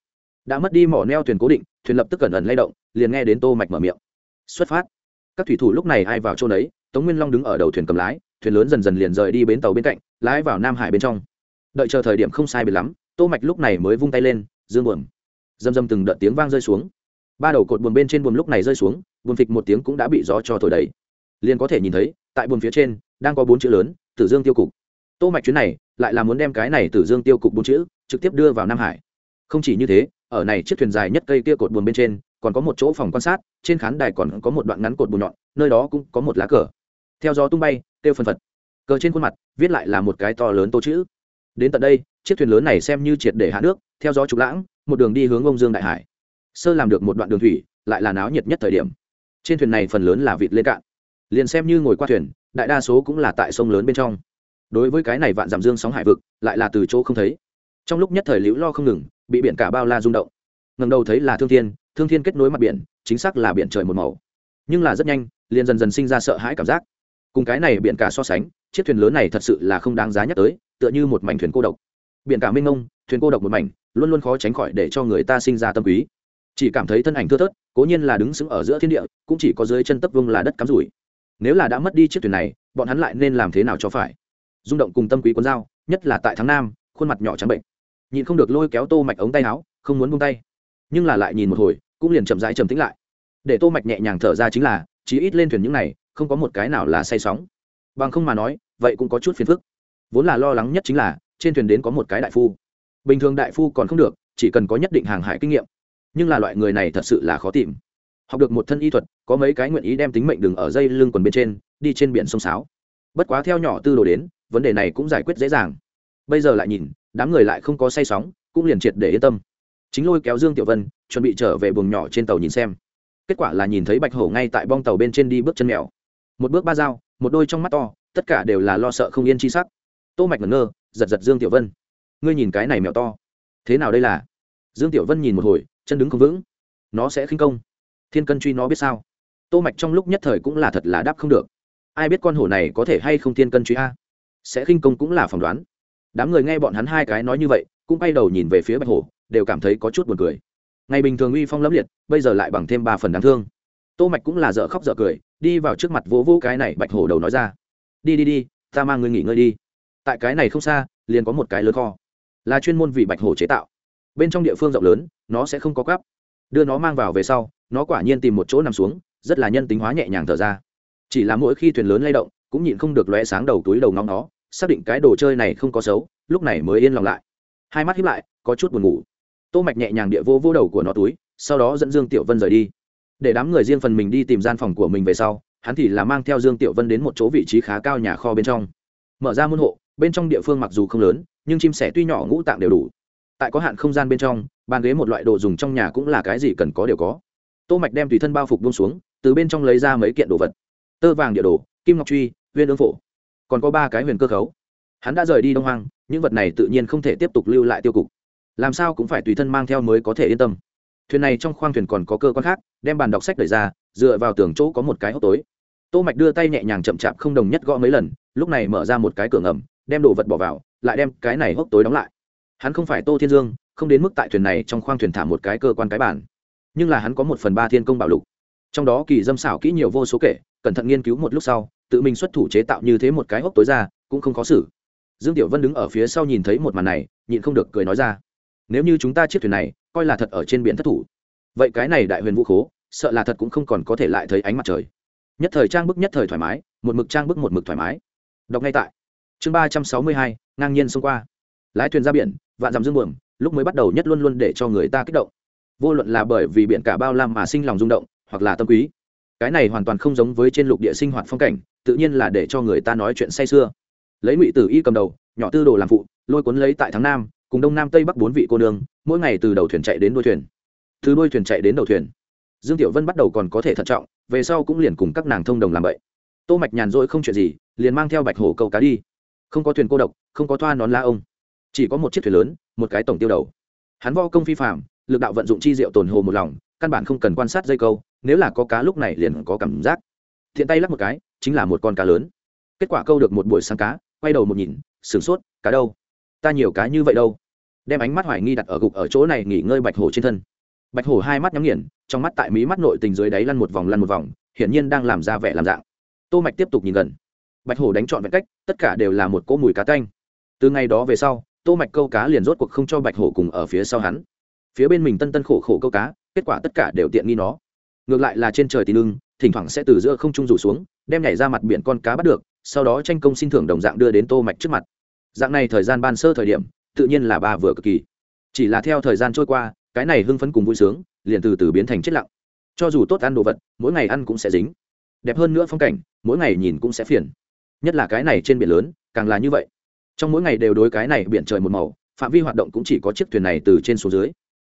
[SPEAKER 1] đã mất đi mỏ neo thuyền cố định, thuyền lập tức cẩn ẩn lay động, liền nghe đến tô mạch mở miệng. Xuất phát. Các thủy thủ lúc này ai vào chỗ đấy tống nguyên long đứng ở đầu thuyền cầm lái, thuyền lớn dần dần liền rời đi bến tàu bên cạnh, lái vào nam hải bên trong. Đợi chờ thời điểm không sai biệt lắm, tô mạch lúc này mới vung tay lên, dương buồm. Dầm dầm từng đợt tiếng vang rơi xuống. Ba đầu cột buồm bên trên buồm lúc này rơi xuống, buồm phịch một tiếng cũng đã bị gió cho thổi đầy. Liền có thể nhìn thấy, tại buồm phía trên, đang có bốn chữ lớn, tử dương tiêu cục. Tô mạch chuyến này, lại là muốn đem cái này tử dương tiêu cục bốn chữ, trực tiếp đưa vào nam hải không chỉ như thế, ở này chiếc thuyền dài nhất cây kia cột buồn bên trên, còn có một chỗ phòng quan sát, trên khán đài còn có một đoạn ngắn cột bùn nhọn, nơi đó cũng có một lá cờ. Theo gió tung bay tiêu phân phật. Cờ trên khuôn mặt, viết lại là một cái to lớn tô chữ. Đến tận đây, chiếc thuyền lớn này xem như triệt để hạ nước, theo gió trục lãng, một đường đi hướng ông dương đại hải. Sơ làm được một đoạn đường thủy, lại là náo nhiệt nhất thời điểm. Trên thuyền này phần lớn là vịt lên cạn. Liền xem như ngồi qua thuyền, đại đa số cũng là tại sông lớn bên trong. Đối với cái này vạn dặm dương sóng hải vực, lại là từ chỗ không thấy. Trong lúc nhất thời liễu lo không ngừng bị biển cả bao la rung động. Ngầm đầu thấy là thương thiên thương thiên kết nối mặt biển, chính xác là biển trời một màu. Nhưng là rất nhanh, liền dần dần sinh ra sợ hãi cảm giác. Cùng cái này biển cả so sánh, chiếc thuyền lớn này thật sự là không đáng giá nhắc tới, tựa như một mảnh thuyền cô độc. Biển cả mênh mông, thuyền cô độc một mảnh, luôn luôn khó tránh khỏi để cho người ta sinh ra tâm quý. Chỉ cảm thấy thân ảnh thưa thớt, cố nhiên là đứng sững ở giữa thiên địa, cũng chỉ có dưới chân tấp vương là đất cắm rủi. Nếu là đã mất đi chiếc thuyền này, bọn hắn lại nên làm thế nào cho phải? Rung động cùng tâm quý quân dao, nhất là tại tháng nam, khuôn mặt nhỏ trắng bệnh nhìn không được lôi kéo tô mạch ống tay áo, không muốn buông tay. Nhưng là lại nhìn một hồi, cũng liền chậm rãi trầm tĩnh lại. Để tô mạch nhẹ nhàng thở ra chính là, chí ít lên thuyền những này, không có một cái nào là say sóng. Bằng không mà nói, vậy cũng có chút phiền phức. Vốn là lo lắng nhất chính là, trên thuyền đến có một cái đại phu. Bình thường đại phu còn không được, chỉ cần có nhất định hàng hải kinh nghiệm. Nhưng là loại người này thật sự là khó tìm. Học được một thân y thuật, có mấy cái nguyện ý đem tính mệnh đừng ở dây lưng quần bên trên, đi trên biển sông sáo. Bất quá theo nhỏ tư đồ đến, vấn đề này cũng giải quyết dễ dàng. Bây giờ lại nhìn đám người lại không có say sóng, cũng liền triệt để yên tâm. Chính lôi kéo dương tiểu vân, chuẩn bị trở về buồng nhỏ trên tàu nhìn xem. Kết quả là nhìn thấy bạch hổ ngay tại bong tàu bên trên đi bước chân mèo. Một bước ba dao, một đôi trong mắt to, tất cả đều là lo sợ không yên chi sắc. Tô mạch ngẩn ngơ, giật giật dương tiểu vân. Ngươi nhìn cái này mèo to. Thế nào đây là? Dương tiểu vân nhìn một hồi, chân đứng không vững. Nó sẽ khinh công. Thiên cân truy nó biết sao? Tô mạch trong lúc nhất thời cũng là thật là đáp không được. Ai biết con hổ này có thể hay không thiên cân truy a? Sẽ khinh công cũng là phỏng đoán đám người nghe bọn hắn hai cái nói như vậy, cũng bay đầu nhìn về phía bạch hổ, đều cảm thấy có chút buồn cười. Ngày bình thường uy phong lẫm liệt, bây giờ lại bằng thêm ba phần đáng thương. Tô mạch cũng là dở khóc dở cười, đi vào trước mặt vỗ vỗ cái này, bạch hổ đầu nói ra. Đi đi đi, ta mang ngươi nghỉ ngơi đi. Tại cái này không xa, liền có một cái lớn kho. Là chuyên môn vì bạch hổ chế tạo. Bên trong địa phương rộng lớn, nó sẽ không có cắp đưa nó mang vào về sau, nó quả nhiên tìm một chỗ nằm xuống, rất là nhân tính hóa nhẹ nhàng thở ra. Chỉ là mỗi khi thuyền lớn lay động, cũng nhịn không được lóe sáng đầu túi đầu ngóng nó xác định cái đồ chơi này không có xấu, lúc này mới yên lòng lại. Hai mắt hiếp lại, có chút buồn ngủ. Tô mạch nhẹ nhàng địa vô vô đầu của nó túi, sau đó dẫn dương tiểu vân rời đi. Để đám người riêng phần mình đi tìm gian phòng của mình về sau, hắn thì là mang theo dương tiểu vân đến một chỗ vị trí khá cao nhà kho bên trong. Mở ra môn hộ, bên trong địa phương mặc dù không lớn, nhưng chim sẻ tuy nhỏ ngũ tạng đều đủ. Tại có hạn không gian bên trong, bàn ghế một loại đồ dùng trong nhà cũng là cái gì cần có đều có. Tô mạch đem tùy thân bao phục buông xuống, từ bên trong lấy ra mấy kiện đồ vật. Tơ vàng địa đồ, kim ngọc truy, viên ương phổ còn có ba cái huyền cơ khấu. Hắn đã rời đi đông hoang, những vật này tự nhiên không thể tiếp tục lưu lại tiêu cục. Làm sao cũng phải tùy thân mang theo mới có thể yên tâm. Thuyền này trong khoang thuyền còn có cơ quan khác, đem bàn đọc sách đẩy ra, dựa vào tường chỗ có một cái hốc tối. Tô mạch đưa tay nhẹ nhàng chậm chạp không đồng nhất gõ mấy lần, lúc này mở ra một cái cửa ngầm, đem đồ vật bỏ vào, lại đem cái này hốc tối đóng lại. Hắn không phải tô thiên dương, không đến mức tại thuyền này trong khoang thuyền thả một cái cơ quan cái bản nhưng là hắn có một phần ba thiên công bảo lục. Trong đó kỳ dâm xảo kỹ nhiều vô số kể, cẩn thận nghiên cứu một lúc sau tự mình xuất thủ chế tạo như thế một cái hốc tối ra, cũng không khó xử. Dương tiểu vân đứng ở phía sau nhìn thấy một màn này, nhịn không được cười nói ra, nếu như chúng ta chiếc thuyền này, coi là thật ở trên biển thất thủ, vậy cái này đại huyền vũ khố, sợ là thật cũng không còn có thể lại thấy ánh mặt trời. Nhất thời trang bức nhất thời thoải mái, một mực trang bức một mực thoải mái. Đọc ngay tại. Chương ba trăm sáu mươi hai, ngang nhiên xông qua. Lái thuyền ra biển, vạn dặm dương buồm, lúc mới bắt đầu nhất luôn luôn để cho người ta kích động. Vô luận là bởi vì biển cả bao lam mà sinh lòng rung động, hoặc là tâm quý cái này hoàn toàn không giống với trên lục địa sinh hoạt phong cảnh, tự nhiên là để cho người ta nói chuyện say sưa. Lấy ngụy tử y cầm đầu, nhỏ tư đồ làm phụ, lôi cuốn lấy tại tháng nam, cùng đông nam tây bắc bốn vị cô nương, mỗi ngày từ đầu thuyền chạy đến đuôi thuyền. Từ đuôi thuyền chạy đến đầu thuyền. Dương tiểu vân bắt đầu còn có thể thận trọng, về sau cũng liền cùng các nàng thông đồng làm vậy. Tô mạch nhàn rỗi không chuyện gì, liền mang theo bạch hổ câu cá đi. Không có thuyền cô độc, không có thoa nón la ông. Chỉ có một chiếc thuyền lớn, một cái tổng tiêu đầu. Hắn vo công phi phạm lực đạo vận dụng chi diệu tồn hồ một lòng căn bản không cần quan sát dây câu, nếu là có cá lúc này liền có cảm giác. Thiện tay lắp một cái, chính là một con cá lớn. Kết quả câu được một buổi sáng cá, quay đầu một nhìn, sửng sốt, cá đâu? Ta nhiều cá như vậy đâu? Đem ánh mắt hoài nghi đặt ở gục ở chỗ này nghỉ ngơi bạch hổ trên thân. Bạch hổ hai mắt nhắm nghiền, trong mắt tại mí mắt nội tình dưới đáy lăn một vòng lăn một vòng, hiển nhiên đang làm ra vẻ làm dạng. Tô mạch tiếp tục nhìn gần. Bạch hổ đánh trọn vẹn cách, tất cả đều là một cỗ mùi cá tanh. Từ ngày đó về sau, tô mạch câu cá liền rốt cuộc không cho bạch hổ cùng ở phía sau hắn. Phía bên mình tân tân khổ khổ câu cá kết quả tất cả đều tiện nghi nó. Ngược lại là trên trời tì lưng thỉnh thoảng sẽ từ giữa không trung rủ xuống, đem nhảy ra mặt biển con cá bắt được, sau đó tranh công xin thưởng đồng dạng đưa đến tô mạch trước mặt. Dạng này thời gian ban sơ thời điểm, tự nhiên là ba vừa cực kỳ. Chỉ là theo thời gian trôi qua, cái này hưng phấn cùng vui sướng, liền từ từ biến thành chết lặng. Cho dù tốt ăn đồ vật, mỗi ngày ăn cũng sẽ dính. Đẹp hơn nữa phong cảnh, mỗi ngày nhìn cũng sẽ phiền. Nhất là cái này trên biển lớn, càng là như vậy. Trong mỗi ngày đều đối cái này biển trời một màu, phạm vi hoạt động cũng chỉ có chiếc thuyền này từ trên xuống dưới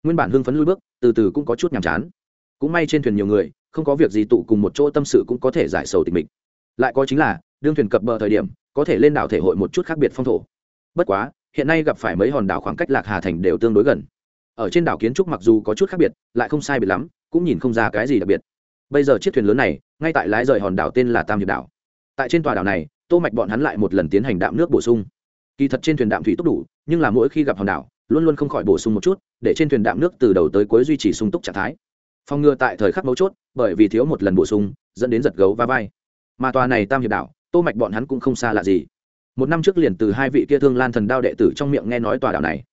[SPEAKER 1] nguyên bản hưng phấn lui bước, từ từ cũng có chút nhàm chán. Cũng may trên thuyền nhiều người, không có việc gì tụ cùng một chỗ tâm sự cũng có thể giải sầu tình mình lại có chính là, đương thuyền cập bờ thời điểm, có thể lên đảo thể hội một chút khác biệt phong thổ. Bất quá, hiện nay gặp phải mấy hòn đảo khoảng cách lạc hà thành đều tương đối gần. Ở trên đảo kiến trúc mặc dù có chút khác biệt, lại không sai biệt lắm, cũng nhìn không ra cái gì đặc biệt. Bây giờ chiếc thuyền lớn này, ngay tại lái rời hòn đảo tên là tam hiệp đảo. Tại trên tòa đảo này, tô mạch bọn hắn lại một lần tiến hành đạm nước bổ sung. Kỳ thật trên thuyền đạm thủy tốc đủ, nhưng là mỗi khi gặp hòn đảo luôn luôn không khỏi bổ sung một chút, để trên thuyền đạm nước từ đầu tới cuối duy trì sung túc trạng thái. Phòng ngừa tại thời khắc mấu chốt, bởi vì thiếu một lần bổ sung, dẫn đến giật gấu và vai. Mà tòa này tam hiệp đảo, tô mạch bọn hắn cũng không xa lạ gì. Một năm trước liền từ hai vị kia thương lan thần đao đệ tử trong miệng nghe nói tòa đảo này.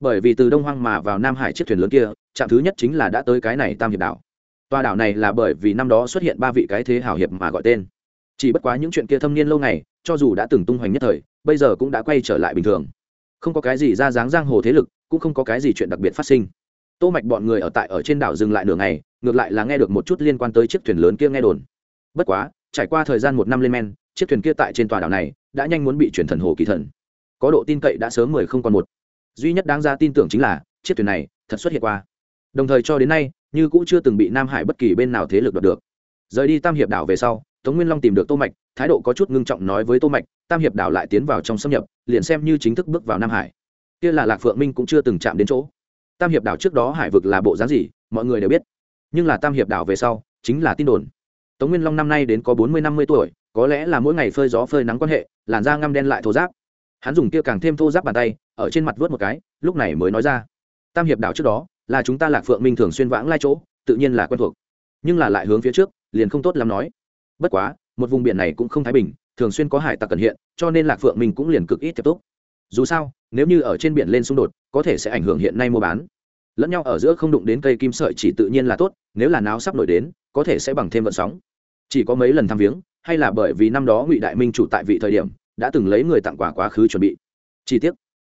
[SPEAKER 1] Bởi vì từ đông hoang mà vào nam hải chiếc thuyền lớn kia, trạm thứ nhất chính là đã tới cái này tam hiệp đảo. Tòa đảo này là bởi vì năm đó xuất hiện ba vị cái thế hảo hiệp mà gọi tên. Chỉ bất quá những chuyện kia thâm niên lâu ngày, cho dù đã từng tung hoành nhất thời, bây giờ cũng đã quay trở lại bình thường không có cái gì ra dáng giang hồ thế lực, cũng không có cái gì chuyện đặc biệt phát sinh. Tô mạch bọn người ở tại ở trên đảo dừng lại nửa ngày, ngược lại là nghe được một chút liên quan tới chiếc thuyền lớn kia nghe đồn. Bất quá, trải qua thời gian một năm lên men, chiếc thuyền kia tại trên tòa đảo này đã nhanh muốn bị chuyển thần hồ kỳ thần. Có độ tin cậy đã sớm mười không còn một. Duy nhất đáng ra tin tưởng chính là, chiếc thuyền này thật xuất hiện qua. Đồng thời cho đến nay, như cũng chưa từng bị nam hải bất kỳ bên nào thế lực đoạt được. Rời đi tam hiệp đảo về sau tống nguyên long tìm được tô mạch, thái độ có chút ngưng trọng nói với tô mạch, tam hiệp đảo lại tiến vào trong xâm nhập, liền xem như chính thức bước vào nam hải. Kia là lạc phượng minh cũng chưa từng chạm đến chỗ. Tam hiệp đảo trước đó hải vực là bộ dáng gì, mọi người đều biết. Nhưng là tam hiệp đảo về sau, chính là tin đồn. Tống nguyên long năm nay đến có bốn mươi năm mươi tuổi, có lẽ là mỗi ngày phơi gió phơi nắng quan hệ, làn da ngăm đen lại thô giáp hắn dùng kia càng thêm thô giáp bàn tay, ở trên mặt vớt một cái, lúc này mới nói ra. Tam hiệp đảo trước đó, là chúng ta lạc phượng minh thường xuyên vãng lai chỗ, tự nhiên là quen thuộc. Nhưng là lại hướng phía trước, liền không tốt lắm nói bất quá, một vùng biển này cũng không thái bình, thường xuyên có hải tặc cần hiện, cho nên lạc phượng minh cũng liền cực ít tiếp tục. Dù sao, nếu như ở trên biển lên xung đột, có thể sẽ ảnh hưởng hiện nay mua bán. Lẫn nhau ở giữa không đụng đến cây kim sợi chỉ tự nhiên là tốt, nếu là náo sắp nổi đến, có thể sẽ bằng thêm vận sóng. Chỉ có mấy lần thăm viếng, hay là bởi vì năm đó ngụy đại minh chủ tại vị thời điểm, đã từng lấy người tặng quà quá khứ chuẩn bị. Chi tiết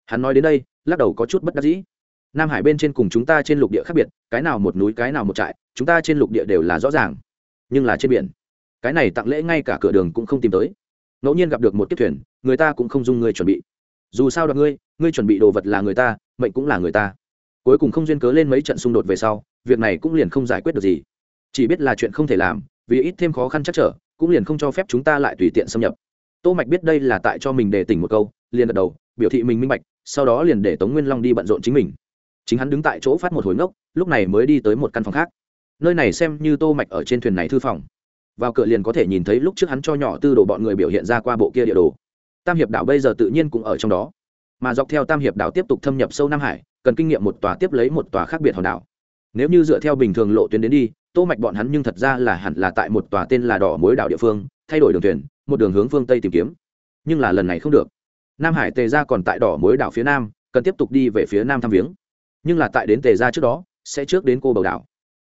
[SPEAKER 1] hắn nói đến đây, lắc đầu có chút bất đắc dĩ. Nam hải bên trên cùng chúng ta trên lục địa khác biệt, cái nào một núi, cái nào một trại, chúng ta trên lục địa đều là rõ ràng, nhưng là trên biển cái này tặng lễ ngay cả cửa đường cũng không tìm tới. Ngẫu nhiên gặp được một kiếp thuyền, người ta cũng không dung ngươi chuẩn bị. Dù sao đoạt ngươi ngươi chuẩn bị đồ vật là người ta, mệnh cũng là người ta. Cuối cùng không duyên cớ lên mấy trận xung đột về sau, việc này cũng liền không giải quyết được gì. Chỉ biết là chuyện không thể làm, vì ít thêm khó khăn chắc trở, cũng liền không cho phép chúng ta lại tùy tiện xâm nhập. Tô mạch biết đây là tại cho mình để tỉnh một câu, liền gật đầu, biểu thị mình minh bạch, sau đó liền để tống nguyên long đi bận rộn chính mình. Chính hắn đứng tại chỗ phát một hồi ngốc, lúc này mới đi tới một căn phòng khác. Nơi này xem như tô mạch ở trên thuyền này thư phòng vào cửa liền có thể nhìn thấy lúc trước hắn cho nhỏ tư đồ bọn người biểu hiện ra qua bộ kia địa đồ. Tam hiệp đảo bây giờ tự nhiên cũng ở trong đó. Mà dọc theo tam hiệp đảo tiếp tục thâm nhập sâu nam hải, cần kinh nghiệm một tòa tiếp lấy một tòa khác biệt hòn đảo. Nếu như dựa theo bình thường lộ tuyến đến đi, tô mạch bọn hắn nhưng thật ra là hẳn là tại một tòa tên là đỏ mối đảo địa phương, thay đổi đường thuyền, một đường hướng phương tây tìm kiếm. Nhưng là lần này không được. Nam hải tề gia còn tại đỏ mối đảo phía nam, cần tiếp tục đi về phía nam thăm viếng. Nhưng là tại đến tề gia trước đó, sẽ trước đến cô bầu đảo.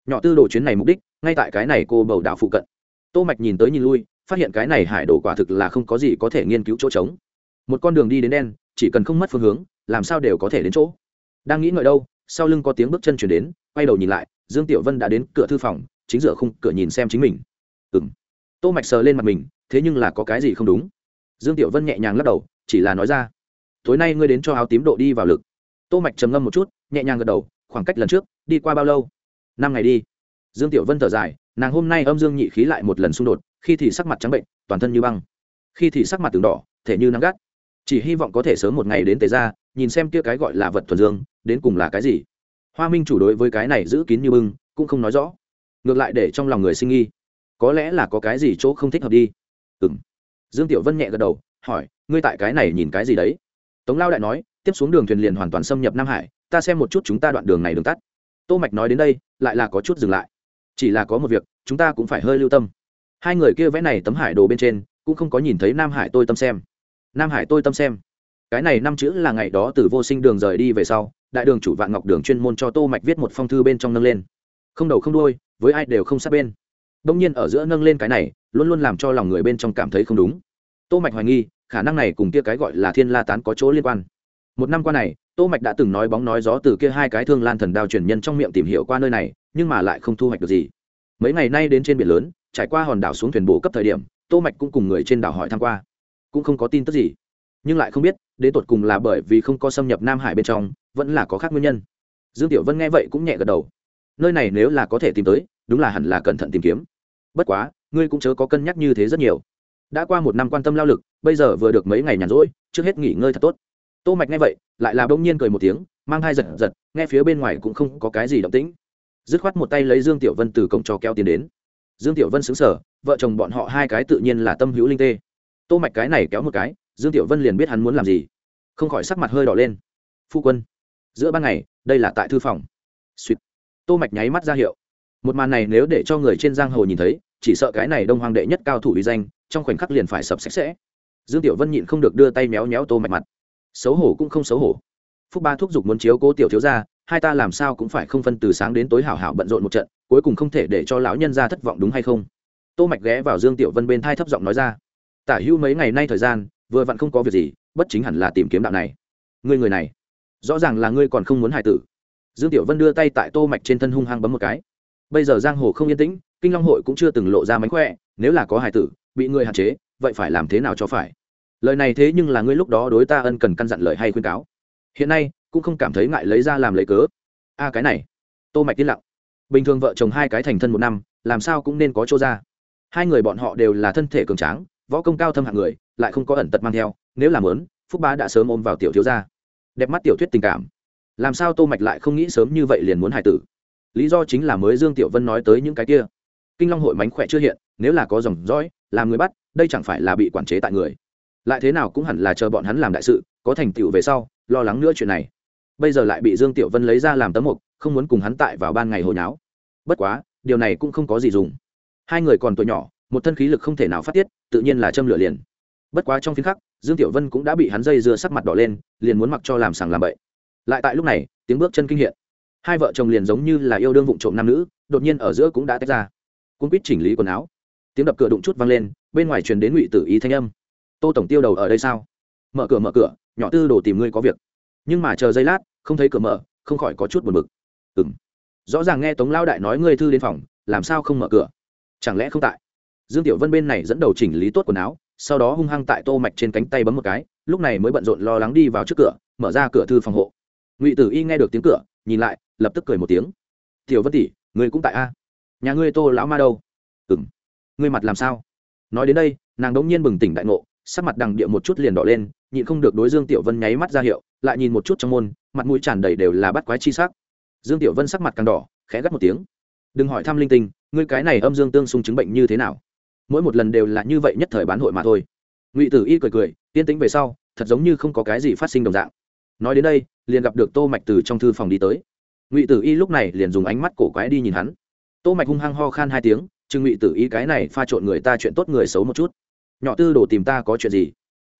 [SPEAKER 1] Nhỏ tư đồ chuyến này mục đích, ngay tại cái này cô bầu đảo phụ cận tô mạch nhìn tới nhìn lui, phát hiện cái này hải đồ quả thực là không có gì có thể nghiên cứu chỗ trống. Một con đường đi đến đen, chỉ cần không mất phương hướng, làm sao đều có thể đến chỗ. Đang nghĩ ngợi đâu, sau lưng có tiếng bước chân chuyển đến, quay đầu nhìn lại, dương tiểu vân đã đến cửa thư phòng, chính giữa khung cửa nhìn xem chính mình. Ừm. Tô mạch sờ lên mặt mình, thế nhưng là có cái gì không đúng? Dương tiểu vân nhẹ nhàng lắc đầu, chỉ là nói ra. Tối nay ngươi đến cho áo tím độ đi vào lực. Tô mạch trầm ngâm một chút, nhẹ nhàng gật đầu, khoảng cách lần trước, đi qua bao lâu? Năm ngày đi. Dương tiểu vân thở dài nàng hôm nay âm dương nhị khí lại một lần xung đột, khi thì sắc mặt trắng bệnh, toàn thân như băng. Khi thì sắc mặt từng đỏ, thể như nắng gắt. Chỉ hy vọng có thể sớm một ngày đến tề ra nhìn xem kia cái gọi là vật thuần dương, đến cùng là cái gì. Hoa minh chủ đối với cái này giữ kín như bưng, cũng không nói rõ. Ngược lại để trong lòng người sinh nghi. Có lẽ là có cái gì chỗ không thích hợp đi. Ừ m dương tiểu vân nhẹ gật đầu, hỏi, ngươi tại cái này nhìn cái gì đấy? Tống lao đại nói, tiếp xuống đường thuyền liền hoàn toàn xâm nhập nam hải, ta xem một chút chúng ta đoạn đường này đường tắt. Tô mạch nói đến đây, lại là có chút dừng lại chỉ là có một việc, chúng ta cũng phải hơi lưu tâm. Hai người kia vẽ này tấm hải đồ bên trên, cũng không có nhìn thấy nam hải tôi tâm xem. Nam hải tôi tâm xem. Cái này năm chữ là ngày đó từ vô sinh đường rời đi về sau, đại đường chủ vạn ngọc đường chuyên môn cho tô mạch viết một phong thư bên trong nâng lên. Không đầu không đuôi, với ai đều không sát bên. Đông nhiên ở giữa nâng lên cái này, luôn luôn làm cho lòng người bên trong cảm thấy không đúng. Tô mạch hoài nghi, khả năng này cùng kia cái gọi là thiên la tán có chỗ liên quan. Một năm qua này, tô mạch đã từng nói bóng nói gió từ kia hai cái thương lan thần đao truyền nhân trong miệng tìm hiểu qua nơi này nhưng mà lại không thu hoạch được gì. Mấy ngày nay đến trên biển lớn, trải qua hòn đảo xuống thuyền bổ cấp thời điểm, tô mạch cũng cùng người trên đảo hỏi tham qua. Cũng không có tin tức gì. Nhưng lại không biết, đến tột cùng là bởi vì không có xâm nhập nam hải bên trong, vẫn là có khác nguyên nhân. Dương tiểu vân nghe vậy cũng nhẹ gật đầu. Nơi này nếu là có thể tìm tới, đúng là hẳn là cẩn thận tìm kiếm. Bất quá, ngươi cũng chớ có cân nhắc như thế rất nhiều. Đã qua một năm quan tâm lao lực, bây giờ vừa được mấy ngày nhàn rỗi, trước hết nghỉ ngơi thật tốt. Tô mạch nghe vậy, lại là bỗng nhiên cười một tiếng, mang hai giật giật, nghe phía bên ngoài cũng không có cái gì động tĩnh dứt khoát một tay lấy dương tiểu vân từ cổng cho kéo tiền đến. Dương tiểu vân xứng sở vợ chồng bọn họ hai cái tự nhiên là tâm hữu linh tê. Tô mạch cái này kéo một cái, dương tiểu vân liền biết hắn muốn làm gì. Không khỏi sắc mặt hơi đỏ lên. Phu quân, giữa ban ngày, đây là tại thư phòng. Suýt tô mạch nháy mắt ra hiệu. Một màn này nếu để cho người trên giang hồ nhìn thấy, chỉ sợ cái này đông hoàng đệ nhất cao thủ uy danh, trong khoảnh khắc liền phải sập sạch sẽ. Dương tiểu vân nhịn không được đưa tay méo méo tô mạch mặt. Xấu hổ cũng không xấu hổ. Phúc ba thúc giục muốn chiếu cố tiểu thiếu gia hai ta làm sao cũng phải không phân từ sáng đến tối hảo hảo bận rộn một trận, cuối cùng không thể để cho lão nhân gia thất vọng đúng hay không? Tô mạch ghé vào dương tiểu vân bên thai thấp giọng nói ra. Tả hữu mấy ngày nay thời gian, vừa vặn không có việc gì, bất chính hẳn là tìm kiếm đạo này. Ngươi người này, rõ ràng là ngươi còn không muốn hài tử. Dương tiểu vân đưa tay tại tô mạch trên thân hung hăng bấm một cái. Bây giờ giang hồ không yên tĩnh, kinh long hội cũng chưa từng lộ ra mánh khỏe, nếu là có hài tử, bị người hạn chế, vậy phải làm thế nào cho phải? Lời này thế nhưng là ngươi lúc đó đối ta ân cần căn dặn lời hay khuyên cáo. Hiện nay cũng không cảm thấy ngại lấy ra làm lấy cớ. A cái này. Tô mạch tiến lặng. Bình thường vợ chồng hai cái thành thân một năm, làm sao cũng nên có chỗ ra. Hai người bọn họ đều là thân thể cường tráng, võ công cao thâm hạng người, lại không có ẩn tật mang theo, nếu làm lớn, phúc bá đã sớm ôm vào tiểu thiếu gia. Đẹp mắt tiểu thuyết tình cảm. Làm sao tô mạch lại không nghĩ sớm như vậy liền muốn hài tử? Lý do chính là mới dương tiểu vân nói tới những cái kia. Kinh long hội mánh khỏe chưa hiện, nếu là có dòng dõi, làm người bắt, đây chẳng phải là bị quản chế tại người. Lại thế nào cũng hẳn là chờ bọn hắn làm đại sự, có thành tựu về sau, lo lắng nữa chuyện này bây giờ lại bị dương tiểu vân lấy ra làm tấm mục, không muốn cùng hắn tại vào ban ngày hồi nháo bất quá, điều này cũng không có gì dùng. Hai người còn tuổi nhỏ, một thân khí lực không thể nào phát tiết, tự nhiên là châm lửa liền. Bất quá trong phiên khắc, dương tiểu vân cũng đã bị hắn dây dưa sắc mặt đỏ lên, liền muốn mặc cho làm sàng làm bậy. Lại tại lúc này, tiếng bước chân kinh hiện. Hai vợ chồng liền giống như là yêu đương vụ trộm nam nữ, đột nhiên ở giữa cũng đã tách ra. Cung quýt chỉnh lý quần áo. Tiếng đập cửa đụng chút vang lên, bên ngoài truyền đến ngụy tử ý thanh âm. Tô tổng tiêu đầu ở đây sao? Mở cửa mở cửa, nhỏ tư đồ tìm ngươi có việc. Nhưng mà chờ giây lát không thấy cửa mở, không khỏi có chút buồn bực. Ừ m rõ ràng nghe tống lao đại nói ngươi thư đến phòng, làm sao không mở cửa? Chẳng lẽ không tại? Dương tiểu vân bên này dẫn đầu chỉnh lý tốt quần áo, sau đó hung hăng tại tô mạch trên cánh tay bấm một cái, lúc này mới bận rộn lo lắng đi vào trước cửa, mở ra cửa thư phòng hộ. Ngụy tử y nghe được tiếng cửa, nhìn lại, lập tức cười một tiếng. Tiểu vân tỷ người cũng tại a? Nhà ngươi tô lão ma đâu? Ừng ngươi mặt làm sao? Nói đến đây, nàng đống nhiên bừng tỉnh đại ngộ, sắc mặt đằng địa một chút liền đỏ lên, nhịn không được đối dương tiểu vân nháy mắt ra hiệu lại nhìn một chút trong môn, mặt mũi tràn đầy đều là bắt quái chi sắc. Dương tiểu vân sắc mặt càng đỏ, khẽ gắt một tiếng. Đừng hỏi thăm linh tinh, ngươi cái này âm dương tương xung chứng bệnh như thế nào? Mỗi một lần đều là như vậy nhất thời bán hội mà thôi. Ngụy tử y cười cười tiên tĩnh về sau, thật giống như không có cái gì phát sinh đồng dạng. Nói đến đây, liền gặp được tô mạch từ trong thư phòng đi tới. Ngụy tử y lúc này liền dùng ánh mắt cổ quái đi nhìn hắn. Tô mạch hung hăng ho khan hai tiếng chừng ngụy tử y, cái này pha trộn người ta chuyện tốt người xấu một chút. Nhỏ tư đồ tìm ta có chuyện gì?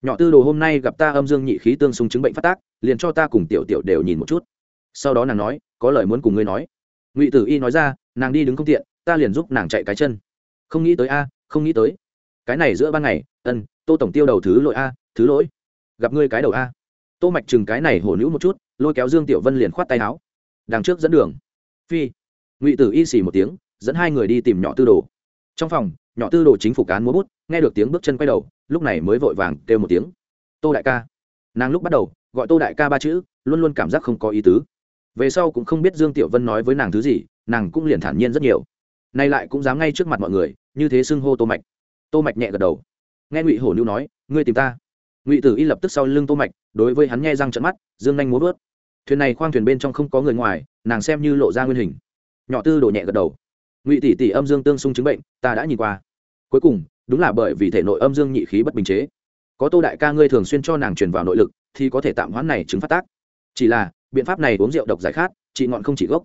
[SPEAKER 1] Nhỏ tư đồ hôm nay gặp ta âm dương nhị khí tương xung chứng bệnh phát tác liền cho ta cùng tiểu tiểu đều nhìn một chút. Sau đó nàng nói, có lời muốn cùng ngươi nói. Ngụy tử y nói ra, nàng đi đứng không tiện, ta liền giúp nàng chạy cái chân. Không nghĩ tới a, không nghĩ tới. Cái này giữa ban ngày, ân, tô tổng tiêu đầu thứ lỗi a, thứ lỗi. Gặp ngươi cái đầu a. Tô mạch chừng cái này hổ nữ một chút, lôi kéo dương tiểu vân liền khoát tay áo. Đằng trước dẫn đường. Phi. Ngụy tử y xì một tiếng, dẫn hai người đi tìm nhỏ tư đồ. Trong phòng, nhỏ tư đồ chính phủ cán múa bút, nghe được tiếng bước chân quay đầu, lúc này mới vội vàng kêu một tiếng. Tô đại ca. Nàng lúc bắt đầu gọi tô đại ca ba chữ, luôn luôn cảm giác không có ý tứ. Về sau cũng không biết dương tiểu vân nói với nàng thứ gì, nàng cũng liền thản nhiên rất nhiều. Nay lại cũng dám ngay trước mặt mọi người, như thế xưng hô tô mạch. Tô mạch nhẹ gật đầu. Nghe ngụy hổ lưu nói, ngươi tìm ta. Ngụy tử y lập tức sau lưng tô mạch, đối với hắn nghe răng trợn mắt, dương nhanh múa vớt. Thuyền này khoang thuyền bên trong không có người ngoài, nàng xem như lộ ra nguyên hình. Nhỏ tư đổ nhẹ gật đầu. Ngụy tỷ tỷ âm dương tương xung chứng bệnh, ta đã nhìn qua. Cuối cùng, đúng là bởi vì thể nội âm dương nhị khí bất bình chế. Có tô đại ca ngươi thường xuyên cho nàng truyền vào nội lực thì có thể tạm hoãn này chứng phát tác. Chỉ là, biện pháp này uống rượu độc giải khát, trị ngọn không chỉ gốc.